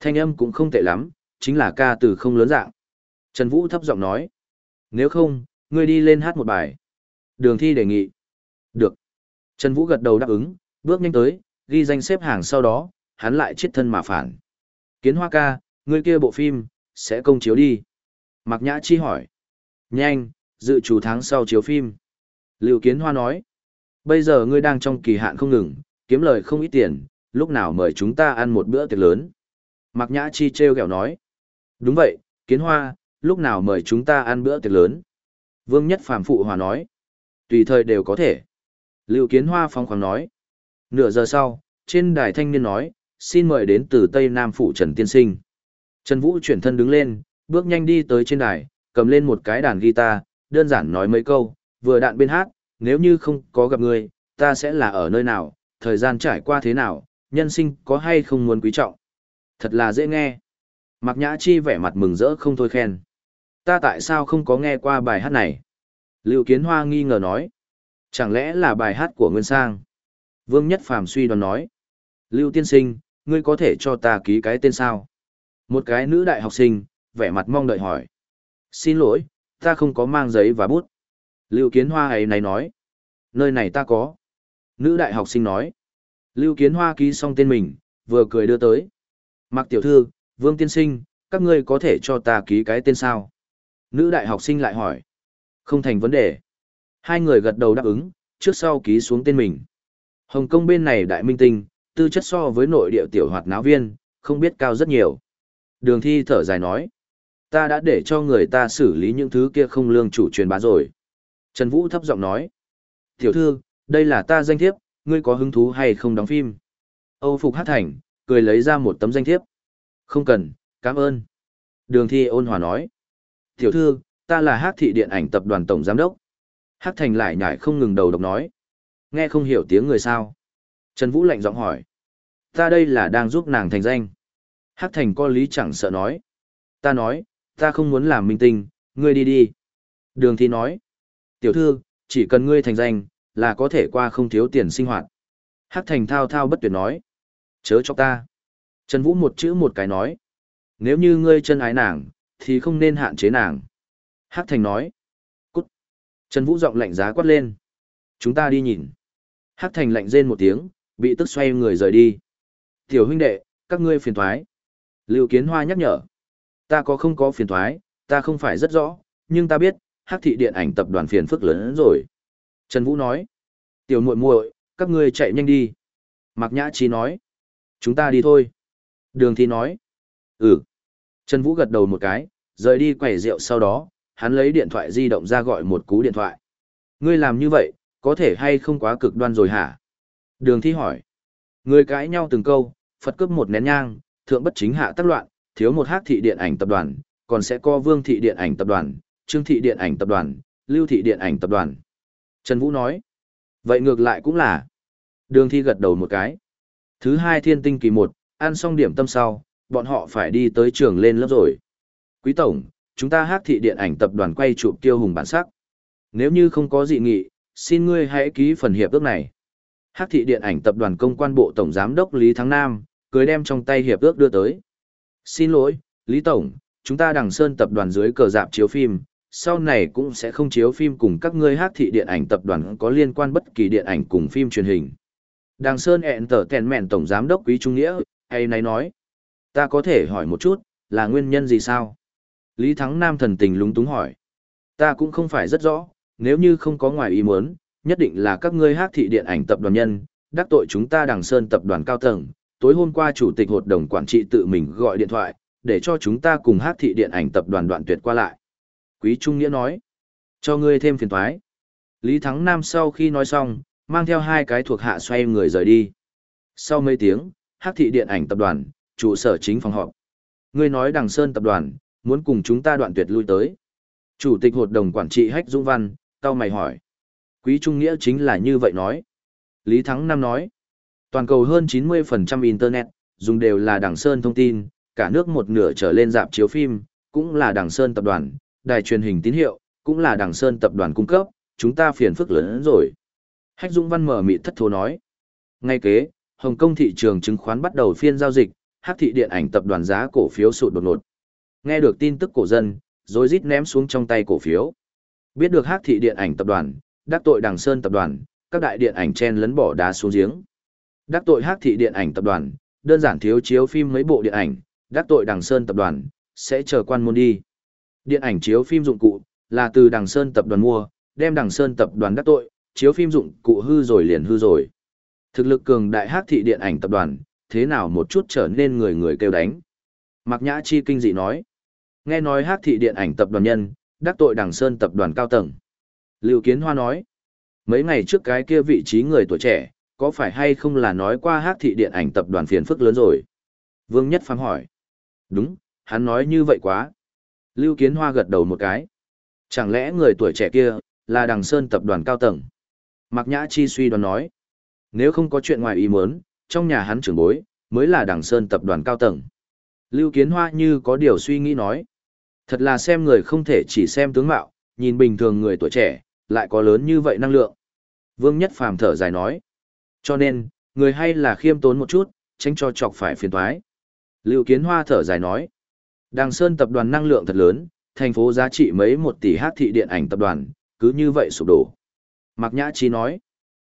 Thanh âm cũng không tệ lắm, chính là ca từ không lớn dạng. Trần Vũ thấp giọng nói. Nếu không, ngươi đi lên hát một bài. Đường Thi đề nghị. Được. Trần Vũ gật đầu đáp ứng, bước nhanh tới, ghi danh xếp hàng sau đó, hắn lại chết thân mà phản. Kiến hoa ca, người kia bộ phim, sẽ công chiếu đi. Mạc Nhã Chi hỏi. Nhanh, dự chủ tháng sau chiếu phim. Lưu Kiến Hoa nói. Bây giờ ngươi đang trong kỳ hạn không ngừng, kiếm lời không ít tiền, lúc nào mời chúng ta ăn một bữa tiệc lớn. Mạc Nhã Chi treo kẹo nói. Đúng vậy, Kiến Hoa, lúc nào mời chúng ta ăn bữa tiệc lớn. Vương Nhất Phàm phụ hòa nói. Tùy thời đều có thể. Lưu Kiến Hoa phong khoáng nói. Nửa giờ sau, trên đài thanh niên nói, xin mời đến từ Tây Nam Phụ Trần Tiên Sinh. Trần Vũ chuyển thân đứng lên, bước nhanh đi tới trên đài, cầm lên một cái đàn guitar, đơn giản nói mấy câu, vừa đạn bên hát, nếu như không có gặp người, ta sẽ là ở nơi nào, thời gian trải qua thế nào, nhân sinh có hay không muốn quý trọng. Thật là dễ nghe. Mạc Nhã Chi vẻ mặt mừng rỡ không thôi khen. Ta tại sao không có nghe qua bài hát này? Lưu Kiến Hoa nghi ngờ nói. Chẳng lẽ là bài hát của Nguyên Sang? Vương Nhất Phàm suy đoán nói. Lưu Tiên Sinh, ngươi có thể cho ta ký cái tên sao? Một cái nữ đại học sinh, vẻ mặt mong đợi hỏi. Xin lỗi, ta không có mang giấy và bút. Lưu Kiến Hoa ấy này nói. Nơi này ta có. Nữ đại học sinh nói. Lưu Kiến Hoa ký xong tên mình, vừa cười đưa tới. Mặc tiểu thư, Vương Tiên Sinh, các ngươi có thể cho ta ký cái tên sao? Nữ đại học sinh lại hỏi. Không thành vấn đề. Hai người gật đầu đáp ứng, trước sau ký xuống tên mình. Hồng Kông bên này đại minh tinh, tư chất so với nội địa tiểu hoạt náo viên, không biết cao rất nhiều. Đường thi thở dài nói. Ta đã để cho người ta xử lý những thứ kia không lương chủ truyền bá rồi. Trần Vũ thấp giọng nói. Tiểu thư, đây là ta danh thiếp, ngươi có hứng thú hay không đóng phim? Âu Phục Hát Thành, cười lấy ra một tấm danh thiếp. Không cần, cảm ơn. Đường thi ôn hòa nói. Tiểu thư, ta là Hát thị điện ảnh tập đoàn tổng giám đốc. Hát Thành lại nhảy không ngừng đầu độc nói. Nghe không hiểu tiếng người sao. Trần Vũ lạnh giọng hỏi. Ta đây là đang giúp nàng thành danh. Hắc Thành co lý chẳng sợ nói. Ta nói, ta không muốn làm minh tinh, ngươi đi đi. Đường thi nói. Tiểu thư, chỉ cần ngươi thành danh, là có thể qua không thiếu tiền sinh hoạt. Hắc Thành thao thao bất tuyệt nói. Chớ cho ta. Trần Vũ một chữ một cái nói. Nếu như ngươi chân ái nàng, thì không nên hạn chế nàng. Hắc Thành nói. Cút. Trần Vũ giọng lạnh giá quát lên. Chúng ta đi nhìn. Hát Thành lạnh rên một tiếng, bị tức xoay người rời đi. Tiểu huynh đệ, các ngươi phiền thoái. Lưu Kiến Hoa nhắc nhở. Ta có không có phiền thoái, ta không phải rất rõ, nhưng ta biết, Hắc thị điện ảnh tập đoàn phiền phức lớn hơn rồi. Trần Vũ nói. Tiểu muội muội, các ngươi chạy nhanh đi. Mạc Nhã Chi nói. Chúng ta đi thôi. Đường Thi nói. Ừ. Trần Vũ gật đầu một cái, rời đi quẩy rượu sau đó, hắn lấy điện thoại di động ra gọi một cú điện thoại. Ngươi làm như vậy, có thể hay không quá cực đoan rồi hả? Đường Thi hỏi. Người cãi nhau từng câu, Phật cướp một nén nhang, thượng bất chính hạ tác loạn, thiếu một hát thị điện ảnh tập đoàn, còn sẽ có vương thị điện ảnh tập đoàn, trương thị điện ảnh tập đoàn, lưu thị điện ảnh tập đoàn. Trần Vũ nói. Vậy ngược lại cũng là. Đường Thi gật đầu một cái. Thứ hai thiên tinh kỳ một, ăn xong điểm tâm sau, bọn họ phải đi tới trường lên lớp rồi. Quý Tổng, chúng ta hát thị điện ảnh tập đoàn quay chụp tiêu hùng bản sắc. Nếu như không có dị nghị, xin ngươi hãy ký phần hiệp ước này. Hát thị điện ảnh tập đoàn công quan bộ tổng giám đốc Lý Thắng Nam, cười đem trong tay hiệp ước đưa tới. Xin lỗi, Lý Tổng, chúng ta đằng sơn tập đoàn dưới cờ dạp chiếu phim, sau này cũng sẽ không chiếu phim cùng các ngươi hát thị điện ảnh tập đoàn có liên quan bất kỳ điện ảnh cùng phim truyền hình. Đằng Sơn ẹn tở tèn mẹn tổng giám đốc Quý Trung Nghĩa, hay này nói. Ta có thể hỏi một chút, là nguyên nhân gì sao? Lý Thắng Nam thần tình lúng túng hỏi. Ta cũng không phải rất rõ, nếu như không có ngoài ý muốn, nhất định là các ngươi hát thị điện ảnh tập đoàn nhân, đắc tội chúng ta đằng Sơn tập đoàn cao tầng. Tối hôm qua chủ tịch hội đồng quản trị tự mình gọi điện thoại, để cho chúng ta cùng hát thị điện ảnh tập đoàn đoạn tuyệt qua lại. Quý Trung Nghĩa nói, cho ngươi thêm phiền toái. Lý Thắng Nam sau khi nói xong, mang theo hai cái thuộc hạ xoay người rời đi. Sau mấy tiếng, hát thị điện ảnh tập đoàn, trụ sở chính phòng họp. Ngươi nói Đằng Sơn tập đoàn, muốn cùng chúng ta đoạn tuyệt lui tới. Chủ tịch hội đồng quản trị Hách Dũng Văn, cao mày hỏi. Quý Trung Nghĩa chính là như vậy nói. Lý Thắng Nam nói. Toàn cầu hơn 90% Internet, dùng đều là đảng Sơn thông tin, cả nước một nửa trở lên dạp chiếu phim, cũng là đảng Sơn tập đoàn, đài truyền hình tín hiệu, cũng là đảng Sơn tập đoàn cung cấp, chúng ta phiền phức lớn hơn rồi. Hách Dũng Văn mở mị thất thố nói. Ngay kế, Hồng Kông thị trường chứng khoán bắt đầu phiên giao dịch, hát thị điện ảnh tập đoàn giá cổ phiếu sụt đột ngột. Nghe được tin tức cổ dân, rồi rít ném xuống trong tay cổ phiếu. Biết được Hắc thị điện ảnh tập đoàn, đắc tội Đằng Sơn tập đoàn, các đại điện ảnh chen lấn bỏ đá xuống giếng. Đắc tội Hắc thị điện ảnh tập đoàn, đơn giản thiếu chiếu phim mấy bộ điện ảnh, đắc tội Đằng Sơn tập đoàn, sẽ chờ quan môn đi. Điện ảnh chiếu phim dụng cụ là từ Đằng Sơn tập đoàn mua, đem Đằng Sơn tập đoàn đắc tội, chiếu phim dụng cụ hư rồi liền hư rồi. Thực lực cường đại Hắc thị điện ảnh tập đoàn, thế nào một chút trở nên người người kêu đánh. Mạc Nhã Chi kinh dị nói. Nghe nói Hắc thị điện ảnh tập đoàn nhân, đắc tội Đằng Sơn tập đoàn cao tầng. Lưu Kiến Hoa nói. Mấy ngày trước cái kia vị trí người tuổi trẻ, có phải hay không là nói qua Hát thị điện ảnh tập đoàn phiền phức lớn rồi? Vương Nhất Phàm hỏi. Đúng, hắn nói như vậy quá. Lưu Kiến Hoa gật đầu một cái. Chẳng lẽ người tuổi trẻ kia, là Đằng Sơn tập đoàn cao tầng? Mạc Nhã Chi suy đoán nói. Nếu không có chuyện ngoài ý muốn, trong nhà hắn trưởng bối, mới là Đằng Sơn tập đoàn cao tầng. Lưu Kiến Hoa như có điều suy nghĩ nói. Thật là xem người không thể chỉ xem tướng mạo, nhìn bình thường người tuổi trẻ, lại có lớn như vậy năng lượng. Vương Nhất Phàm thở dài nói. Cho nên, người hay là khiêm tốn một chút, tránh cho chọc phải phiền toái. Lưu Kiến Hoa thở dài nói. Đằng Sơn tập đoàn năng lượng thật lớn, thành phố giá trị mấy một tỷ hát thị điện ảnh tập đoàn, cứ như vậy sụp đổ. Mạc Nhã Chi nói.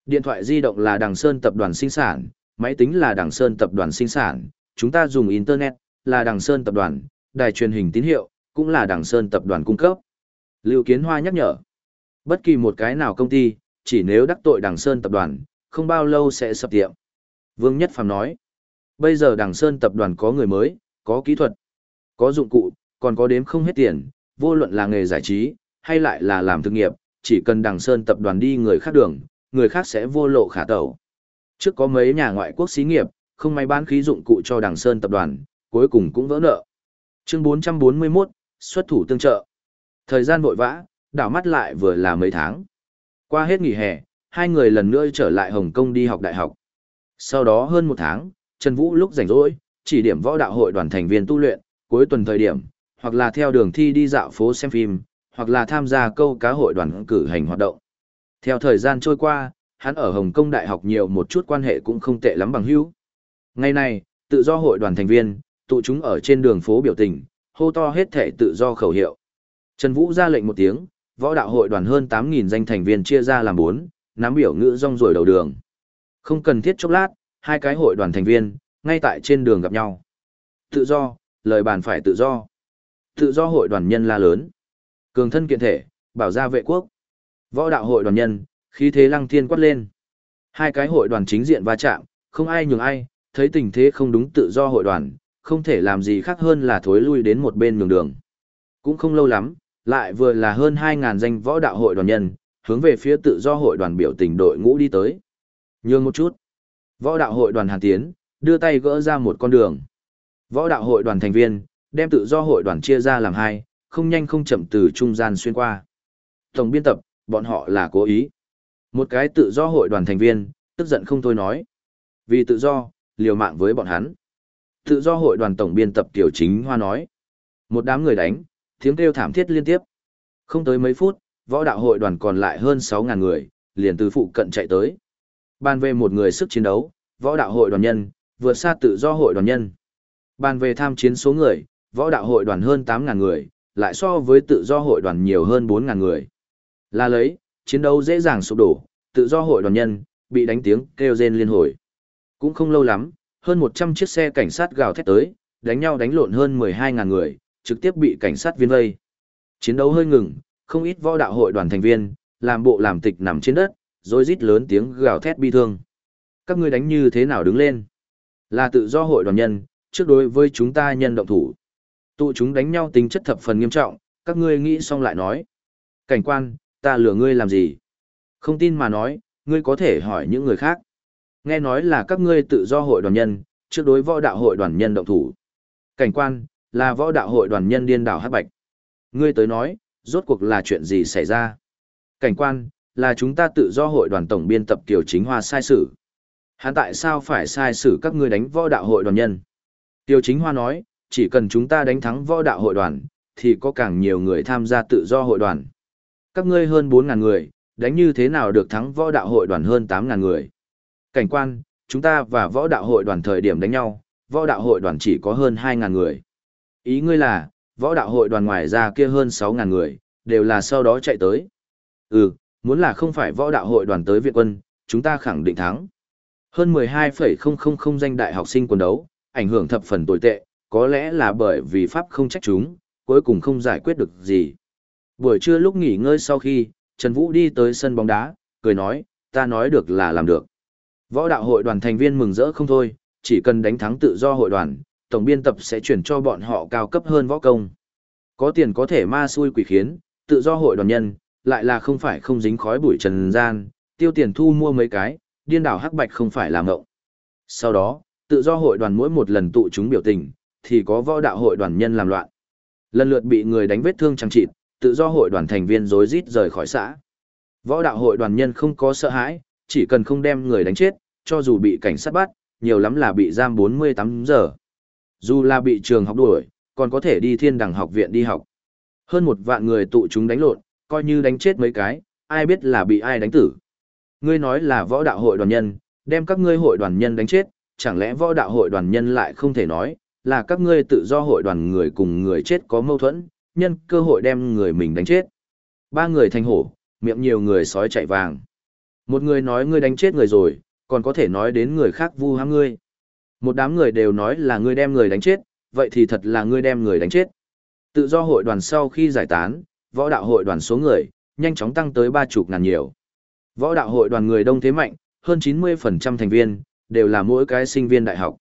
Điện thoại di động là Đằng Sơn tập đoàn sinh sản, máy tính là Đằng Sơn tập đoàn sinh sản, chúng ta dùng Internet, là Đằng Sơn tập đoàn, đài truyền hình tín hiệu, cũng là Đằng Sơn tập đoàn cung cấp. Lưu Kiến Hoa nhắc nhở. Bất kỳ một cái nào công ty, chỉ nếu đắc tội Đằng Sơn tập đoàn, không bao lâu sẽ sập tiệm. Vương Nhất Phàm nói. Bây giờ Đằng Sơn tập đoàn có người mới, có kỹ thuật, có dụng cụ, còn có đếm không hết tiền, vô luận là nghề giải trí, hay lại là làm thực nghiệp, chỉ cần Đằng Sơn tập đoàn đi người khác đường, người khác sẽ vô lộ khả tẩu. Trước có mấy nhà ngoại quốc xí nghiệp, không may bán khí dụng cụ cho Đằng Sơn tập đoàn, cuối cùng cũng vỡ nợ. Chương 441, xuất thủ tương trợ. Thời gian vội vã, đảo mắt lại vừa là mấy tháng. Qua hết nghỉ hè, hai người lần nữa trở lại Hồng Kông đi học đại học. Sau đó hơn một tháng, Trần Vũ lúc rảnh rỗi, chỉ điểm võ đạo hội đoàn thành viên tu luyện, cuối tuần thời điểm, hoặc là theo đường thi đi dạo phố xem phim, hoặc là tham gia câu cá hội đoàn cử hành hoạt động. Theo thời gian trôi qua, hắn ở Hồng Kông Đại học nhiều một chút quan hệ cũng không tệ lắm bằng hữu. Ngày này, tự do hội đoàn thành viên, tụ chúng ở trên đường phố biểu tình, hô to hết thể tự do khẩu hiệu. Trần Vũ ra lệnh một tiếng, võ đạo hội đoàn hơn 8.000 danh thành viên chia ra làm 4, nắm biểu ngữ rong rồi đầu đường. Không cần thiết chốc lát, hai cái hội đoàn thành viên, ngay tại trên đường gặp nhau. Tự do, lời bàn phải tự do. Tự do hội đoàn nhân la lớn. Cường thân kiện thể, bảo gia vệ quốc. Võ đạo hội đoàn nhân, khí thế lăng thiên quát lên. Hai cái hội đoàn chính diện va chạm, không ai nhường ai, thấy tình thế không đúng tự do hội đoàn, không thể làm gì khác hơn là thối lui đến một bên nhường đường. Cũng không lâu lắm, lại vừa là hơn 2.000 danh võ đạo hội đoàn nhân, hướng về phía tự do hội đoàn biểu tình đội ngũ đi tới. Nhường một chút. Võ đạo hội đoàn Hàn Tiến, đưa tay gỡ ra một con đường. Võ đạo hội đoàn thành viên, đem tự do hội đoàn chia ra làm hai, không nhanh không chậm từ trung gian xuyên qua. Tổng biên tập, bọn họ là cố ý. Một cái tự do hội đoàn thành viên, tức giận không thôi nói. Vì tự do, liều mạng với bọn hắn. Tự do hội đoàn tổng biên tập Tiểu Chính Hoa nói. Một đám người đánh, tiếng kêu thảm thiết liên tiếp. Không tới mấy phút, võ đạo hội đoàn còn lại hơn 6.000 người, liền từ phụ cận chạy tới. Bàn về một người sức chiến đấu, võ đạo hội đoàn nhân, vượt xa tự do hội đoàn nhân. Bàn về tham chiến số người, võ đạo hội đoàn hơn 8.000 người, lại so với tự do hội đoàn nhiều hơn 4.000 người. Là lấy, chiến đấu dễ dàng sụp đổ, tự do hội đoàn nhân, bị đánh tiếng kêu rên liên hồi. Cũng không lâu lắm, hơn 100 chiếc xe cảnh sát gào thét tới, đánh nhau đánh lộn hơn 12.000 người, trực tiếp bị cảnh sát viên vây. Chiến đấu hơi ngừng, không ít võ đạo hội đoàn thành viên, làm bộ làm tịch nằm trên đất, rồi rít lớn tiếng gào thét bi thương. Các ngươi đánh như thế nào đứng lên? Là tự do hội đoàn nhân, trước đối với chúng ta nhân động thủ. Tụ chúng đánh nhau tính chất thập phần nghiêm trọng, các ngươi nghĩ xong lại nói. Cảnh quan, ta lừa ngươi làm gì? Không tin mà nói, ngươi có thể hỏi những người khác. Nghe nói là các ngươi tự do hội đoàn nhân, trước đối võ đạo hội đoàn nhân động thủ. Cảnh quan, là võ đạo hội đoàn nhân điên đảo hắc bạch. Ngươi tới nói, rốt cuộc là chuyện gì xảy ra? Cảnh quan, là chúng ta tự do hội đoàn tổng biên tập Kiều Chính Hoa sai sử. Hắn tại sao phải sai sử các ngươi đánh võ đạo hội đoàn nhân? Tiêu Chính Hoa nói, chỉ cần chúng ta đánh thắng võ đạo hội đoàn, thì có càng nhiều người tham gia tự do hội đoàn. Các ngươi hơn 4.000 người, đánh như thế nào được thắng võ đạo hội đoàn hơn 8.000 người? Cảnh quan, chúng ta và võ đạo hội đoàn thời điểm đánh nhau, võ đạo hội đoàn chỉ có hơn 2.000 người. Ý ngươi là, võ đạo hội đoàn ngoài ra kia hơn 6.000 người, đều là sau đó chạy tới. Ừ, muốn là không phải võ đạo hội đoàn tới Việt quân, chúng ta khẳng định thắng. Hơn 12,000 danh đại học sinh quần đấu, ảnh hưởng thập phần tồi tệ, có lẽ là bởi vì Pháp không trách chúng, cuối cùng không giải quyết được gì. Buổi trưa lúc nghỉ ngơi sau khi, Trần Vũ đi tới sân bóng đá, cười nói, ta nói được là làm được. Võ đạo hội đoàn thành viên mừng rỡ không thôi, chỉ cần đánh thắng tự do hội đoàn, tổng biên tập sẽ chuyển cho bọn họ cao cấp hơn võ công. Có tiền có thể ma xui quỷ khiến, tự do hội đoàn nhân, lại là không phải không dính khói bụi trần gian, tiêu tiền thu mua mấy cái, điên đảo hắc bạch không phải là ngộng. Sau đó, tự do hội đoàn mỗi một lần tụ chúng biểu tình, thì có võ đạo hội đoàn nhân làm loạn. Lần lượt bị người đánh vết thương chẳng chịt, tự do hội đoàn thành viên rối rít rời khỏi xã. Võ đạo hội đoàn nhân không có sợ hãi, chỉ cần không đem người đánh chết, cho dù bị cảnh sát bắt, nhiều lắm là bị giam 48 giờ. Dù là bị trường học đuổi, còn có thể đi thiên đẳng học viện đi học. Hơn một vạn người tụ chúng đánh lộn, coi như đánh chết mấy cái, ai biết là bị ai đánh tử. Ngươi nói là võ đạo hội đoàn nhân, đem các ngươi hội đoàn nhân đánh chết, chẳng lẽ võ đạo hội đoàn nhân lại không thể nói, là các ngươi tự do hội đoàn người cùng người chết có mâu thuẫn, nhân cơ hội đem người mình đánh chết. Ba người thành hổ, miệng nhiều người sói chạy vàng. Một người nói ngươi đánh chết người rồi, còn có thể nói đến người khác vu hãm ngươi. Một đám người đều nói là ngươi đem người đánh chết, vậy thì thật là ngươi đem người đánh chết. Tự do hội đoàn sau khi giải tán, võ đạo hội đoàn số người, nhanh chóng tăng tới ba chục ngàn nhiều. Võ đạo hội đoàn người đông thế mạnh, hơn 90% thành viên, đều là mỗi cái sinh viên đại học.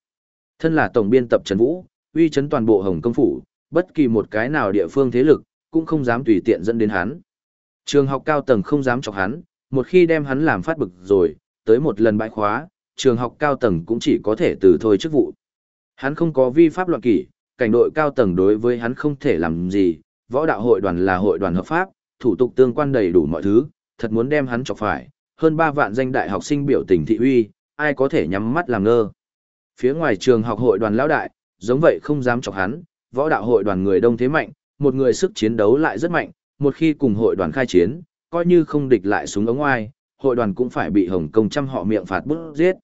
Thân là tổng biên tập Trần Vũ, uy chấn toàn bộ Hồng Công Phủ, bất kỳ một cái nào địa phương thế lực, cũng không dám tùy tiện dẫn đến hắn. Trường học cao tầng không dám chọc hắn, một khi đem hắn làm phát bực rồi, tới một lần bãi khóa, trường học cao tầng cũng chỉ có thể từ thôi chức vụ. Hắn không có vi pháp loạn kỷ, cảnh đội cao tầng đối với hắn không thể làm gì, võ đạo hội đoàn là hội đoàn hợp pháp, thủ tục tương quan đầy đủ mọi thứ, thật muốn đem hắn chọc phải, hơn 3 vạn danh đại học sinh biểu tình thị uy, ai có thể nhắm mắt làm ngơ. Phía ngoài trường học hội đoàn lão đại, giống vậy không dám chọc hắn, võ đạo hội đoàn người đông thế mạnh, một người sức chiến đấu lại rất mạnh, một khi cùng hội đoàn khai chiến, coi như không địch lại súng ống ngoài, hội đoàn cũng phải bị Hồng Kông trăm họ miệng phạt bức giết.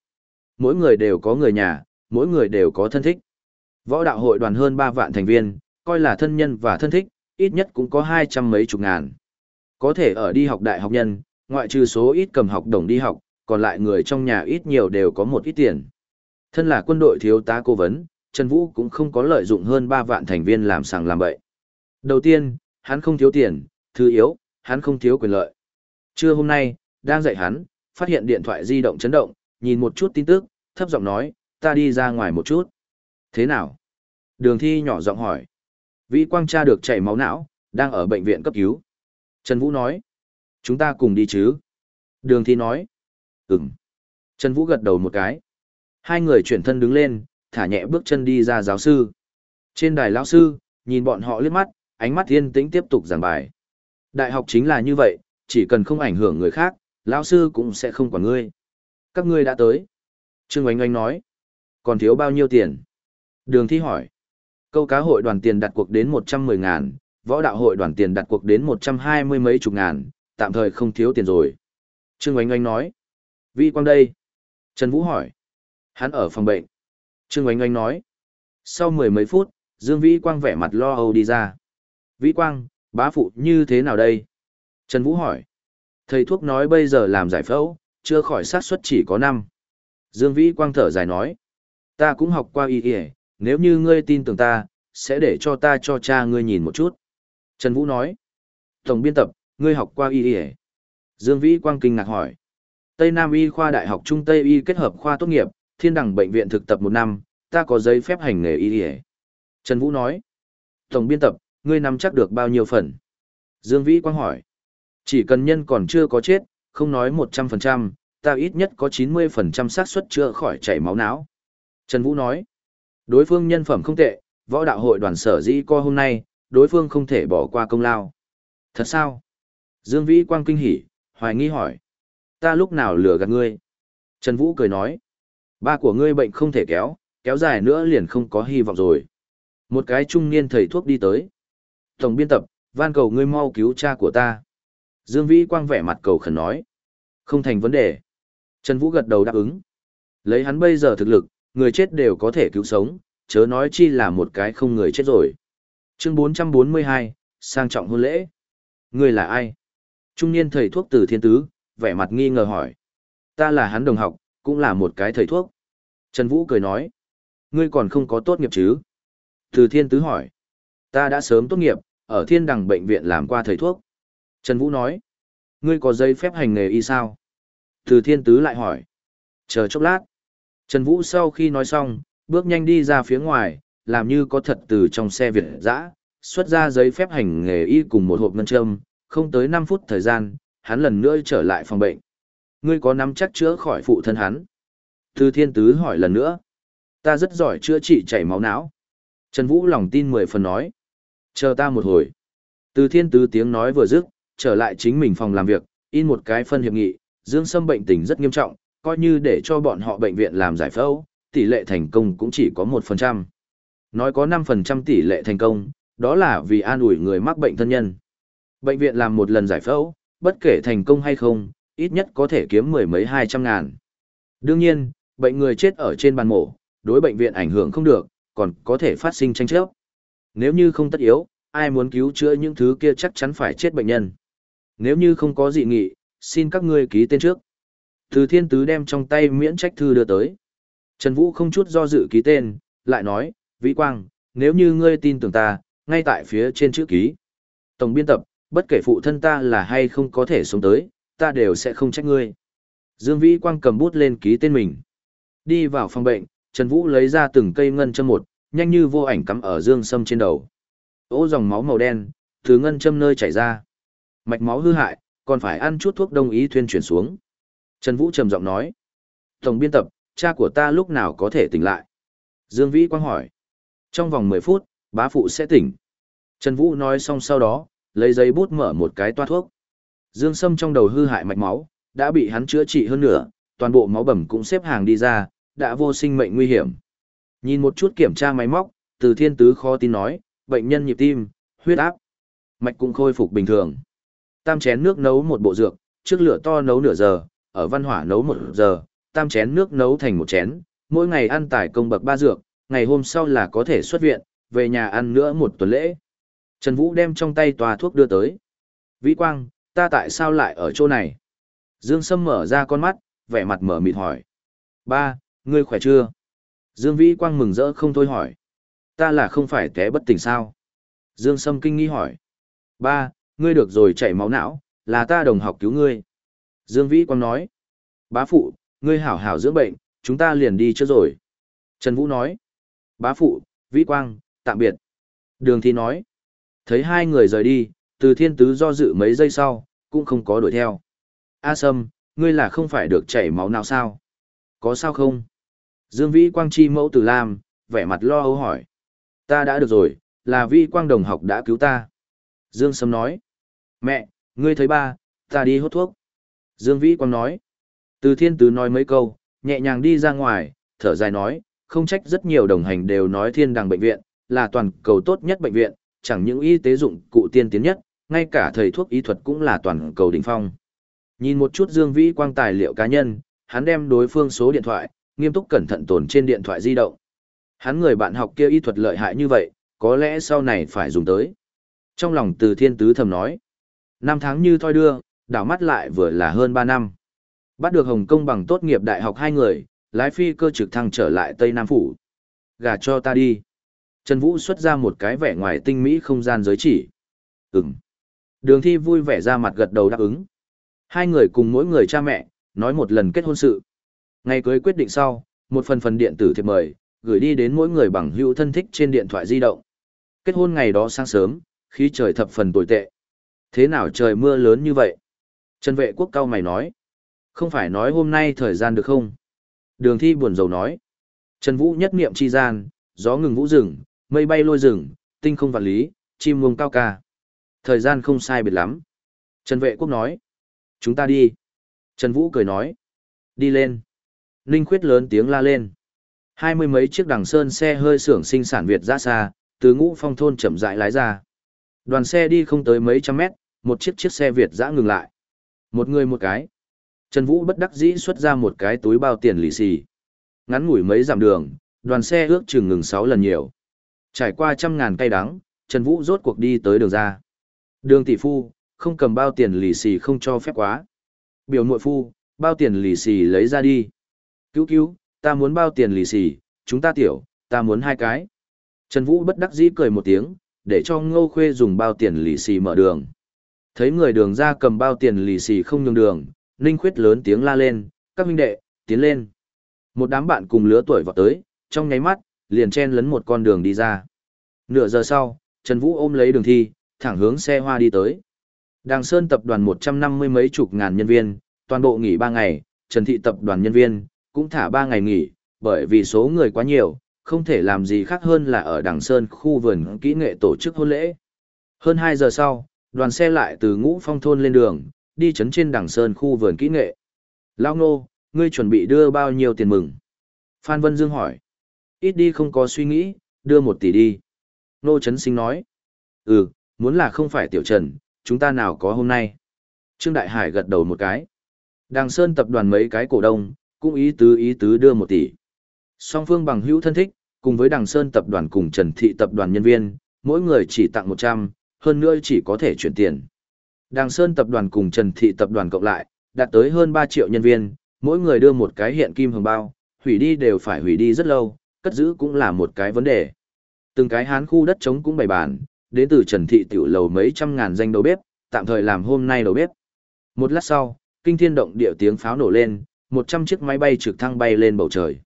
Mỗi người đều có người nhà, mỗi người đều có thân thích. Võ đạo hội đoàn hơn 3 vạn thành viên, coi là thân nhân và thân thích, ít nhất cũng có hai trăm mấy chục ngàn. Có thể ở đi học đại học nhân, ngoại trừ số ít cầm học đồng đi học, còn lại người trong nhà ít nhiều đều có một ít tiền. Thân là quân đội thiếu tá cố vấn, Trần Vũ cũng không có lợi dụng hơn 3 vạn thành viên làm sàng làm bậy. Đầu tiên, hắn không thiếu tiền, thứ yếu, hắn không thiếu quyền lợi. Trưa hôm nay, đang dạy hắn, phát hiện điện thoại di động chấn động, nhìn một chút tin tức, thấp giọng nói, ta đi ra ngoài một chút. Thế nào? Đường thi nhỏ giọng hỏi. Vĩ Quang cha được chảy máu não, đang ở bệnh viện cấp cứu. Trần Vũ nói. Chúng ta cùng đi chứ? Đường thi nói. Ừm. Trần Vũ gật đầu một cái. Hai người chuyển thân đứng lên, thả nhẹ bước chân đi ra giáo sư. Trên đài lão sư, nhìn bọn họ liếc mắt, ánh mắt yên tĩnh tiếp tục giảng bài. Đại học chính là như vậy, chỉ cần không ảnh hưởng người khác, lão sư cũng sẽ không quản ngươi. Các ngươi đã tới. Trương Oanh Oanh nói. Còn thiếu bao nhiêu tiền? Đường thi hỏi. Câu cá hội đoàn tiền đặt cuộc đến 110 ngàn, võ đạo hội đoàn tiền đặt cuộc đến 120 mấy chục ngàn, tạm thời không thiếu tiền rồi. Trương Oanh Oanh nói. Vi Quang đây. Trần Vũ hỏi. Hắn ở phòng bệnh. Trương Oanh Oanh nói. Sau mười mấy phút, Dương Vĩ Quang vẻ mặt lo âu đi ra. Vĩ Quang, bá phụ như thế nào đây? Trần Vũ hỏi. Thầy thuốc nói bây giờ làm giải phẫu, chưa khỏi sát suất chỉ có 5. Dương Vĩ Quang thở dài nói. Ta cũng học qua y y, nếu như ngươi tin tưởng ta, sẽ để cho ta cho cha ngươi nhìn một chút. Trần Vũ nói. Tổng biên tập, ngươi học qua y y. Dương Vĩ Quang kinh ngạc hỏi. Tây Nam Y khoa Đại học Trung Tây Y kết hợp khoa tốt nghiệp, thiên đẳng bệnh viện thực tập một năm, ta có giấy phép hành nghề y y. Trần Vũ nói. Tổng biên tập, ngươi nắm chắc được bao nhiêu phần? Dương Vĩ Quang hỏi. Chỉ cần nhân còn chưa có chết, không nói 100%, ta ít nhất có 90% xác suất chữa khỏi chảy máu não. Trần Vũ nói, đối phương nhân phẩm không tệ, võ đạo hội đoàn sở dĩ co hôm nay, đối phương không thể bỏ qua công lao. Thật sao? Dương Vĩ Quang kinh hỉ, hoài nghi hỏi. Ta lúc nào lừa gạt ngươi? Trần Vũ cười nói. Ba của ngươi bệnh không thể kéo, kéo dài nữa liền không có hy vọng rồi. Một cái trung niên thầy thuốc đi tới. Tổng biên tập, van cầu ngươi mau cứu cha của ta. Dương Vĩ Quang vẻ mặt cầu khẩn nói. Không thành vấn đề. Trần Vũ gật đầu đáp ứng. Lấy hắn bây giờ thực lực, người chết đều có thể cứu sống, chớ nói chi là một cái không người chết rồi. Chương 442, sang trọng hôn lễ. Người là ai? Trung niên thầy thuốc từ thiên tứ, vẻ mặt nghi ngờ hỏi. Ta là hắn đồng học, cũng là một cái thầy thuốc. Trần Vũ cười nói. Ngươi còn không có tốt nghiệp chứ? Từ thiên tứ hỏi. Ta đã sớm tốt nghiệp, ở thiên đằng bệnh viện làm qua thầy thuốc. Trần Vũ nói. Ngươi có giấy phép hành nghề y sao? Từ thiên tứ lại hỏi. Chờ chốc lát. Trần Vũ sau khi nói xong, bước nhanh đi ra phía ngoài, làm như có thật từ trong xe Việt dã, xuất ra giấy phép hành nghề y cùng một hộp ngân châm, không tới 5 phút thời gian, hắn lần nữa trở lại phòng bệnh. Ngươi có nắm chắc chữa khỏi phụ thân hắn? Từ thiên tứ hỏi lần nữa. Ta rất giỏi chữa trị chảy máu não. Trần Vũ lòng tin mười phần nói. Chờ ta một hồi. Từ thiên tứ tiếng nói vừa dứt, trở lại chính mình phòng làm việc, in một cái phân hiệp nghị, Dương Sâm bệnh tình rất nghiêm trọng, coi như để cho bọn họ bệnh viện làm giải phẫu, tỷ lệ thành công cũng chỉ có 1%. Nói có 5% tỷ lệ thành công, đó là vì an ủi người mắc bệnh thân nhân. Bệnh viện làm một lần giải phẫu, bất kể thành công hay không, ít nhất có thể kiếm mười mấy hai trăm ngàn. Đương nhiên, bệnh người chết ở trên bàn mổ, đối bệnh viện ảnh hưởng không được, còn có thể phát sinh tranh chấp. Nếu như không tất yếu, ai muốn cứu chữa những thứ kia chắc chắn phải chết bệnh nhân. Nếu như không có dị nghị, xin các ngươi ký tên trước. Từ thiên tứ đem trong tay miễn trách thư đưa tới. Trần Vũ không chút do dự ký tên, lại nói, Vĩ Quang, nếu như ngươi tin tưởng ta, ngay tại phía trên chữ ký. Tổng biên tập, bất kể phụ thân ta là hay không có thể sống tới, ta đều sẽ không trách ngươi. Dương Vĩ Quang cầm bút lên ký tên mình. Đi vào phòng bệnh, Trần Vũ lấy ra từng cây ngân châm một, nhanh như vô ảnh cắm ở dương sâm trên đầu. Ố dòng máu màu đen, từ ngân châm nơi chảy ra. Mạch máu hư hại, còn phải ăn chút thuốc đông y thuyên chuyển xuống. Trần Vũ trầm giọng nói. Tổng biên tập, cha của ta lúc nào có thể tỉnh lại? Dương Vĩ Quang hỏi. Trong vòng 10 phút, bá phụ sẽ tỉnh. Trần Vũ nói xong sau đó, lấy giấy bút mở một cái toa thuốc. Dương Sâm trong đầu hư hại mạch máu, đã bị hắn chữa trị hơn nửa, toàn bộ máu bầm cũng xếp hàng đi ra, đã vô sinh mệnh nguy hiểm. Nhìn một chút kiểm tra máy móc, từ thiên tứ khó tin nói, bệnh nhân nhịp tim, huyết áp, mạch cũng khôi phục bình thường. Tam chén nước nấu một bộ dược, trước lửa to nấu nửa giờ, ở văn hỏa nấu một giờ, tam chén nước nấu thành một chén, mỗi ngày ăn tải công bậc ba dược, ngày hôm sau là có thể xuất viện, về nhà ăn nữa một tuần lễ. Trần Vũ đem trong tay tòa thuốc đưa tới. Vĩ Quang, ta tại sao lại ở chỗ này? Dương Sâm mở ra con mắt, vẻ mặt mở mịt hỏi. Ba, ngươi khỏe chưa? Dương Vĩ Quang mừng rỡ không thôi hỏi. Ta là không phải té bất tỉnh sao? Dương Sâm kinh nghi hỏi. Ba, ngươi được rồi chảy máu não, là ta đồng học cứu ngươi. Dương Vĩ Quang nói. Bá phụ, ngươi hảo hảo dưỡng bệnh, chúng ta liền đi trước rồi. Trần Vũ nói. Bá phụ, Vĩ Quang, tạm biệt. Đường Thi nói. Thấy hai người rời đi, từ thiên tứ do dự mấy giây sau, cũng không có đuổi theo. A Sâm, ngươi là không phải được chảy máu não sao? Có sao không? Dương Vĩ Quang chi mẫu từ Lam, vẻ mặt lo âu hỏi. Ta đã được rồi, là Vi Quang đồng học đã cứu ta. Dương Sâm nói. Mẹ, ngươi thấy ba, ta đi hốt thuốc. Dương Vĩ Quang nói. Từ thiên tứ nói mấy câu, nhẹ nhàng đi ra ngoài, thở dài nói, không trách rất nhiều đồng hành đều nói thiên đàng bệnh viện, là toàn cầu tốt nhất bệnh viện, chẳng những y tế dụng cụ tiên tiến nhất, ngay cả thầy thuốc y thuật cũng là toàn cầu đỉnh phong. Nhìn một chút Dương Vĩ Quang tài liệu cá nhân, hắn đem đối phương số điện thoại, nghiêm túc cẩn thận tồn trên điện thoại di động. Hắn người bạn học kia y thuật lợi hại như vậy, có lẽ sau này phải dùng tới. Trong lòng từ thiên tứ thầm nói, năm tháng như thoi đưa, đảo mắt lại vừa là hơn 3 năm. Bắt được Hồng Kông bằng tốt nghiệp đại học hai người, lái phi cơ trực thăng trở lại Tây Nam Phủ. Gà cho ta đi. Trần Vũ xuất ra một cái vẻ ngoài tinh mỹ không gian giới chỉ. Ừm. Đường thi vui vẻ ra mặt gật đầu đáp ứng. Hai người cùng mỗi người cha mẹ, nói một lần kết hôn sự. Ngày cưới quyết định sau, một phần phần điện tử thiệp mời, gửi đi đến mỗi người bằng hữu thân thích trên điện thoại di động. Kết hôn ngày đó sáng sớm, khí trời thập phần tồi tệ. Thế nào trời mưa lớn như vậy? Trần vệ quốc cao mày nói. Không phải nói hôm nay thời gian được không? Đường thi buồn rầu nói. Trần Vũ nhất niệm chi gian, gió ngừng vũ rừng, mây bay lôi rừng, tinh không vạn lý, chim muông cao ca. Thời gian không sai biệt lắm. Trần Vệ Quốc nói. Chúng ta đi. Trần Vũ cười nói. Đi lên. Ninh Khuyết lớn tiếng la lên. Hai mươi mấy chiếc đằng sơn xe hơi xưởng sinh sản Việt ra xa, từ ngũ phong thôn chậm rãi lái ra. Đoàn xe đi không tới mấy trăm mét, một chiếc chiếc xe Việt dã ngừng lại. Một người một cái. Trần Vũ bất đắc dĩ xuất ra một cái túi bao tiền lì xì. Ngắn ngủi mấy dặm đường, đoàn xe ước chừng ngừng 6 lần nhiều. Trải qua trăm ngàn cây đắng, Trần Vũ rốt cuộc đi tới đường ra. Đường tỷ phu, không cầm bao tiền lì xì không cho phép quá. Biểu nội phu, bao tiền lì xì lấy ra đi. Cứu cứu, ta muốn bao tiền lì xì, chúng ta tiểu, ta muốn hai cái. Trần Vũ bất đắc dĩ cười một tiếng, để cho Ngô Khuê dùng bao tiền lì xì mở đường. Thấy người đường ra cầm bao tiền lì xì không nhường đường, Ninh Khuyết lớn tiếng la lên, các huynh đệ, tiến lên. Một đám bạn cùng lứa tuổi vào tới, trong nháy mắt, liền chen lấn một con đường đi ra. Nửa giờ sau, Trần Vũ ôm lấy đường thi, thẳng hướng xe hoa đi tới. Đàng Sơn tập đoàn một trăm năm mươi mấy chục ngàn nhân viên, toàn bộ nghỉ ba ngày, Trần Thị tập đoàn nhân viên, cũng thả ba ngày nghỉ, bởi vì số người quá nhiều, không thể làm gì khác hơn là ở Đằng Sơn khu vườn kỹ nghệ tổ chức hôn lễ. Hơn hai giờ sau, đoàn xe lại từ ngũ phong thôn lên đường, đi chấn trên Đằng Sơn khu vườn kỹ nghệ. Lao Nô, ngươi chuẩn bị đưa bao nhiêu tiền mừng? Phan Vân Dương hỏi. Ít đi không có suy nghĩ, đưa một tỷ đi. Nô Trấn Sinh nói. Ừ, muốn là không phải tiểu trần, chúng ta nào có hôm nay. Trương Đại Hải gật đầu một cái. Đàng Sơn tập đoàn mấy cái cổ đông, cũng ý tứ ý tứ đưa một tỷ. Song phương bằng hữu thân thích, cùng với đằng Sơn tập đoàn cùng Trần Thị tập đoàn nhân viên, mỗi người chỉ tặng 100, hơn nữa chỉ có thể chuyển tiền. đằng Sơn tập đoàn cùng Trần Thị tập đoàn cộng lại, đạt tới hơn 3 triệu nhân viên, mỗi người đưa một cái hiện kim hồng bao, hủy đi đều phải hủy đi rất lâu, cất giữ cũng là một cái vấn đề. Từng cái hán khu đất trống cũng bày bàn, đến từ Trần Thị tiểu lầu mấy trăm ngàn danh đầu bếp, tạm thời làm hôm nay đầu bếp. Một lát sau, kinh thiên động địa tiếng pháo nổ lên, 100 chiếc máy bay trực thăng bay lên bầu trời.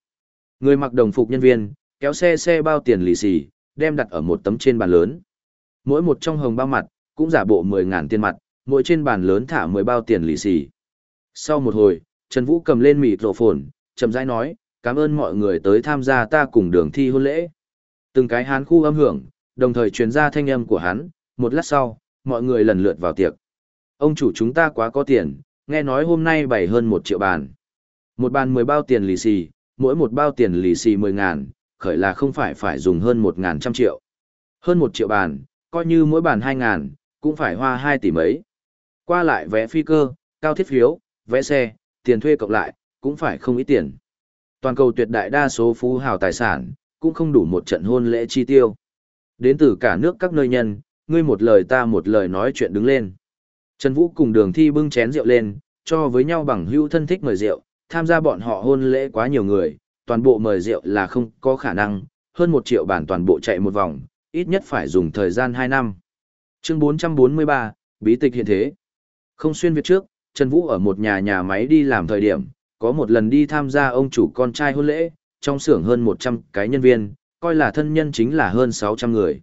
Người mặc đồng phục nhân viên, kéo xe xe bao tiền lì xì, đem đặt ở một tấm trên bàn lớn. Mỗi một trong hồng bao mặt, cũng giả bộ 10.000 tiền mặt, mỗi trên bàn lớn thả 10 bao tiền lì xì. Sau một hồi, Trần Vũ cầm lên mịt rộ phồn, chậm rãi nói, cảm ơn mọi người tới tham gia ta cùng đường thi hôn lễ. Từng cái hán khu âm hưởng, đồng thời truyền ra thanh âm của hắn, một lát sau, mọi người lần lượt vào tiệc. Ông chủ chúng ta quá có tiền, nghe nói hôm nay bày hơn một triệu bàn. Một bàn mười bao tiền lì xì, mỗi một bao tiền lì xì mười ngàn, khởi là không phải phải dùng hơn một ngàn trăm triệu. Hơn một triệu bàn, coi như mỗi bàn hai ngàn, cũng phải hoa hai tỷ mấy. Qua lại vé phi cơ, cao thiết phiếu, vé xe, tiền thuê cộng lại, cũng phải không ít tiền. Toàn cầu tuyệt đại đa số phú hào tài sản, cũng không đủ một trận hôn lễ chi tiêu. Đến từ cả nước các nơi nhân, ngươi một lời ta một lời nói chuyện đứng lên. Trần Vũ cùng đường thi bưng chén rượu lên, cho với nhau bằng hữu thân thích mời rượu, tham gia bọn họ hôn lễ quá nhiều người, toàn bộ mời rượu là không có khả năng, hơn một triệu bản toàn bộ chạy một vòng, ít nhất phải dùng thời gian 2 năm. Chương 443, Bí tịch hiện thế. Không xuyên Việt trước, Trần Vũ ở một nhà nhà máy đi làm thời điểm, có một lần đi tham gia ông chủ con trai hôn lễ, trong xưởng hơn 100 cái nhân viên, coi là thân nhân chính là hơn 600 người.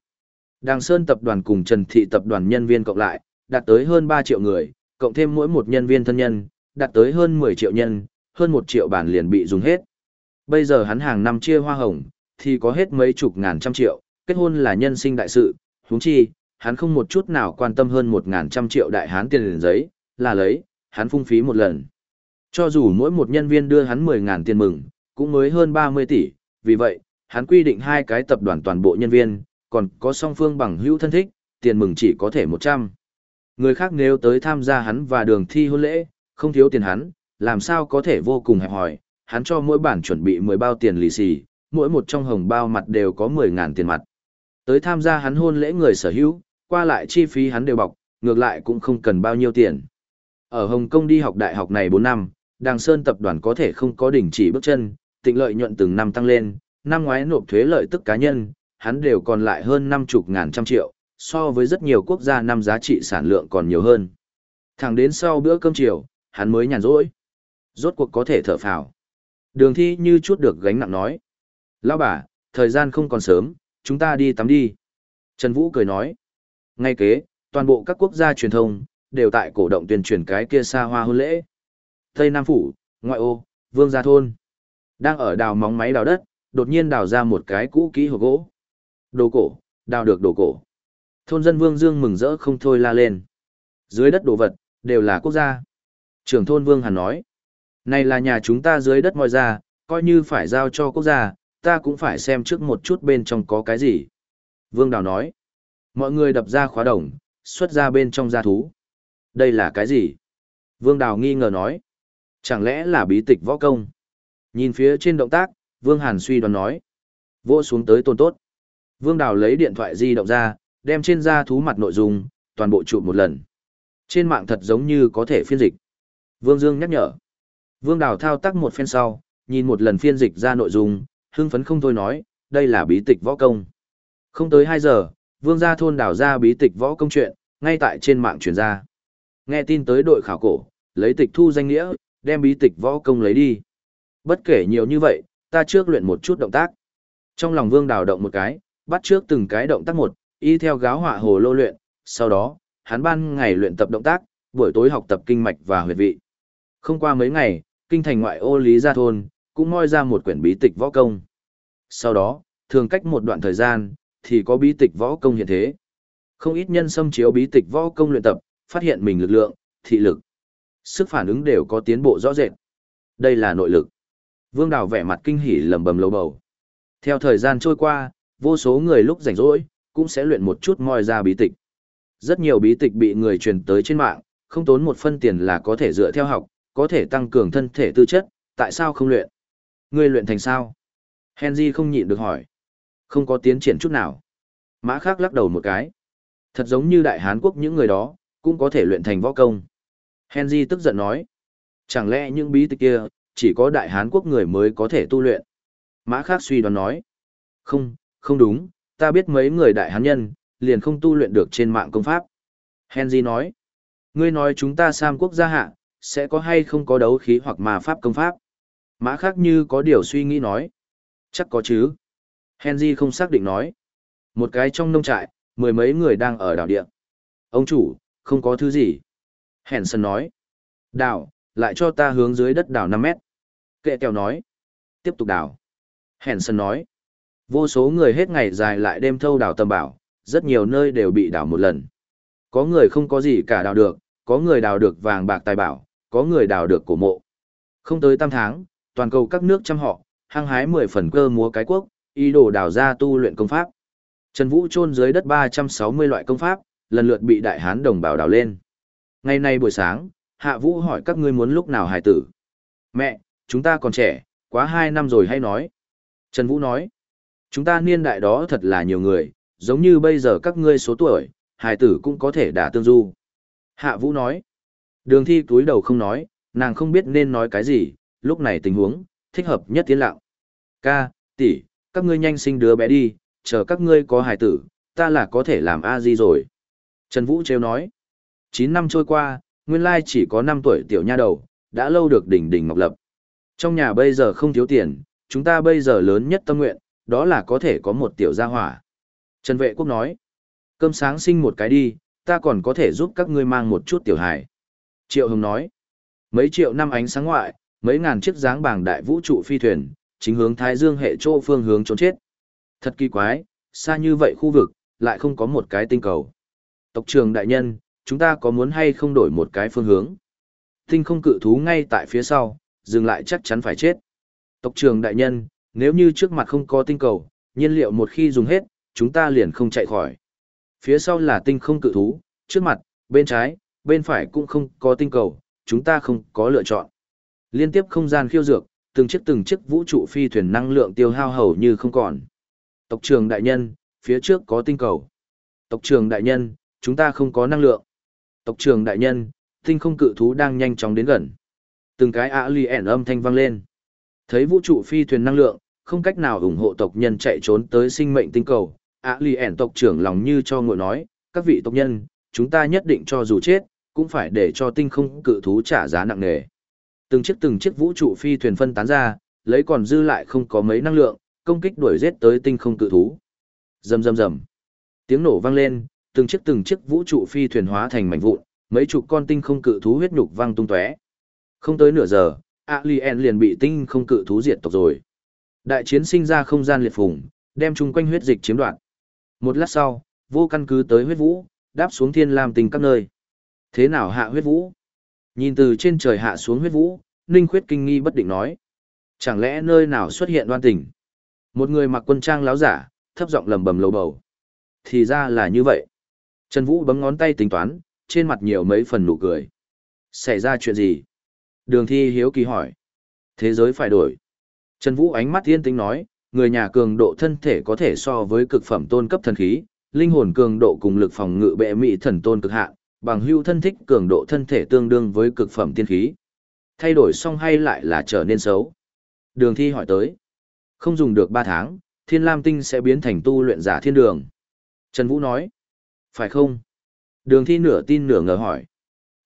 Đàng Sơn tập đoàn cùng Trần Thị tập đoàn nhân viên cộng lại, đạt tới hơn 3 triệu người, cộng thêm mỗi một nhân viên thân nhân, đạt tới hơn 10 triệu nhân, hơn một triệu bản liền bị dùng hết. Bây giờ hắn hàng năm chia hoa hồng, thì có hết mấy chục ngàn trăm triệu, kết hôn là nhân sinh đại sự, huống chi, hắn không một chút nào quan tâm hơn một ngàn trăm triệu đại hán tiền liền giấy, là lấy, hắn phung phí một lần. Cho dù mỗi một nhân viên đưa hắn 10 ngàn tiền mừng, cũng mới hơn 30 tỷ, vì vậy, hắn quy định hai cái tập đoàn toàn bộ nhân viên, còn có song phương bằng hữu thân thích, tiền mừng chỉ có thể 100. Người khác nếu tới tham gia hắn và đường thi hôn lễ, không thiếu tiền hắn, làm sao có thể vô cùng hẹp hòi, hắn cho mỗi bản chuẩn bị 10 bao tiền lì xì, mỗi một trong hồng bao mặt đều có 10 ngàn tiền mặt. Tới tham gia hắn hôn lễ người sở hữu, qua lại chi phí hắn đều bọc, ngược lại cũng không cần bao nhiêu tiền. Ở Hồng Kông đi học đại học này 4 năm, Đàng Sơn tập đoàn có thể không có đỉnh chỉ bước chân, tịnh lợi nhuận từng năm tăng lên, năm ngoái nộp thuế lợi tức cá nhân, hắn đều còn lại hơn 50 ngàn trăm triệu, so với rất nhiều quốc gia năm giá trị sản lượng còn nhiều hơn. Thẳng đến sau bữa cơm chiều, hắn mới nhàn rỗi. Rốt cuộc có thể thở phào. Đường thi như chút được gánh nặng nói. Lão bà, thời gian không còn sớm, chúng ta đi tắm đi. Trần Vũ cười nói. Ngay kế, toàn bộ các quốc gia truyền thông, đều tại cổ động tuyên truyền cái kia xa hoa hôn lễ. Tây Nam Phủ, ngoại ô, Vương Gia Thôn. Đang ở đào móng máy đào đất, đột nhiên đào ra một cái cũ kỹ hộp gỗ. Đồ cổ, đào được đồ cổ. Thôn dân Vương Dương mừng rỡ không thôi la lên. Dưới đất đồ vật, đều là quốc gia. Trưởng thôn Vương Hàn nói. Này là nhà chúng ta dưới đất mọi ra, coi như phải giao cho quốc gia, ta cũng phải xem trước một chút bên trong có cái gì. Vương Đào nói. Mọi người đập ra khóa đồng, xuất ra bên trong gia thú. Đây là cái gì? Vương Đào nghi ngờ nói. Chẳng lẽ là bí tịch võ công? Nhìn phía trên động tác, Vương Hàn suy đoán nói. Vỗ xuống tới tôn tốt. Vương Đào lấy điện thoại di động ra, đem trên gia thú mặt nội dung, toàn bộ chụp một lần. Trên mạng thật giống như có thể phiên dịch. Vương Dương nhắc nhở. Vương Đào thao tác một phen sau, nhìn một lần phiên dịch ra nội dung, hưng phấn không thôi nói, đây là bí tịch võ công. Không tới 2 giờ, Vương gia thôn đào ra bí tịch võ công chuyện, ngay tại trên mạng truyền ra. Nghe tin tới đội khảo cổ, lấy tịch thu danh nghĩa, đem bí tịch võ công lấy đi. Bất kể nhiều như vậy, ta trước luyện một chút động tác. Trong lòng Vương Đào động một cái, bắt trước từng cái động tác một, y theo gáo họa hồ lô luyện, sau đó, hắn ban ngày luyện tập động tác, buổi tối học tập kinh mạch và huyệt vị. Không qua mấy ngày, kinh thành ngoại ô Lý Gia Thôn, cũng moi ra một quyển bí tịch võ công. Sau đó, thường cách một đoạn thời gian, thì có bí tịch võ công hiện thế. Không ít nhân xâm chiếu bí tịch võ công luyện tập, phát hiện mình lực lượng, thị lực, sức phản ứng đều có tiến bộ rõ rệt. Đây là nội lực. Vương Đào vẻ mặt kinh hỉ lầm bầm lầu bầu. Theo thời gian trôi qua, vô số người lúc rảnh rỗi, cũng sẽ luyện một chút moi ra bí tịch. Rất nhiều bí tịch bị người truyền tới trên mạng, không tốn một phân tiền là có thể dựa theo học, có thể tăng cường thân thể tư chất, tại sao không luyện? Ngươi luyện thành sao? Henry không nhịn được hỏi. Không có tiến triển chút nào. Mã khác lắc đầu một cái. Thật giống như đại Hán quốc những người đó, cũng có thể luyện thành võ công. Henry tức giận nói. Chẳng lẽ những bí tịch kia, chỉ có đại Hán quốc người mới có thể tu luyện? Mã khác suy đoán nói. Không, không đúng, ta biết mấy người đại Hán nhân, liền không tu luyện được trên mạng công pháp. Henry nói. Ngươi nói chúng ta Sam quốc gia hạ, sẽ có hay không có đấu khí hoặc mà pháp công pháp? Mã khác như có điều suy nghĩ nói. Chắc có chứ. Henry không xác định nói. Một cái trong nông trại, mười mấy người đang ở đảo địa. Ông chủ, không có thứ gì. Henson nói. Đảo, lại cho ta hướng dưới đất đảo 5 mét. Kệ kèo nói. Tiếp tục đảo. Henson nói. Vô số người hết ngày dài lại đêm thâu đảo tầm bảo, rất nhiều nơi đều bị đảo một lần. Có người không có gì cả đào được, có người đào được vàng bạc tài bảo, có người đào được cổ mộ. Không tới tam tháng, toàn cầu các nước trăm họ, hăng hái mười phần cơ múa cái quốc, ý đồ đào ra tu luyện công pháp. Trần Vũ chôn dưới đất 360 loại công pháp, lần lượt bị đại hán đồng bào đào lên. Ngày nay buổi sáng, Hạ Vũ hỏi các ngươi muốn lúc nào hài tử. Mẹ, chúng ta còn trẻ, quá 2 năm rồi hay nói. Trần Vũ nói, chúng ta niên đại đó thật là nhiều người, giống như bây giờ các ngươi số tuổi, hài tử cũng có thể đả tương du. Hạ Vũ nói, đường thi túi đầu không nói, nàng không biết nên nói cái gì, lúc này tình huống, thích hợp nhất tiến lặng. Ca, tỷ, các ngươi nhanh sinh đứa bé đi, chờ các ngươi có hài tử, ta là có thể làm a di rồi. Trần Vũ trêu nói, 9 năm trôi qua, nguyên lai chỉ có 5 tuổi tiểu nha đầu, đã lâu được đỉnh đỉnh ngọc lập. Trong nhà bây giờ không thiếu tiền, chúng ta bây giờ lớn nhất tâm nguyện, đó là có thể có một tiểu gia hỏa. Trần Vệ Quốc nói, cơm sáng sinh một cái đi, ta còn có thể giúp các ngươi mang một chút tiểu hài. Triệu Hồng nói, mấy triệu năm ánh sáng ngoại, mấy ngàn chiếc dáng bảng đại vũ trụ phi thuyền, chính hướng Thái Dương hệ chỗ phương hướng trốn chết. Thật kỳ quái, xa như vậy khu vực, lại không có một cái tinh cầu. Tộc trường đại nhân, chúng ta có muốn hay không đổi một cái phương hướng? Tinh không cự thú ngay tại phía sau, dừng lại chắc chắn phải chết. Tộc trường đại nhân, nếu như trước mặt không có tinh cầu, nhiên liệu một khi dùng hết, chúng ta liền không chạy khỏi. Phía sau là tinh không cự thú, trước mặt, bên trái, bên phải cũng không có tinh cầu, chúng ta không có lựa chọn. Liên tiếp không gian khiêu dược, từng chiếc từng chiếc vũ trụ phi thuyền năng lượng tiêu hao hầu như không còn. Tộc trường đại nhân, phía trước có tinh cầu. Tộc trường đại nhân, chúng ta không có năng lượng. Tộc trường đại nhân, tinh không cự thú đang nhanh chóng đến gần. Từng cái ạ lì ẻn âm thanh vang lên. Thấy vũ trụ phi thuyền năng lượng, không cách nào ủng hộ tộc nhân chạy trốn tới sinh mệnh tinh cầu. ạ lì ẻn tộc trưởng lòng như cho ngội nói, các vị tộc nhân, chúng ta nhất định cho dù chết, cũng phải để cho tinh không cự thú trả giá nặng nề. Từng chiếc từng chiếc vũ trụ phi thuyền phân tán ra, lấy còn dư lại không có mấy năng lượng, công kích đuổi giết tới tinh không cự thú. Rầm rầm rầm. Tiếng nổ vang lên, từng chiếc từng chiếc vũ trụ phi thuyền hóa thành mảnh vụn, mấy chục con tinh không cự thú huyết nhục vang tung tóe. Không tới nửa giờ, Alien liền bị tinh không cự thú diệt tộc rồi. Đại chiến sinh ra không gian liệt phùng, đem chung quanh huyết dịch chiếm đoạt. Một lát sau, vô căn cứ tới huyết vũ, đáp xuống thiên lam tinh các nơi. Thế nào hạ huyết vũ? Nhìn từ trên trời hạ xuống huyết vũ, Ninh Khuyết kinh nghi bất định nói. Chẳng lẽ nơi nào xuất hiện đoan tình? Một người mặc quân trang láo giả, thấp giọng lầm bầm lầu bầu. Thì ra là như vậy. Trần Vũ bấm ngón tay tính toán, trên mặt nhiều mấy phần nụ cười. Xảy ra chuyện gì? Đường thi hiếu kỳ hỏi. Thế giới phải đổi. Trần Vũ ánh mắt yên tĩnh nói, người nhà cường độ thân thể có thể so với cực phẩm tôn cấp thần khí, linh hồn cường độ cùng lực phòng ngự bệ mỹ thần tôn cực hạn, bằng hưu thân thích cường độ thân thể tương đương với cực phẩm tiên khí. Thay đổi xong hay lại là trở nên xấu? Đường thi hỏi tới. Không dùng được 3 tháng, thiên lam tinh sẽ biến thành tu luyện giả thiên đường. Trần Vũ nói. Phải không? Đường thi nửa tin nửa ngờ hỏi.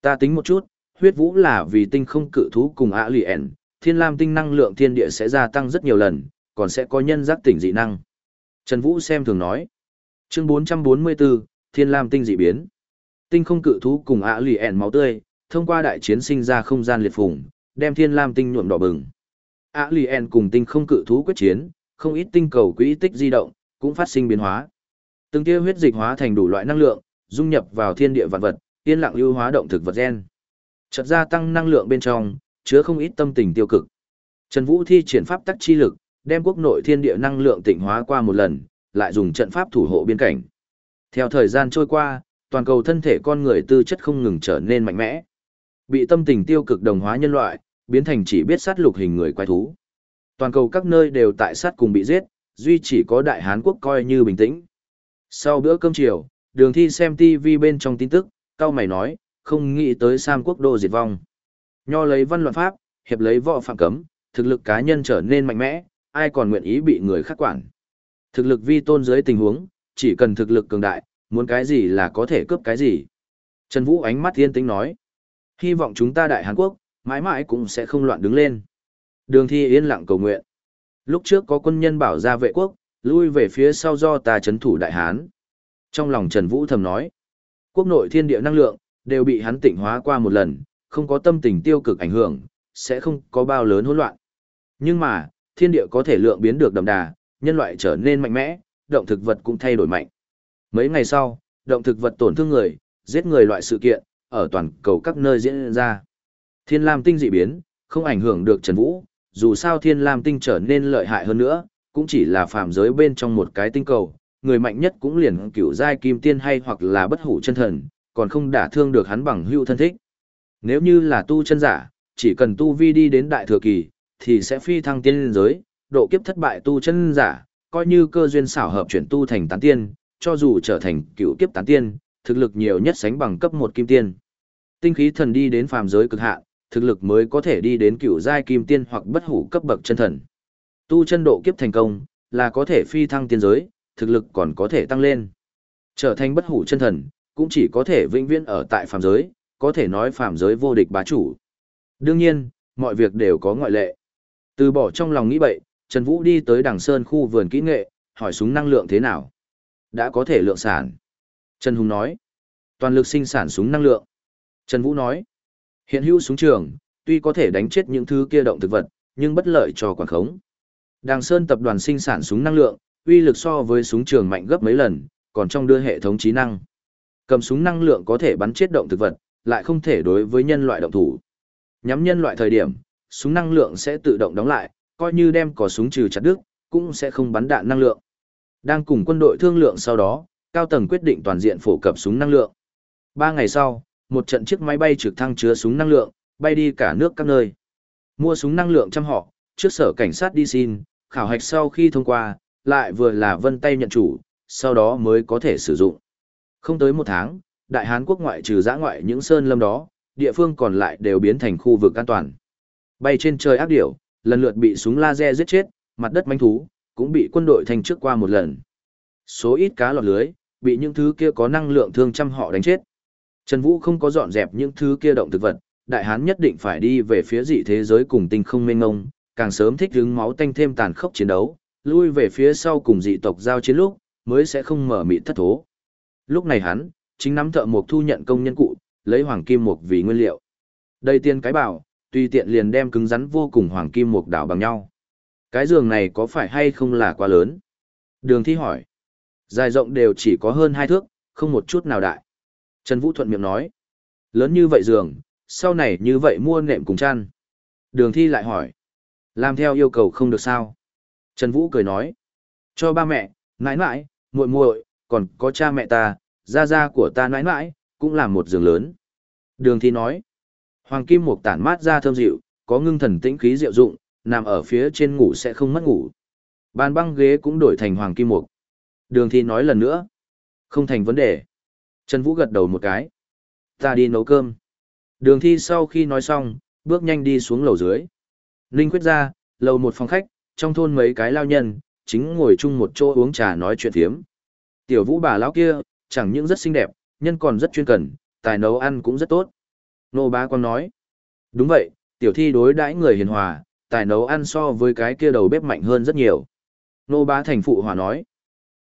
Ta tính một chút, huyết vũ là vì tinh không cự thú cùng ạ lì ẻn, thiên lam tinh năng lượng thiên địa sẽ gia tăng rất nhiều lần, còn sẽ có nhân giác tỉnh dị năng. Trần Vũ xem thường nói. Chương 444, Thiên Lam tinh dị biến. Tinh không cự thú cùng ạ lì ẻn máu tươi, thông qua đại chiến sinh ra không gian liệt phủng, đem Thiên Lam tinh nhuộm đỏ bừng. ạ lì ẻn cùng tinh không cự thú quyết chiến, không ít tinh cầu quỹ tích di động, cũng phát sinh biến hóa. Từng tia huyết dịch hóa thành đủ loại năng lượng, dung nhập vào thiên địa vạn vật, yên lặng lưu hóa động thực vật gen. Chợt gia tăng năng lượng bên trong, chứa không ít tâm tình tiêu cực. Trần Vũ thi triển pháp tắc chi lực, đem quốc nội thiên địa năng lượng tịnh hóa qua một lần, lại dùng trận pháp thủ hộ biên cảnh. Theo thời gian trôi qua, toàn cầu thân thể con người tư chất không ngừng trở nên mạnh mẽ. Bị tâm tình tiêu cực đồng hóa nhân loại, biến thành chỉ biết sát lục hình người quái thú. Toàn cầu các nơi đều tại sát cùng bị giết, duy chỉ có Đại Hán quốc coi như bình tĩnh. Sau bữa cơm chiều, đường thi xem TV bên trong tin tức, cao mày nói, không nghĩ tới Sam quốc đô diệt vong. Nho lấy văn luận pháp, hiệp lấy võ phạm cấm, thực lực cá nhân trở nên mạnh mẽ, ai còn nguyện ý bị người khác quản. Thực lực vi tôn dưới tình huống, chỉ cần thực lực cường đại, muốn cái gì là có thể cướp cái gì. Trần Vũ ánh mắt thiên tính nói. Hy vọng chúng ta Đại Hàn Quốc, mãi mãi cũng sẽ không loạn đứng lên. Đường thi yên lặng cầu nguyện. Lúc trước có quân nhân bảo ra vệ quốc, lui về phía sau do ta chấn thủ Đại Hán. Trong lòng Trần Vũ thầm nói. Quốc nội thiên địa năng lượng, đều bị hắn tịnh hóa qua một lần, không có tâm tình tiêu cực ảnh hưởng, sẽ không có bao lớn hỗn loạn. Nhưng mà, thiên địa có thể lượng biến được đậm đà, nhân loại trở nên mạnh mẽ, động thực vật cũng thay đổi mạnh. Mấy ngày sau, động thực vật tổn thương người, giết người loại sự kiện, ở toàn cầu các nơi diễn ra. Thiên Lam tinh dị biến, không ảnh hưởng được Trần Vũ, dù sao Thiên Lam tinh trở nên lợi hại hơn nữa, cũng chỉ là phạm giới bên trong một cái tinh cầu, người mạnh nhất cũng liền cửu giai kim tiên hay hoặc là bất hủ chân thần, còn không đả thương được hắn bằng hữu thân thích. Nếu như là tu chân giả, chỉ cần tu vi đi đến đại thừa kỳ, thì sẽ phi thăng tiên liên giới, độ kiếp thất bại tu chân giả, coi như cơ duyên xảo hợp chuyển tu thành tán tiên, cho dù trở thành cựu kiếp tán tiên, thực lực nhiều nhất sánh bằng cấp một kim tiên. Tinh khí thần đi đến phàm giới cực hạn, thực lực mới có thể đi đến cựu giai kim tiên hoặc bất hủ cấp bậc chân thần. Tu chân độ kiếp thành công, là có thể phi thăng tiên giới, thực lực còn có thể tăng lên. Trở thành bất hủ chân thần, cũng chỉ có thể vĩnh viễn ở tại phàm giới, có thể nói phàm giới vô địch bá chủ. Đương nhiên, mọi việc đều có ngoại lệ. Từ bỏ trong lòng nghĩ bậy, Trần Vũ đi tới đằng sơn khu vườn kỹ nghệ, hỏi súng năng lượng thế nào. Đã có thể lượng sản. Trần Hùng nói. Toàn lực sinh sản súng năng lượng. Trần Vũ nói. Hiện hữu súng trường, tuy có thể đánh chết những thứ kia động thực vật, nhưng bất lợi cho quản khống. Đàng Sơn tập đoàn sinh sản súng năng lượng, uy lực so với súng trường mạnh gấp mấy lần, còn trong đưa hệ thống trí năng. Cầm súng năng lượng có thể bắn chết động thực vật, lại không thể đối với nhân loại động thủ. Nhắm nhân loại thời điểm, súng năng lượng sẽ tự động đóng lại, coi như đem cò súng trừ chặt đứt, cũng sẽ không bắn đạn năng lượng. Đang cùng quân đội thương lượng sau đó, cao tầng quyết định toàn diện phổ cập súng năng lượng. Ba ngày sau, một trận chiếc máy bay trực thăng chứa súng năng lượng, bay đi cả nước các nơi. Mua súng năng lượng trăm họ, trước sở cảnh sát đi xin, khảo hạch sau khi thông qua, lại vừa là vân tay nhận chủ, sau đó mới có thể sử dụng. Không tới một tháng, Đại Hán quốc ngoại trừ giã ngoại những sơn lâm đó, địa phương còn lại đều biến thành khu vực an toàn. Bay trên trời ác điểu, lần lượt bị súng laser giết chết, mặt đất manh thú, cũng bị quân đội thành trước qua một lần. Số ít cá lọt lưới, bị những thứ kia có năng lượng thương trăm họ đánh chết. Trần Vũ không có dọn dẹp những thứ kia động thực vật, đại hán nhất định phải đi về phía dị thế giới cùng tinh không mênh ngông, càng sớm thích hứng máu tanh thêm tàn khốc chiến đấu, lui về phía sau cùng dị tộc giao chiến lúc, mới sẽ không mở mịt thất thố. Lúc này hắn, chính nắm thợ mộc thu nhận công nhân cụ, lấy hoàng kim mục vì nguyên liệu. Đây tiên cái bảo, tùy tiện liền đem cứng rắn vô cùng hoàng kim mục đảo bằng nhau. Cái giường này có phải hay không là quá lớn? Đường thi hỏi. Dài rộng đều chỉ có hơn hai thước, không một chút nào đại. Trần Vũ thuận miệng nói. Lớn như vậy giường, sau này như vậy mua nệm cùng chăn. Đường thi lại hỏi. Làm theo yêu cầu không được sao? Trần Vũ cười nói. Cho ba mẹ, nãi nãi, muội muội còn có cha mẹ ta, gia gia của ta nãi nãi, cũng làm một giường lớn. Đường thi nói. Hoàng kim mục tản mát ra thơm dịu, có ngưng thần tĩnh khí diệu dụng, nằm ở phía trên ngủ sẽ không mất ngủ. Bàn băng ghế cũng đổi thành hoàng kim mục. Đường thi nói lần nữa. Không thành vấn đề. Trần Vũ gật đầu một cái. Ta đi nấu cơm. Đường thi sau khi nói xong, bước nhanh đi xuống lầu dưới. Ninh quyết ra, lầu một phòng khách, trong thôn mấy cái lao nhân, chính ngồi chung một chỗ uống trà nói chuyện thiếm. Tiểu vũ bà lão kia, chẳng những rất xinh đẹp, nhân còn rất chuyên cần, tài nấu ăn cũng rất tốt. Nô bá quan nói. Đúng vậy, tiểu thi đối đãi người hiền hòa, tài nấu ăn so với cái kia đầu bếp mạnh hơn rất nhiều. Nô bá thành phụ hòa nói.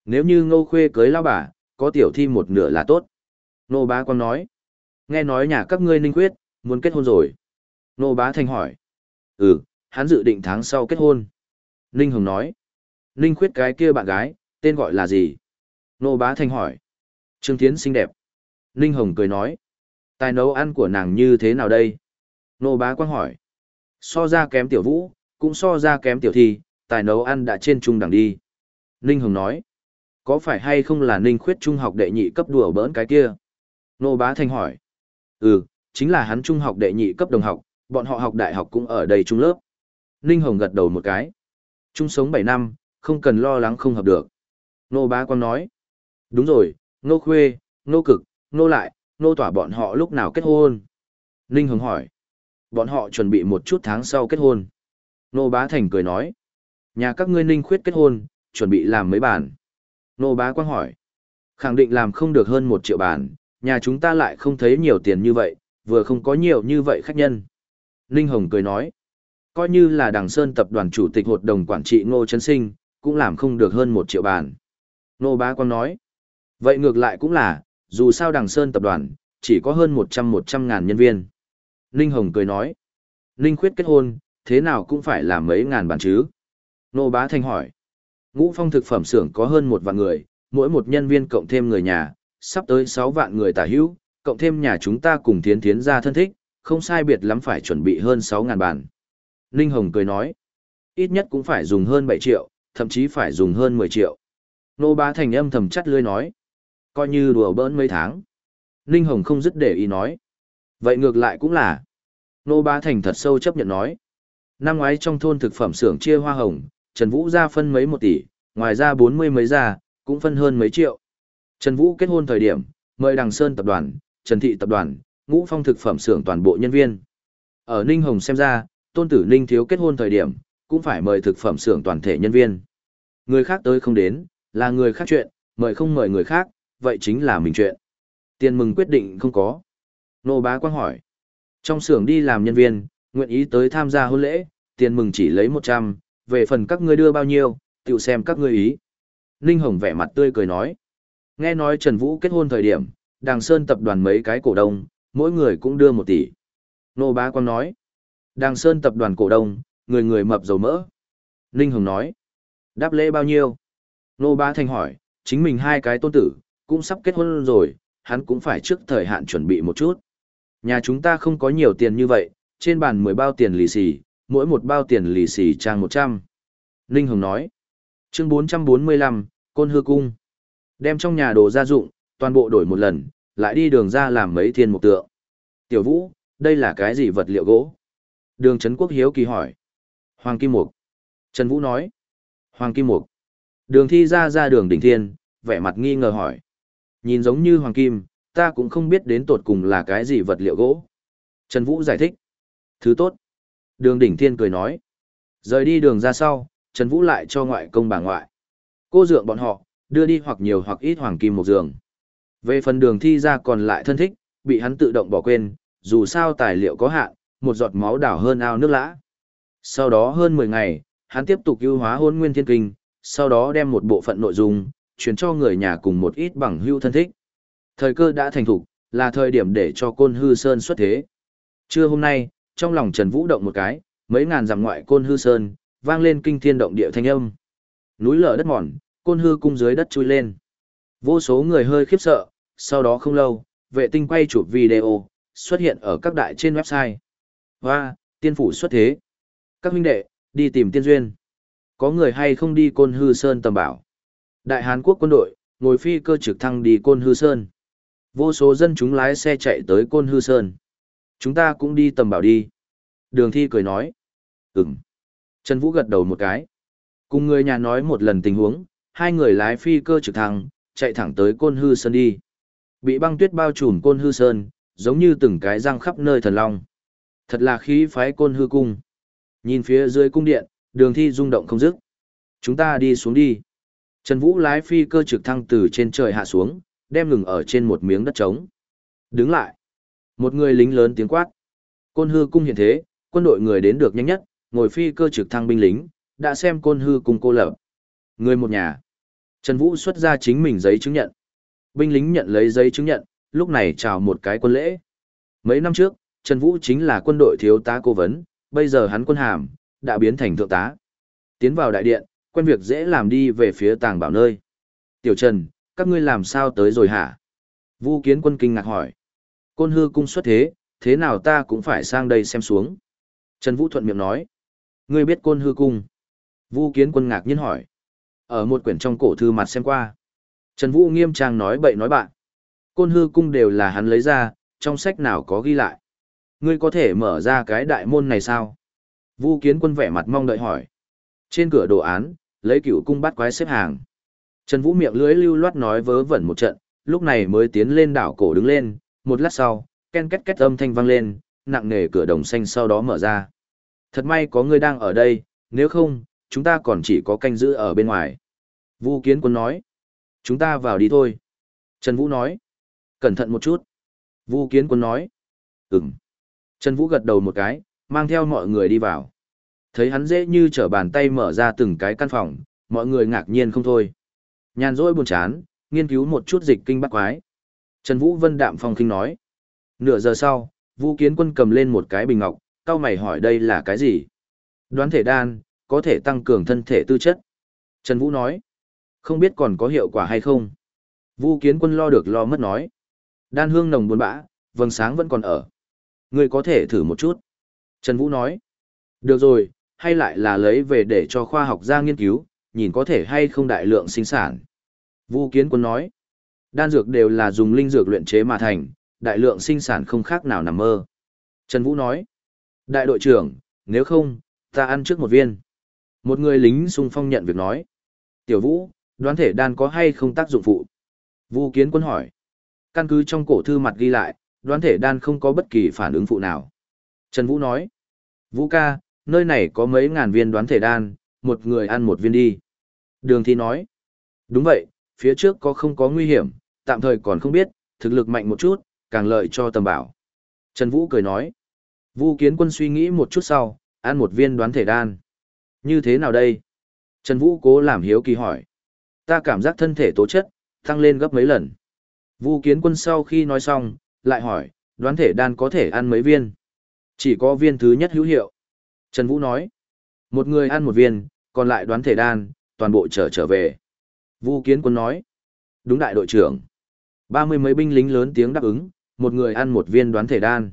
Nếu như ngô khuê cưới lao bà, có tiểu thi một nửa là tốt. Nô bá quan nói. Nghe nói nhà các ngươi ninh quyết, muốn kết hôn rồi. Nô bá thành hỏi. Ừ, hắn dự định tháng sau kết hôn. Ninh Hồng nói. Ninh khuyết cái kia bạn gái, tên gọi là gì? Nô bá thành hỏi. Trương Thiến xinh đẹp. Ninh Hồng cười nói. Tài nấu ăn của nàng như thế nào đây? Nô bá quang hỏi. So ra kém tiểu vũ, cũng so ra kém tiểu thi, tài nấu ăn đã trên trung đẳng đi. Ninh Hồng nói. Có phải hay không là Ninh khuyết trung học đệ nhị cấp đùa bỡn cái kia? Nô bá thành hỏi. Ừ, chính là hắn trung học đệ nhị cấp đồng học, bọn họ học đại học cũng ở đây trung lớp. Ninh Hồng gật đầu một cái. Chung sống 7 năm, không cần lo lắng không hợp được. Nô bá quang nói. Đúng rồi, nô khuê, nô cực, nô lại, nô tỏa bọn họ lúc nào kết hôn? Ninh Hồng hỏi. Bọn họ chuẩn bị một chút tháng sau kết hôn. Nô bá thành cười nói. Nhà các ngươi ninh khuyết kết hôn, chuẩn bị làm mấy bản. Nô bá quang hỏi. Khẳng định làm không được hơn một triệu bản, nhà chúng ta lại không thấy nhiều tiền như vậy, vừa không có nhiều như vậy khách nhân. Ninh Hồng cười nói, coi như là Đằng Sơn tập đoàn chủ tịch hội đồng quản trị Ngô Trấn Sinh, cũng làm không được hơn một triệu bản. Nô Bá Quang nói, vậy ngược lại cũng là, dù sao Đằng Sơn tập đoàn, chỉ có hơn một trăm một trăm ngàn nhân viên. Ninh Hồng cười nói, Ninh Khuyết kết hôn, thế nào cũng phải là mấy ngàn bản chứ. Nô Bá Thanh hỏi, ngũ phong thực phẩm xưởng có hơn một vạn người, mỗi một nhân viên cộng thêm người nhà, sắp tới sáu vạn người tả hữu, cộng thêm nhà chúng ta cùng thiến thiến ra thân thích, không sai biệt lắm phải chuẩn bị hơn 6.000 bản. Ninh Hồng cười nói, ít nhất cũng phải dùng hơn 7 triệu, thậm chí phải dùng hơn 10 triệu. Nô bá thành âm thầm chắt lưỡi nói, coi như đùa bỡn mấy tháng. Ninh Hồng không dứt để ý nói. Vậy ngược lại cũng là. Nô bá thành thật sâu chấp nhận nói. Năm ngoái trong thôn thực phẩm xưởng chia hoa hồng, Trần Vũ ra phân mấy một tỷ, ngoài ra bốn mươi mấy ra, cũng phân hơn mấy triệu. Trần Vũ kết hôn thời điểm, mời Đằng Sơn tập đoàn, Trần Thị tập đoàn, ngũ phong thực phẩm xưởng toàn bộ nhân viên. Ở Ninh Hồng xem ra, tôn tử Ninh thiếu kết hôn thời điểm, cũng phải mời thực phẩm xưởng toàn thể nhân viên. Người khác tới không đến, là người khác chuyện, mời không mời người khác, vậy chính là mình chuyện. Tiền mừng quyết định không có. Nô bá quang hỏi. Trong xưởng đi làm nhân viên, nguyện ý tới tham gia hôn lễ, tiền mừng chỉ lấy 100, về phần các ngươi đưa bao nhiêu, tự xem các ngươi ý. Ninh Hồng vẻ mặt tươi cười nói. Nghe nói Trần Vũ kết hôn thời điểm, Đàng Sơn tập đoàn mấy cái cổ đông, mỗi người cũng đưa một tỷ. Nô Bá Quang nói, Đàng Sơn tập đoàn cổ đông, người người mập dầu mỡ. Ninh Hồng nói, đáp lễ bao nhiêu? Nô Bá Thanh hỏi, chính mình hai cái tôn tử, cũng sắp kết hôn rồi, hắn cũng phải trước thời hạn chuẩn bị một chút. Nhà chúng ta không có nhiều tiền như vậy, trên bàn 10 bao tiền lì xì, mỗi một bao tiền lì xì trang 100. Ninh Hồng nói, chương 445, Côn Hư Cung. Đem trong nhà đồ gia dụng, toàn bộ đổi một lần, lại đi đường ra làm mấy thiên mục tượng. Tiểu Vũ, đây là cái gì vật liệu gỗ? Đường Trấn Quốc hiếu kỳ hỏi. Hoàng Kim Mục. Trần Vũ nói. Hoàng Kim Mục. Đường thi ra ra đường đỉnh thiên, vẻ mặt nghi ngờ hỏi. Nhìn giống như Hoàng Kim, ta cũng không biết đến tột cùng là cái gì vật liệu gỗ. Trần Vũ giải thích. Thứ tốt. Đường đỉnh thiên cười nói. Rời đi đường ra sau, Trần Vũ lại cho ngoại công bà ngoại. Cô dượng bọn họ, đưa đi hoặc nhiều hoặc ít hoàng kim một giường. Về phần đường thi ra còn lại thân thích, bị hắn tự động bỏ quên, dù sao tài liệu có hạn, một giọt máu đảo hơn ao nước lã. Sau đó hơn 10 ngày, hắn tiếp tục ưu hóa hôn nguyên thiên kinh, sau đó đem một bộ phận nội dung, chuyển cho người nhà cùng một ít bằng hưu thân thích. Thời cơ đã thành thục, là thời điểm để cho côn hư sơn xuất thế. Trưa hôm nay, trong lòng Trần Vũ động một cái, mấy ngàn dặm ngoại côn hư sơn, vang lên kinh thiên động địa thanh âm. Núi lở đất mòn, côn hư cung dưới đất chui lên. Vô số người hơi khiếp sợ, sau đó không lâu, vệ tinh quay chụp video, xuất hiện ở các đại trên website. Hoa, tiên phủ xuất thế. Các huynh đệ, đi tìm tiên duyên. Có người hay không đi côn hư sơn tầm bảo. Đại Hàn Quốc quân đội, ngồi phi cơ trực thăng đi côn hư sơn. Vô số dân chúng lái xe chạy tới côn hư sơn. Chúng ta cũng đi tầm bảo đi. Đường thi cười nói. Ừm. Trần Vũ gật đầu một cái. Cùng người nhà nói một lần tình huống, hai người lái phi cơ trực thăng, chạy thẳng tới côn hư sơn đi. Bị băng tuyết bao trùm côn hư sơn, giống như từng cái răng khắp nơi thần long. Thật là khí phái côn hư cung. Nhìn phía dưới cung điện, đường thi rung động không dứt. Chúng ta đi xuống đi. Trần Vũ lái phi cơ trực thăng từ trên trời hạ xuống, đem ngừng ở trên một miếng đất trống. Đứng lại. Một người lính lớn tiếng quát. Côn hư cung hiện thế, quân đội người đến được nhanh nhất, ngồi phi cơ trực thăng binh lính, đã xem côn hư cung cô lập. Người một nhà. Trần Vũ xuất ra chính mình giấy chứng nhận. Binh lính nhận lấy giấy chứng nhận, lúc này chào một cái quân lễ. Mấy năm trước, Trần Vũ chính là quân đội thiếu tá cố vấn, bây giờ hắn quân hàm, đã biến thành thượng tá. Tiến vào đại điện, quen việc dễ làm đi về phía tàng bảo nơi. Tiểu Trần, các ngươi làm sao tới rồi hả? Vu kiến quân kinh ngạc hỏi. Côn hư cung xuất thế, thế nào ta cũng phải sang đây xem xuống. Trần Vũ thuận miệng nói. Ngươi biết côn hư cung. Vu kiến quân ngạc nhiên hỏi. Ở một quyển trong cổ thư mặt xem qua. Trần Vũ nghiêm trang nói bậy nói bạn. Côn hư cung đều là hắn lấy ra, trong sách nào có ghi lại. Ngươi có thể mở ra cái đại môn này sao? Vu kiến quân vẻ mặt mong đợi hỏi. Trên cửa đồ án, lấy cửu cung bắt quái xếp hàng. Trần Vũ miệng lưới lưu loát nói vớ vẩn một trận, lúc này mới tiến lên đảo cổ đứng lên, một lát sau, ken két két âm thanh vang lên, nặng nề cửa đồng xanh sau đó mở ra. Thật may có người đang ở đây, nếu không, chúng ta còn chỉ có canh giữ ở bên ngoài. Vu Kiến Quân nói, chúng ta vào đi thôi. Trần Vũ nói, cẩn thận một chút. Vu Kiến Quân nói, ừm. Trần Vũ gật đầu một cái, mang theo mọi người đi vào. Thấy hắn dễ như trở bàn tay mở ra từng cái căn phòng, mọi người ngạc nhiên không thôi. Nhàn rỗi buồn chán, nghiên cứu một chút dịch kinh bắt quái. Trần Vũ Vân đạm phong khinh nói. Nửa giờ sau, Vũ Kiến Quân cầm lên một cái bình ngọc, cao mày hỏi đây là cái gì? Đoán thể đan, có thể tăng cường thân thể tư chất. Trần Vũ nói. Không biết còn có hiệu quả hay không? Vũ Kiến Quân lo được lo mất nói. Đan hương nồng buồn bã, vầng sáng vẫn còn ở. người có thể thử một chút. Trần Vũ nói. Được rồi, hay lại là lấy về để cho khoa học gia nghiên cứu, nhìn có thể hay không đại lượng sinh sản. Vu Kiến Quân nói, đan dược đều là dùng linh dược luyện chế mà thành, đại lượng sinh sản không khác nào nằm mơ. Trần Vũ nói, đại đội trưởng, nếu không, ta ăn trước một viên. Một người lính xung phong nhận việc nói, tiểu vũ, đoán thể đan có hay không tác dụng phụ? Vu Kiến Quân hỏi, căn cứ trong cổ thư mặt ghi lại, đoán thể đan không có bất kỳ phản ứng phụ nào. Trần Vũ nói, Vũ ca, nơi này có mấy ngàn viên đoán thể đan, một người ăn một viên đi. Đường thi nói, đúng vậy, phía trước có không có nguy hiểm, tạm thời còn không biết, thực lực mạnh một chút, càng lợi cho tầm bảo. Trần Vũ cười nói, Vu Kiến Quân suy nghĩ một chút sau, ăn một viên đoán thể đan. Như thế nào đây? Trần Vũ cố làm hiếu kỳ hỏi. Ta cảm giác thân thể tố chất, tăng lên gấp mấy lần. Vu Kiến Quân sau khi nói xong, lại hỏi, đoán thể đan có thể ăn mấy viên? Chỉ có viên thứ nhất hữu hiệu. Trần Vũ nói, một người ăn một viên, còn lại đoán thể đan, toàn bộ trở trở về. Vu Kiến Quân nói, đúng đại đội trưởng. Ba mươi mấy binh lính lớn tiếng đáp ứng, một người ăn một viên đoán thể đan.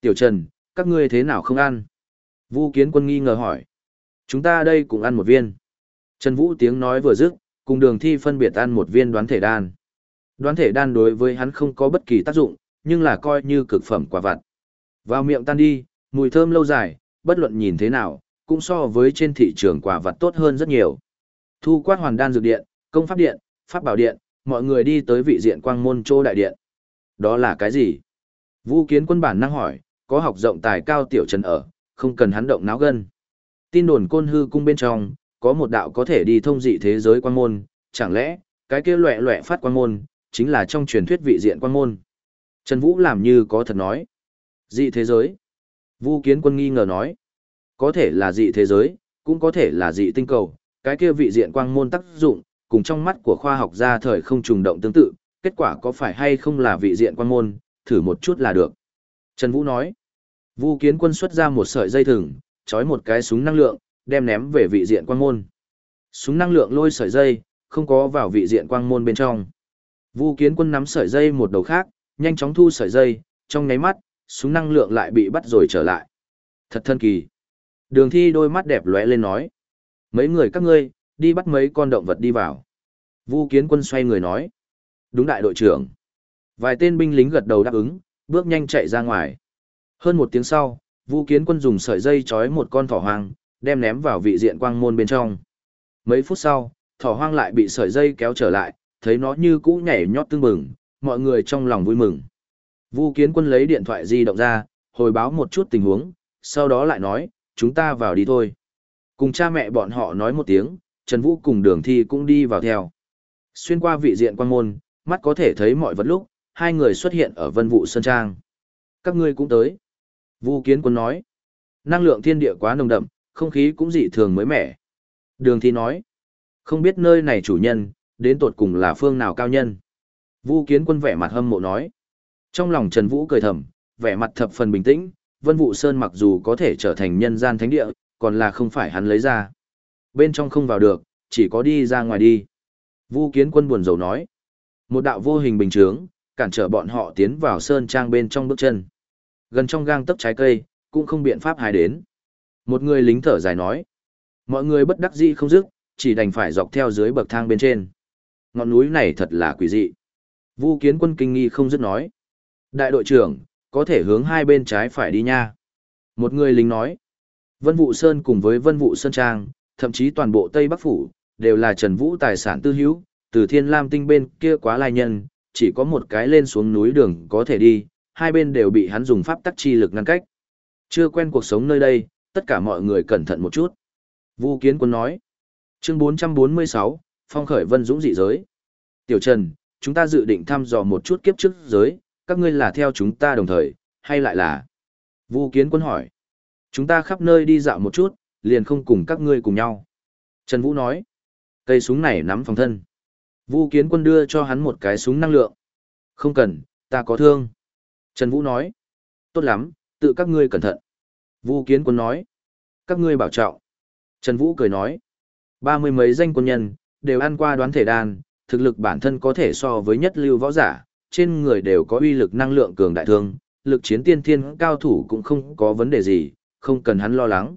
Tiểu Trần, các ngươi thế nào không ăn? Vu Kiến Quân nghi ngờ hỏi. Chúng ta đây cũng ăn một viên. Trần Vũ tiếng nói vừa dứt, cùng đường thi phân biệt ăn một viên đoán thể đan. Đoán thể đan đối với hắn không có bất kỳ tác dụng, nhưng là coi như cực phẩm quả vặt. Vào miệng tan đi, mùi thơm lâu dài, bất luận nhìn thế nào, cũng so với trên thị trường quả vật tốt hơn rất nhiều. Thu quát hoàn đan dược điện, công pháp điện, pháp bảo điện, mọi người đi tới vị diện quang môn châu đại điện. Đó là cái gì? Vũ kiến quân bản năng hỏi, có học rộng tài cao tiểu trần ở, không cần hắn động náo gân. Tin đồn côn hư cung bên trong, có một đạo có thể đi thông dị thế giới quang môn, chẳng lẽ, cái kia loẹ loẹ phát quang môn, chính là trong truyền thuyết vị diện quang môn. Trần Vũ làm như có thật nói. Dị thế giới. Vu Kiến Quân nghi ngờ nói, có thể là dị thế giới, cũng có thể là dị tinh cầu, cái kia vị diện quang môn tác dụng, cùng trong mắt của khoa học gia thời không trùng động tương tự, kết quả có phải hay không là vị diện quang môn, thử một chút là được. Trần Vũ nói, Vu Kiến Quân xuất ra một sợi dây thừng, trói một cái súng năng lượng, đem ném về vị diện quang môn. Súng năng lượng lôi sợi dây, không có vào vị diện quang môn bên trong. Vu Kiến Quân nắm sợi dây một đầu khác, nhanh chóng thu sợi dây, trong nháy mắt, súng năng lượng lại bị bắt rồi trở lại. Thật thân kỳ. Đường thi đôi mắt đẹp lóe lên nói. Mấy người các ngươi, đi bắt mấy con động vật đi vào. Vu Kiến Quân xoay người nói. Đúng đại đội trưởng. Vài tên binh lính gật đầu đáp ứng, bước nhanh chạy ra ngoài. Hơn một tiếng sau, Vu Kiến Quân dùng sợi dây trói một con thỏ hoang, đem ném vào vị diện quang môn bên trong. Mấy phút sau, thỏ hoang lại bị sợi dây kéo trở lại, thấy nó như cũ nhảy nhót tương mừng, mọi người trong lòng vui mừng. Vu Kiến Quân lấy điện thoại di động ra, hồi báo một chút tình huống, sau đó lại nói, chúng ta vào đi thôi. Cùng cha mẹ bọn họ nói một tiếng, Trần Vũ cùng đường thi cũng đi vào theo. Xuyên qua vị diện quan môn, mắt có thể thấy mọi vật lúc, hai người xuất hiện ở vân vụ Sơn Trang. Các ngươi cũng tới. Vu Kiến Quân nói, năng lượng thiên địa quá nồng đậm, không khí cũng dị thường mới mẻ. Đường thi nói, không biết nơi này chủ nhân, đến tột cùng là phương nào cao nhân. Vu Kiến Quân vẻ mặt hâm mộ nói. Trong lòng Trần Vũ cười thầm, vẻ mặt thập phần bình tĩnh, Vân Vũ Sơn mặc dù có thể trở thành nhân gian thánh địa, còn là không phải hắn lấy ra. Bên trong không vào được, chỉ có đi ra ngoài đi. Vu Kiến Quân buồn rầu nói. Một đạo vô hình bình trướng, cản trở bọn họ tiến vào sơn trang bên trong bước chân. Gần trong gang tấc trái cây, cũng không biện pháp hài đến. Một người lính thở dài nói. Mọi người bất đắc dĩ không dứt, chỉ đành phải dọc theo dưới bậc thang bên trên. Ngọn núi này thật là quỷ dị. Vu Kiến Quân kinh nghi không dứt nói. Đại đội trưởng, có thể hướng hai bên trái phải đi nha. Một người lính nói. Vân Vũ Sơn cùng với Vân Vũ Sơn Trang, thậm chí toàn bộ Tây Bắc Phủ, đều là Trần Vũ tài sản tư hữu, từ Thiên Lam Tinh bên kia quá lai nhân, chỉ có một cái lên xuống núi đường có thể đi, hai bên đều bị hắn dùng pháp tắc chi lực ngăn cách. Chưa quen cuộc sống nơi đây, tất cả mọi người cẩn thận một chút. Vu Kiến Quân nói. Chương 446, Phong khởi Vân Dũng dị giới. Tiểu Trần, chúng ta dự định thăm dò một chút kiếp trước giới, các ngươi là theo chúng ta đồng thời, hay lại là? Vu Kiến Quân hỏi. Chúng ta khắp nơi đi dạo một chút, liền không cùng các ngươi cùng nhau. Trần Vũ nói. Cây súng này nắm phòng thân. Vu Kiến Quân đưa cho hắn một cái súng năng lượng. Không cần, ta có thương. Trần Vũ nói. Tốt lắm, tự các ngươi cẩn thận. Vu Kiến Quân nói. Các ngươi bảo trọng. Trần Vũ cười nói. Ba mươi mấy danh quân nhân, đều ăn qua đoán thể đan, thực lực bản thân có thể so với nhất lưu võ giả, trên người đều có uy lực năng lượng cường đại thương, lực chiến tiên thiên cao thủ cũng không có vấn đề gì, không cần hắn lo lắng.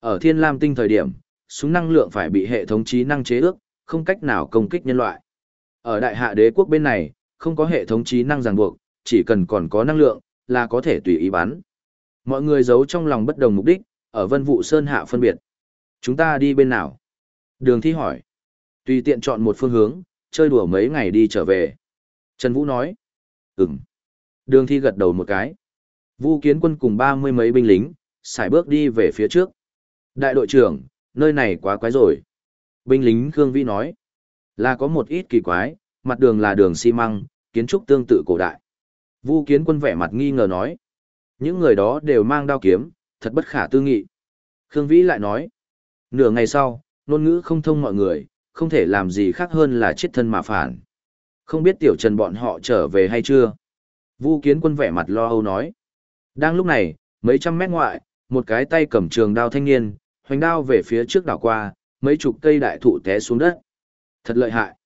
Ở Thiên Lam Tinh thời điểm, súng năng lượng phải bị hệ thống trí năng chế ước, không cách nào công kích nhân loại. Ở Đại Hạ Đế quốc bên này, không có hệ thống trí năng ràng buộc, chỉ cần còn có năng lượng, là có thể tùy ý bắn. Mọi người giấu trong lòng bất đồng mục đích, ở Vân Vũ Sơn hạ phân biệt. Chúng ta đi bên nào? Đường thi hỏi. Tùy tiện chọn một phương hướng, chơi đùa mấy ngày đi trở về. Trần Vũ nói. Ừm. Đường thi gật đầu một cái. Vu kiến quân cùng ba mươi mấy binh lính, xài bước đi về phía trước. Đại đội trưởng, nơi này quá quái rồi. Binh lính Khương Vĩ nói. Là có một ít kỳ quái, mặt đường là đường xi măng, kiến trúc tương tự cổ đại. Vu kiến quân vẻ mặt nghi ngờ nói. Những người đó đều mang đao kiếm, thật bất khả tư nghị. Khương Vĩ lại nói. Nửa ngày sau, ngôn ngữ không thông mọi người, không thể làm gì khác hơn là chết thân mà phản. Không biết tiểu trần bọn họ trở về hay chưa? Vu kiến quân vẻ mặt lo âu nói. Đang lúc này, mấy trăm mét ngoại, một cái tay cầm trường đao thanh niên, hoành đao về phía trước đảo qua, mấy chục cây đại thụ té xuống đất. Thật lợi hại.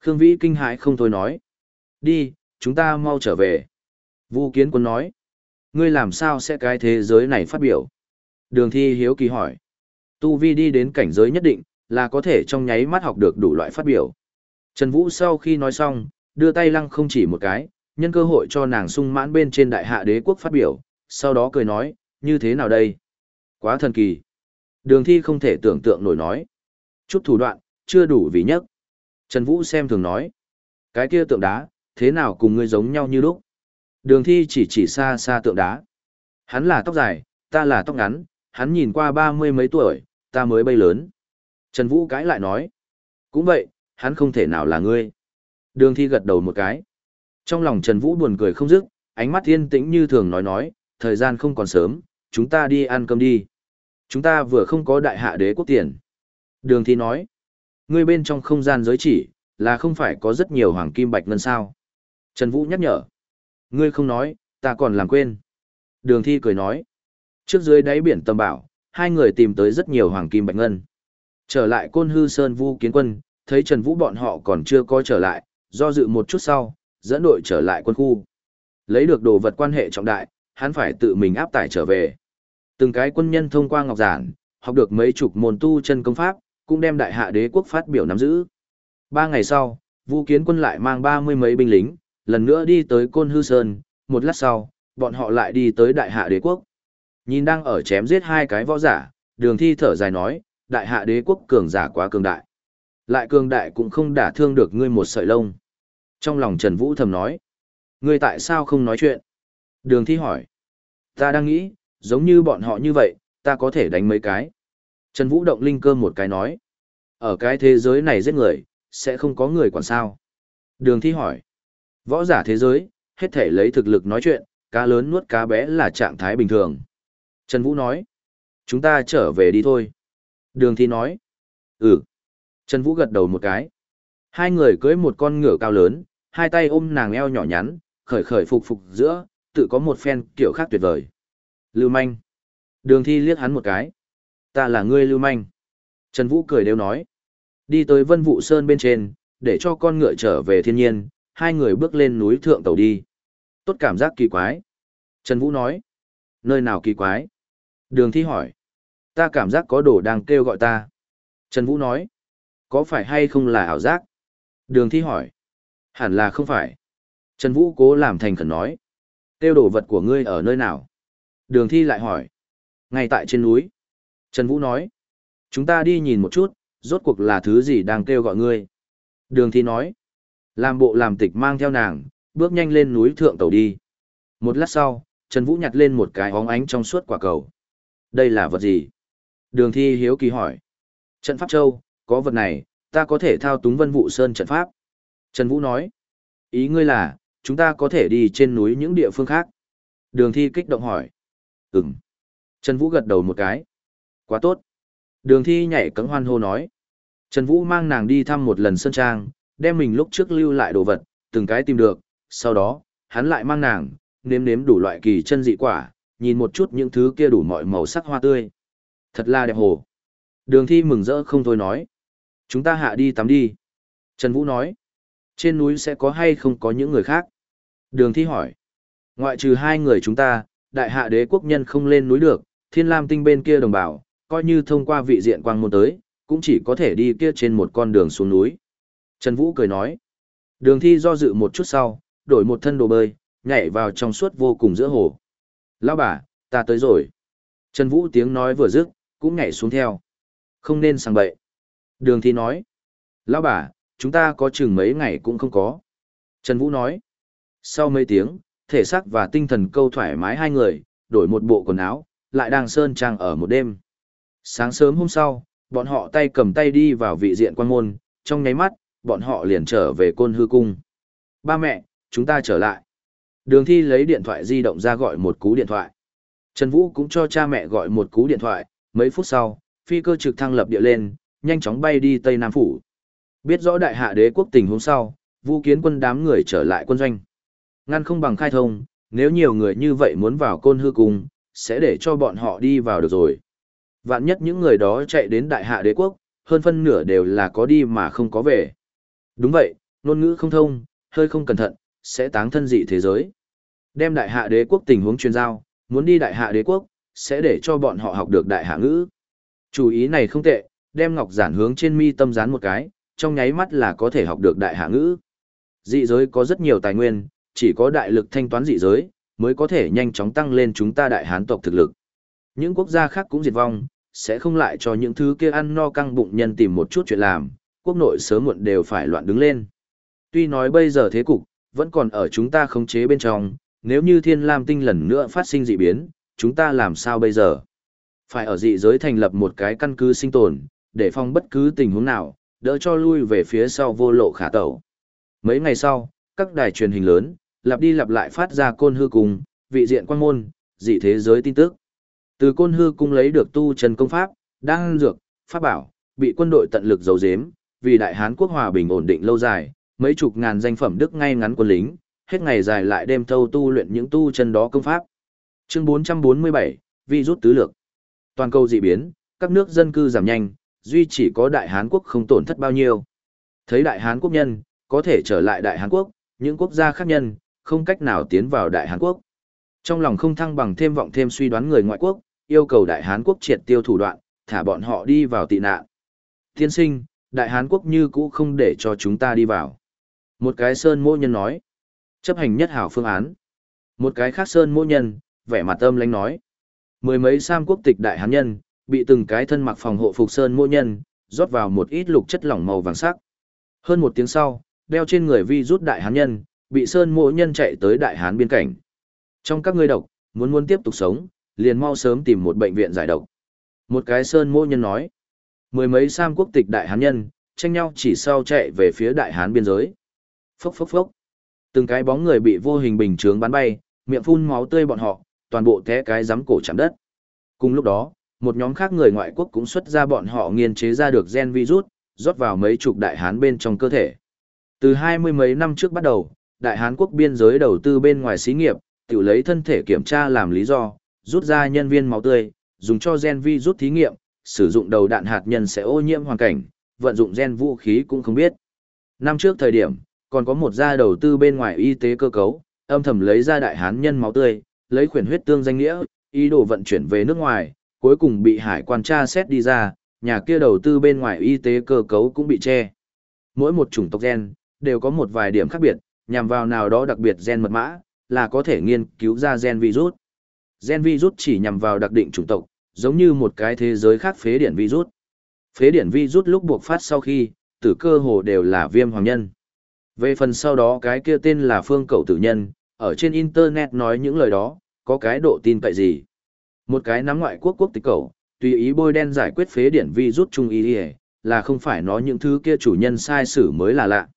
Khương Vĩ kinh hãi không thôi nói. Đi, chúng ta mau trở về. Vu kiến quân nói. Ngươi làm sao sẽ cái thế giới này phát biểu? Đường thi hiếu kỳ hỏi. Tu Vi đi đến cảnh giới nhất định, là có thể trong nháy mắt học được đủ loại phát biểu. Trần Vũ sau khi nói xong, đưa tay lăng không chỉ một cái, nhân cơ hội cho nàng sung mãn bên trên đại hạ đế quốc phát biểu, sau đó cười nói, như thế nào đây? Quá thần kỳ. Đường thi không thể tưởng tượng nổi nói. Chút thủ đoạn, chưa đủ vì nhất. Trần Vũ xem thường nói. Cái kia tượng đá, thế nào cùng ngươi giống nhau như lúc? Đường thi chỉ chỉ xa xa tượng đá. Hắn là tóc dài, ta là tóc ngắn, hắn nhìn qua ba mươi mấy tuổi, ta mới bay lớn. Trần Vũ cãi lại nói. Cũng vậy, hắn không thể nào là ngươi. Đường thi gật đầu một cái. Trong lòng Trần Vũ buồn cười không dứt, ánh mắt thiên tĩnh như thường nói nói, thời gian không còn sớm, chúng ta đi ăn cơm đi. Chúng ta vừa không có đại hạ đế quốc tiền. Đường thi nói, ngươi bên trong không gian giới chỉ, là không phải có rất nhiều hoàng kim bạch ngân sao. Trần Vũ nhắc nhở, ngươi không nói, ta còn làm quên. Đường thi cười nói, Trước dưới đáy biển tầm bảo, hai người tìm tới rất nhiều hoàng kim bạch ngân. Trở lại côn hư sơn vu kiến quân, thấy Trần Vũ bọn họ còn chưa có trở lại, do dự một chút sau, dẫn đội trở lại quân khu. Lấy được đồ vật quan hệ trọng đại, hắn phải tự mình áp tải trở về. Từng cái quân nhân thông qua ngọc giản, học được mấy chục môn tu chân công pháp, cũng đem đại hạ đế quốc phát biểu nắm giữ. Ba ngày sau, Vu Kiến quân lại mang ba mươi mấy binh lính, lần nữa đi tới Côn Hư Sơn, một lát sau, bọn họ lại đi tới đại hạ đế quốc. Nhìn đang ở chém giết hai cái võ giả, đường thi thở dài nói, đại hạ đế quốc cường giả quá cường đại. Lại cường đại cũng không đả thương được ngươi một sợi lông. Trong lòng Trần Vũ thầm nói, ngươi tại sao không nói chuyện? Đường thi hỏi, ta đang nghĩ, giống như bọn họ như vậy, ta có thể đánh mấy cái. Trần Vũ động linh cơ một cái nói, ở cái thế giới này giết người, sẽ không có người quản sao. Đường thi hỏi, võ giả thế giới, hết thể lấy thực lực nói chuyện, cá lớn nuốt cá bé là trạng thái bình thường. Trần Vũ nói, chúng ta trở về đi thôi. Đường thi nói, ừ. Trần Vũ gật đầu một cái. Hai người cưới một con ngựa cao lớn, hai tay ôm nàng eo nhỏ nhắn, khởi khởi phục phục giữa, tự có một phen kiểu khác tuyệt vời. Lưu manh. Đường thi liếc hắn một cái. Ta là ngươi lưu manh. Trần Vũ cười đều nói. Đi tới vân vụ sơn bên trên, để cho con ngựa trở về thiên nhiên, hai người bước lên núi thượng tàu đi. Tốt cảm giác kỳ quái. Trần Vũ nói. Nơi nào kỳ quái? Đường thi hỏi. Ta cảm giác có đồ đang kêu gọi ta. Trần Vũ nói. Có phải hay không là ảo giác? Đường thi hỏi. Hẳn là không phải. Trần Vũ cố làm thành khẩn nói. Tiêu đồ vật của ngươi ở nơi nào? Đường thi lại hỏi. Ngay tại trên núi. Trần Vũ nói. Chúng ta đi nhìn một chút, rốt cuộc là thứ gì đang kêu gọi ngươi. Đường thi nói. Làm bộ làm tịch mang theo nàng, bước nhanh lên núi thượng tàu đi. Một lát sau, Trần Vũ nhặt lên một cái óng ánh trong suốt quả cầu. Đây là vật gì? Đường thi hiếu kỳ hỏi. Trận Pháp Châu, có vật này, ta có thể thao túng vân vụ sơn trận Pháp. Trần Vũ nói. Ý ngươi là, chúng ta có thể đi trên núi những địa phương khác. Đường thi kích động hỏi. Ừm. Trần Vũ gật đầu một cái. Quá tốt. Đường thi nhảy cấm hoan hô nói. Trần Vũ mang nàng đi thăm một lần sơn trang, đem mình lúc trước lưu lại đồ vật, từng cái tìm được, sau đó, hắn lại mang nàng, nếm nếm đủ loại kỳ chân dị quả, nhìn một chút những thứ kia đủ mọi màu sắc hoa tươi. Thật là đẹp hồ. Đường thi mừng rỡ không thôi nói. Chúng ta hạ đi tắm đi. Trần Vũ nói. Trên núi sẽ có hay không có những người khác? Đường thi hỏi. Ngoại trừ hai người chúng ta, đại hạ đế quốc nhân không lên núi được, thiên lam tinh bên kia đồng bào, coi như thông qua vị diện quang môn tới, cũng chỉ có thể đi kia trên một con đường xuống núi. Trần Vũ cười nói. Đường thi do dự một chút sau, đổi một thân đồ bơi, nhảy vào trong suốt vô cùng giữa hồ. Lão bà, ta tới rồi. Trần Vũ tiếng nói vừa dứt, cũng nhảy xuống theo. Không nên sang bậy. Đường thi nói. Lão bà, chúng ta có chừng mấy ngày cũng không có. Trần Vũ nói. Sau mấy tiếng, thể xác và tinh thần câu thoải mái hai người, đổi một bộ quần áo, lại đang sơn trang ở một đêm. Sáng sớm hôm sau, bọn họ tay cầm tay đi vào vị diện quan môn, trong nháy mắt, bọn họ liền trở về côn hư cung. Ba mẹ, chúng ta trở lại. Đường thi lấy điện thoại di động ra gọi một cú điện thoại. Trần Vũ cũng cho cha mẹ gọi một cú điện thoại, mấy phút sau, phi cơ trực thăng lập địa lên, nhanh chóng bay đi Tây Nam Phủ. Biết rõ đại hạ đế quốc tình hôm sau, vũ kiến quân đám người trở lại quân doanh. Ngăn không bằng khai thông, nếu nhiều người như vậy muốn vào côn hư cung, sẽ để cho bọn họ đi vào được rồi. Vạn nhất những người đó chạy đến đại hạ đế quốc, hơn phân nửa đều là có đi mà không có về. Đúng vậy, ngôn ngữ không thông, hơi không cẩn thận, sẽ táng thân dị thế giới. Đem đại hạ đế quốc tình huống chuyên giao, muốn đi đại hạ đế quốc, sẽ để cho bọn họ học được đại hạ ngữ. Chủ ý này không tệ, đem ngọc giản hướng trên mi tâm dán một cái, trong nháy mắt là có thể học được đại hạ ngữ. Dị giới có rất nhiều tài nguyên, chỉ có đại lực thanh toán dị giới, mới có thể nhanh chóng tăng lên chúng ta đại hán tộc thực lực. Những quốc gia khác cũng diệt vong, sẽ không lại cho những thứ kia ăn no căng bụng nhân tìm một chút chuyện làm, quốc nội sớm muộn đều phải loạn đứng lên. Tuy nói bây giờ thế cục, vẫn còn ở chúng ta khống chế bên trong, nếu như thiên lam tinh lần nữa phát sinh dị biến, chúng ta làm sao bây giờ? Phải ở dị giới thành lập một cái căn cứ sinh tồn, để phòng bất cứ tình huống nào, đỡ cho lui về phía sau vô lộ khả tẩu. Mấy ngày sau, các đài truyền hình lớn, lặp đi lặp lại phát ra côn hư cung, vị diện quan môn, dị thế giới tin tức. Từ côn hư cung lấy được tu chân công pháp, đang dược, pháp bảo, bị quân đội tận lực giấu giếm, vì đại hán quốc hòa bình ổn định lâu dài, mấy chục ngàn danh phẩm đức ngay ngắn quân lính, hết ngày dài lại đêm thâu tu luyện những tu chân đó công pháp. Chương 447, virus tứ lược. Toàn cầu dị biến, các nước dân cư giảm nhanh, duy chỉ có Đại Hán Quốc không tổn thất bao nhiêu. Thấy Đại Hán Quốc nhân, có thể trở lại Đại Hán Quốc, những quốc gia khác nhân, không cách nào tiến vào Đại Hán Quốc. Trong lòng không thăng bằng thêm vọng thêm suy đoán người ngoại quốc, yêu cầu Đại Hán Quốc triệt tiêu thủ đoạn, thả bọn họ đi vào tị nạn. Tiên sinh, Đại Hán Quốc như cũ không để cho chúng ta đi vào. Một cái sơn mô nhân nói. Chấp hành nhất hảo phương án. Một cái khác sơn mô nhân, vẻ mặt âm lánh nói. Mười mấy sam quốc tịch đại hán nhân, bị từng cái thân mặc phòng hộ phục sơn mô nhân, rót vào một ít lục chất lỏng màu vàng sắc. Hơn một tiếng sau, đeo trên người vi rút đại hán nhân, bị sơn mộ nhân chạy tới đại hán biên cảnh. Trong các ngươi độc, muốn muốn tiếp tục sống, liền mau sớm tìm một bệnh viện giải độc. Một cái sơn mộ nhân nói. Mười mấy sam quốc tịch đại hán nhân, tranh nhau chỉ sau chạy về phía đại hán biên giới. Phốc phốc phốc. Từng cái bóng người bị vô hình bình chướng bắn bay, miệng phun máu tươi bọn họ, toàn bộ té cái giấm cổ chạm đất. Cùng lúc đó, một nhóm khác người ngoại quốc cũng xuất ra bọn họ nghiên chế ra được gen virus, rót vào mấy chục đại hán bên trong cơ thể. Từ hai mươi mấy năm trước bắt đầu, đại hán quốc biên giới đầu tư bên ngoài xí nghiệp, tự lấy thân thể kiểm tra làm lý do, rút ra nhân viên máu tươi, dùng cho gen vi rút thí nghiệm, sử dụng đầu đạn hạt nhân sẽ ô nhiễm hoàn cảnh, vận dụng gen vũ khí cũng không biết. Năm trước thời điểm, còn có một gia đầu tư bên ngoài y tế cơ cấu, âm thầm lấy ra đại hán nhân máu tươi, lấy khuyển huyết tương danh nghĩa, ý đồ vận chuyển về nước ngoài, cuối cùng bị hải quan tra xét đi ra, nhà kia đầu tư bên ngoài y tế cơ cấu cũng bị che. Mỗi một chủng tộc gen, đều có một vài điểm khác biệt, nhằm vào nào đó đặc biệt gen mật mã, là có thể nghiên cứu ra gen virus. Gen virus chỉ nhằm vào đặc định chủng tộc, giống như một cái thế giới khác phế điển virus. Phế điển virus lúc buộc phát sau khi, tử cơ hồ đều là viêm hoàng nhân. Về phần sau đó cái kia tên là phương cầu tử nhân, ở trên internet nói những lời đó, có cái độ tin cậy gì. Một cái nắm ngoại quốc quốc tịch cầu, tùy ý bôi đen giải quyết phế điển virus trung ý, ý là không phải nói những thứ kia chủ nhân sai sử mới là lạ.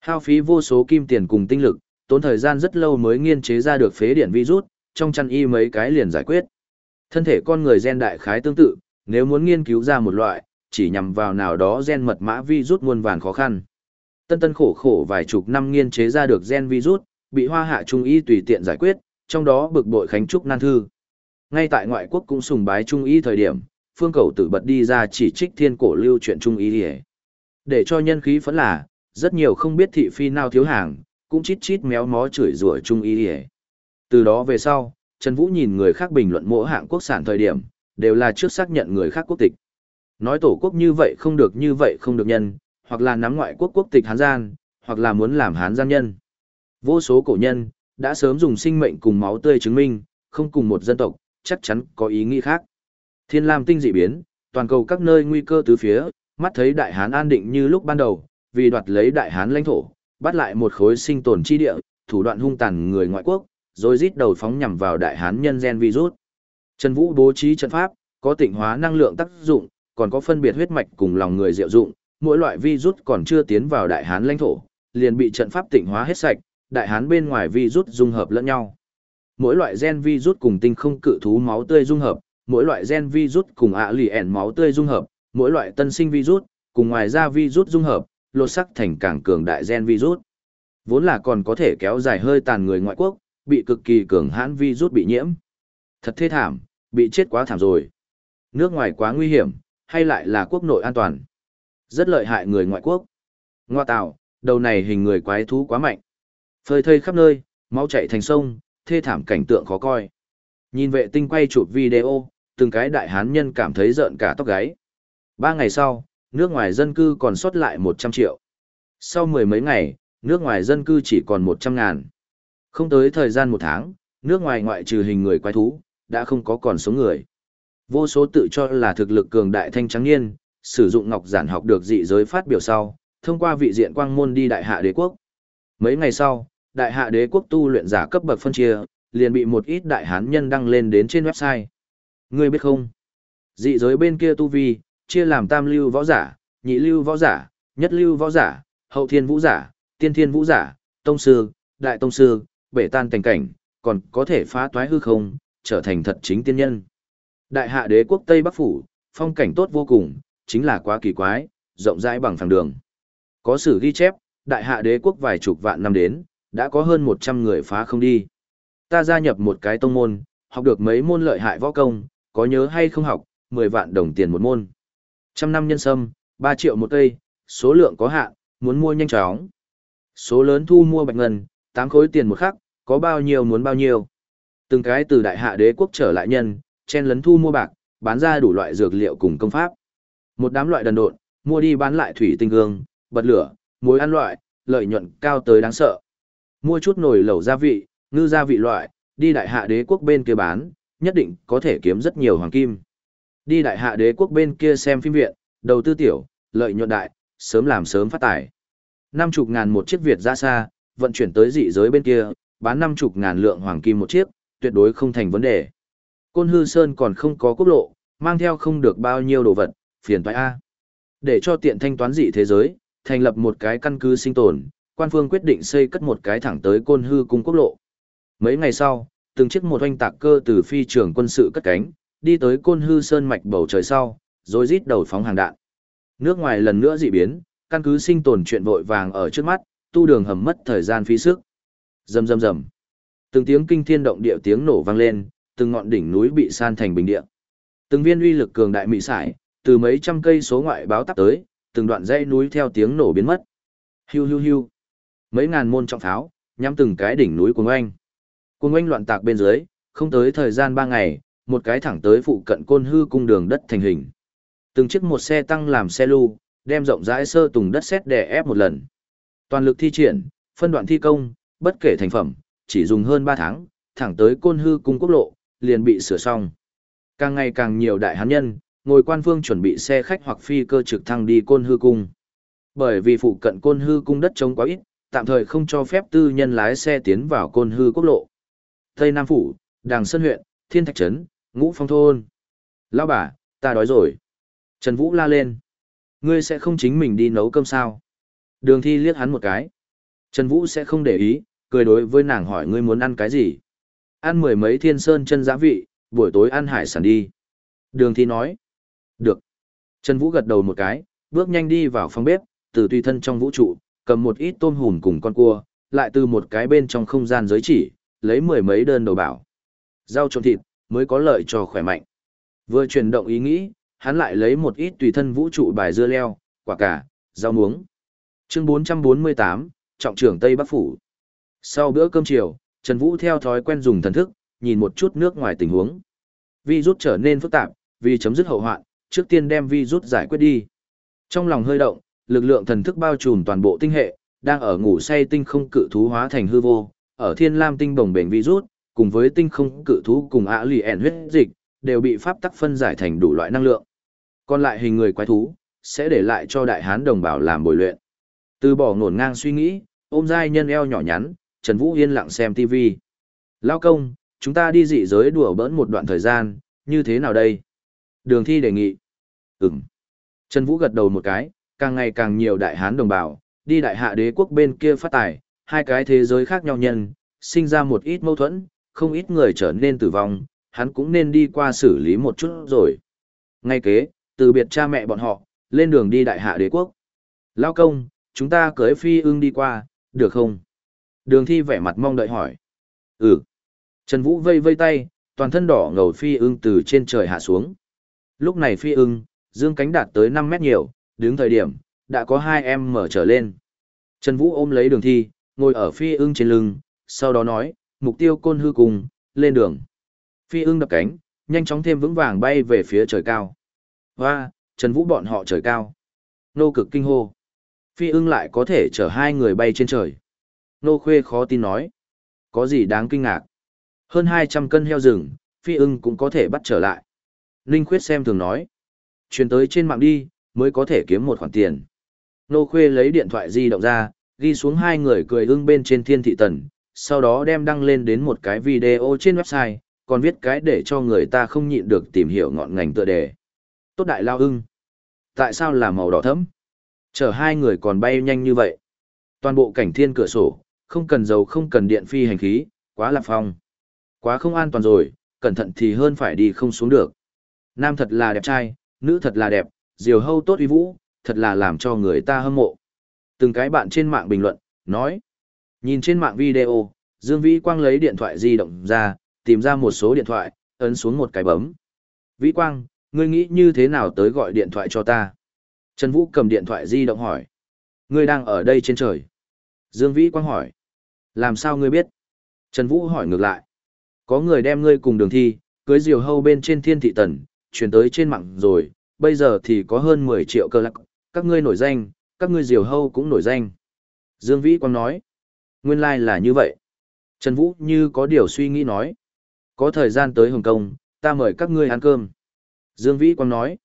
Hao phí vô số kim tiền cùng tinh lực, tốn thời gian rất lâu mới nghiên chế ra được phế điển virus, trong chăn y mấy cái liền giải quyết. Thân thể con người gen đại khái tương tự, nếu muốn nghiên cứu ra một loại, chỉ nhằm vào nào đó gen mật mã virus muôn vàn khó khăn. Tân tân khổ khổ vài chục năm nghiên chế ra được gen virus, bị hoa hạ trung y tùy tiện giải quyết, trong đó bực bội khánh trúc nan thư. Ngay tại ngoại quốc cũng sùng bái trung y thời điểm, phương cầu tử bật đi ra chỉ trích thiên cổ lưu chuyện trung y để. Để cho nhân khí phấn là, rất nhiều không biết thị phi nào thiếu hàng, cũng chít chít méo mó chửi rủa trung y để. Từ đó về sau, Trần Vũ nhìn người khác bình luận mỗi hạng quốc sản thời điểm, đều là trước xác nhận người khác quốc tịch. Nói tổ quốc như vậy không được như vậy không được nhân, hoặc là nắm ngoại quốc quốc tịch Hán gian, hoặc là muốn làm Hán gian nhân. Vô số cổ nhân, đã sớm dùng sinh mệnh cùng máu tươi chứng minh, không cùng một dân tộc, chắc chắn có ý nghĩ khác. Thiên Lam tinh dị biến, toàn cầu các nơi nguy cơ tứ phía, mắt thấy Đại Hán an định như lúc ban đầu, vì đoạt lấy Đại Hán lãnh thổ, bắt lại một khối sinh tồn chi địa, thủ đoạn hung tàn người ngoại quốc, rồi rít đầu phóng nhằm vào Đại Hán nhân gen virus. Trần Vũ bố trí trận pháp, có tịnh hóa năng lượng tác dụng, còn có phân biệt huyết mạch cùng lòng người diệu dụng, mỗi loại virus còn chưa tiến vào Đại Hán lãnh thổ, liền bị trận pháp tịnh hóa hết sạch, đại hán bên ngoài virus dung hợp lẫn nhau. Mỗi loại gen virus cùng tinh không cự thú máu tươi dung hợp, mỗi loại gen virus cùng ạ lì ẻn máu tươi dung hợp, mỗi loại tân sinh virus, cùng ngoài ra virus dung hợp, lột sắc thành càng cường đại gen virus. Vốn là còn có thể kéo dài hơi tàn người ngoại quốc, bị cực kỳ cường hãn virus bị nhiễm. Thật thê thảm, bị chết quá thảm rồi. Nước ngoài quá nguy hiểm, hay lại là quốc nội an toàn. Rất lợi hại người ngoại quốc. Ngoa tạo, đầu này hình người quái thú quá mạnh. Phơi thây khắp nơi, máu chảy thành sông, thê thảm cảnh tượng khó coi. Nhìn vệ tinh quay chụp video, từng cái đại hán nhân cảm thấy rợn cả tóc gáy. Ba ngày sau, nước ngoài dân cư còn sót lại 100 triệu. Sau mười mấy ngày, nước ngoài dân cư chỉ còn 100 ngàn. Không tới thời gian một tháng, nước ngoài ngoại trừ hình người quái thú, đã không có còn số người. Vô số tự cho là thực lực cường đại thanh trắng niên, sử dụng ngọc giản học được dị giới phát biểu sau, thông qua vị diện quang môn đi đại hạ đế quốc. Mấy ngày sau, đại hạ đế quốc tu luyện giả cấp bậc phân chia, liền bị một ít đại hán nhân đăng lên đến trên website. Ngươi biết không? Dị giới bên kia tu vi, chia làm tam lưu võ giả, nhị lưu võ giả, nhất lưu võ giả, hậu thiên vũ giả, tiên thiên vũ giả, tông sư, đại tông sư, bể tan thành cảnh, còn có thể phá toái hư không, trở thành thật chính tiên nhân. Đại hạ đế quốc Tây Bắc Phủ, phong cảnh tốt vô cùng, chính là quá kỳ quái, rộng rãi bằng phẳng đường. Có sử ghi chép, đại hạ đế quốc vài chục vạn năm đến, đã có hơn 100 người phá không đi. Ta gia nhập một cái tông môn, học được mấy môn lợi hại võ công, có nhớ hay không học, 10 vạn đồng tiền một môn. Trăm năm nhân sâm, 3 triệu một cây, số lượng có hạn, muốn mua nhanh chóng. Số lớn thu mua bạch ngân, 8 khối tiền một khắc, có bao nhiêu muốn bao nhiêu. Từng cái từ đại hạ đế quốc trở lại nhân, chen lấn thu mua bạc, bán ra đủ loại dược liệu cùng công pháp. Một đám loại đần độn, mua đi bán lại thủy tinh gương, bật lửa, muối ăn loại, lợi nhuận cao tới đáng sợ. Mua chút nồi lẩu gia vị, ngư gia vị loại, đi đại hạ đế quốc bên kia bán, nhất định có thể kiếm rất nhiều hoàng kim. Đi đại hạ đế quốc bên kia xem phim viện, đầu tư tiểu, lợi nhuận đại, sớm làm sớm phát tài. Năm chục ngàn một chiếc Việt ra xa, vận chuyển tới dị giới bên kia, bán năm chục ngàn lượng hoàng kim một chiếc, tuyệt đối không thành vấn đề. Côn Hư Sơn còn không có quốc lộ, mang theo không được bao nhiêu đồ vật, phiền toái A. Để cho tiện thanh toán dị thế giới, thành lập một cái căn cứ sinh tồn, quan phương quyết định xây cất một cái thẳng tới Côn Hư cung quốc lộ. Mấy ngày sau, từng chiếc một oanh tạc cơ từ phi trường quân sự cất cánh, đi tới Côn Hư Sơn mạch bầu trời sau, rồi rít đầu phóng hàng đạn. Nước ngoài lần nữa dị biến, căn cứ sinh tồn chuyện vội vàng ở trước mắt, tu đường hầm mất thời gian phí sức. Rầm rầm rầm. Từng tiếng kinh thiên động địa tiếng nổ vang lên, từng ngọn đỉnh núi bị san thành bình địa. Từng viên uy lực cường đại mị sải, từ mấy trăm cây số ngoại báo tắp tới, từng đoạn dãy núi theo tiếng nổ biến mất. Hiu hiu hiu. Mấy ngàn môn trọng pháo, nhắm từng cái đỉnh núi của ngoanh. Cuồng ngoanh loạn tạc bên dưới, không tới thời gian ba ngày, một cái thẳng tới phụ cận côn hư cung đường đất thành hình. Từng chiếc một xe tăng làm xe lưu, đem rộng rãi sơ tùng đất xét đè ép một lần. Toàn lực thi triển, phân đoạn thi công, bất kể thành phẩm, chỉ dùng hơn 3 tháng, thẳng tới côn hư cung quốc lộ, liền bị sửa xong. Càng ngày càng nhiều đại hán nhân, ngồi quan phương chuẩn bị xe khách hoặc phi cơ trực thăng đi côn hư cung. Bởi vì phụ cận côn hư cung đất trống quá ít, tạm thời không cho phép tư nhân lái xe tiến vào côn hư quốc lộ. Tây Nam Phủ, Đàng Sơn huyện, Thiên Thạch Trấn, Ngũ Phong Thôn. Lão bà, ta đói rồi. Trần Vũ la lên. Ngươi sẽ không chính mình đi nấu cơm sao? Đường thi liếc hắn một cái. Trần Vũ sẽ không để ý, cười đối với nàng hỏi ngươi muốn ăn cái gì? Ăn mười mấy thiên sơn chân giá vị, buổi tối ăn hải sản đi. Đường thi nói. Được. Trần Vũ gật đầu một cái, bước nhanh đi vào phòng bếp, từ tùy thân trong vũ trụ, cầm một ít tôm hùm cùng con cua, lại từ một cái bên trong không gian giới chỉ, lấy mười mấy đơn đồ bảo. Rau trộn thịt, mới có lợi cho khỏe mạnh. Vừa chuyển động ý nghĩ, hắn lại lấy một ít tùy thân vũ trụ bài dưa leo, quả cà, rau muống. Chương 448, Trọng trưởng Tây Bắc Phủ. Sau bữa cơm chiều, Trần Vũ theo thói quen dùng thần thức, nhìn một chút nước ngoài tình huống. Vi rút trở nên phức tạp, vì chấm dứt hậu hoạn, trước tiên đem vi rút giải quyết đi. Trong lòng hơi động, lực lượng thần thức bao trùm toàn bộ tinh hệ, đang ở ngủ say tinh không cự thú hóa thành hư vô, ở thiên lam tinh bồng bềnh rút, cùng với tinh không cự thú cùng ạ lì ẻn huyết dịch, đều bị pháp tắc phân giải thành đủ loại năng lượng. Còn lại hình người quái thú, sẽ để lại cho đại hán đồng bào làm bồi luyện. Từ bỏ ngổn ngang suy nghĩ, ôm dai nhân eo nhỏ nhắn, Trần Vũ yên lặng xem TV. Lao công, chúng ta đi dị giới đùa bỡn một đoạn thời gian, như thế nào đây? Đường thi đề nghị. Ừm. Trần Vũ gật đầu một cái, càng ngày càng nhiều đại hán đồng bào, đi đại hạ đế quốc bên kia phát tài, hai cái thế giới khác nhau nhân, sinh ra một ít mâu thuẫn, không ít người trở nên tử vong, hắn cũng nên đi qua xử lý một chút rồi. Ngay kế, từ biệt cha mẹ bọn họ, lên đường đi đại hạ đế quốc. Lao công, chúng ta cưới phi ưng đi qua, được không? Đường thi vẻ mặt mong đợi hỏi. Ừ. Trần Vũ vây vây tay, toàn thân đỏ ngầu phi ưng từ trên trời hạ xuống. Lúc này phi ưng, dương cánh đạt tới 5 mét nhiều, đứng thời điểm, đã có hai em mở trở lên. Trần Vũ ôm lấy đường thi, ngồi ở phi ưng trên lưng, sau đó nói, mục tiêu côn hư cùng, lên đường. Phi ưng đập cánh, nhanh chóng thêm vững vàng bay về phía trời cao. Hoa, Trần Vũ bọn họ trời cao. Nô cực kinh hô. Phi ưng lại có thể chở hai người bay trên trời. Nô khuê khó tin nói. Có gì đáng kinh ngạc. Hơn 200 cân heo rừng, phi ưng cũng có thể bắt trở lại. Ninh khuyết xem thường nói. Chuyển tới trên mạng đi, mới có thể kiếm một khoản tiền. Nô khuê lấy điện thoại di động ra, ghi xuống hai người cười ưng bên trên thiên thị tần, sau đó đem đăng lên đến một cái video trên website, còn viết cái để cho người ta không nhịn được tìm hiểu ngọn ngành tựa đề. Tốt đại lao ưng. Tại sao là màu đỏ thẫm? Chở hai người còn bay nhanh như vậy. Toàn bộ cảnh thiên cửa sổ, không cần dầu không cần điện phi hành khí, quá lạc phong. Quá không an toàn rồi, cẩn thận thì hơn phải đi không xuống được. Nam thật là đẹp trai, nữ thật là đẹp, diều hâu tốt uy vũ, thật là làm cho người ta hâm mộ. Từng cái bạn trên mạng bình luận, nói. Nhìn trên mạng video, Dương Vĩ Quang lấy điện thoại di động ra, tìm ra một số điện thoại, ấn xuống một cái bấm. Vĩ Quang, ngươi nghĩ như thế nào tới gọi điện thoại cho ta? Trần Vũ cầm điện thoại di động hỏi. Ngươi đang ở đây trên trời. Dương Vĩ Quang hỏi. Làm sao ngươi biết? Trần Vũ hỏi ngược lại. Có người đem ngươi cùng đường thi, cưới diều hâu bên trên thiên thị tần, chuyển tới trên mạng rồi, bây giờ thì có hơn 10 triệu cơ lạc, các ngươi nổi danh, các ngươi diều hâu cũng nổi danh. Dương Vĩ Quang nói. Nguyên lai like là như vậy. Trần Vũ như có điều suy nghĩ nói. Có thời gian tới Hồng Kông, ta mời các ngươi ăn cơm. Dương Vĩ Quang nói.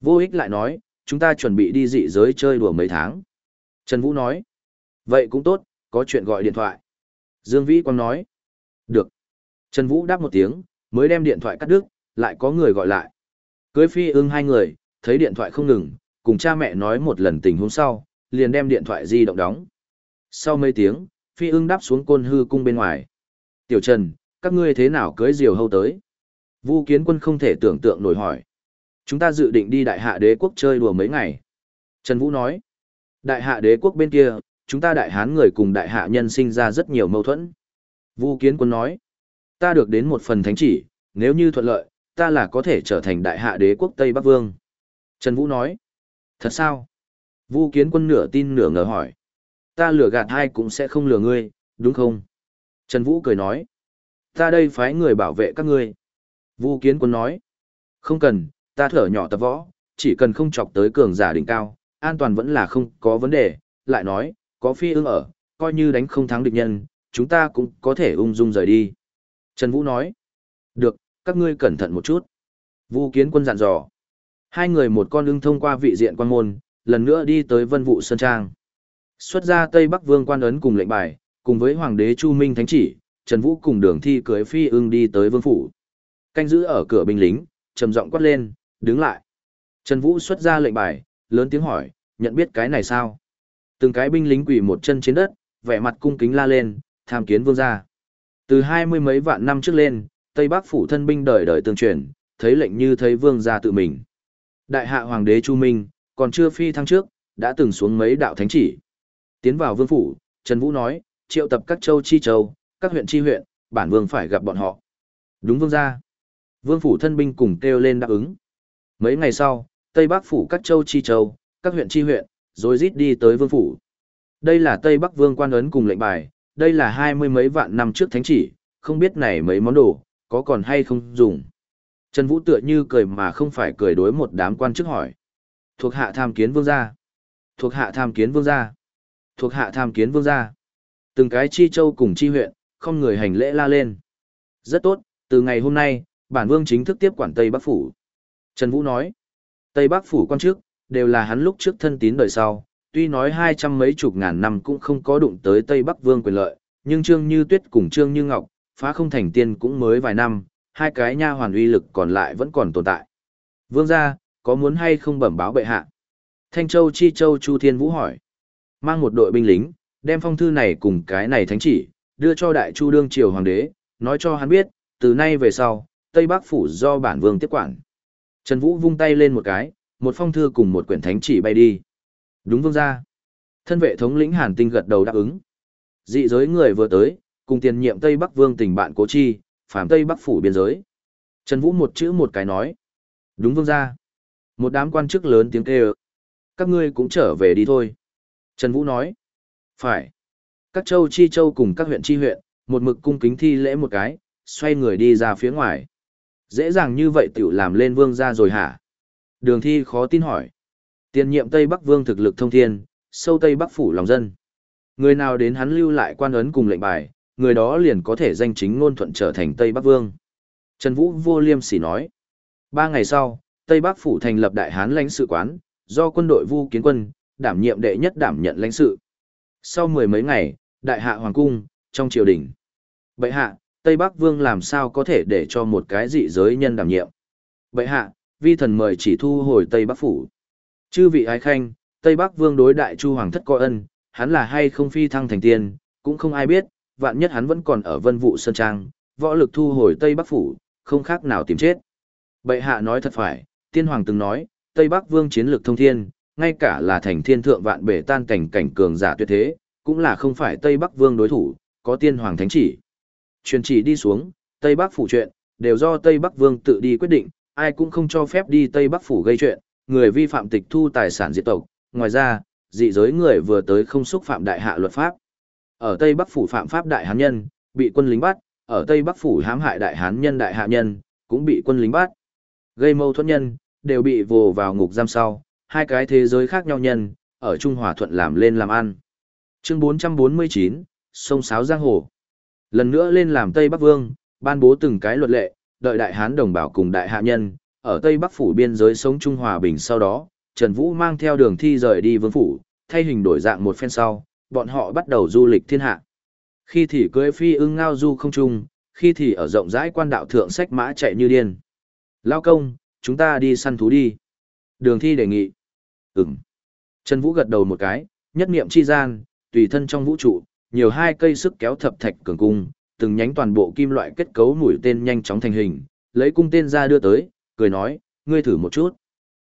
Vô ích lại nói, chúng ta chuẩn bị đi dị giới chơi đùa mấy tháng. Trần Vũ nói. Vậy cũng tốt, có chuyện gọi điện thoại. Dương Vĩ Quang nói. Được. Trần Vũ đáp một tiếng, mới đem điện thoại cắt đứt, lại có người gọi lại. Cưới phi ưng hai người, thấy điện thoại không ngừng, cùng cha mẹ nói một lần tình huống sau, liền đem điện thoại di động đóng. Sau mấy tiếng, phi ưng đáp xuống côn hư cung bên ngoài. Tiểu Trần, các ngươi thế nào cưới diều hâu tới? Vu kiến quân không thể tưởng tượng nổi hỏi. Chúng ta dự định đi đại hạ đế quốc chơi đùa mấy ngày. Trần Vũ nói. Đại hạ đế quốc bên kia, chúng ta đại hán người cùng đại hạ nhân sinh ra rất nhiều mâu thuẫn. Vu kiến quân nói. Ta được đến một phần thánh chỉ, nếu như thuận lợi, ta là có thể trở thành đại hạ đế quốc Tây Bắc Vương. Trần Vũ nói. Thật sao? Vu kiến quân nửa tin nửa ngờ hỏi. Ta lừa gạt hai cũng sẽ không lừa ngươi, đúng không? Trần Vũ cười nói. Ta đây phái người bảo vệ các ngươi. Vu kiến quân nói. Không cần, ta thở nhỏ tập võ, chỉ cần không chọc tới cường giả đỉnh cao, an toàn vẫn là không có vấn đề. Lại nói, có phi ưng ở, coi như đánh không thắng địch nhân, chúng ta cũng có thể ung dung rời đi. Trần Vũ nói. Được, các ngươi cẩn thận một chút. Vu kiến quân dặn dò. Hai người một con ưng thông qua vị diện quan môn, lần nữa đi tới vân Vũ Sơn Trang. Xuất ra Tây Bắc Vương quan ấn cùng lệnh bài, cùng với Hoàng đế Chu Minh Thánh chỉ, Trần Vũ cùng đường thi cưới phi ưng đi tới vương phủ. Canh giữ ở cửa binh lính, trầm giọng quát lên, đứng lại. Trần Vũ xuất ra lệnh bài, lớn tiếng hỏi, nhận biết cái này sao? Từng cái binh lính quỳ một chân trên đất, vẻ mặt cung kính la lên, tham kiến vương gia. Từ hai mươi mấy vạn năm trước lên, Tây Bắc phủ thân binh đời đời tương truyền, thấy lệnh như thấy vương gia tự mình. Đại hạ hoàng đế Chu Minh, còn chưa phi thăng trước, đã từng xuống mấy đạo thánh chỉ. Tiến vào vương phủ, Trần Vũ nói, triệu tập các châu chi châu, các huyện chi huyện, bản vương phải gặp bọn họ. Đúng vương gia. Vương phủ thân binh cùng kêu lên đáp ứng. Mấy ngày sau, Tây Bắc phủ các châu chi châu, các huyện chi huyện, rồi rít đi tới vương phủ. Đây là Tây Bắc vương quan ấn cùng lệnh bài, đây là hai mươi mấy vạn năm trước thánh chỉ, không biết này mấy món đồ, có còn hay không dùng. Trần Vũ tựa như cười mà không phải cười đối một đám quan chức hỏi. Thuộc hạ tham kiến vương gia. Thuộc hạ tham kiến vương gia. Thuộc hạ tham kiến vương gia. Từng cái chi châu cùng chi huyện, không người hành lễ la lên. Rất tốt, từ ngày hôm nay, bản vương chính thức tiếp quản Tây Bắc Phủ. Trần Vũ nói, Tây Bắc Phủ quan chức, đều là hắn lúc trước thân tín đời sau, tuy nói hai trăm mấy chục ngàn năm cũng không có đụng tới Tây Bắc Vương quyền lợi, nhưng Trương Như Tuyết cùng Trương Như Ngọc, phá không thành tiên cũng mới vài năm, hai cái nha hoàn uy lực còn lại vẫn còn tồn tại. Vương gia, có muốn hay không bẩm báo bệ hạ? Thanh Châu Chi Châu Chu Thiên Vũ hỏi. Mang một đội binh lính, đem phong thư này cùng cái này thánh chỉ, đưa cho Đại Chu Đương Triều Hoàng đế, nói cho hắn biết, từ nay về sau, Tây Bắc Phủ do bản vương tiếp quản. Trần Vũ vung tay lên một cái, một phong thư cùng một quyển thánh chỉ bay đi. Đúng vương gia. Thân vệ thống lĩnh Hàn Tinh gật đầu đáp ứng. Dị giới người vừa tới, cùng tiền nhiệm Tây Bắc Vương tình bạn Cố Chi, phàm Tây Bắc phủ biên giới. Trần Vũ một chữ một cái nói. Đúng vương gia. Một đám quan chức lớn tiếng kêu. Các ngươi cũng trở về đi thôi. Trần Vũ nói. Phải. Các châu chi châu cùng các huyện chi huyện, một mực cung kính thi lễ một cái, xoay người đi ra phía ngoài. Dễ dàng như vậy tiểu làm lên vương gia rồi hả? Đường thi khó tin hỏi. Tiền nhiệm Tây Bắc Vương thực lực thông thiên, sâu Tây Bắc phủ lòng dân. Người nào đến hắn lưu lại quan ấn cùng lệnh bài, người đó liền có thể danh chính ngôn thuận trở thành Tây Bắc Vương. Trần Vũ vô liêm sỉ nói. Ba ngày sau, Tây Bắc phủ thành lập đại hán lãnh sự quán, do quân đội Vu Kiến Quân đảm nhiệm đệ nhất đảm nhận lãnh sự. Sau mười mấy ngày, đại hạ hoàng cung, trong triều đình. Bệ hạ, Tây Bắc Vương làm sao có thể để cho một cái dị giới nhân đảm nhiệm? Bệ hạ, vi thần mời chỉ thu hồi Tây Bắc phủ. Chư vị ái khanh, Tây Bắc Vương đối đại chu hoàng thất coi ân, hắn là hay không phi thăng thành tiên, cũng không ai biết, vạn nhất hắn vẫn còn ở vân vụ sơn trang, võ lực thu hồi Tây Bắc phủ, không khác nào tìm chết. Bệ hạ nói thật phải, tiên hoàng từng nói, Tây Bắc Vương chiến lược thông thiên, ngay cả là thành thiên thượng vạn bể tan cảnh cảnh cường giả tuyệt thế, cũng là không phải Tây Bắc Vương đối thủ, có tiên hoàng thánh chỉ. Truyền chỉ đi xuống, Tây Bắc phủ chuyện, đều do Tây Bắc Vương tự đi quyết định, ai cũng không cho phép đi Tây Bắc phủ gây chuyện, người vi phạm tịch thu tài sản diệt tộc, ngoài ra, dị giới người vừa tới không xúc phạm đại hạ luật pháp. Ở Tây Bắc phủ phạm pháp đại hán nhân, bị quân lính bắt, ở Tây Bắc phủ hãm hại đại hán nhân đại hạ nhân, cũng bị quân lính bắt. Gây mâu thuẫn nhân, đều bị vồ vào ngục giam sau, hai cái thế giới khác nhau nhân, ở Trung Hòa Thuận làm lên làm ăn. Chương 449, Sông Sáo Giang Hồ. Lần nữa lên làm Tây Bắc Vương, ban bố từng cái luật lệ, đợi đại hán đồng bào cùng đại hạ nhân, ở Tây Bắc phủ biên giới sống Trung Hòa Bình sau đó, Trần Vũ mang theo đường thi rời đi vương phủ, thay hình đổi dạng một phen sau, bọn họ bắt đầu du lịch thiên hạ. Khi thì cưới phi ưng ngao du không trung, khi thì ở rộng rãi quan đạo thượng sách mã chạy như điên. Lao công, chúng ta đi săn thú đi. Đường thi đề nghị. Ừm. Trần Vũ gật đầu một cái, nhất niệm chi gian, tùy thân trong vũ trụ, nhiều hai cây sức kéo thập thạch cường cung, từng nhánh toàn bộ kim loại kết cấu mũi tên nhanh chóng thành hình, lấy cung tên ra đưa tới, cười nói, ngươi thử một chút.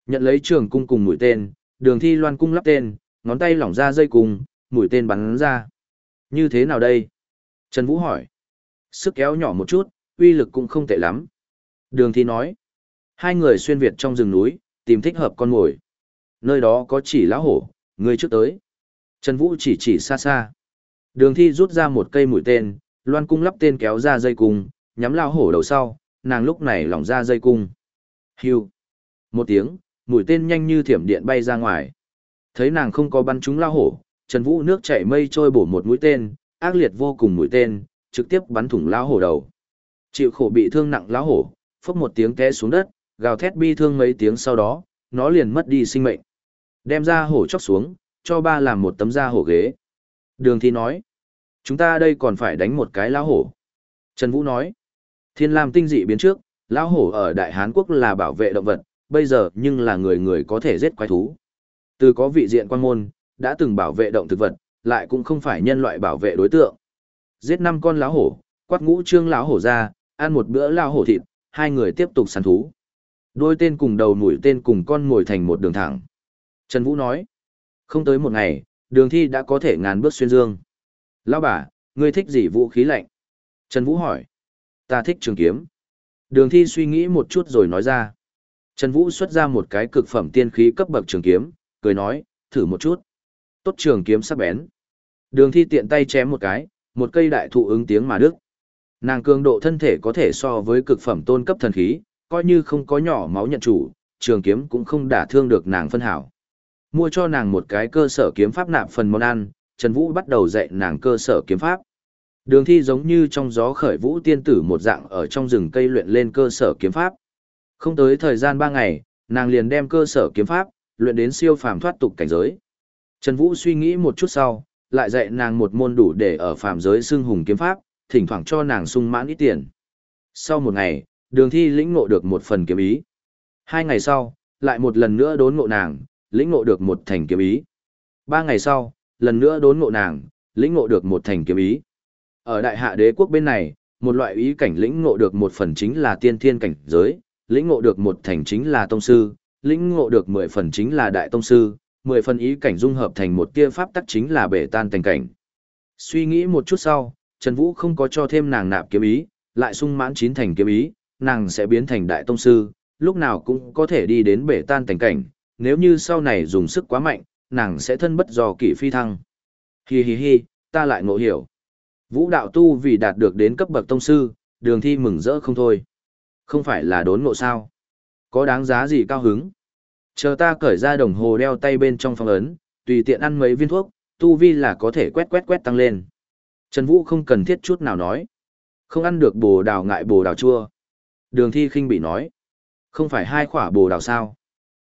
Nhận lấy trường cung cùng mũi tên, đường thi loan cung lắp tên, ngón tay lỏng ra dây cung, mũi tên bắn ra. Như thế nào đây? Trần Vũ hỏi. Sức kéo nhỏ một chút, uy lực cũng không tệ lắm. Đường thi nói. Hai người xuyên Việt trong rừng núi, tìm thích hợp con mồi. Nơi đó có chỉ lão hổ, người trước tới. Trần Vũ chỉ chỉ xa xa. Đường thi rút ra một cây mũi tên, loan cung lắp tên kéo ra dây cung, nhắm lão hổ đầu sau, nàng lúc này lỏng ra dây cung. Hưu. Một tiếng, mũi tên nhanh như thiểm điện bay ra ngoài. Thấy nàng không có bắn trúng lão hổ, Trần Vũ nước chảy mây trôi bổ một mũi tên, ác liệt vô cùng mũi tên, trực tiếp bắn thủng lão hổ đầu. Chịu khổ bị thương nặng lão hổ, phốc một tiếng té xuống đất, gào thét bi thương mấy tiếng sau đó, nó liền mất đi sinh mệnh. Đem ra hổ chóc xuống, cho ba làm một tấm da hổ ghế. Đường thi nói, chúng ta đây còn phải đánh một cái lão hổ. Trần Vũ nói, thiên lam tinh dị biến trước, lão hổ ở Đại Hán Quốc là bảo vệ động vật, bây giờ nhưng là người người có thể giết quái thú. Từ có vị diện quan môn, đã từng bảo vệ động thực vật, lại cũng không phải nhân loại bảo vệ đối tượng. Giết năm con lão hổ, quát ngũ trương lão hổ ra, ăn một bữa lão hổ thịt, hai người tiếp tục săn thú. Đôi tên cùng đầu mũi tên cùng con ngồi thành một đường thẳng. Trần Vũ nói, không tới một ngày, đường thi đã có thể ngàn bước xuyên dương. Lão bà, ngươi thích gì vũ khí lạnh? Trần Vũ hỏi, ta thích trường kiếm. Đường thi suy nghĩ một chút rồi nói ra. Trần Vũ xuất ra một cái cực phẩm tiên khí cấp bậc trường kiếm, cười nói, thử một chút. Tốt trường kiếm sắc bén. Đường thi tiện tay chém một cái, một cây đại thụ ứng tiếng mà đức. Nàng cường độ thân thể có thể so với cực phẩm tôn cấp thần khí, coi như không có nhỏ máu nhận chủ, trường kiếm cũng không đả thương được nàng phân hảo. Mua cho nàng một cái cơ sở kiếm pháp nạp phần món ăn, Trần Vũ bắt đầu dạy nàng cơ sở kiếm pháp. Đường thi giống như trong gió khởi vũ tiên tử một dạng ở trong rừng cây luyện lên cơ sở kiếm pháp. Không tới thời gian 3 ngày, nàng liền đem cơ sở kiếm pháp, luyện đến siêu phàm thoát tục cảnh giới. Trần Vũ suy nghĩ một chút sau, lại dạy nàng một môn đủ để ở phàm giới xưng hùng kiếm pháp, thỉnh thoảng cho nàng sung mãn ít tiền. Sau một ngày, đường thi lĩnh ngộ được một phần kiếm ý. Hai ngày sau, lại một lần nữa đốn ngộ nàng, lĩnh ngộ được một thành kiếm ý. Ba ngày sau, lần nữa đốn ngộ nàng, lĩnh ngộ được một thành kiếm ý. Ở đại hạ đế quốc bên này, một loại ý cảnh lĩnh ngộ được một phần chính là tiên thiên cảnh giới, lĩnh ngộ được một thành chính là tông sư, lĩnh ngộ được mười phần chính là đại tông sư, mười phần ý cảnh dung hợp thành một tia pháp tắc chính là bể tan thành cảnh. Suy nghĩ một chút sau, Trần Vũ không có cho thêm nàng nạp kiếm ý, lại sung mãn chín thành kiếm ý, nàng sẽ biến thành đại tông sư, lúc nào cũng có thể đi đến bể tan thành cảnh, nếu như sau này dùng sức quá mạnh, nàng sẽ thân bất do kỷ phi thăng. Hi hi hi, ta lại ngộ hiểu. Vũ đạo tu vì đạt được đến cấp bậc tông sư, đường thi mừng rỡ không thôi. Không phải là đốn ngộ sao. Có đáng giá gì cao hứng. Chờ ta cởi ra đồng hồ đeo tay bên trong phong ấn, tùy tiện ăn mấy viên thuốc, tu vi là có thể quét quét quét tăng lên. Trần Vũ không cần thiết chút nào nói. Không ăn được bồ đào ngại bồ đào chua. Đường thi khinh bị nói. Không phải hai khỏa bồ đào sao.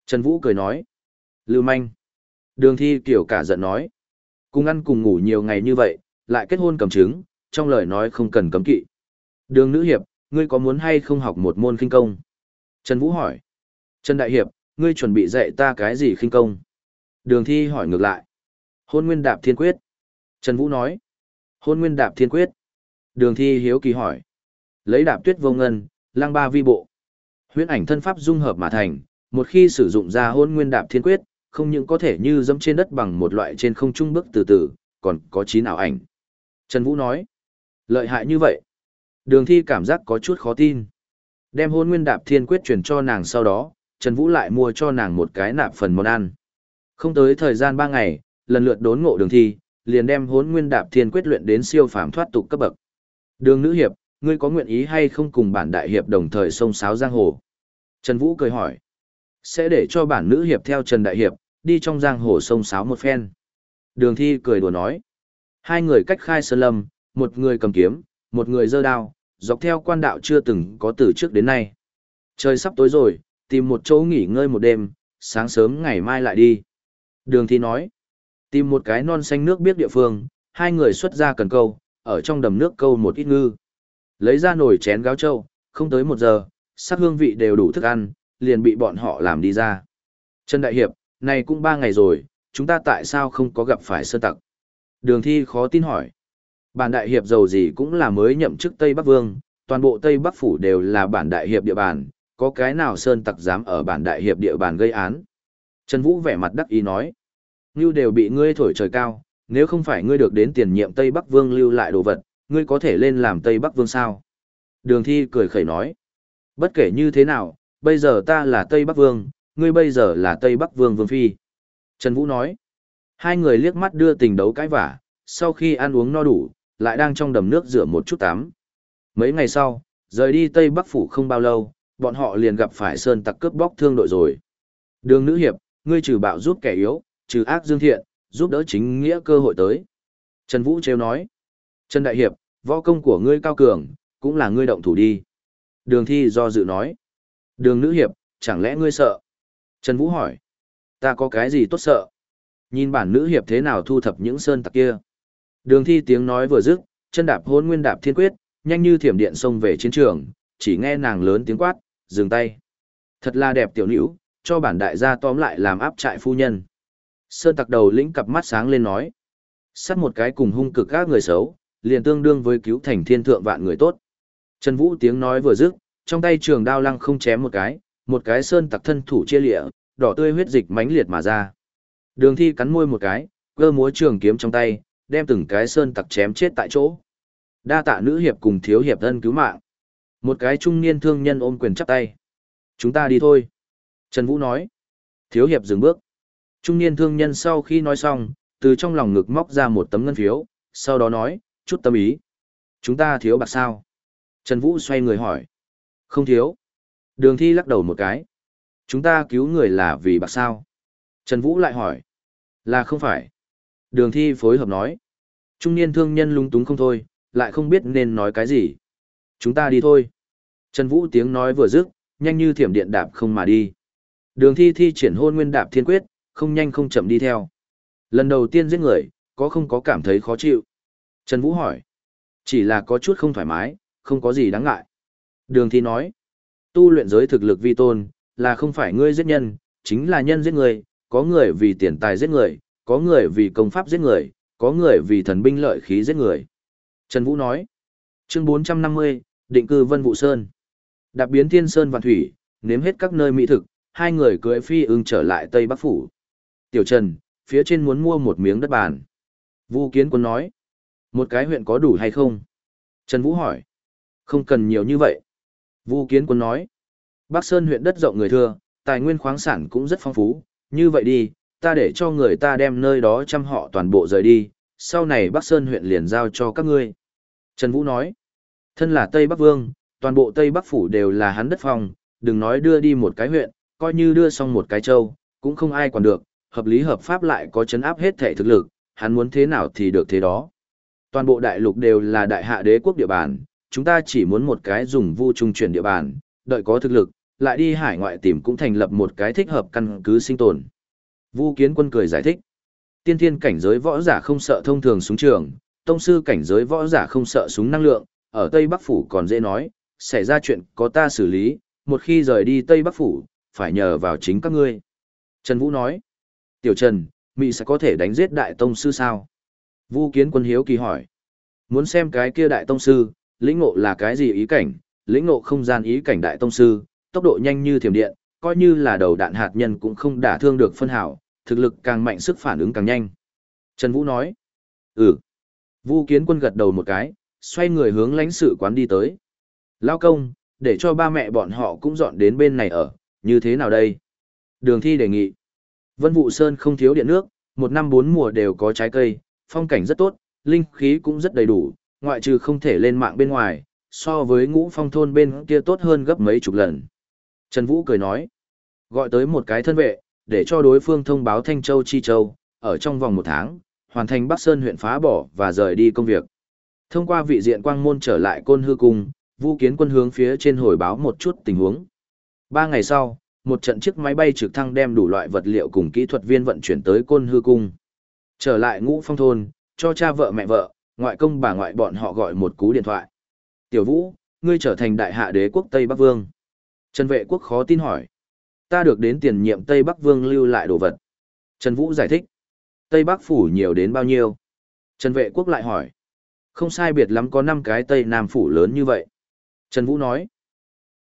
Trần Vũ cười nói. Lưu manh. Đường thi kiểu cả giận nói. Cùng ăn cùng ngủ nhiều ngày như vậy, lại kết hôn cầm chứng, trong lời nói không cần cấm kỵ. Đường nữ hiệp, ngươi có muốn hay không học một môn khinh công? Trần Vũ hỏi. Trần Đại Hiệp, ngươi chuẩn bị dạy ta cái gì khinh công? Đường thi hỏi ngược lại. Hôn nguyên đạp thiên quyết. Trần Vũ nói. Hôn nguyên đạp thiên quyết. Đường thi hiếu kỳ hỏi. Lấy đạp tuyết vô ngân, lang ba vi bộ. Huyễn ảnh thân pháp dung hợp mà thành, một khi sử dụng ra hôn nguyên đạp thiên quyết, không những có thể như dẫm trên đất bằng một loại trên không trung bước từ từ, còn có trí não ảnh. Trần Vũ nói. Lợi hại như vậy. Đường thi cảm giác có chút khó tin. Đem hôn nguyên đạp thiên quyết truyền cho nàng sau đó, Trần Vũ lại mua cho nàng một cái nạp phần món ăn. Không tới thời gian 3 ngày, lần lượt đốn ngộ đường thi, liền đem hốn nguyên đạp thiên quyết luyện đến siêu phàm thoát tục cấp bậc. Đường nữ hiệp, ngươi có nguyện ý hay không cùng bản đại hiệp đồng thời sông sáo giang hồ? Trần Vũ cười hỏi. Sẽ để cho bản nữ hiệp theo Trần Đại Hiệp, đi trong giang hồ sông sáo một phen. Đường thi cười đùa nói. Hai người cách khai sơn lâm, một người cầm kiếm, một người giơ đao, dọc theo quan đạo chưa từng có từ trước đến nay. Trời sắp tối rồi, tìm một chỗ nghỉ ngơi một đêm, sáng sớm ngày mai lại đi. Đường thi nói. Tìm một cái non xanh nước biết địa phương, hai người xuất ra cần câu, ở trong đầm nước câu một ít ngư. Lấy ra nồi chén gáo trâu, không tới một giờ, sắc hương vị đều đủ thức ăn, liền bị bọn họ làm đi ra. Trần Đại Hiệp, này cũng ba ngày rồi, chúng ta tại sao không có gặp phải sơn tặc? Đường thi khó tin hỏi. Bản Đại Hiệp giàu gì cũng là mới nhậm chức Tây Bắc Vương, toàn bộ Tây Bắc Phủ đều là bản Đại Hiệp địa bàn, có cái nào sơn tặc dám ở bản Đại Hiệp địa bàn gây án? Trần Vũ vẻ mặt đắc ý nói. Ngưu đều bị ngươi thổi trời cao, nếu không phải ngươi được đến tiền nhiệm Tây Bắc Vương lưu lại đồ vật, ngươi có thể lên làm Tây Bắc Vương sao? Đường thi cười khẩy nói. Bất kể như thế nào, bây giờ ta là Tây Bắc Vương, ngươi bây giờ là Tây Bắc Vương Vương Phi. Trần Vũ nói. Hai người liếc mắt đưa tình đấu cãi vả, sau khi ăn uống no đủ, lại đang trong đầm nước rửa một chút tắm. Mấy ngày sau, rời đi Tây Bắc Phủ không bao lâu, bọn họ liền gặp phải Sơn tặc cướp bóc thương đội rồi. Đường nữ hiệp, ngươi trừ bạo giúp kẻ yếu, trừ ác dương thiện, giúp đỡ chính nghĩa cơ hội tới. Trần Vũ trêu nói. Trần Đại Hiệp, võ công của ngươi cao cường, cũng là ngươi động thủ đi. Đường thi do dự nói. Đường nữ hiệp, chẳng lẽ ngươi sợ? Trần Vũ hỏi. Ta có cái gì tốt sợ? Nhìn bản nữ hiệp thế nào thu thập những sơn tặc kia. Đường thi tiếng nói vừa dứt, chân đạp hôn nguyên đạp thiên quyết, nhanh như thiểm điện xông về chiến trường, chỉ nghe nàng lớn tiếng quát, dừng tay. Thật là đẹp tiểu nữ, cho bản đại gia tóm lại làm áp trại phu nhân. Sơn tặc đầu lĩnh cặp mắt sáng lên nói. Sát một cái cùng hung cực các người xấu, liền tương đương với cứu thành thiên thượng vạn người tốt. Trần Vũ tiếng nói vừa dứt, trong tay trường đao lăng không chém một cái, một cái sơn tặc thân thủ chia lịa, đỏ tươi huyết dịch mãnh liệt mà ra. Đường thi cắn môi một cái, cơ múa trường kiếm trong tay, đem từng cái sơn tặc chém chết tại chỗ. Đa tạ nữ hiệp cùng thiếu hiệp thân cứu mạng. Một cái trung niên thương nhân ôm quyền chắp tay. Chúng ta đi thôi. Trần Vũ nói. Thiếu hiệp dừng bước. Trung niên thương nhân sau khi nói xong, từ trong lòng ngực móc ra một tấm ngân phiếu, sau đó nói, chút tâm ý. Chúng ta thiếu bạc sao? Trần Vũ xoay người hỏi. Không thiếu. Đường thi lắc đầu một cái. Chúng ta cứu người là vì bạc sao? Trần Vũ lại hỏi. Là không phải. Đường thi phối hợp nói. Trung niên thương nhân lung túng không thôi, lại không biết nên nói cái gì. Chúng ta đi thôi. Trần Vũ tiếng nói vừa dứt, nhanh như thiểm điện đạp không mà đi. Đường thi thi triển hôn nguyên đạp thiên quyết, không nhanh không chậm đi theo. Lần đầu tiên giết người, có không có cảm thấy khó chịu? Trần Vũ hỏi. Chỉ là có chút không thoải mái, không có gì đáng ngại. Đường thi nói. Tu luyện giới thực lực vi tôn, là không phải ngươi giết nhân, chính là nhân giết người, có người vì tiền tài giết người, có người vì công pháp giết người, có người vì thần binh lợi khí giết người. Trần Vũ nói. Chương 450, định cư Vân Vũ Sơn. Đạp biến thiên sơn và thủy, nếm hết các nơi mỹ thực, hai người cưỡi phi ưng trở lại Tây Bắc Phủ. Tiểu Trần, phía trên muốn mua một miếng đất bàn. Vu Kiến Quân nói. Một cái huyện có đủ hay không? Trần Vũ hỏi. Không cần nhiều như vậy. Vu Kiến Quân nói. Bắc Sơn huyện đất rộng người thưa, tài nguyên khoáng sản cũng rất phong phú. Như vậy đi, ta để cho người ta đem nơi đó chăm họ toàn bộ rời đi. Sau này Bắc Sơn huyện liền giao cho các ngươi. Trần Vũ nói. Thân là Tây Bắc Vương, toàn bộ Tây Bắc Phủ đều là hắn đất phòng, đừng nói đưa đi một cái huyện, coi như đưa xong một cái châu, cũng không ai quản được, hợp lý hợp pháp lại có chấn áp hết thể thực lực, hắn muốn thế nào thì được thế đó. Toàn bộ đại lục đều là đại hạ đế quốc địa bàn, chúng ta chỉ muốn một cái dùng vu trung chuyển địa bàn, đợi có thực lực, lại đi hải ngoại tìm cũng thành lập một cái thích hợp căn cứ sinh tồn. Vu kiến quân cười giải thích. Tiên thiên cảnh giới võ giả không sợ thông thường súng trường, tông sư cảnh giới võ giả không sợ súng năng lượng, ở Tây Bắc Phủ còn dễ nói, xảy ra chuyện có ta xử lý, một khi rời đi Tây Bắc Phủ, phải nhờ vào chính các ngươi. Trần Vũ nói, Tiểu Trần, Mỹ sẽ có thể đánh giết đại tông sư sao? Vu kiến quân hiếu kỳ hỏi. Muốn xem cái kia đại tông sư, lĩnh ngộ là cái gì ý cảnh, lĩnh ngộ không gian ý cảnh đại tông sư, tốc độ nhanh như thiểm điện, coi như là đầu đạn hạt nhân cũng không đả thương được phân hảo, thực lực càng mạnh sức phản ứng càng nhanh. Trần Vũ nói. Ừ. Vu kiến quân gật đầu một cái, xoay người hướng lãnh sự quán đi tới. Lao công, để cho ba mẹ bọn họ cũng dọn đến bên này ở, như thế nào đây? Đường thi đề nghị. Vân Vũ Sơn không thiếu điện nước, một năm bốn mùa đều có trái cây, phong cảnh rất tốt, linh khí cũng rất đầy đủ, ngoại trừ không thể lên mạng bên ngoài, so với ngũ phong thôn bên kia tốt hơn gấp mấy chục lần. Trần Vũ cười nói, gọi tới một cái thân vệ, để cho đối phương thông báo Thanh Châu Chi Châu, ở trong vòng một tháng, hoàn thành Bắc Sơn huyện phá bỏ và rời đi công việc. Thông qua vị diện quang môn trở lại côn hư cung, vũ Kiến quân hướng phía trên hồi báo một chút tình huống. Ba ngày sau, một trận chiếc máy bay trực thăng đem đủ loại vật liệu cùng kỹ thuật viên vận chuyển tới côn hư cung. Trở lại ngũ phong thôn, cho cha vợ mẹ vợ, ngoại công bà ngoại bọn họ gọi một cú điện thoại. Tiểu Vũ, ngươi trở thành đại hạ đế quốc Tây Bắc Vương. Trần vệ quốc khó tin hỏi. Ta được đến tiền nhiệm Tây Bắc Vương lưu lại đồ vật. Trần Vũ giải thích. Tây Bắc phủ nhiều đến bao nhiêu? Trần vệ quốc lại hỏi. Không sai biệt lắm có 5 cái Tây Nam phủ lớn như vậy. Trần Vũ nói.